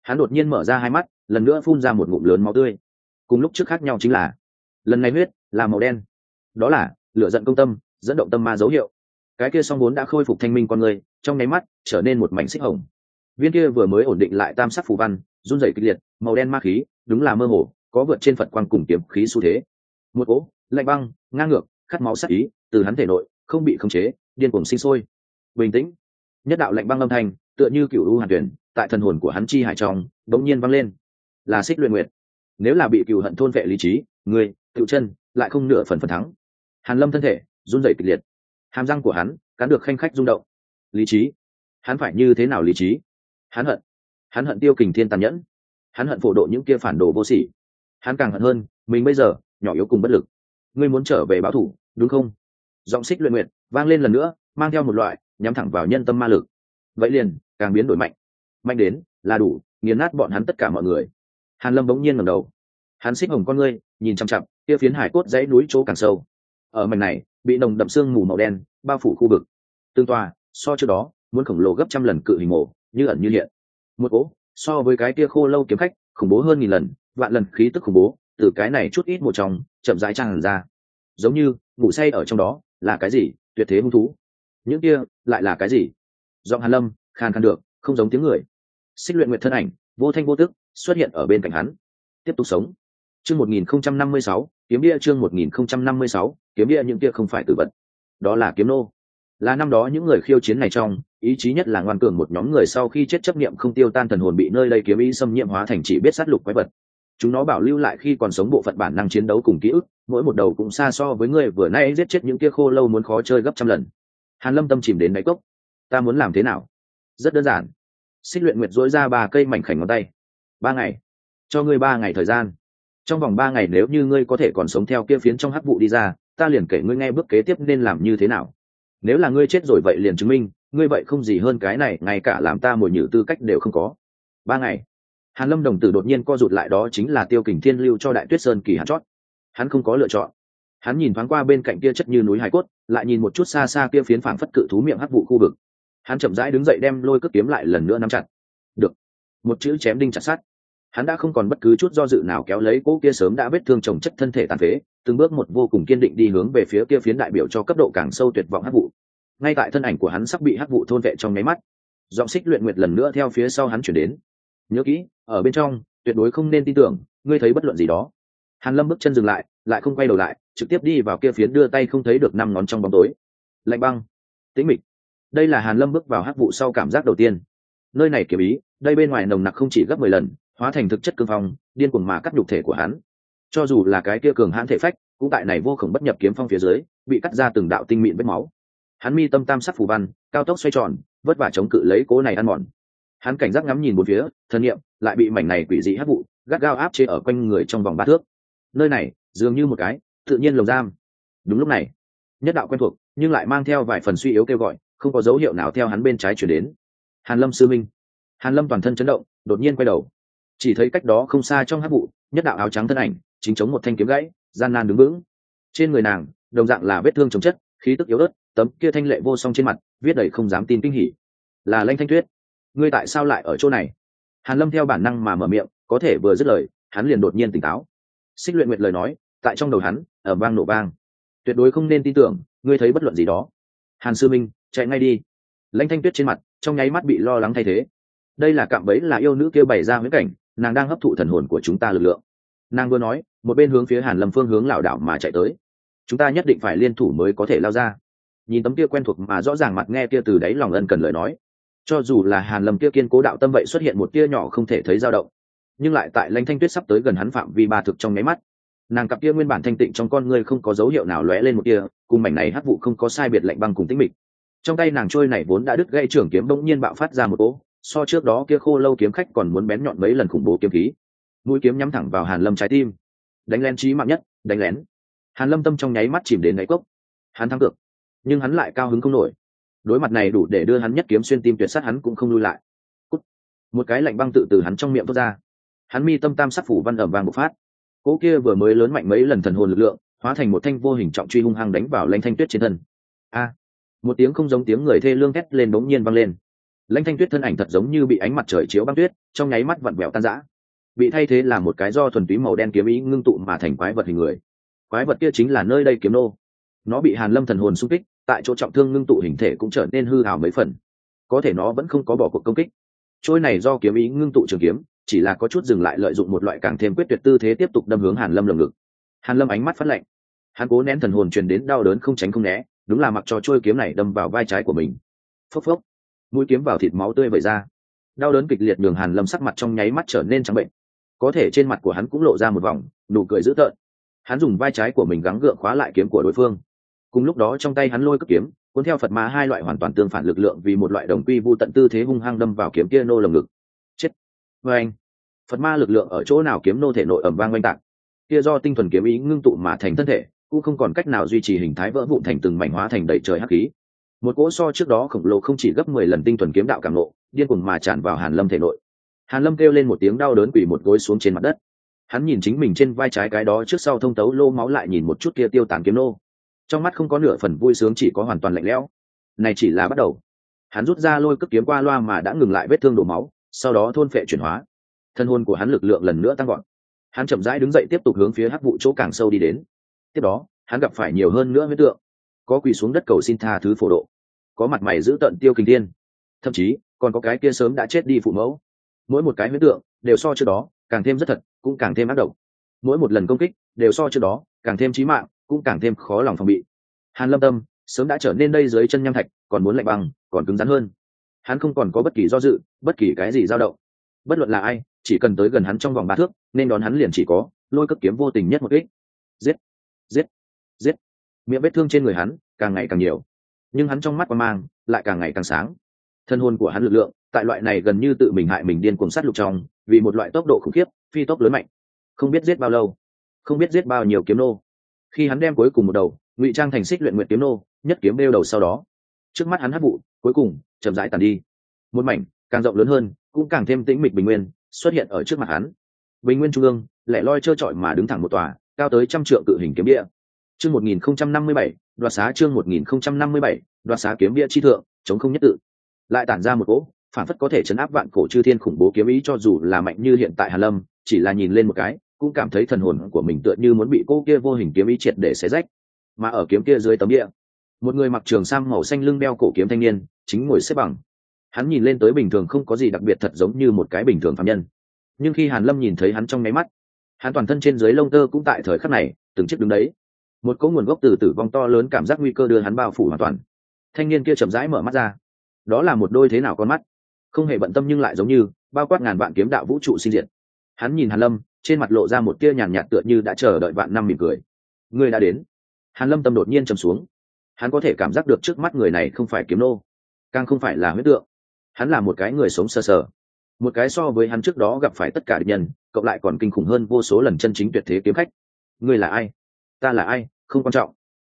Hắn đột nhiên mở ra hai mắt, lần nữa phun ra một ngụm lớn máu tươi. Cùng lúc trước khác nhau chính là lần này huyết là màu đen. Đó là lửa giận công tâm, dẫn động tâm ma dấu hiệu. Cái kia song vốn đã khôi phục thanh minh con người, trong nháy mắt trở nên một mảnh xích hồng. Viên kia vừa mới ổn định lại tam sắc phù văn, run rẩy kịch liệt, màu đen ma khí, đúng là mơ hồ, có vượt trên phật quang cùng kiếm khí xu thế. Một cỗ lạnh băng, ngang ngược, khát máu sắc ý, từ hắn thể nội, không bị khống chế, điên cuồng sinh sôi. Bình tĩnh. Nhất đạo lạnh băng âm thanh, tựa như cựu u hàn tuyển, tại thần hồn của hắn chi hải trong bỗng nhiên vang lên. Là xích luyện nguyệt. Nếu là bị cựu hận thôn vệ lý trí người tự chân, lại không nửa phần phần thắng. Hàn lâm thân thể run rẩy kịch liệt. Hàm răng của hắn cắn được khanh khách rung động. Lý trí. Hắn phải như thế nào lý trí? Hắn hận. Hắn hận tiêu kình thiên tàn nhẫn. Hắn hận phổ độ những kia phản đồ vô sỉ. Hắn càng hận hơn, mình bây giờ nhỏ yếu cùng bất lực. Ngươi muốn trở về báo thủ, đúng không? Giọng xích luyện nguyện vang lên lần nữa, mang theo một loại nhắm thẳng vào nhân tâm ma lực. Vậy liền, càng biến đổi mạnh. Mạnh đến là đủ nghiền nát bọn hắn tất cả mọi người. Hàn lâm bỗng nhiên ngẩng đầu. Hắn xích hồng con ngươi, nhìn chăm chăm kia phiến hải cốt dãy núi chỗ càng sâu. Ở mảnh này bị nồng đậm sương mù màu đen bao phủ khu vực. Tương toa so trước đó muốn khổng lồ gấp trăm lần cự hình mổ như ẩn như hiện. Một cỗ so với cái kia khô lâu kiếm khách khủng bố hơn nghìn lần vạn lần khí tức khủng bố từ cái này chút ít một trong chậm rãi tràn ra. Giống như ngủ say ở trong đó là cái gì tuyệt thế hung thú. Những kia lại là cái gì? Giọng hàn lâm khan khan được không giống tiếng người. Xích luyện nguyệt thân ảnh vô thanh vô tức xuất hiện ở bên cạnh hắn. Tiếp tục sống. Chương 1056, kiếm bia chương 1056, kiếm bia những kia không phải tử vật. Đó là kiếm nô. Là năm đó những người khiêu chiến này trong ý chí nhất là ngoan cường một nhóm người sau khi chết chấp niệm không tiêu tan thần hồn bị nơi đây kiếm ý xâm nhiễm hóa thành chỉ biết sát lục quái vật. Chúng nó bảo lưu lại khi còn sống bộ phận bản năng chiến đấu cùng ký ức mỗi một đầu cũng xa so với người vừa nay giết chết những kia khô lâu muốn khó chơi gấp trăm lần. Hàn lâm tâm chìm đến đáy cốc. Ta muốn làm thế nào? Rất đơn giản. Xích luyện nguyệt dối ra ba cây mảnh khảnh ngón tay. Ba ngày. Cho ngươi ba ngày thời gian trong vòng ba ngày nếu như ngươi có thể còn sống theo kia phiến trong hắc vụ đi ra, ta liền kể ngươi nghe bước kế tiếp nên làm như thế nào. Nếu là ngươi chết rồi vậy liền chứng minh, ngươi vậy không gì hơn cái này, ngay cả làm ta mồi nhử tư cách đều không có. Ba ngày, hàn lâm đồng tử đột nhiên co rụt lại đó chính là tiêu kình thiên lưu cho đại tuyết sơn kỳ hạn chót. Hắn không có lựa chọn. Hắn nhìn thoáng qua bên cạnh kia chất như núi hải cốt, lại nhìn một chút xa xa kia phiến phảng phất cự thú miệng hắc vụ khu vực. Hắn chậm rãi đứng dậy đem lôi cước kiếm lại lần nữa nắm chặt. Được. Một chữ chém đinh chặt sát hắn đã không còn bất cứ chút do dự nào kéo lấy cỗ kia sớm đã vết thương trồng chất thân thể tàn phế, từng bước một vô cùng kiên định đi hướng về phía kia phiến đại biểu cho cấp độ càng sâu tuyệt vọng hắc vụ. Ngay tại thân ảnh của hắn sắp bị hắc vụ thôn vệ trong nháy mắt, giọng xích luyện nguyệt lần nữa theo phía sau hắn chuyển đến. Nhớ kỹ, ở bên trong, tuyệt đối không nên tin tưởng, ngươi thấy bất luận gì đó. Hàn lâm bước chân dừng lại lại không quay đầu lại, trực tiếp đi vào kia phiến đưa tay không thấy được năm ngón trong bóng tối. Lạnh băng. Tĩnh mịch. Đây là hàn lâm bước vào hắc vụ sau cảm giác đầu tiên. Nơi này kiểu ý, đây bên ngoài nồng nặc không chỉ gấp mười lần hóa thành thực chất cương phong, điên cuồng mà cắt nhục thể của hắn. Cho dù là cái kia cường hãn thể phách, cũng tại này vô khổng bất nhập kiếm phong phía dưới, bị cắt ra từng đạo tinh mịn vết máu. Hắn mi tâm tam sắc phù văn, cao tốc xoay tròn, vất vả chống cự lấy cố này ăn mòn. Hắn cảnh giác ngắm nhìn một phía, thân nhiệm lại bị mảnh này quỷ dị hấp vụ gắt gao áp chế ở quanh người trong vòng ba thước. Nơi này, dường như một cái, tự nhiên lồng giam. Đúng lúc này, nhất đạo quen thuộc, nhưng lại mang theo vài phần suy yếu kêu gọi, không có dấu hiệu nào theo hắn bên trái chuyển đến. Hàn lâm sư minh. Hàn lâm toàn thân chấn động, đột nhiên quay đầu chỉ thấy cách đó không xa trong hát vụ, nhất đạo áo trắng thân ảnh, chính chống một thanh kiếm gãy, gian nan đứng vững. Trên người nàng, đồng dạng là vết thương chống chất, khí tức yếu ớt, tấm kia thanh lệ vô song trên mặt, viết đầy không dám tin kinh hỉ. Là lanh thanh tuyết. Ngươi tại sao lại ở chỗ này? Hàn lâm theo bản năng mà mở miệng, có thể vừa dứt lời, hắn liền đột nhiên tỉnh táo. Xích luyện nguyệt lời nói, tại trong đầu hắn ở vang nổ vang. Tuyệt đối không nên tin tưởng, ngươi thấy bất luận gì đó. Hàn sư minh, chạy ngay đi. Lãnh thanh tuyết trên mặt, trong nháy mắt bị lo lắng thay thế đây là cạm bẫy là yêu nữ kia bày ra huyễn cảnh, nàng đang hấp thụ thần hồn của chúng ta lực lượng. Nàng vừa nói, một bên hướng phía hàn lâm phương hướng lảo đảo mà chạy tới. Chúng ta nhất định phải liên thủ mới có thể lao ra. Nhìn tấm kia quen thuộc mà rõ ràng mặt nghe kia từ đáy lòng ân cần lời nói. Cho dù là hàn lâm kia kiên cố đạo tâm vậy xuất hiện một tia nhỏ không thể thấy dao động. Nhưng lại tại lãnh thanh tuyết sắp tới gần hắn phạm vi ba thực trong nháy mắt. Nàng cặp kia nguyên bản thanh tịnh trong con ngươi không có dấu hiệu nào lóe lên một tia, cùng mảnh này hắc vụ không có sai biệt lạnh băng cùng tĩnh mịch. Trong tay nàng trôi này vốn đã đứt gãy trưởng kiếm bỗng nhiên bạo phát ra một cỗ so trước đó kia khô lâu kiếm khách còn muốn bén nhọn mấy lần khủng bố kiếm khí. Mũi kiếm nhắm thẳng vào hàn lâm trái tim. Đánh lén trí mạng nhất, đánh lén. Hàn lâm tâm trong nháy mắt chìm đến đáy cốc. Hắn thắng được nhưng hắn lại cao hứng không nổi. Đối mặt này đủ để đưa hắn nhất kiếm xuyên tim tuyệt sát hắn cũng không lui lại. Cút. một cái lạnh băng tự từ hắn trong miệng thoát ra. Hắn mi tâm tam sắc phủ văn ẩm vàng bộc phát. Cỗ kia vừa mới lớn mạnh mấy lần thần hồn lực lượng, hóa thành một thanh vô hình trọng truy hung hăng đánh vào lanh thanh tuyết trên thân. A. Một tiếng không giống tiếng người thê lương thét lên bỗng nhiên vang lên lãnh thanh tuyết thân ảnh thật giống như bị ánh mặt trời chiếu băng tuyết, trong nháy mắt vặn vẹo tan rã. Bị thay thế là một cái do thuần túy màu đen kiếm ý ngưng tụ mà thành quái vật hình người. Quái vật kia chính là nơi đây kiếm nô. Nó bị hàn lâm thần hồn xung kích, tại chỗ trọng thương ngưng tụ hình thể cũng trở nên hư hào mấy phần. Có thể nó vẫn không có bỏ cuộc công kích. Trôi này do kiếm ý ngưng tụ trường kiếm, chỉ là có chút dừng lại lợi dụng một loại càng thêm quyết tuyệt tư thế tiếp tục đâm hướng hàn lâm lồng ngực. Hàn lâm ánh mắt phát lạnh. Hắn cố nén thần hồn truyền đến đau đớn không tránh không né, đúng là mặc cho trôi kiếm này đâm vào vai trái của mình. Phốc phốc mũi kiếm vào thịt máu tươi vẩy ra. Đau đớn kịch liệt đường hàn lâm sắc mặt trong nháy mắt trở nên trắng bệnh. Có thể trên mặt của hắn cũng lộ ra một vòng nụ cười dữ tợn. Hắn dùng vai trái của mình gắng gượng khóa lại kiếm của đối phương. Cùng lúc đó trong tay hắn lôi cất kiếm, cuốn theo phật ma hai loại hoàn toàn tương phản lực lượng vì một loại đồng quy vô tận tư thế hung hăng đâm vào kiếm kia nô lồng ngực. Chết. Vê anh, phật ma lực lượng ở chỗ nào kiếm nô thể nội ẩm vang oanh tạc. Kia do tinh thuần kiếm ý ngưng tụ mà thành thân thể, cũng không còn cách nào duy trì hình thái vỡ vụn thành từng mảnh hóa thành đầy trời hắc khí một cỗ so trước đó khổng lồ không chỉ gấp mười lần tinh thuần kiếm đạo cảm nộ điên cuồng mà tràn vào hàn lâm thể nội. Hàn lâm kêu lên một tiếng đau đớn quỳ một gối xuống trên mặt đất. Hắn nhìn chính mình trên vai trái cái đó trước sau thông tấu lô máu lại nhìn một chút kia tiêu tán kiếm nô trong mắt không có nửa phần vui sướng chỉ có hoàn toàn lạnh lẽo. Này chỉ là bắt đầu. Hắn rút ra lôi cước kiếm qua loa mà đã ngừng lại vết thương đổ máu, sau đó thôn phệ chuyển hóa. Thân hôn của hắn lực lượng lần nữa tăng gọn hắn chậm rãi đứng dậy tiếp tục hướng phía hắc vụ chỗ càng sâu đi đến. Tiếp đó, hắn gặp phải nhiều hơn nữa huyết tượng có quỳ xuống đất cầu xin tha thứ phổ độ. Có mặt mày giữ tận tiêu kinh thiên. Thậm chí, còn có cái kia sớm đã chết đi phụ mẫu. Mỗi một cái huyết tượng đều so trước đó càng thêm rất thật, cũng càng thêm ác độc. Mỗi một lần công kích đều so trước đó càng thêm trí mạng, cũng càng thêm khó lòng phòng bị. Hàn lâm tâm, sớm đã trở nên đây dưới chân nham thạch, còn muốn lạnh băng, còn cứng rắn hơn. Hắn không còn có bất kỳ do dự, bất kỳ cái gì dao động. Bất luận là ai, chỉ cần tới gần hắn trong vòng ba thước, nên đón hắn liền chỉ có, lôi cất kiếm vô tình nhất một ích giết! Giết! Giết! Miệng vết thương trên người hắn càng ngày càng nhiều, nhưng hắn trong mắt qua mang lại càng ngày càng sáng. Thân hôn của hắn lực lượng tại loại này gần như tự mình hại mình điên cuồng sát lục trong, vì một loại tốc độ khủng khiếp, phi tốc lớn mạnh. Không biết giết bao lâu, không biết giết bao nhiêu kiếm nô. Khi hắn đem cuối cùng một đầu ngụy trang thành xích luyện nguyện kiếm nô, nhất kiếm đeo đầu sau đó, trước mắt hắn hấp vụ, cuối cùng chậm rãi tàn đi. Một mảnh càng rộng lớn hơn cũng càng thêm tĩnh mịch bình nguyên xuất hiện ở trước mặt hắn. Bình nguyên trung ương lẻ loi trơ trọi mà đứng thẳng một tòa, cao tới trăm trượng cự hình kiếm địa chương một nghìn không trăm năm mươi bảy, đoạt xá chương một nghìn không trăm năm mươi bảy, đoạt xá kiếm bia chi thượng, chống không nhất tự. Lại tản ra một cỗ, phản phất có thể chấn áp vạn cổ chư thiên khủng bố kiếm ý cho dù là mạnh như hiện tại hà lâm, chỉ là nhìn lên một cái, cũng cảm thấy thần hồn của mình tựa như muốn bị cô kia vô hình kiếm ý triệt để xé rách. Mà ở kiếm kia dưới tấm địa một người mặc trường sam màu xanh lưng đeo cổ kiếm thanh niên, chính ngồi xếp bằng. Hắn nhìn lên tới bình thường không có gì đặc biệt thật giống như một cái bình thường phạm nhân. Nhưng khi hàn lâm nhìn thấy hắn trong nháy mắt, hắn toàn thân trên dưới lông tơ cũng tại thời khắc này, từng chiếc đứng đấy một cỗ nguồn gốc từ tử vong to lớn cảm giác nguy cơ đưa hắn bao phủ hoàn toàn. Thanh niên kia chậm rãi mở mắt ra. Đó là một đôi thế nào con mắt? Không hề bận tâm nhưng lại giống như bao quát ngàn vạn kiếm đạo vũ trụ sinh diệt. Hắn nhìn hàn lâm, trên mặt lộ ra một tia nhàn nhạt tựa như đã chờ đợi vạn năm mỉm cười. Người đã đến. Hàn lâm tâm đột nhiên trầm xuống. Hắn có thể cảm giác được trước mắt người này không phải kiếm nô, càng không phải là huyết tượng. Hắn là một cái người sống sờ sờ. Một cái so với hắn trước đó gặp phải tất cả địch nhân, cộng lại còn kinh khủng hơn vô số lần chân chính tuyệt thế kiếm khách. Ngươi là ai? Ta là ai, không quan trọng.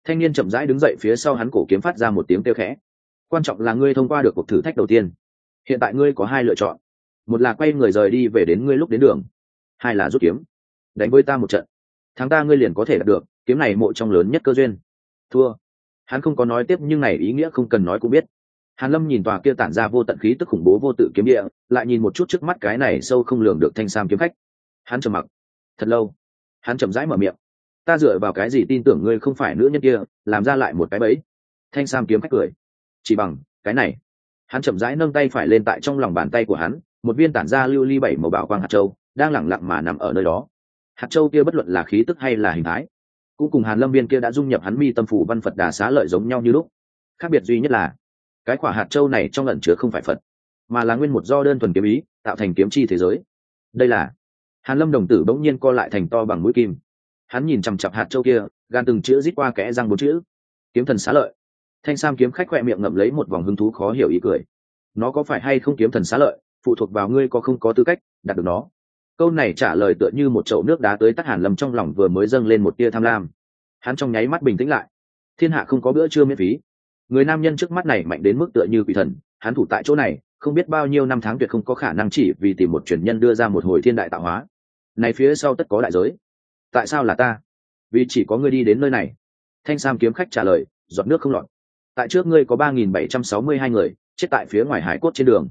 Thanh niên chậm rãi đứng dậy phía sau hắn cổ kiếm phát ra một tiếng kêu khẽ. Quan trọng là ngươi thông qua được cuộc thử thách đầu tiên. Hiện tại ngươi có hai lựa chọn. Một là quay người rời đi về đến ngươi lúc đến đường. Hai là rút kiếm. Đánh với ta một trận. Thắng ta ngươi liền có thể đạt được, kiếm này mộ trong lớn nhất cơ duyên. Thua. Hắn không có nói tiếp nhưng này ý nghĩa không cần nói cũng biết. Hàn lâm nhìn tòa kia tản ra vô tận khí tức khủng bố vô tự kiếm địa, lại nhìn một chút trước mắt cái này sâu không lường được thanh sam kiếm khách. Hắn trầm mặc. Thật lâu. Hắn chậm rãi mở miệng ta dựa vào cái gì tin tưởng ngươi không phải nữ nhân kia, làm ra lại một cái bẫy? Thanh sam kiếm khách cười. Chỉ bằng, cái này. Hắn chậm rãi nâng tay phải lên tại trong lòng bàn tay của hắn, một viên tản ra lưu ly bảy màu bảo quang hạt châu, đang lẳng lặng mà nằm ở nơi đó. Hạt châu kia bất luận là khí tức hay là hình thái, cũng cùng hàn lâm viên kia đã dung nhập hắn mi tâm phủ văn phật đà xá lợi giống nhau như lúc. Khác biệt duy nhất là, cái quả hạt châu này trong lẩn chứa không phải phật, mà là nguyên một do đơn thuần kiếm ý, tạo thành kiếm chi thế giới. Đây là, hàn lâm đồng tử bỗng nhiên co lại thành to bằng mũi kim hắn nhìn chằm chặp hạt châu kia, gan từng chữ rít qua kẽ răng bốn chữ. Kiếm thần xá lợi. Thanh sam kiếm khách khoe miệng ngậm lấy một vòng hứng thú khó hiểu ý cười. Nó có phải hay không kiếm thần xá lợi? Phụ thuộc vào ngươi có không có tư cách đạt được nó. Câu này trả lời tựa như một chậu nước đá tới tắt hàn lâm trong lòng vừa mới dâng lên một tia tham lam. Hắn trong nháy mắt bình tĩnh lại. Thiên hạ không có bữa trưa miễn phí. Người nam nhân trước mắt này mạnh đến mức tựa như quỷ thần. Hắn thủ tại chỗ này, không biết bao nhiêu năm tháng tuyệt không có khả năng chỉ vì tìm một truyền nhân đưa ra một hồi thiên đại tạo hóa. Này phía sau tất có đại giới tại sao là ta? Vì chỉ có ngươi đi đến nơi này. Thanh sam kiếm khách trả lời, giọt nước không lọt. Tại trước ngươi có ba nghìn bảy trăm sáu mươi hai người, chết tại phía ngoài hải cốt trên đường.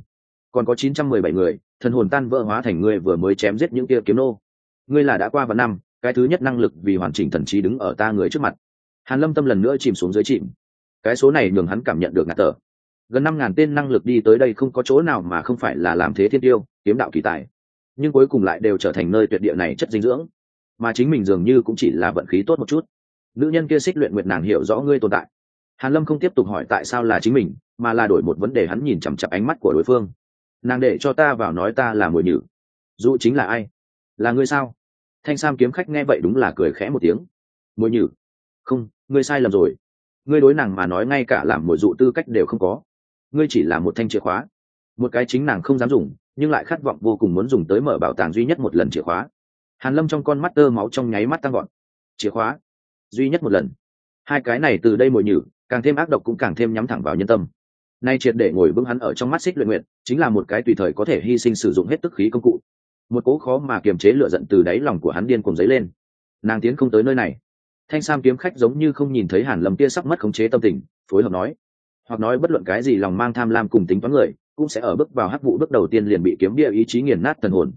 Còn có chín trăm mười bảy người, thần hồn tan vỡ hóa thành ngươi vừa mới chém giết những kia kiếm nô. Ngươi là đã qua vạn năm, cái thứ nhất năng lực vì hoàn chỉnh thần trí đứng ở ta người trước mặt. Hàn lâm tâm lần nữa chìm xuống dưới chìm. Cái số này nhường hắn cảm nhận được ngạt tở gần năm ngàn tên năng lực đi tới đây không có chỗ nào mà không phải là làm thế thiên tiêu, kiếm đạo kỳ tài. Nhưng cuối cùng lại đều trở thành nơi tuyệt địa này chất dinh dưỡng mà chính mình dường như cũng chỉ là vận khí tốt một chút. Nữ nhân kia xích luyện nguyệt nàng hiểu rõ ngươi tồn tại. Hàn lâm không tiếp tục hỏi tại sao là chính mình, mà là đổi một vấn đề hắn nhìn chằm chặp ánh mắt của đối phương. Nàng để cho ta vào nói ta là mùi nhử. Dụ chính là ai? Là ngươi sao? Thanh sam kiếm khách nghe vậy đúng là cười khẽ một tiếng. Mùi nhử? Không, ngươi sai lầm rồi. Ngươi đối nàng mà nói ngay cả làm mùi dụ tư cách đều không có. Ngươi chỉ là một thanh chìa khóa. Một cái chính nàng không dám dùng, nhưng lại khát vọng vô cùng muốn dùng tới mở bảo tàng duy nhất một lần chìa khóa hàn lâm trong con mắt tơ máu trong nháy mắt tăng gọn chìa khóa. Duy nhất một lần. Hai cái này từ đây mồi nhử, càng thêm ác độc cũng càng thêm nhắm thẳng vào nhân tâm. Nay triệt để ngồi vững hắn ở trong mắt xích luyện nguyện chính là một cái tùy thời có thể hy sinh sử dụng hết tức khí công cụ. Một cố khó mà kiềm chế lựa giận từ đáy lòng của hắn điên cùng dấy lên. Nàng tiến không tới nơi này. Thanh sam kiếm khách giống như không nhìn thấy hàn lâm kia sắp mất khống chế tâm tình, phối hợp nói. Hoặc nói bất luận cái gì lòng mang tham lam cùng tính toán người, cũng sẽ ở bước vào hắc vụ bước đầu tiên liền bị kiếm bia ý chí nghiền nát thần hồn.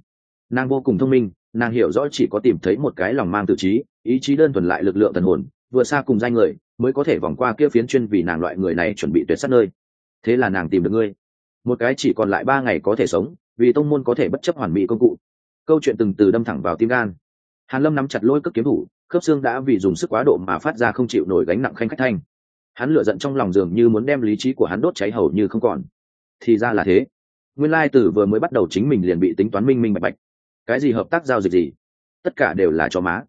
Nàng vô cùng thông minh nàng hiểu rõ chỉ có tìm thấy một cái lòng mang tự trí, ý chí đơn thuần lại lực lượng thần hồn, vừa xa cùng danh người, mới có thể vòng qua kia phiến chuyên vì nàng loại người này chuẩn bị tuyệt sát nơi. Thế là nàng tìm được ngươi. Một cái chỉ còn lại ba ngày có thể sống, vì tông môn có thể bất chấp hoàn mỹ công cụ. Câu chuyện từng từ đâm thẳng vào tim gan. Hàn lâm nắm chặt lôi cước kiếm thủ, khớp xương đã vì dùng sức quá độ mà phát ra không chịu nổi gánh nặng khanh khách thanh. Hắn lửa giận trong lòng dường như muốn đem lý trí của hắn đốt cháy hầu như không còn. Thì ra là thế. Nguyên lai tử vừa mới bắt đầu chính mình liền bị tính toán minh minh bạch bạch cái gì hợp tác giao dịch gì? Tất cả đều là cho má.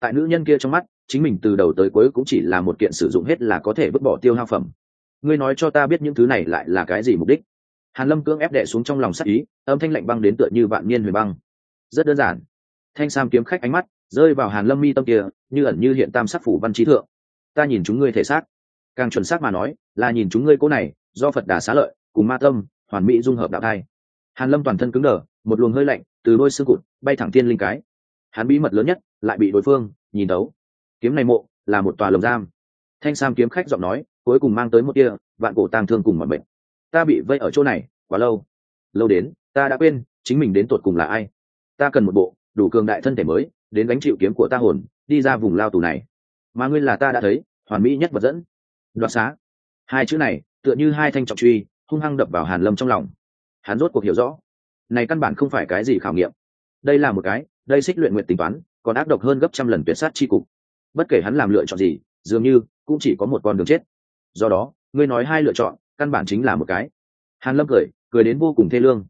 Tại nữ nhân kia trong mắt, chính mình từ đầu tới cuối cũng chỉ là một kiện sử dụng hết là có thể vứt bỏ tiêu hao phẩm. Ngươi nói cho ta biết những thứ này lại là cái gì mục đích? Hàn lâm cưỡng ép đệ xuống trong lòng sắc ý, âm thanh lạnh băng đến tựa như vạn niên huyền băng. Rất đơn giản. Thanh sam kiếm khách ánh mắt rơi vào hàn lâm mi tâm kia, như ẩn như hiện tam sắc phủ văn trí thượng. Ta nhìn chúng ngươi thể xác. Càng chuẩn xác mà nói, là nhìn chúng ngươi cố này, do phật đà xá lợi, cùng ma tâm, hoàn mỹ dung hợp đạo thai. Hàn lâm toàn thân cứng đờ, một luồng hơi lạnh từ đôi xương cụt bay thẳng tiên linh cái. Hắn bí mật lớn nhất, lại bị đối phương nhìn đấu kiếm này mộ, là một tòa lồng giam. Thanh sam kiếm khách giọng nói, cuối cùng mang tới một kia vạn cổ tang thương cùng mọi bệnh ta bị vây ở chỗ này, quá lâu. Lâu đến, ta đã quên, chính mình đến tột cùng là ai. Ta cần một bộ, đủ cường đại thân thể mới, đến gánh chịu kiếm của ta hồn, đi ra vùng lao tù này. Mà ngươi là ta đã thấy, hoàn mỹ nhất vật dẫn. Đoạt xá. Hai chữ này, tựa như hai thanh trọng truy, hung hăng đập vào hàn lâm trong lòng. Hắn rốt cuộc hiểu rõ này căn bản không phải cái gì khảo nghiệm. Đây là một cái, đây xích luyện nguyện tính toán, còn ác độc hơn gấp trăm lần tuyệt sát chi cục. Bất kể hắn làm lựa chọn gì, dường như cũng chỉ có một con đường chết. Do đó, ngươi nói hai lựa chọn, căn bản chính là một cái. Hàn lâm cười cười đến vô cùng thê lương.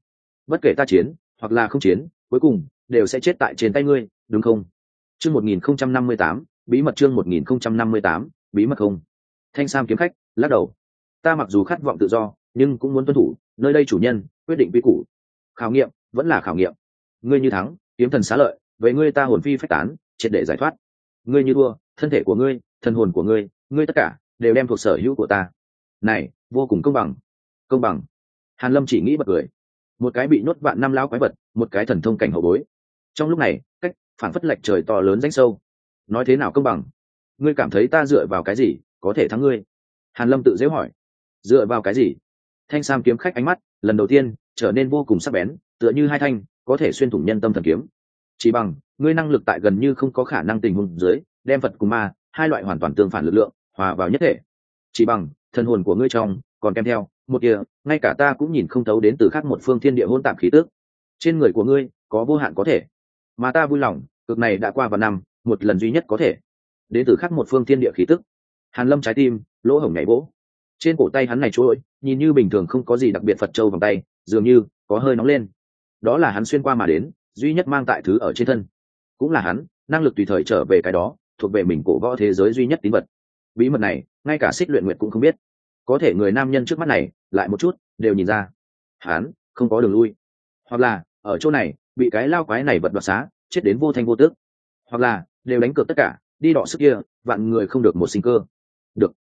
Bất kể ta chiến, hoặc là không chiến, cuối cùng, đều sẽ chết tại trên tay ngươi, đúng không? Chương một nghìn không trăm năm mươi tám, bí mật chương một nghìn không trăm năm mươi tám, bí mật không. Thanh sam kiếm khách, lắc đầu. Ta mặc dù khát vọng tự do, nhưng cũng muốn tuân thủ, nơi đây chủ nhân, quyết định quy củ khảo nghiệm, vẫn là khảo nghiệm. Ngươi như thắng, kiếm thần xá lợi, vậy ngươi ta hồn phi phách tán, triệt để giải thoát. Ngươi như thua, thân thể của ngươi thân hồn của ngươi ngươi tất cả đều đem thuộc sở hữu của ta. Này, vô cùng công bằng. Công bằng. Hàn lâm chỉ nghĩ bật cười. Một cái bị nhốt vạn năm lão quái vật, một cái thần thông cảnh hậu bối. Trong lúc này, cách phản phất lệch trời to lớn danh sâu. Nói thế nào công bằng? Ngươi cảm thấy ta dựa vào cái gì, có thể thắng ngươi? Hàn lâm tự dễ hỏi. Dựa vào cái gì? Thanh sam kiếm khách ánh mắt, lần đầu tiên trở nên vô cùng sắc bén, tựa như hai thanh, có thể xuyên thủng nhân tâm thần kiếm. Chỉ bằng, ngươi năng lực tại gần như không có khả năng tình huống dưới, đem phật cùng ma, hai loại hoàn toàn tương phản lực lượng, hòa vào nhất thể. Chỉ bằng thần hồn của ngươi trong, còn kèm theo, một kia, ngay cả ta cũng nhìn không thấu đến từ khác một phương thiên địa hôn tạm khí tước trên người của ngươi, có vô hạn có thể. Mà ta vui lòng, cực này đã qua vào năm, một lần duy nhất có thể. Đến từ khác một phương thiên địa khí tức. Hàn lâm trái tim, lỗ hổng nhảy vỗ. Trên cổ tay hắn này trôi, nhìn như bình thường không có gì đặc biệt phật châu vòng tay dường như có hơi nóng lên. Đó là hắn xuyên qua mà đến, duy nhất mang tại thứ ở trên thân. Cũng là hắn, năng lực tùy thời trở về cái đó, thuộc về mình cổ võ thế giới duy nhất tín vật. Bí mật này, ngay cả xích luyện nguyện cũng không biết. Có thể người nam nhân trước mắt này, lại một chút, đều nhìn ra. Hắn, không có đường lui. Hoặc là, ở chỗ này, bị cái lao quái này vật đoạt xá, chết đến vô thanh vô tước. Hoặc là, đều đánh cược tất cả, đi đọ sức kia, vạn người không được một sinh cơ. Được.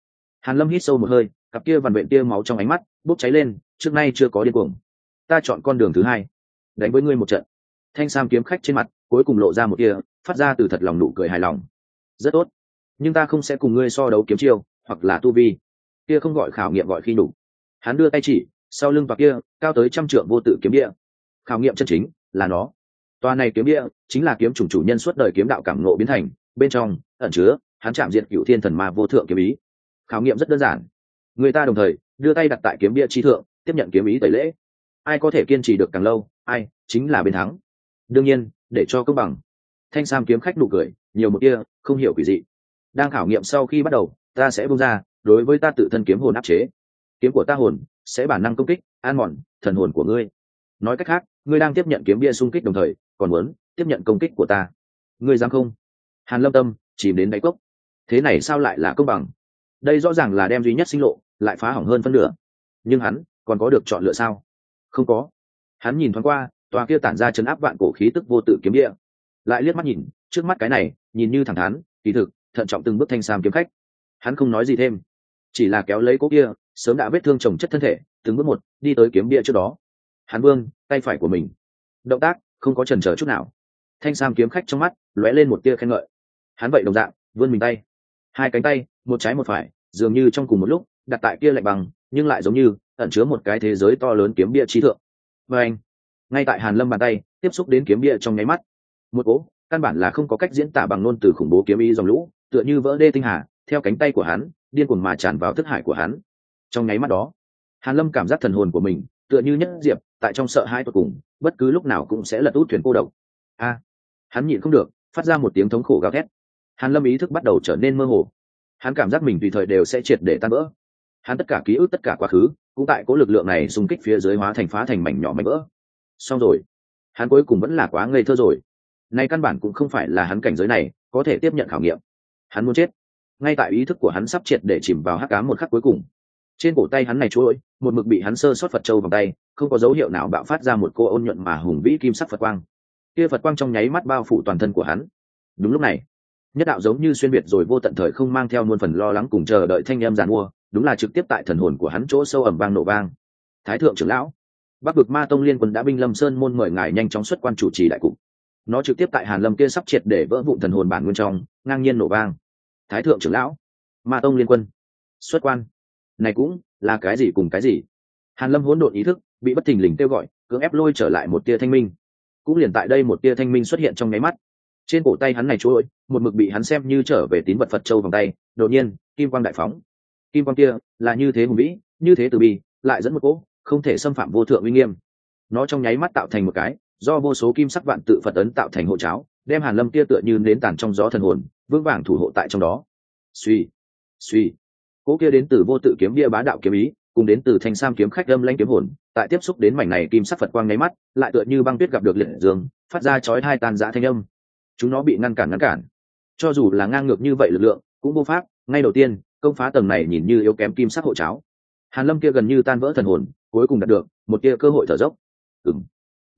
Hàn lâm hít sâu một hơi, cặp kia vằn vện tia máu trong ánh mắt, bốc cháy lên, trước nay chưa có điên cuồng ta chọn con đường thứ hai, đánh với ngươi một trận. Thanh sam kiếm khách trên mặt cuối cùng lộ ra một kia phát ra từ thật lòng nụ cười hài lòng. Rất tốt. Nhưng ta không sẽ cùng ngươi so đấu kiếm chiêu, hoặc là tu vi. Kia không gọi khảo nghiệm gọi khi đủ. Hắn đưa tay chỉ, sau lưng và kia, cao tới trăm trượng vô tự kiếm địa. Khảo nghiệm chân chính là nó. Toa này kiếm địa chính là kiếm chủng chủ nhân suốt đời kiếm đạo cảm nộ biến thành. Bên trong, ẩn chứa, hắn chạm diện cựu thiên thần ma vô thượng kiếm ý. Khảo nghiệm rất đơn giản. Người ta đồng thời đưa tay đặt tại kiếm bia trí thượng, tiếp nhận kiếm ý tẩy lễ ai có thể kiên trì được càng lâu, ai chính là bên thắng. Đương nhiên, để cho công bằng. Thanh sam kiếm khách nụ cười, nhiều một kia không hiểu quỷ dị. Đang khảo nghiệm sau khi bắt đầu, ta sẽ bung ra, đối với ta tự thân kiếm hồn áp chế. Kiếm của ta hồn sẽ bản năng công kích, an mòn, thần hồn của ngươi. Nói cách khác, ngươi đang tiếp nhận kiếm bia xung kích đồng thời, còn muốn tiếp nhận công kích của ta. Ngươi dám không? Hàn lâm tâm chìm đến đáy cốc. Thế này sao lại là công bằng? Đây rõ ràng là đem duy nhất sinh lộ, lại phá hỏng hơn phân nửa. Nhưng hắn còn có được chọn lựa sao? Không có. Hắn nhìn thoáng qua, tòa kia tản ra chấn áp vạn cổ khí tức vô tự kiếm địa. Lại liếc mắt nhìn, trước mắt cái này, nhìn như thẳng thắn, kỳ thực, thận trọng từng bước thanh sam kiếm khách. Hắn không nói gì thêm. Chỉ là kéo lấy cố kia, sớm đã vết thương trồng chất thân thể, từng bước một, đi tới kiếm địa trước đó. Hắn vương, tay phải của mình. Động tác, không có chần chờ chút nào. Thanh sam kiếm khách trong mắt, lóe lên một tia khen ngợi. Hắn vậy đồng dạng, vươn mình tay. Hai cánh tay, một trái một phải, dường như trong cùng một lúc, đặt tại kia lạnh bằng, nhưng lại giống như ẩn chứa một cái thế giới to lớn kiếm bia trí thượng. Và anh, ngay tại hàn lâm bàn tay, tiếp xúc đến kiếm bia trong nháy mắt. Một cỗ, căn bản là không có cách diễn tả bằng ngôn từ khủng bố kiếm y dòng lũ, tựa như vỡ đê tinh hà, theo cánh tay của hắn, điên cuồng mà tràn vào thức hải của hắn. Trong nháy mắt đó, hàn lâm cảm giác thần hồn của mình, tựa như nhất diệp, tại trong sợ hãi tột cùng, bất cứ lúc nào cũng sẽ lật út thuyền cô độc. A, hắn nhịn không được, phát ra một tiếng thống khổ gào thét. Hàn lâm ý thức bắt đầu trở nên mơ hồ. Hắn cảm giác mình tùy thời đều sẽ triệt để tan vỡ. Hắn tất cả ký ức, tất cả quá khứ cũng tại cố lực lượng này xung kích phía dưới hóa thành phá thành mảnh nhỏ mảnh vỡ. Xong rồi. Hắn cuối cùng vẫn là quá ngây thơ rồi. Nay căn bản cũng không phải là hắn cảnh giới này, có thể tiếp nhận khảo nghiệm. Hắn muốn chết. Ngay tại ý thức của hắn sắp triệt để chìm vào hắc ám một khắc cuối cùng. Trên cổ tay hắn này chuỗi một mực bị hắn sơ sót phật trâu vòng tay, không có dấu hiệu nào bạo phát ra một cô ôn nhuận mà hùng vĩ kim sắc phật quang. Kia phật quang trong nháy mắt bao phủ toàn thân của hắn. Đúng lúc này, nhất đạo giống như xuyên biệt rồi vô tận thời không mang theo muôn phần lo lắng cùng chờ đợi thanh em giàn mua đúng là trực tiếp tại thần hồn của hắn chỗ sâu ẩm vang nổ vang. Thái thượng trưởng lão, bắc vực ma tông liên quân đã binh lâm sơn môn mời ngài nhanh chóng xuất quan chủ trì đại cục. Nó trực tiếp tại hàn lâm kia sắp triệt để vỡ vụn thần hồn bản nguyên trong, ngang nhiên nổ vang. Thái thượng trưởng lão, ma tông liên quân, xuất quan. Này cũng là cái gì cùng cái gì? Hàn lâm hỗn độn ý thức bị bất thình lình kêu gọi, cưỡng ép lôi trở lại một tia thanh minh. Cũng liền tại đây một tia thanh minh xuất hiện trong nháy mắt. Trên cổ tay hắn này chuỗi một mực bị hắn xem như trở về tín vật phật châu vòng tay, đột nhiên, kim quang đại phóng kim quan kia là như thế hùng vĩ, như thế từ bi, lại dẫn một cỗ không thể xâm phạm vô thượng uy nghiêm. Nó trong nháy mắt tạo thành một cái, do vô số kim sắc vạn tự phật ấn tạo thành hộ cháo, đem hàn lâm kia tựa như nến tàn trong gió thần hồn, vững vàng thủ hộ tại trong đó. Suy suy cỗ kia đến từ vô tự kiếm bia bá đạo kiếm ý, cùng đến từ thanh sam kiếm khách âm lãnh kiếm hồn, tại tiếp xúc đến mảnh này kim sắc phật quang nháy mắt, lại tựa như băng tuyết gặp được liệt dương, phát ra chói hai tan dã thanh âm. Chúng nó bị ngăn cản ngăn cản. Cho dù là ngang ngược như vậy lực lượng, cũng vô pháp. Ngay đầu tiên công phá tầng này nhìn như yếu kém kim sắc hộ cháo. Hàn lâm kia gần như tan vỡ thần hồn, cuối cùng đạt được một tia cơ hội thở dốc. Ừng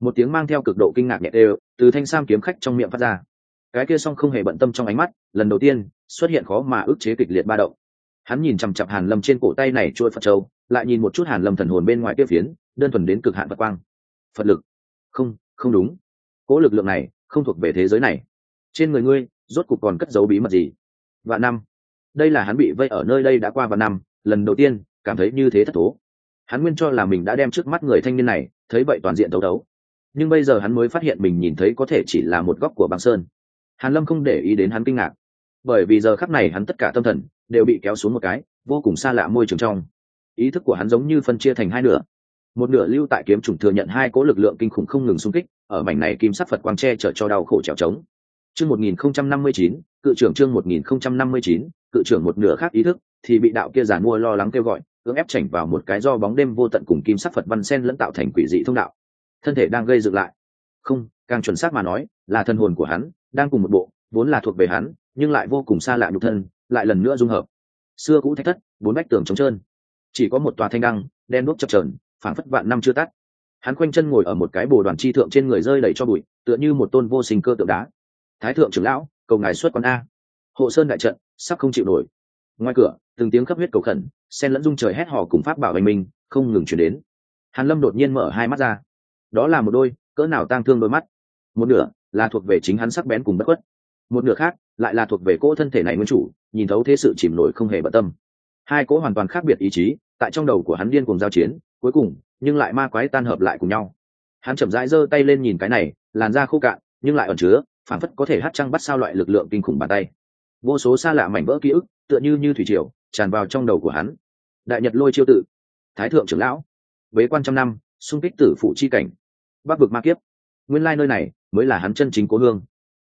một tiếng mang theo cực độ kinh ngạc nhẹ đều, từ thanh sam kiếm khách trong miệng phát ra. Cái kia song không hề bận tâm trong ánh mắt, lần đầu tiên, xuất hiện khó mà ức chế kịch liệt ba động. Hắn nhìn chằm chặp hàn lâm trên cổ tay này trôi phật châu, lại nhìn một chút hàn lâm thần hồn bên ngoài kia phiến, đơn thuần đến cực hạn phật quang. Phật lực. Không không đúng. Cố lực lượng này không thuộc về thế giới này. Trên người ngươi, rốt cục còn cất giấu bí mật gì? Và năm đây là hắn bị vây ở nơi đây đã qua vài năm lần đầu tiên cảm thấy như thế thất thố. Hắn nguyên cho là mình đã đem trước mắt người thanh niên này thấy vậy toàn diện đấu đấu. Nhưng bây giờ hắn mới phát hiện mình nhìn thấy có thể chỉ là một góc của băng sơn. Hàn lâm không để ý đến hắn kinh ngạc. Bởi vì giờ khắc này hắn tất cả tâm thần đều bị kéo xuống một cái vô cùng xa lạ môi trường trong. Ý thức của hắn giống như phân chia thành hai nửa. Một nửa lưu tại kiếm trùng thừa nhận hai cỗ lực lượng kinh khủng không ngừng xung kích ở mảnh này kim sắc phật quang che chở cho đau khổ trèo trống. Chương 1059, cự trưởng chương 1059, cự trưởng một nửa khác ý thức, thì bị đạo kia giàn mua lo lắng kêu gọi, cưỡng ép chảnh vào một cái do bóng đêm vô tận cùng kim sắc phật văn sen lẫn tạo thành quỷ dị thông đạo. Thân thể đang gây dựng lại. Không, càng chuẩn xác mà nói, là thân hồn của hắn, đang cùng một bộ, vốn là thuộc về hắn, nhưng lại vô cùng xa lạ nhục thân, lại lần nữa dung hợp. Xưa cũ thách thất, bốn bách tường trống trơn. Chỉ có một tòa thanh đăng, đen đuốc chập trờn phảng phất vạn năm chưa tắt. Hắn quanh chân ngồi ở một cái bồ đoàn chi thượng trên người rơi đầy cho bụi, tựa như một tôn vô sinh cơ tượng đá. Thái thượng trưởng lão, cầu ngài xuất con a hộ sơn đại trận sắp không chịu nổi. Ngoài cửa, từng tiếng khắp huyết cầu khẩn sen lẫn dung trời hét hò cùng pháp bảo hành minh, không ngừng chuyển đến. Hàn lâm đột nhiên mở hai mắt ra. Đó là một đôi, cỡ nào tang thương đôi mắt. Một nửa là thuộc về chính hắn sắc bén cùng bất khuất. Một nửa khác lại là thuộc về cỗ thân thể này nguyên chủ, nhìn thấu thế sự chìm nổi không hề bận tâm. Hai cỗ hoàn toàn khác biệt ý chí, tại trong đầu của hắn điên cùng giao chiến, cuối cùng, nhưng lại ma quái tan hợp lại cùng nhau. Hắn chậm rãi giơ tay lên nhìn cái này, làn da khô cạn, nhưng lại ẩn chứa phản phất có thể hát trăng bắt sao loại lực lượng kinh khủng bàn tay vô số xa lạ mảnh vỡ ký ức, tựa như như thủy triều, tràn vào trong đầu của hắn. Đại nhật lôi chiêu tự, thái thượng trưởng lão, bế quan trăm năm, xung kích tử phụ chi cảnh, bắc vực ma kiếp. Nguyên lai nơi này mới là hắn chân chính cố hương.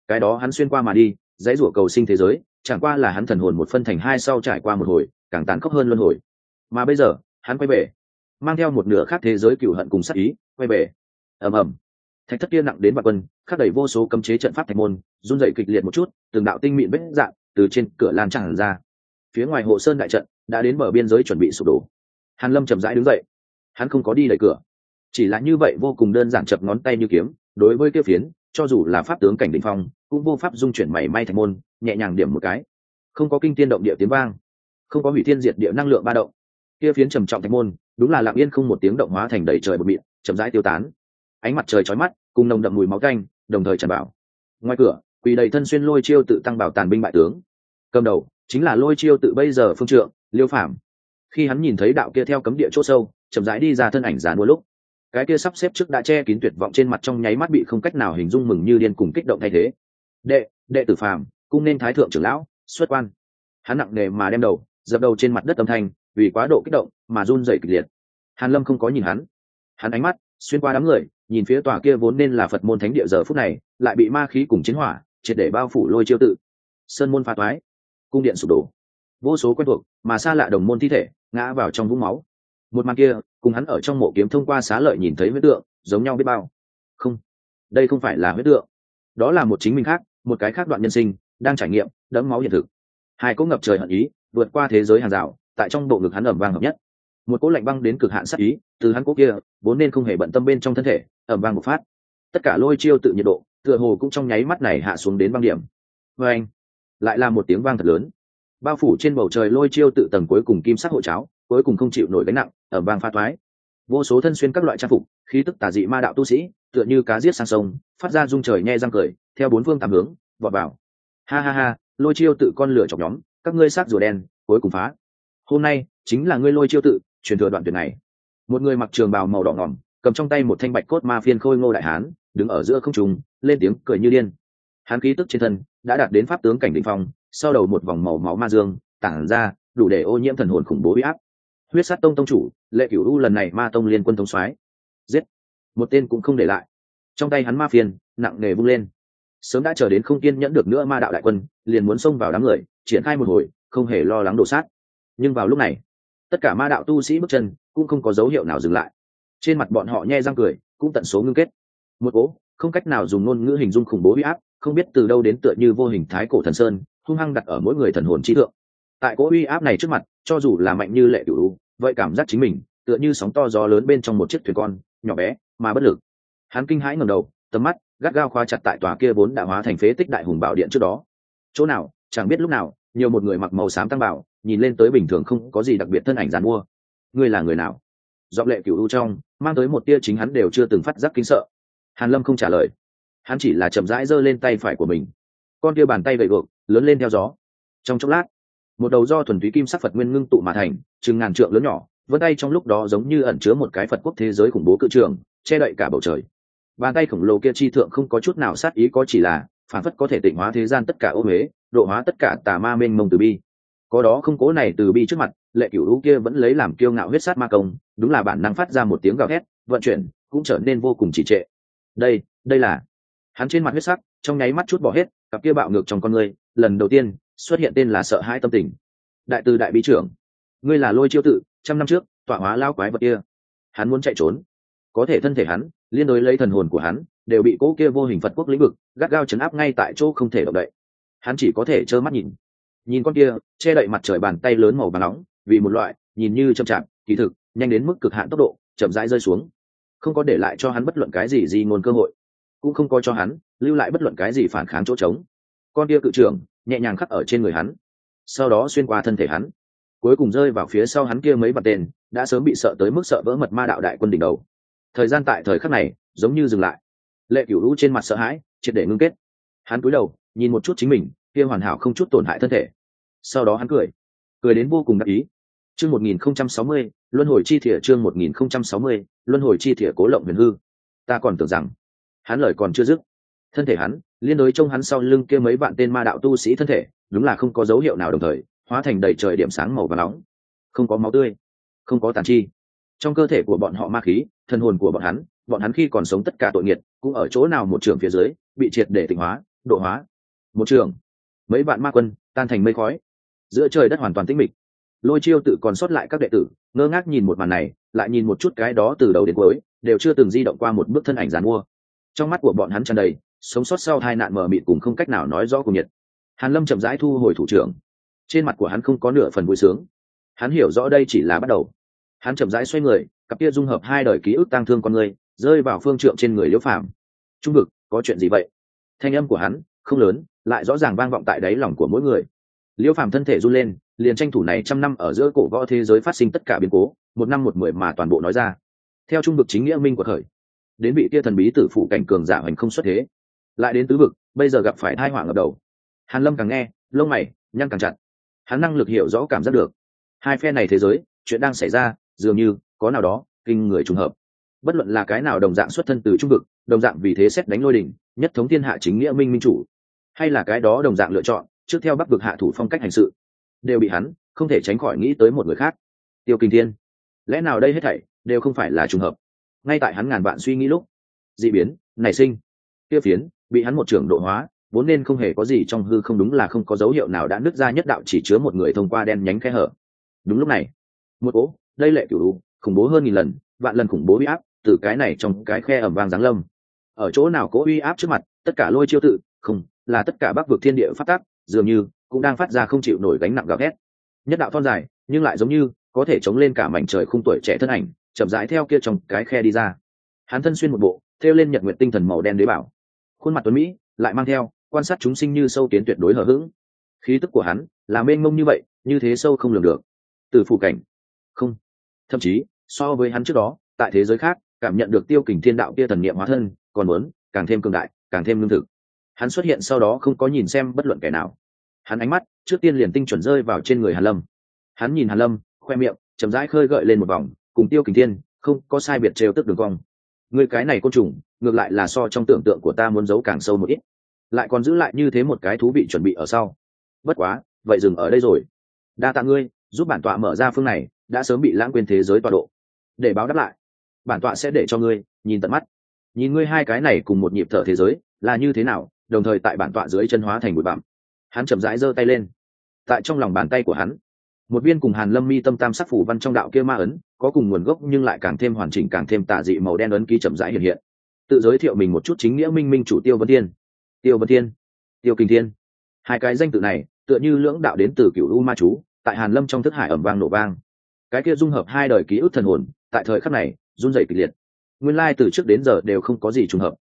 Cái đó hắn xuyên qua mà đi, dãy rủa cầu sinh thế giới, chẳng qua là hắn thần hồn một phân thành hai sau trải qua một hồi, càng tàn khốc hơn luân hồi. Mà bây giờ, hắn quay về, mang theo một nửa khác thế giới cựu hận cùng sát ý, quay về. Ầm ầm. Thạch thất kia nặng đến bạc quân khắc đẩy vô số cấm chế trận pháp thạch môn, run dậy kịch liệt một chút, từng đạo tinh mịn vết dạng từ trên cửa lan tràn ra. Phía ngoài hộ sơn đại trận đã đến bờ biên giới chuẩn bị sụp đổ. Hàn lâm chậm rãi đứng dậy. Hắn không có đi đẩy cửa. Chỉ là như vậy vô cùng đơn giản chập ngón tay như kiếm, đối với kia phiến, cho dù là pháp tướng cảnh đỉnh phong, cũng vô pháp dung chuyển mảy may thành môn, nhẹ nhàng điểm một cái. Không có kinh tiên động địa tiếng vang, không có hủy thiên diệt địa năng lượng ba động. Kia phiến trầm trọng thành môn, đúng là lặng yên không một tiếng động hóa thành đầy trời bột mịn, chậm rãi tiêu tán. Ánh mặt trời chói mắt, cùng nồng đậm mùi máu canh đồng thời tràn bảo ngoài cửa quỳ đầy thân xuyên lôi chiêu tự tăng bảo tàn binh bại tướng. Cầm đầu chính là lôi chiêu tự bây giờ phương trượng, liêu phạm khi hắn nhìn thấy đạo kia theo cấm địa chỗ sâu, chậm rãi đi ra thân ảnh già nua lúc, cái kia sắp xếp trước đã che kín tuyệt vọng trên mặt trong nháy mắt bị không cách nào hình dung mừng như điên cùng kích động thay thế. Đệ đệ tử phàm, cung nên thái thượng trưởng lão, xuất quan. Hắn nặng nề mà đem đầu, dập đầu trên mặt đất âm thanh, vì quá độ kích động mà run dậy kịch liệt. Hàn lâm không có nhìn hắn. Hắn ánh mắt xuyên qua đám người, nhìn phía tòa kia vốn nên là phật môn thánh địa giờ phút này, lại bị ma khí cùng chiến hỏa triệt để bao phủ lôi chiêu tự. Sơn môn pha toái, cung điện sụp đổ. Vô số quen thuộc mà xa lạ đồng môn thi thể ngã vào trong vũng máu. Một màn kia, cùng hắn ở trong mộ kiếm thông qua xá lợi nhìn thấy huyết tượng, giống nhau biết bao. Không, đây không phải là huyết tượng. Đó là một chính mình khác, một cái khác đoạn nhân sinh, đang trải nghiệm đẫm máu hiện thực. Hai cỗ ngập trời hận ý, vượt qua thế giới hàng rào, tại trong bộ ngực hắn ẩm vang hợp nhất. Một cỗ lạnh băng đến cực hạn sắc ý, từ hắn cỗ kia, vốn nên không hề bận tâm bên trong thân thể, ẩm vang một phát. Tất cả lôi chiêu tự nhiệt độ tựa hồ cũng trong nháy mắt này hạ xuống đến băng điểm. Vê anh, lại là một tiếng vang thật lớn. Bao phủ trên bầu trời lôi chiêu tự tầng cuối cùng kim sắc hộ cháo, cuối cùng không chịu nổi gánh nặng ở vang pha thoái. Vô số thân xuyên các loại trang phục, khí tức tà dị ma đạo tu sĩ, tựa như cá giết sang sông, phát ra rung trời nhe răng cười, theo bốn phương tám hướng, vọt vào. Ha ha ha, lôi chiêu tự con lửa chọc nhóm, các ngươi xác rùa đen, cuối cùng phá. Hôm nay, chính là ngươi lôi chiêu tự, truyền thừa đoạn tuyệt này. Một người mặc trường bào màu đỏ ngỏm cầm trong tay một thanh bạch cốt ma phiên khôi ngô đại hán, đứng ở giữa không trùng lên tiếng cười như điên. Hán khí tức trên thân đã đạt đến pháp tướng cảnh định phong, sau đầu một vòng màu máu ma dương, tản ra, đủ để ô nhiễm thần hồn khủng bố bị áp. Huyết sát tông tông chủ, lệ cửu u lần này ma tông liên quân thống soái. Giết! Một tên cũng không để lại. Trong tay hắn ma phiên, nặng nề vung lên. Sớm đã chờ đến không kiên nhẫn được nữa ma đạo đại quân, liền muốn xông vào đám người, triển khai một hồi, không hề lo lắng đổ sát. Nhưng vào lúc này, tất cả ma đạo tu sĩ bước chân cũng không có dấu hiệu nào dừng lại trên mặt bọn họ nhe răng cười, cũng tận số ngưng kết. Một cố, không cách nào dùng ngôn ngữ hình dung khủng bố huy áp, không biết từ đâu đến tựa như vô hình thái cổ thần sơn, hung hăng đặt ở mỗi người thần hồn trí thượng. Tại cố uy áp này trước mặt, cho dù là mạnh như lệ cửu vậy cảm giác chính mình, tựa như sóng to gió lớn bên trong một chiếc thuyền con, nhỏ bé, mà bất lực. Hắn kinh hãi ngầm đầu, tầm mắt gắt gao khóa chặt tại tòa kia vốn đã hóa thành phế tích đại hùng bảo điện trước đó. Chỗ nào, chẳng biết lúc nào, nhiều một người mặc màu xám tăng bảo, nhìn lên tới bình thường không có gì đặc biệt thân ảnh dàn mua. Ngươi là người nào? Giọng lệ cửu u trong, mang tới một tia chính hắn đều chưa từng phát giác kinh sợ. Hàn lâm không trả lời. Hắn chỉ là chậm rãi giơ lên tay phải của mình. Con tia bàn tay gậy gộc lớn lên theo gió. Trong chốc lát, một đầu do thuần túy kim sắc phật nguyên ngưng tụ mà thành, chừng ngàn trượng lớn nhỏ, vân tay trong lúc đó giống như ẩn chứa một cái phật quốc thế giới khủng bố cự trường, che đậy cả bầu trời. Bàn tay khổng lồ kia chi thượng không có chút nào sát ý, có chỉ là phản phất có thể tịnh hóa thế gian tất cả ô huế, độ hóa tất cả tà ma mênh mông từ bi. Có đó không cố này từ bi trước mặt lệ cửu lũ kia vẫn lấy làm kiêu ngạo huyết sát ma công, đúng là bản năng phát ra một tiếng gào thét, vận chuyển cũng trở nên vô cùng trì trệ. Đây đây là, hắn trên mặt huyết sắc, trong nháy mắt chút bỏ hết, cặp kia bạo ngược trong con người, lần đầu tiên, xuất hiện tên là sợ hãi tâm tình. Đại từ đại bí trưởng, ngươi là lôi chiêu tự, trăm năm trước, tọa hóa lao quái vật kia. Hắn muốn chạy trốn. Có thể thân thể hắn, liên đối lấy thần hồn của hắn, đều bị cỗ kia vô hình phật quốc lĩnh vực, gắt gao chấn áp ngay tại chỗ không thể động đậy. Hắn chỉ có thể trơ mắt nhìn. Nhìn con kia, che đậy mặt trời bàn tay lớn màu vàng nóng vì một loại, nhìn như chậm chạp, kỳ thực, nhanh đến mức cực hạn tốc độ, chậm rãi rơi xuống. Không có để lại cho hắn bất luận cái gì gì ngôn cơ hội, cũng không có cho hắn lưu lại bất luận cái gì phản kháng chỗ trống. Con kia cự trưởng, nhẹ nhàng khắc ở trên người hắn, sau đó xuyên qua thân thể hắn, cuối cùng rơi vào phía sau hắn kia mấy bật tên, đã sớm bị sợ tới mức sợ vỡ mật ma đạo đại quân đỉnh đầu. Thời gian tại thời khắc này, giống như dừng lại. Lệ cửu lũ trên mặt sợ hãi, triệt để ngưng kết. Hắn cúi đầu, nhìn một chút chính mình, kia hoàn hảo không chút tổn hại thân thể. Sau đó hắn cười cười đến vô cùng đắc ý chương một nghìn không trăm sáu mươi, luân hồi chi thỉa chương một nghìn không trăm sáu mươi, luân hồi chi thỉa cố lộng huyền hư. Ta còn tưởng rằng, hắn lời còn chưa dứt. Thân thể hắn, liên đối trông hắn sau lưng kia mấy bạn tên ma đạo tu sĩ thân thể, đúng là không có dấu hiệu nào đồng thời, hóa thành đầy trời điểm sáng màu vàng nóng. Không có máu tươi, không có tàn chi. Trong cơ thể của bọn họ ma khí thân hồn của bọn hắn bọn hắn khi còn sống tất cả tội nghiệt, cũng ở chỗ nào một trường phía dưới, bị triệt để tịnh hóa, độ hóa. Một trường. Mấy bạn ma quân tan thành mây khói. Giữa trời đất hoàn toàn tĩnh mịch lôi chiêu tự còn sót lại các đệ tử, ngơ ngác nhìn một màn này, lại nhìn một chút cái đó từ đầu đến cuối, đều chưa từng di động qua một bước thân ảnh dàn mua. Trong mắt của bọn hắn tràn đầy, sống sót sau hai nạn mờ mịt cùng không cách nào nói rõ cùng nhiệt. Hàn lâm chậm rãi thu hồi thủ trưởng. Trên mặt của hắn không có nửa phần vui sướng. Hắn hiểu rõ đây chỉ là bắt đầu. Hắn chậm rãi xoay người, cặp kia dung hợp hai đời ký ức tang thương con người, rơi vào phương trượng trên người liễu phàm. Trung vực, có chuyện gì vậy? Thanh âm của hắn, không lớn, lại rõ ràng vang vọng tại đáy lòng của mỗi người. Liễu phàm thân thể run lên liền tranh thủ này trăm năm ở giữa cổ võ thế giới phát sinh tất cả biến cố, một năm một mười mà toàn bộ nói ra. Theo trung vực chính nghĩa minh của thời đến vị kia thần bí tử phụ cảnh cường giả hoành không xuất thế. Lại đến tứ vực, bây giờ gặp phải thai hoảng ở đầu. Hàn lâm càng nghe, lông mày, nhăn càng chặt. Hắn năng lực hiểu rõ cảm giác được. Hai phe này thế giới, chuyện đang xảy ra, dường như có nào đó kinh người trùng hợp. Bất luận là cái nào đồng dạng xuất thân từ trung vực, đồng dạng vì thế xét đánh lôi đỉnh, nhất thống thiên hạ chính nghĩa minh minh chủ, hay là cái đó đồng dạng lựa chọn, trước theo bắc vực hạ thủ phong cách hành sự đều bị hắn, không thể tránh khỏi nghĩ tới một người khác. Tiêu kinh thiên, lẽ nào đây hết thảy đều không phải là trùng hợp? Ngay tại hắn ngàn vạn suy nghĩ lúc d ị biến, nảy sinh. Tiêu phiến, bị hắn một trưởng độ hóa, vốn nên không hề có gì trong hư không đúng là không có dấu hiệu nào đã nứt ra nhất đạo chỉ chứa một người thông qua đen nhánh khe hở. Đúng lúc này, một ố, đây lệ cửu khủng bố hơn nghìn lần, vạn lần khủng bố uy áp từ cái này trong cái khe ẩm vang giáng lâm. Ở chỗ nào cố uy áp trước mặt, tất cả lôi chiêu tự, không, là tất cả bắc vực thiên địa phát tác, dường như cũng đang phát ra không chịu nổi gánh nặng gào thét. Nhất đạo thon dài, nhưng lại giống như có thể chống lên cả mảnh trời khung tuổi trẻ thân ảnh, chậm rãi theo kia trong cái khe đi ra. Hắn thân xuyên một bộ theo lên nhật nguyện tinh thần màu đen đế bảo. Khuôn mặt tuấn mỹ, lại mang theo, quan sát chúng sinh như sâu tiến tuyệt đối hờ hững. Khí tức của hắn là mênh mông như vậy, như thế sâu không lường được. Từ phủ cảnh. Không. Thậm chí, so với hắn trước đó, tại thế giới khác, cảm nhận được tiêu kình thiên đạo kia thần niệm hóa thân, còn muốn, càng thêm cường đại, càng thêm lương thực. Hắn xuất hiện sau đó không có nhìn xem bất luận kẻ nào hắn ánh mắt, trước tiên liền tinh chuẩn rơi vào trên người hàn lâm. Hắn nhìn hàn lâm, khoe miệng, chậm rãi khơi gợi lên một vòng, cùng tiêu kình thiên, không có sai biệt trêu tức đường cong. Người cái này côn trùng, ngược lại là so trong tưởng tượng của ta muốn giấu càng sâu một ít. Lại còn giữ lại như thế một cái thú vị chuẩn bị ở sau. Bất quá, vậy dừng ở đây rồi. Đa tạ ngươi, giúp bản tọa mở ra phương này, đã sớm bị lãng quên thế giới tọa độ. Để báo đáp lại. Bản tọa sẽ để cho ngươi, nhìn tận mắt. Nhìn ngươi hai cái này cùng một nhịp thở thế giới, là như thế nào, đồng thời tại bản tọa dưới chân hóa thành bụi bặm hắn chậm rãi giơ tay lên. Tại trong lòng bàn tay của hắn, một viên cùng hàn lâm mi tâm tam sắc phủ văn trong đạo kia ma ấn, có cùng nguồn gốc nhưng lại càng thêm hoàn chỉnh, càng thêm tả dị màu đen ấn ký chậm rãi hiện hiện. Tự giới thiệu mình một chút chính nghĩa minh minh chủ tiêu vân thiên. Tiêu vân thiên, tiêu kinh thiên. Hai cái danh tự này, tựa như lưỡng đạo đến từ cựu u ma chú, tại hàn lâm trong thức hải ẩm vang nổ vang. Cái kia dung hợp hai đời ký ức thần hồn, tại thời khắc này, run rẩy kịch liệt. Nguyên lai từ trước đến giờ đều không có gì trùng hợp.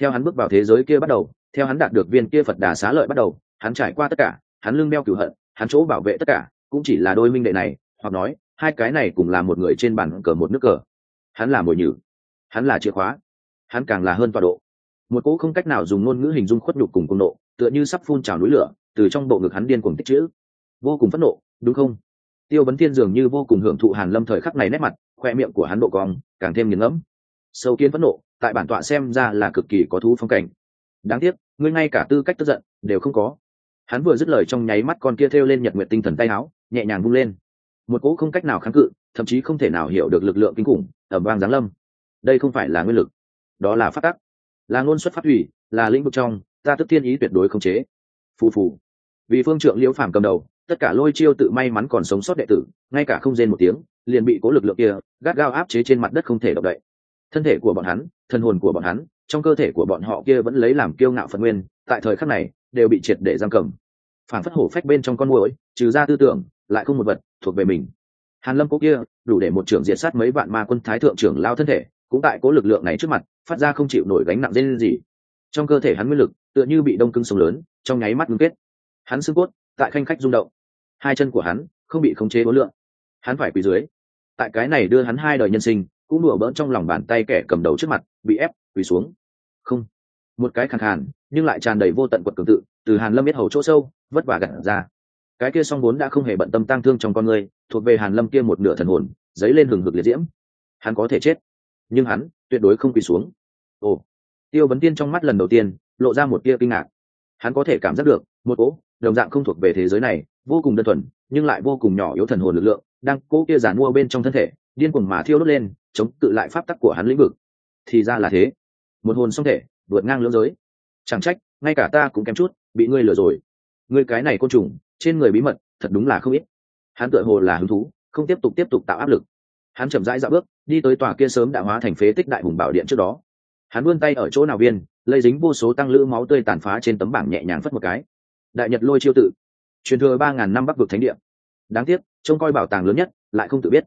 Theo hắn bước vào thế giới kia bắt đầu, theo hắn đạt được viên kia phật đà xá lợi bắt đầu hắn trải qua tất cả, hắn lương đeo cửu hận, hắn chỗ bảo vệ tất cả, cũng chỉ là đôi minh đệ này, hoặc nói, hai cái này cùng là một người trên bàn cờ một nước cờ. Hắn là mồi nhử, hắn là chìa khóa, hắn càng là hơn tọa độ. Một cỗ không cách nào dùng ngôn ngữ hình dung khuất nhục cùng cung nộ tựa như sắp phun trào núi lửa, từ trong bộ ngực hắn điên cuồng tích chữ. Vô cùng phẫn nộ, đúng không? Tiêu vấn thiên dường như vô cùng hưởng thụ hàn lâm thời khắc này nét mặt, khoe miệng của hắn độ cong, càng thêm nghiền ngẫm. Sâu kiến phẫn nộ, tại bản tọa xem ra là cực kỳ có thú phong cảnh. Đáng tiếc, ngươi ngay cả tư cách tức giận, đều không có hắn vừa dứt lời trong nháy mắt con kia thêu lên nhật nguyện tinh thần tay áo nhẹ nhàng vung lên. Một cỗ không cách nào kháng cự, thậm chí không thể nào hiểu được lực lượng kinh khủng ẩm vang giáng lâm. Đây không phải là nguyên lực, đó là phát tắc. Là ngôn xuất phát hủy là lĩnh vực trong, ta tức thiên ý tuyệt đối không chế. Phù phù. Vì phương trượng liễu phàm cầm đầu, tất cả lôi chiêu tự may mắn còn sống sót đệ tử, ngay cả không rên một tiếng, liền bị cố lực lượng kia gắt gao áp chế trên mặt đất không thể động đậy. Thân thể của bọn hắn thân hồn của bọn hắn, trong cơ thể của bọn họ kia vẫn lấy làm kiêu ngạo phật nguyên tại thời khắc này, đều bị triệt để giam cầm. Phản phất hổ phách bên trong con mũi trừ ra tư tưởng, lại không một vật thuộc về mình. Hàn lâm cố kia, đủ để một trưởng diệt sát mấy vạn ma quân thái thượng trưởng lao thân thể, cũng tại cố lực lượng này trước mặt, phát ra không chịu nổi gánh nặng dây gì trong cơ thể hắn nguyên lực, tựa như bị đông cứng sống lớn, trong nháy mắt ngưng kết. Hắn xương cốt, tại khanh khách rung động. Hai chân của hắn, không bị khống chế bối lượng. Hắn phải quỳ dưới. Tại cái này đưa hắn hai đời nhân sinh, cũng đùa bỡn trong lòng bàn tay kẻ cầm đầu trước mặt, bị ép, quỳ xuống. Không. Một cái khàn khàn nhưng lại tràn đầy vô tận quật cường tự, từ hàn lâm biết hầu chỗ sâu, vất vả gặt ra. Cái kia song vốn đã không hề bận tâm tang thương trong con người, thuộc về hàn lâm kia một nửa thần hồn dấy lên hừng hực liệt diễm. Hắn có thể chết, nhưng hắn tuyệt đối không quỳ xuống. Ồ, tiêu vấn tiên trong mắt lần đầu tiên lộ ra một tia kinh ngạc. Hắn có thể cảm giác được, một cỗ đồng dạng không thuộc về thế giới này, vô cùng đơn thuần, nhưng lại vô cùng nhỏ yếu thần hồn lực lượng, đang cỗ kia giàn mua bên trong thân thể, điên cuồng mà thiêu đốt lên, chống tự lại pháp tắc của hắn lĩnh vực. Thì ra là thế. Một hồn song thể, vượt ngang lưỡng giới chẳng trách, ngay cả ta cũng kém chút, bị ngươi lừa rồi. Ngươi cái này côn trùng, trên người bí mật, thật đúng là không ít. Hắn tựa hồ là hứng thú, không tiếp tục tiếp tục tạo áp lực. Hắn chậm rãi dạo bước, đi tới tòa kia sớm đã hóa thành phế tích đại hùng bảo điện trước đó. Hắn vươn tay ở chỗ nào viên lây dính vô số tăng lữ máu tươi tàn phá trên tấm bảng nhẹ nhàng phất một cái. Đại nhật lôi chiêu tự. Truyền thừa ba ngàn năm bắc vực thánh địa. Đáng tiếc, trông coi bảo tàng lớn nhất, lại không tự biết.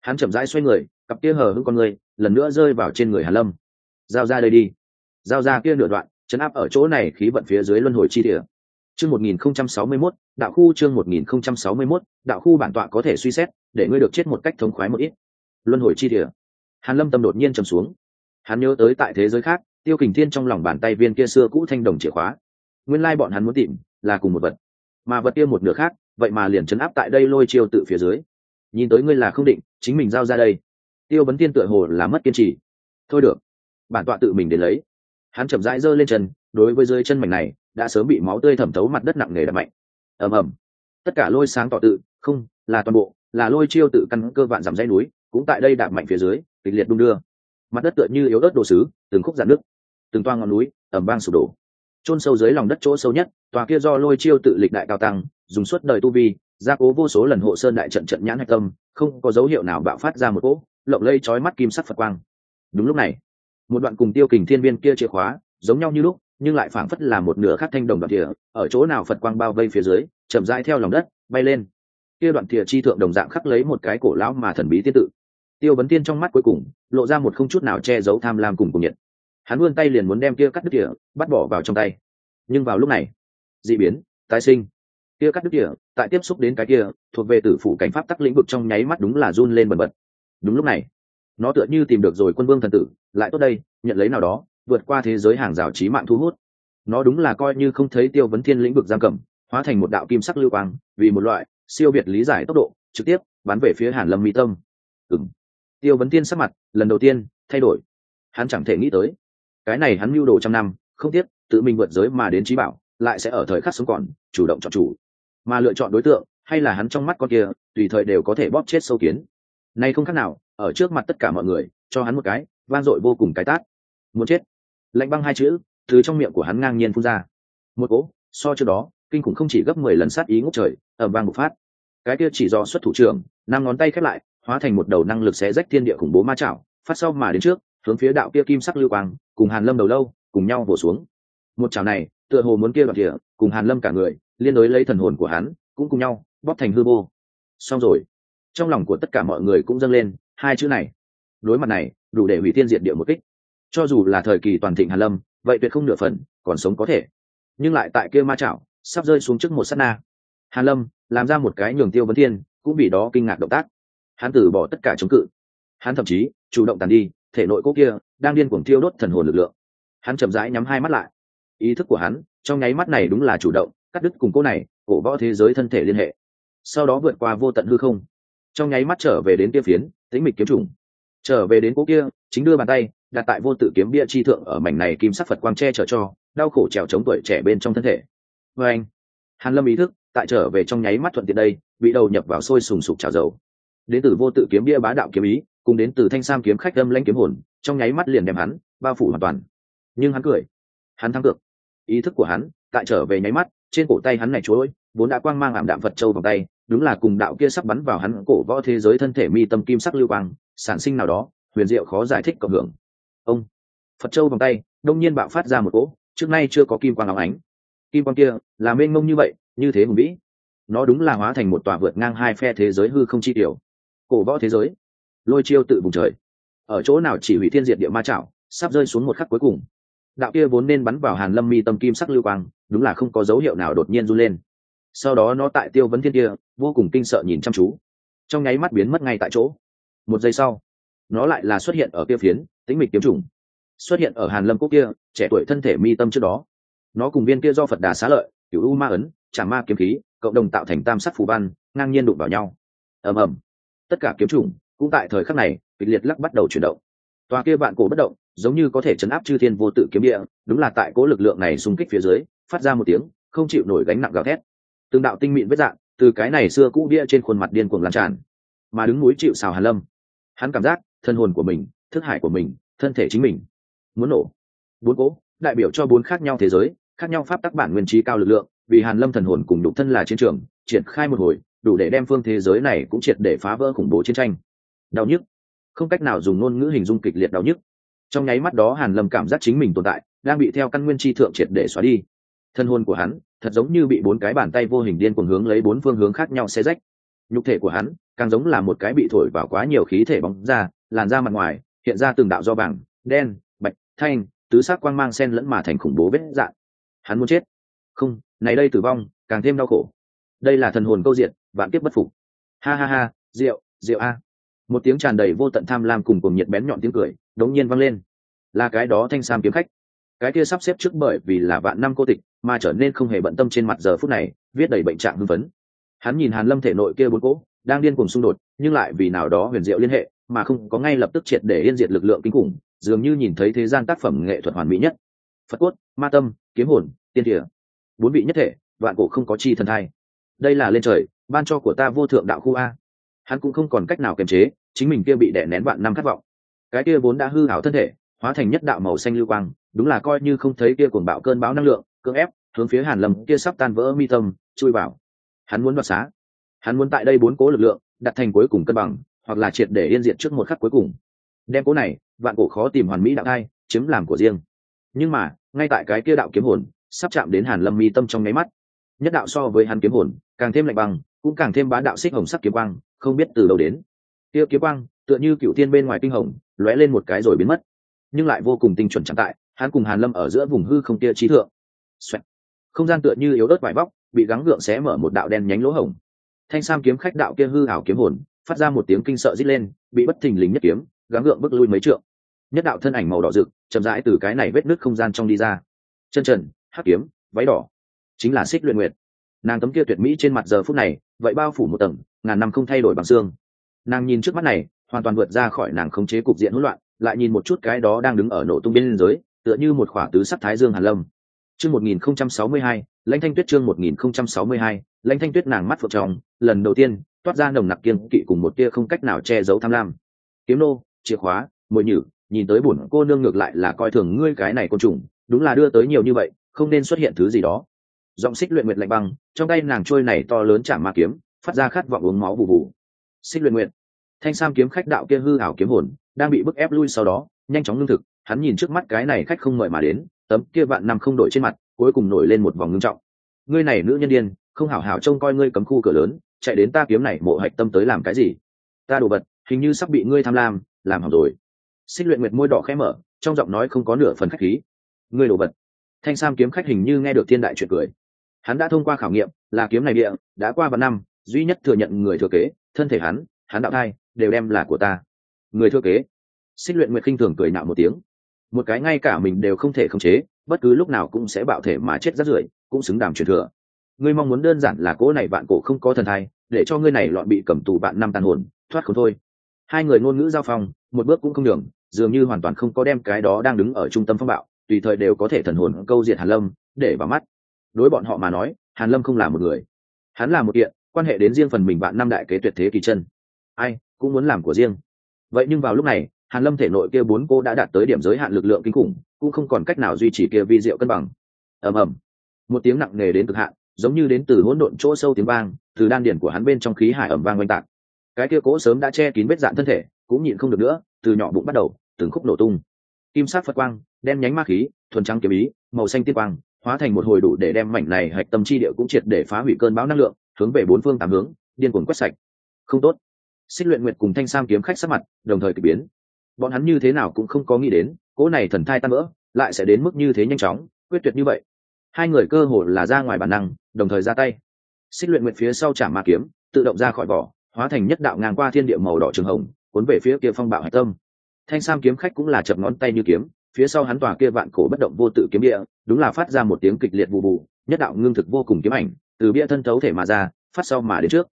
Hắn chậm rãi xoay người, cặp kia hờ hững con người, lần nữa rơi vào trên người hàn lâm. Giao ra đây đi. Giao ra kia nửa đoạn chấn áp ở chỗ này khí vận phía dưới luân hồi chi địa. Chương 1061, đạo khu chương 1061, đạo khu bản tọa có thể suy xét để ngươi được chết một cách thống khoái một ít. Luân hồi chi địa. Hàn lâm tâm đột nhiên trầm xuống. Hắn nhớ tới tại thế giới khác tiêu kình thiên trong lòng bàn tay viên kia xưa cũ thanh đồng chìa khóa. Nguyên lai bọn hắn muốn tìm là cùng một vật. Mà vật kia một nửa khác vậy mà liền chấn áp tại đây lôi chiêu tự phía dưới. Nhìn tới ngươi là không định chính mình giao ra đây. Tiêu vấn tiên tựa hồ là mất kiên trì. Thôi được. Bản tọa tự mình đến lấy hắn chậm rãi giơ lên chân, đối với dưới chân mảnh này, đã sớm bị máu tươi thẩm thấu mặt đất nặng nề đập mạnh. Ầm ầm. Tất cả lôi sáng tỏ tự, không, là toàn bộ, là lôi chiêu tự căn cơ vạn dặm dây núi, cũng tại đây đạp mạnh phía dưới, kịch liệt đung đưa. Mặt đất tựa như yếu ớt đồ sứ, từng khúc giãn nước từng toa ngọn núi ẩm vang sụp đổ. Chôn sâu dưới lòng đất chỗ sâu nhất, tòa kia do lôi chiêu tự lịch đại cao tăng, dùng suốt đời tu vi, gia cố vô số lần hộ sơn đại trận trận nhãn hạch tâm, không có dấu hiệu nào bạo phát ra một cỗ, lộng lây chói mắt kim sắc phật quang. Đúng lúc này một đoạn cùng tiêu kình thiên viên kia chìa khóa, giống nhau như lúc, nhưng lại phảng phất là một nửa khắc thanh đồng đoạn thìa, ở chỗ nào phật quang bao vây phía dưới, chậm rãi theo lòng đất, bay lên. Kia đoạn thìa chi thượng đồng dạng khắc lấy một cái cổ lão mà thần bí tiên tự. Tiêu vấn tiên trong mắt cuối cùng, lộ ra một không chút nào che giấu tham lam cùng cùng nhiệt. Hắn vươn tay liền muốn đem kia cắt đứt tỉa bắt bỏ vào trong tay. Nhưng vào lúc này, dị biến, tái sinh. Kia cắt đứt tỉa tại tiếp xúc đến cái kia, thuộc về tử phủ cảnh pháp tắc lĩnh vực trong nháy mắt đúng là run lên bần bật. Đúng lúc này nó tựa như tìm được rồi quân vương thần tử, lại tốt đây, nhận lấy nào đó, vượt qua thế giới hàng rào trí mạng thu hút. Nó đúng là coi như không thấy tiêu vấn thiên lĩnh vực giam cầm, hóa thành một đạo kim sắc lưu quang, vì một loại siêu việt lý giải tốc độ, trực tiếp bắn về phía hàn lâm mỹ tâm. Ừng tiêu vấn thiên sắc mặt, lần đầu tiên, thay đổi. Hắn chẳng thể nghĩ tới. Cái này hắn mưu đồ trăm năm, không tiếc, tự mình vượt giới mà đến trí bảo, lại sẽ ở thời khắc sống còn, chủ động chọn chủ. Mà lựa chọn đối tượng, hay là hắn trong mắt con kia, tùy thời đều có thể bóp chết sâu kiến nay không khác nào, ở trước mặt tất cả mọi người, cho hắn một cái, vang dội vô cùng cái tát. Muốn chết. Lạnh băng hai chữ, từ trong miệng của hắn ngang nhiên phun ra. Một cỗ, so trước đó, kinh khủng không chỉ gấp mười lần sát ý ngốc trời ở vang bộc phát. Cái kia chỉ do xuất thủ trưởng, năm ngón tay khép lại, hóa thành một đầu năng lực xé rách thiên địa khủng bố ma chảo, phát sau mà đến trước, hướng phía đạo kia kim sắc lưu quang, cùng hàn lâm đầu lâu, cùng nhau vỗ xuống. Một chảo này, tựa hồ muốn kia đoạn địa, cùng hàn lâm cả người, liên đối lấy thần hồn của hắn, cũng cùng nhau, bóp thành hư vô. Xong rồi trong lòng của tất cả mọi người cũng dâng lên hai chữ này. Đối mặt này, đủ để hủy tiên diệt địa một kích. Cho dù là thời kỳ toàn thịnh hàn lâm, vậy tuyệt không nửa phần, còn sống có thể. Nhưng lại tại kia ma chảo, sắp rơi xuống trước một sát na. Hàn lâm, làm ra một cái nhường tiêu vấn thiên cũng vì đó kinh ngạc động tác. Hắn từ bỏ tất cả chống cự. Hắn thậm chí chủ động tàn đi, thể nội cố kia đang điên cuồng thiêu đốt thần hồn lực lượng. Hắn chậm rãi nhắm hai mắt lại. Ý thức của hắn trong nháy mắt này đúng là chủ động, cắt đứt cùng cô này, cổ võ thế giới thân thể liên hệ. Sau đó vượt qua vô tận hư không trong nháy mắt trở về đến kia phiến tính mịch kiếm trùng. Trở về đến cỗ kia, chính đưa bàn tay, đặt tại vô tự kiếm bia chi thượng ở mảnh này kim sắc phật quang che chở cho, đau khổ trèo chống tuổi trẻ bên trong thân thể. Vê anh, hàn lâm ý thức, tại trở về trong nháy mắt thuận tiện đây, bị đầu nhập vào sôi sùng sục trào dầu. Đến từ vô tự kiếm bia bá đạo kiếm ý, cùng đến từ thanh sam kiếm khách âm lãnh kiếm hồn, trong nháy mắt liền đem hắn bao phủ hoàn toàn. Nhưng hắn cười. Hắn thắng cược. Ý thức của hắn, tại trở về nháy mắt, trên cổ tay hắn này chối vốn đã quang mang ảm đạm vật châu vào tay đúng là cùng đạo kia sắp bắn vào hắn cổ võ thế giới thân thể mi tâm kim sắc lưu quang, sản sinh nào đó, huyền diệu khó giải thích cộng hưởng. Ông phật châu vòng tay, đông nhiên bạo phát ra một cỗ, trước nay chưa có kim quang áo ánh. Kim quang kia là mênh mông như vậy, như thế hùng vĩ. Nó đúng là hóa thành một tòa vượt ngang hai phe thế giới hư không chi tiểu. Cổ võ thế giới, lôi chiêu tự vùng trời. Ở chỗ nào chỉ hủy thiên diệt địa ma chảo, sắp rơi xuống một khắc cuối cùng. Đạo kia vốn nên bắn vào hàn lâm mi tâm kim sắc lưu quang, đúng là không có dấu hiệu nào đột nhiên run lên sau đó nó tại tiêu vấn thiên kia, vô cùng kinh sợ nhìn chăm chú. Trong nháy mắt biến mất ngay tại chỗ. Một giây sau, nó lại là xuất hiện ở kia phiến tính mịch kiếm trùng xuất hiện ở hàn lâm quốc kia, trẻ tuổi thân thể mi tâm trước đó. Nó cùng viên kia do phật đà xá lợi cựu u ma ấn, trả ma kiếm khí, cộng đồng tạo thành tam sắc phù văn, ngang nhiên đụng vào nhau. Ầm ầm. Tất cả kiếm trùng cũng tại thời khắc này, kịch liệt lắc bắt đầu chuyển động. Tòa kia bạn cổ bất động, giống như có thể chấn áp chư thiên vô tự kiếm địa, đúng là tại cố lực lượng này xung kích phía dưới, phát ra một tiếng, không chịu nổi gánh nặng gào thét từng đạo tinh mịn vết dạng từ cái này xưa cũ bia trên khuôn mặt điên cuồng lan tràn, mà đứng núi chịu xào hàn lâm. Hắn cảm giác thân hồn của mình, thức hải của mình, thân thể chính mình muốn nổ. Bốn cố, đại biểu cho bốn khác nhau thế giới, khác nhau pháp tắc bản nguyên trí cao lực lượng, vì hàn lâm thần hồn cùng đục thân là chiến trường, triển khai một hồi, đủ để đem phương thế giới này cũng triệt để phá vỡ khủng bố chiến tranh. Đau nhức. Không cách nào dùng ngôn ngữ hình dung kịch liệt đau nhức. Trong nháy mắt đó hàn lâm cảm giác chính mình tồn tại, đang bị theo căn nguyên chi thượng triệt để xóa đi. Thân hồn của hắn thật giống như bị bốn cái bàn tay vô hình điên cuồng hướng lấy bốn phương hướng khác nhau xé rách. Nhục thể của hắn càng giống là một cái bị thổi vào quá nhiều khí thể bóng ra, làn ra mặt ngoài hiện ra từng đạo do vàng đen, bạch, thanh, tứ sắc quang mang sen lẫn mà thành khủng bố vết dạn. Hắn muốn chết. Không, này đây tử vong, càng thêm đau khổ. Đây là thần hồn câu diện vạn kiếp bất phục. Ha ha ha, rượu rượu a. Một tiếng tràn đầy vô tận tham lam cùng cùng nhiệt bén nhọn tiếng cười, đống nhiên vang lên. Là cái đó thanh sam kiếm khách cái kia sắp xếp trước bởi vì là vạn năm cô tịch, mà trở nên không hề bận tâm trên mặt giờ phút này, viết đầy bệnh trạng hưng phấn. Hắn nhìn hàn lâm thể nội kia bốn cỗ, đang điên cùng xung đột, nhưng lại vì nào đó huyền diệu liên hệ, mà không có ngay lập tức triệt để yên diệt lực lượng kinh khủng, dường như nhìn thấy thế gian tác phẩm nghệ thuật hoàn mỹ nhất. Phật cốt, ma tâm, kiếm hồn, tiên địa. Bốn vị nhất thể, vạn cổ không có chi thần thai. Đây là lên trời, ban cho của ta vô thượng đạo khu a. Hắn cũng không còn cách nào kiềm chế, chính mình kia bị đè nén vạn năm khát vọng. Cái kia vốn đã hư hảo thân thể hóa thành nhất đạo màu xanh lưu quang, đúng là coi như không thấy kia cuồng bạo cơn bão năng lượng, cưỡng ép, hướng phía hàn lâm kia sắp tan vỡ mi tâm, chui vào. Hắn muốn đoạt xá. Hắn muốn tại đây bốn cố lực lượng, đặt thành cuối cùng cân bằng, hoặc là triệt để yên diện trước một khắc cuối cùng. Đem cố này, vạn cổ khó tìm hoàn mỹ đạo thai, chiếm làm của riêng. Nhưng mà, ngay tại cái kia đạo kiếm hồn, sắp chạm đến hàn lâm mi tâm trong nháy mắt. Nhất đạo so với hắn kiếm hồn, càng thêm lạnh băng, cũng càng thêm bá đạo xích hồng sắc kiếm quang, không biết từ đâu đến. Kia kiếm quang, tựa như cựu tiên bên ngoài kinh hồng, lóe lên một cái rồi biến mất nhưng lại vô cùng tinh chuẩn chẳng tại, hắn cùng hàn lâm ở giữa vùng hư không kia trí thượng. Xoẹt. không gian tựa như yếu ớt vải vóc bị gắng gượng xé mở một đạo đen nhánh lỗ hổng. Thanh sam kiếm khách đạo kia hư ảo kiếm hồn, phát ra một tiếng kinh sợ rít lên, bị bất thình lình nhất kiếm, gắng gượng bước lui mấy trượng. Nhất đạo thân ảnh màu đỏ rực, chậm rãi từ cái này vết nứt không gian trong đi ra. Chân trần, hắc kiếm, váy đỏ. Chính là xích luyện nguyệt. Nàng tấm kia tuyệt mỹ trên mặt giờ phút này, vậy bao phủ một tầng, ngàn năm không thay đổi bằng xương. Nàng nhìn trước mắt này hoàn toàn vượt ra khỏi nàng khống chế cục diện hỗn loạn, lại nhìn một chút cái đó đang đứng ở nổ tung bên giới, tựa như một khỏa tứ sắc thái dương hàn lâm. Chương một nghìn không trăm sáu mươi hai, lãnh thanh tuyết chương một nghìn không trăm sáu mươi hai, lãnh thanh tuyết nàng mắt phượng tròng, lần đầu tiên, toát ra nồng nặc kiên kỵ cùng một tia không cách nào che giấu tham lam. Kiếm nô, chìa khóa mồi nhử, nhìn tới bổn cô nương ngược lại là coi thường ngươi cái này côn trùng, đúng là đưa tới nhiều như vậy, không nên xuất hiện thứ gì đó. Giọng xích luyện nguyệt lạnh băng, trong tay nàng trôi này to lớn chạm ma kiếm, phát ra khát vọng uống máu bù bù. Xích luyện nguyệt thanh sam kiếm khách đạo kia hư ảo kiếm hồn đang bị bức ép lui sau đó nhanh chóng lương thực hắn nhìn trước mắt cái này khách không mời mà đến tấm kia vạn năm không đổi trên mặt cuối cùng nổi lên một vòng ngưng trọng. Ngươi này nữ nhân điên, không hảo hảo trông coi ngươi cấm khu cửa lớn chạy đến ta kiếm này mộ hạch tâm tới làm cái gì? Ta đồ vật hình như sắp bị ngươi tham lam làm hỏng rồi. Xích luyện nguyệt môi đỏ khẽ mở trong giọng nói không có nửa phần khách khí. Ngươi đồ vật. Thanh sam kiếm khách hình như nghe được thiên đại chuyện cười. Hắn đã thông qua khảo nghiệm là kiếm này địa đã qua vạn năm duy nhất thừa nhận người thừa kế thân thể hắn hắn đạo thai đều đem là của ta. Người thừa kế. Xích luyện nguyệt khinh thường cười nạo một tiếng. Một cái ngay cả mình đều không thể khống chế, bất cứ lúc nào cũng sẽ bạo thể mà chết rát rưởi, cũng xứng đàm truyền thừa. Ngươi mong muốn đơn giản là cỗ này bạn cổ không có thần thai, để cho ngươi này lọn bị cầm tù bạn năm tàn hồn, thoát không thôi. Hai người ngôn ngữ giao phong, một bước cũng không đường dường như hoàn toàn không có đem cái đó đang đứng ở trung tâm phong bạo, tùy thời đều có thể thần hồn câu diệt hàn lâm, để vào mắt. Đối bọn họ mà nói, hàn lâm không là một người. Hắn là một kiện, quan hệ đến riêng phần mình bạn năm đại kế tuyệt thế kỳ chân. Ai cũng muốn làm của riêng. Vậy nhưng vào lúc này, hàn lâm thể nội kia bốn cô đã đạt tới điểm giới hạn lực lượng kinh khủng, cũng không còn cách nào duy trì kia vi diệu cân bằng. Ầm ầm. Một tiếng nặng nề đến cực hạn, giống như đến từ hỗn độn chỗ sâu tiếng vang, từ đan điển của hắn bên trong khí hải ẩm vang oanh tạc. Cái kia cố sớm đã che kín vết dạn thân thể, cũng nhịn không được nữa, từ nhỏ bụng bắt đầu, từng khúc nổ tung. Kim sắc phật quang, đen nhánh ma khí, thuần trắng kiếm ý, màu xanh tiên quang, hóa thành một hồi đủ để đem mảnh này hạch tâm chi địa cũng triệt để phá hủy cơn bão năng lượng, hướng về bốn phương tám hướng, điên cuồng quét sạch. Không tốt xích luyện nguyệt cùng thanh sam kiếm khách sắc mặt đồng thời k ỳ biến. Bọn hắn như thế nào cũng không có nghĩ đến, cỗ này thần thai tan vỡ, lại sẽ đến mức như thế nhanh chóng, quyết tuyệt như vậy. Hai người cơ hồ là ra ngoài bản năng, đồng thời ra tay. Xích luyện nguyệt phía sau trả ma kiếm, tự động ra khỏi vỏ, hóa thành nhất đạo ngang qua thiên địa màu đỏ trường hồng, cuốn về phía kia phong bạo hải tâm. Thanh sam kiếm khách cũng là chập ngón tay như kiếm, phía sau hắn tòa kia vạn cổ bất động vô tự kiếm địa, đúng là phát ra một tiếng kịch liệt bù bù nhất đạo ngưng thực vô cùng kiếm ảnh, từ bia thân thấu thể mà ra, phát sau mà đến trước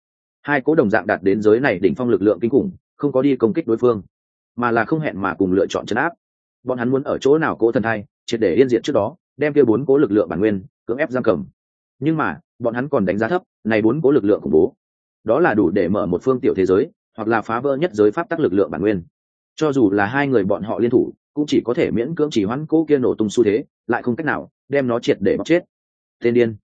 hai cố đồng dạng đạt đến giới này đỉnh phong lực lượng kinh khủng, không có đi công kích đối phương, mà là không hẹn mà cùng lựa chọn chấn áp. Bọn hắn muốn ở chỗ nào cố thần thai, triệt để yên diện trước đó, đem kia bốn cố lực lượng bản nguyên, cưỡng ép giam cầm. Nhưng mà, bọn hắn còn đánh giá thấp, này bốn cố lực lượng khủng bố. Đó là đủ để mở một phương tiểu thế giới, hoặc là phá vỡ nhất giới pháp tắc lực lượng bản nguyên. Cho dù là hai người bọn họ liên thủ, cũng chỉ có thể miễn cưỡng chỉ hoãn cố kia nổ tung xu thế, lại không cách nào đem nó triệt để bóc chết. Tên điên.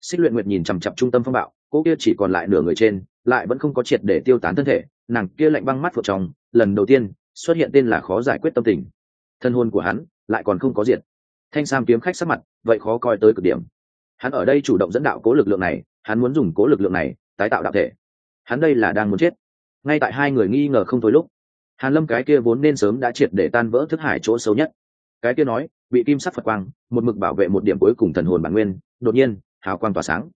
Xích luyện nguyệt nhìn chằm chặp trung tâm phong bạo, cố kia chỉ còn lại nửa người trên lại vẫn không có triệt để tiêu tán thân thể, nàng kia lạnh băng mắt phượng trong, lần đầu tiên xuất hiện tên là khó giải quyết tâm tình. Thân hôn của hắn lại còn không có diệt. Thanh sam kiếm khách sắc mặt, vậy khó coi tới cực điểm. Hắn ở đây chủ động dẫn đạo cố lực lượng này, hắn muốn dùng cố lực lượng này tái tạo đạo thể. Hắn đây là đang muốn chết. Ngay tại hai người nghi ngờ không thôi lúc, hàn lâm cái kia vốn nên sớm đã triệt để tan vỡ thức hải chỗ sâu nhất. Cái kia nói, bị kim sắc phật quang, một mực bảo vệ một điểm cuối cùng thần hồn bản nguyên, đột nhiên, hào quang tỏa sáng.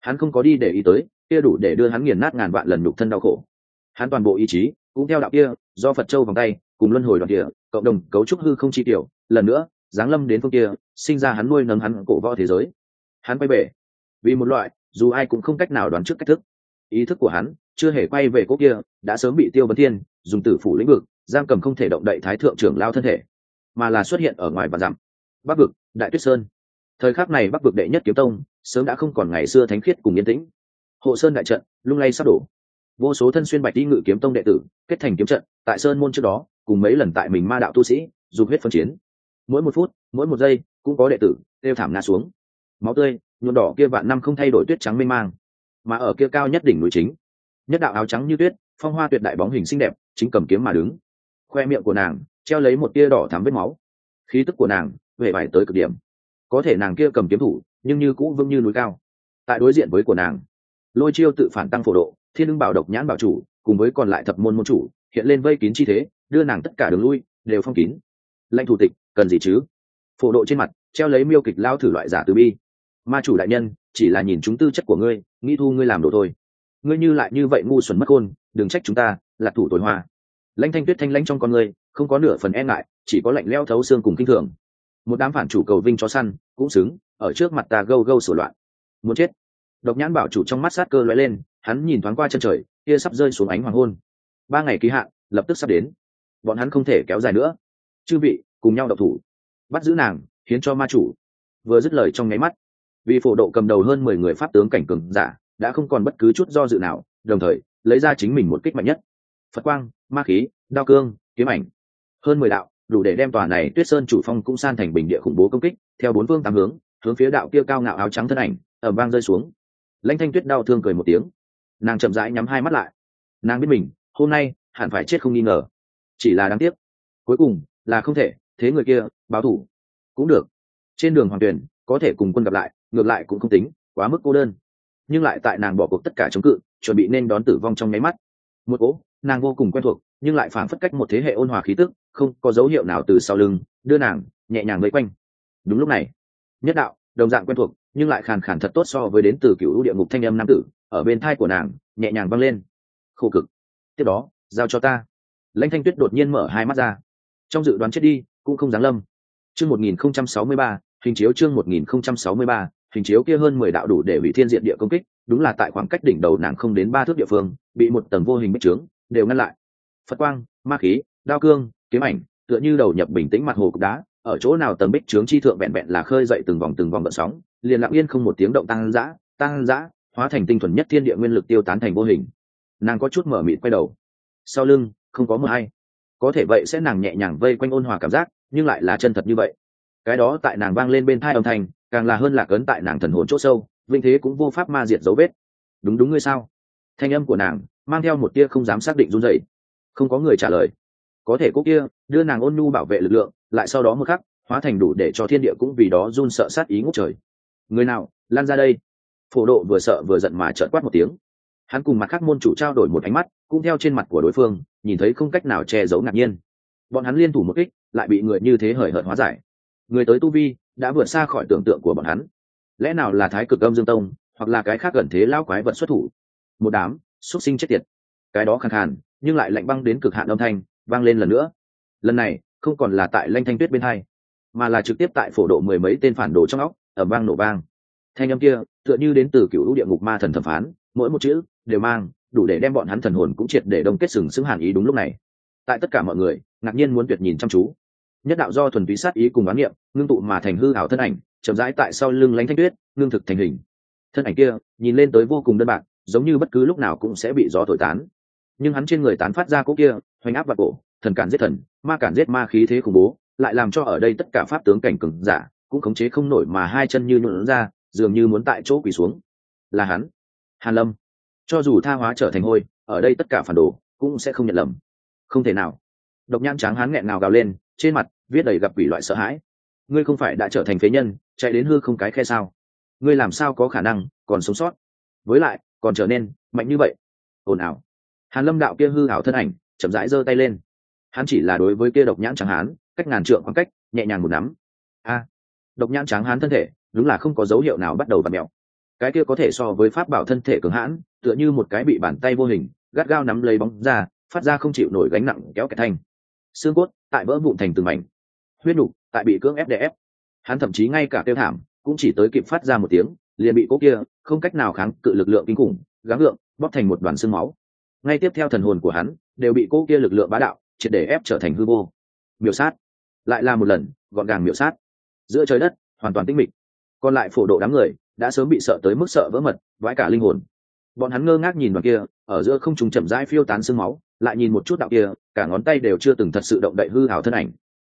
Hắn không có đi để ý tới kia đủ để đưa hắn nghiền nát ngàn vạn lần nhục thân đau khổ. Hắn toàn bộ ý chí, cũng theo đạo kia, do phật châu vòng tay, cùng luân hồi đoàn địa, cộng đồng cấu trúc hư không chi tiểu, lần nữa, giáng lâm đến phương kia, sinh ra hắn nuôi nấng hắn cổ võ thế giới. Hắn quay về, vì một loại, dù ai cũng không cách nào đoán trước cách thức. Ý thức của hắn, chưa hề quay về cốc kia, đã sớm bị tiêu vấn thiên, dùng tử phủ lĩnh vực, giam cầm không thể động đậy thái thượng trưởng lao thân thể, mà là xuất hiện ở ngoài và dặm. Bắc vực, đại tuyết sơn. Thời khắc này bắc vực đệ nhất kiếm tông, sớm đã không còn ngày xưa thánh khiết cùng yên tĩnh hộ sơn đại trận, lung lay sắp đổ. Vô số thân xuyên bạch đi ngự kiếm tông đệ tử, kết thành kiếm trận, tại sơn môn trước đó, cùng mấy lần tại mình ma đạo tu sĩ, dùng huyết phân chiến. Mỗi một phút, mỗi một giây, cũng có đệ tử, kêu thảm ngã xuống. Máu tươi, nhuộm đỏ kia vạn năm không thay đổi tuyết trắng mênh mang. Mà ở kia cao nhất đỉnh núi chính, nhất đạo áo trắng như tuyết, phong hoa tuyệt đại bóng hình xinh đẹp, chính cầm kiếm mà đứng. Khoe miệng của nàng, treo lấy một tia đỏ thắm vết máu. Khí tức của nàng về vải tới cực điểm. Có thể nàng kia cầm kiếm thủ, nhưng như cũ vững như núi cao. Tại đối diện với của nàng lôi chiêu tự phản tăng phổ độ, thiên ưng bảo độc nhãn bảo chủ, cùng với còn lại thập môn môn chủ, hiện lên vây kín chi thế, đưa nàng tất cả đường lui, đều phong kín. Lãnh thủ tịch, cần gì chứ? Phổ độ trên mặt, treo lấy miêu kịch lao thử loại giả từ bi. Ma chủ đại nhân, chỉ là nhìn chúng tư chất của ngươi, nghĩ thu ngươi làm đồ thôi. Ngươi như lại như vậy ngu xuẩn mất khôn, đừng trách chúng ta, là thủ tối hoa. Lãnh thanh tuyết thanh lãnh trong con ngươi, không có nửa phần e ngại, chỉ có lạnh leo thấu xương cùng kinh thường. Một đám phản chủ cầu vinh cho săn, cũng xứng, ở trước mặt ta gâu gâu sửa loạn. Muốn chết độc nhãn bảo chủ trong mắt sát cơ lóe lên, hắn nhìn thoáng qua chân trời kia sắp rơi xuống ánh hoàng hôn. Ba ngày ký hạn, lập tức sắp đến. Bọn hắn không thể kéo dài nữa. Chư vị, cùng nhau độc thủ. Bắt giữ nàng, hiến cho ma chủ. Vừa dứt lời trong nháy mắt, vì phổ độ cầm đầu hơn mười người pháp tướng cảnh cường giả, đã không còn bất cứ chút do dự nào, đồng thời, lấy ra chính mình một kích mạnh nhất. Phật quang, ma khí, đao cương, kiếm ảnh. Hơn mười đạo, đủ để đem tòa này tuyết sơn chủ phong cũng san thành bình địa khủng bố công kích, theo bốn phương tám hướng hướng phía đạo kia cao ngạo áo trắng thân ảnh ở vang rơi xuống lãnh thanh tuyết đau thương cười một tiếng. Nàng chậm rãi nhắm hai mắt lại. Nàng biết mình, hôm nay hẳn phải chết không nghi ngờ. Chỉ là đáng tiếc. Cuối cùng là không thể, thế người kia, báo thủ. Cũng được. Trên đường hoàng tuyển, có thể cùng quân gặp lại, ngược lại cũng không tính, quá mức cô đơn. Nhưng lại tại nàng bỏ cuộc tất cả chống cự, chuẩn bị nên đón tử vong trong nháy mắt. Một cỗ, nàng vô cùng quen thuộc, nhưng lại phản phất cách một thế hệ ôn hòa khí tức, không có dấu hiệu nào từ sau lưng, đưa nàng nhẹ nhàng vây quanh. Đúng lúc này, nhất đạo, đồng dạng quen thuộc nhưng lại khàn khàn thật tốt so với đến từ cựu địa ngục thanh âm nam tử, ở bên thai của nàng, nhẹ nhàng văng lên. Khổ cực. Tiếp đó, giao cho ta. Lãnh thanh tuyết đột nhiên mở hai mắt ra. Trong dự đoán chết đi, cũng không dám lâm. Chương một nghìn không trăm sáu mươi ba, hình chiếu chương một nghìn không trăm sáu mươi ba, hình chiếu kia hơn mười đạo đủ để bị thiên diện địa công kích, đúng là tại khoảng cách đỉnh đầu nàng không đến ba thước địa phương, bị một tầng vô hình bích trướng, đều ngăn lại. Phật quang, ma khí, đao cương, kiếm ảnh, tựa như đầu nhập bình tĩnh mặt hồ cục đá ở chỗ nào tầng bích trướng chi thượng vẹn vẹn là khơi dậy từng vòng từng vòng vận sóng, liền lặng yên không một tiếng động tăng dã tăng dã, hóa thành tinh thuần nhất thiên địa nguyên lực tiêu tán thành vô hình. Nàng có chút mở mịt quay đầu. Sau lưng, không có mờ hay có thể vậy sẽ nàng nhẹ nhàng vây quanh ôn hòa cảm giác, nhưng lại là chân thật như vậy. Cái đó tại nàng vang lên bên thai âm thanh, càng là hơn lạc ấn tại nàng thần hồn chỗ sâu vinh thế cũng vô pháp ma diệt dấu vết. Đúng đúng ngươi sao? Thanh âm của nàng mang theo một tia không dám xác định run dậy không có người trả lời có thể cô kia, đưa nàng ôn nhu bảo vệ lực lượng, lại sau đó một khắc, hóa thành đủ để cho thiên địa cũng vì đó run sợ sát ý ngút trời. Người nào, lan ra đây. Phổ độ vừa sợ vừa giận mà trợn quát một tiếng. Hắn cùng mặt khác môn chủ trao đổi một ánh mắt, cũng theo trên mặt của đối phương, nhìn thấy không cách nào che giấu ngạc nhiên. Bọn hắn liên thủ một kích, lại bị người như thế hời hợt hóa giải. Người tới tu vi, đã vượt xa khỏi tưởng tượng của bọn hắn. Lẽ nào là thái cực âm dương tông, hoặc là cái khác gần thế lao quái vật xuất thủ? Một đám xuất sinh chết tiệt. Cái đó khàn khàn, nhưng lại lạnh băng đến cực hạn âm thanh vang lên lần nữa. Lần này, không còn là tại lanh thanh tuyết bên hai, mà là trực tiếp tại phổ độ mười mấy tên phản đồ trong óc ở vang nổ vang. Thanh âm kia, tựa như đến từ cựu địa ngục ma thần thẩm phán, mỗi một chữ đều mang đủ để đem bọn hắn thần hồn cũng triệt để đông kết sừng sững hàn ý đúng lúc này. Tại tất cả mọi người, ngạc nhiên muốn tuyệt nhìn chăm chú. Nhất đạo do thuần túy sát ý cùng bán niệm, ngưng tụ mà thành hư ảo thân ảnh, chậm rãi tại sau lưng lánh thanh tuyết, ngưng thực thành hình. Thân ảnh kia, nhìn lên tới vô cùng đơn bạc, giống như bất cứ lúc nào cũng sẽ bị gió thổi tán. Nhưng hắn trên người tán phát ra cỗ kia hoành áp và cổ, thần cản giết thần, ma cản giết ma khí thế khủng bố, lại làm cho ở đây tất cả pháp tướng cảnh cừng giả cũng khống chế không nổi mà hai chân như nhuộn ra, dường như muốn tại chỗ quỳ xuống. Là hắn. Hàn lâm. Cho dù tha hóa trở thành hôi, ở đây tất cả phản đồ cũng sẽ không nhận lầm. Không thể nào. Độc nhãn tráng hắn nghẹn ngào gào lên, trên mặt viết đầy gặp quỷ loại sợ hãi. Ngươi không phải đã trở thành phế nhân, chạy đến hư không cái khe sao? Ngươi làm sao có khả năng còn sống sót? Với lại, còn trở nên mạnh như vậy. Ồn ào. Hàn lâm đạo kia hư ảo thân ảnh chậm rãi giơ tay lên. Hắn chỉ là đối với kia độc nhãn trắng hán, cách ngàn trượng khoảng cách, nhẹ nhàng một nắm. A, độc nhãn trắng hán thân thể, đúng là không có dấu hiệu nào bắt đầu và mẹo cái kia có thể so với pháp bảo thân thể cường hãn, tựa như một cái bị bàn tay vô hình, gắt gao nắm lấy bóng ra, phát ra không chịu nổi gánh nặng kéo kẹt thanh. Xương cốt tại vỡ vụn thành từng mảnh. Huyết nục tại bị cưỡng ép đè ép. Hắn thậm chí ngay cả tiêu thảm cũng chỉ tới kịp phát ra một tiếng, liền bị cố kia, không cách nào kháng cự lực lượng kinh khủng, gắng lượng bóp thành một đoàn xương máu. Ngay tiếp theo thần hồn của hắn đều bị cô kia lực lượng bá đạo triệt để ép trở thành hư vô. Miểu sát. Lại là một lần, gọn gàng miểu sát. Giữa trời đất, hoàn toàn tĩnh mịch. Còn lại phổ độ đám người đã sớm bị sợ tới mức sợ vỡ mật, vãi cả linh hồn. Bọn hắn ngơ ngác nhìn vào kia, ở giữa không trùng chậm rãi phiêu tán sương máu, lại nhìn một chút đạo kia, cả ngón tay đều chưa từng thật sự động đậy hư hào thân ảnh.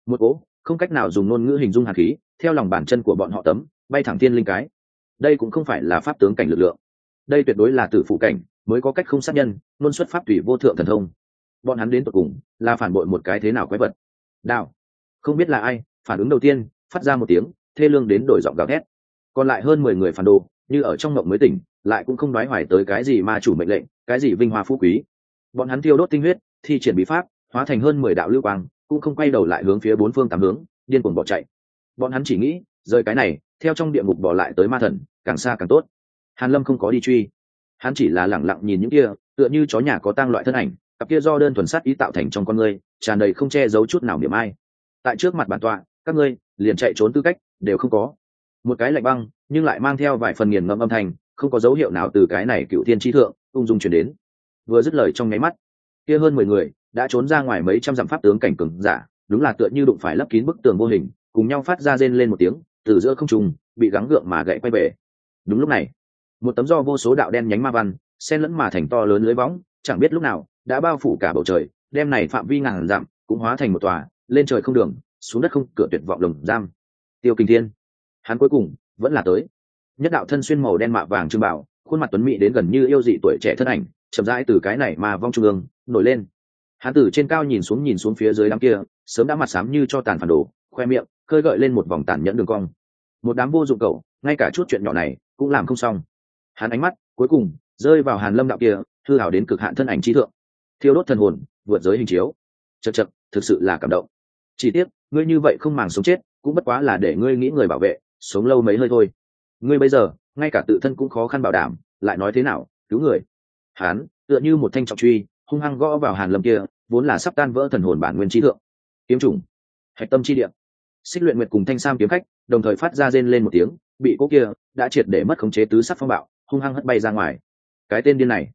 Một cố không cách nào dùng ngôn ngữ hình dung hạt khí, theo lòng bàn chân của bọn họ tấm, bay thẳng tiên linh cái. Đây cũng không phải là pháp tướng cảnh lực lượng. Đây tuyệt đối là tử phụ cảnh, mới có cách không sát nhân, luôn xuất pháp tùy vô thượng thần thông bọn hắn đến tận cùng là phản bội một cái thế nào quái vật. Đạo không biết là ai, phản ứng đầu tiên, phát ra một tiếng, thê lương đến đổi giọng gào thét. Còn lại hơn mười người phản đồ, như ở trong mộng mới tỉnh, lại cũng không nói hoài tới cái gì mà chủ mệnh lệnh, cái gì vinh hoa phú quý. Bọn hắn tiêu đốt tinh huyết, thi triển bí pháp, hóa thành hơn mười đạo lưu quang, cũng không quay đầu lại hướng phía bốn phương tám hướng, điên cuồng bỏ chạy. Bọn hắn chỉ nghĩ, rời cái này, theo trong địa ngục bỏ lại tới ma thần, càng xa càng tốt. Hàn lâm không có đi truy. Hắn chỉ là lẳng lặng nhìn những kia, tựa như chó nhà có tang loại thân ảnh cặp kia do đơn thuần sát ý tạo thành trong con người tràn đầy không che giấu chút nào điểm ai. Tại trước mặt bản tọa, các ngươi liền chạy trốn tư cách đều không có. Một cái lạnh băng, nhưng lại mang theo vài phần nghiền ngẫm âm thanh, không có dấu hiệu nào từ cái này cựu thiên tri thượng, ung dung chuyển đến. Vừa dứt lời trong nháy mắt, kia hơn mười người đã trốn ra ngoài mấy trăm dặm pháp tướng cảnh cường giả, đúng là tựa như đụng phải lấp kín bức tường vô hình, cùng nhau phát ra rên lên một tiếng, từ giữa không trùng bị gắng gượng mà gậy quay về. Đúng lúc này, một tấm do vô số đạo đen nhánh ma văn, xen lẫn mà thành to lớn lưới võng chẳng biết lúc nào đã bao phủ cả bầu trời, đem này phạm vi ngàn dặm cũng hóa thành một tòa, lên trời không đường, xuống đất không, cửa tuyệt vọng lồng giam. Tiêu kinh thiên, hắn cuối cùng vẫn là tới. Nhất đạo thân xuyên màu đen mạ vàng trưng bảo, khuôn mặt tuấn mỹ đến gần như yêu dị tuổi trẻ thân ảnh, chậm rãi từ cái này mà vong trung ương, nổi lên. Hắn từ trên cao nhìn xuống nhìn xuống phía dưới đám kia, sớm đã mặt xám như cho tàn phản đồ, khoe miệng khơi gợi lên một vòng tàn nhẫn đường cong. Một đám vô dụng cậu, ngay cả chút chuyện nhỏ này cũng làm không xong. Hắn ánh mắt cuối cùng rơi vào hàn lâm đạo kia thư hảo đến cực hạn thân ảnh trí thượng thiêu đốt thần hồn vượt giới hình chiếu. Chật chật thực sự là cảm động. Chỉ tiếc ngươi như vậy không màng sống chết cũng bất quá là để ngươi nghĩ người bảo vệ sống lâu mấy hơi thôi. Ngươi bây giờ ngay cả tự thân cũng khó khăn bảo đảm lại nói thế nào cứu người. Hán tựa như một thanh trọng truy hung hăng gõ vào hàn lâm kia vốn là sắp tan vỡ thần hồn bản nguyên trí thượng. Kiếm trùng hạch tâm chi địa, xích luyện nguyệt cùng thanh sam kiếm khách đồng thời phát ra rên lên một tiếng bị cô kia đã triệt để mất khống chế tứ sắc phong bạo hung hăng hất bay ra ngoài. Cái tên điên này.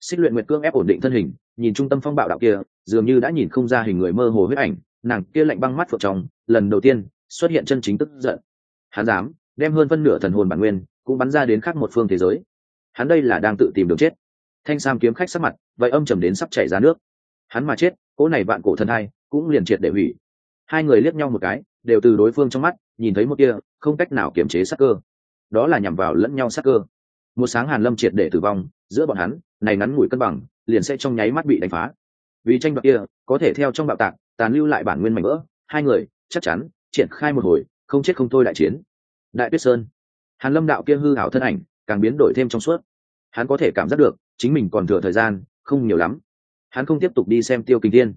Xích luyện nguyệt cương ép ổn định thân hình nhìn trung tâm phong bạo đạo kia, dường như đã nhìn không ra hình người mơ hồ huyết ảnh, nàng kia lạnh băng mắt phượng trong, lần đầu tiên xuất hiện chân chính tức giận. Hắn dám đem hơn phân nửa thần hồn bản nguyên cũng bắn ra đến khác một phương thế giới. Hắn đây là đang tự tìm đường chết. Thanh sam kiếm khách sắc mặt, vậy âm trầm đến sắp chảy ra nước. Hắn mà chết, cỗ này vạn cổ thần hai cũng liền triệt để hủy. Hai người liếc nhau một cái, đều từ đối phương trong mắt, nhìn thấy một kia không cách nào kiềm chế sắc cơ. Đó là nhằm vào lẫn nhau sắc cơ một sáng hàn lâm triệt để tử vong, giữa bọn hắn, này ngắn ngủi cân bằng, liền sẽ trong nháy mắt bị đánh phá. Vì tranh đoạt kia, có thể theo trong bạo tạc, tàn lưu lại bản nguyên mảnh vỡ, hai người, chắc chắn, triển khai một hồi, không chết không thôi đại chiến. Đại tuyết sơn. Hàn lâm đạo kia hư hảo thân ảnh, càng biến đổi thêm trong suốt. Hắn có thể cảm giác được, chính mình còn thừa thời gian, không nhiều lắm. Hắn không tiếp tục đi xem tiêu kinh thiên,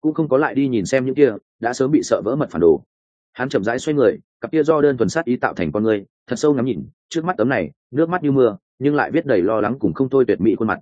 cũng không có lại đi nhìn xem những kia, đã sớm bị sợ vỡ mật phản đồ. Hắn chậm rãi xoay người, cặp kia do đơn thuần sát ý tạo thành con người thật sâu ngắm nhìn, trước mắt tấm này, nước mắt như mưa, nhưng lại viết đầy lo lắng cùng không thôi tuyệt mỹ khuôn mặt.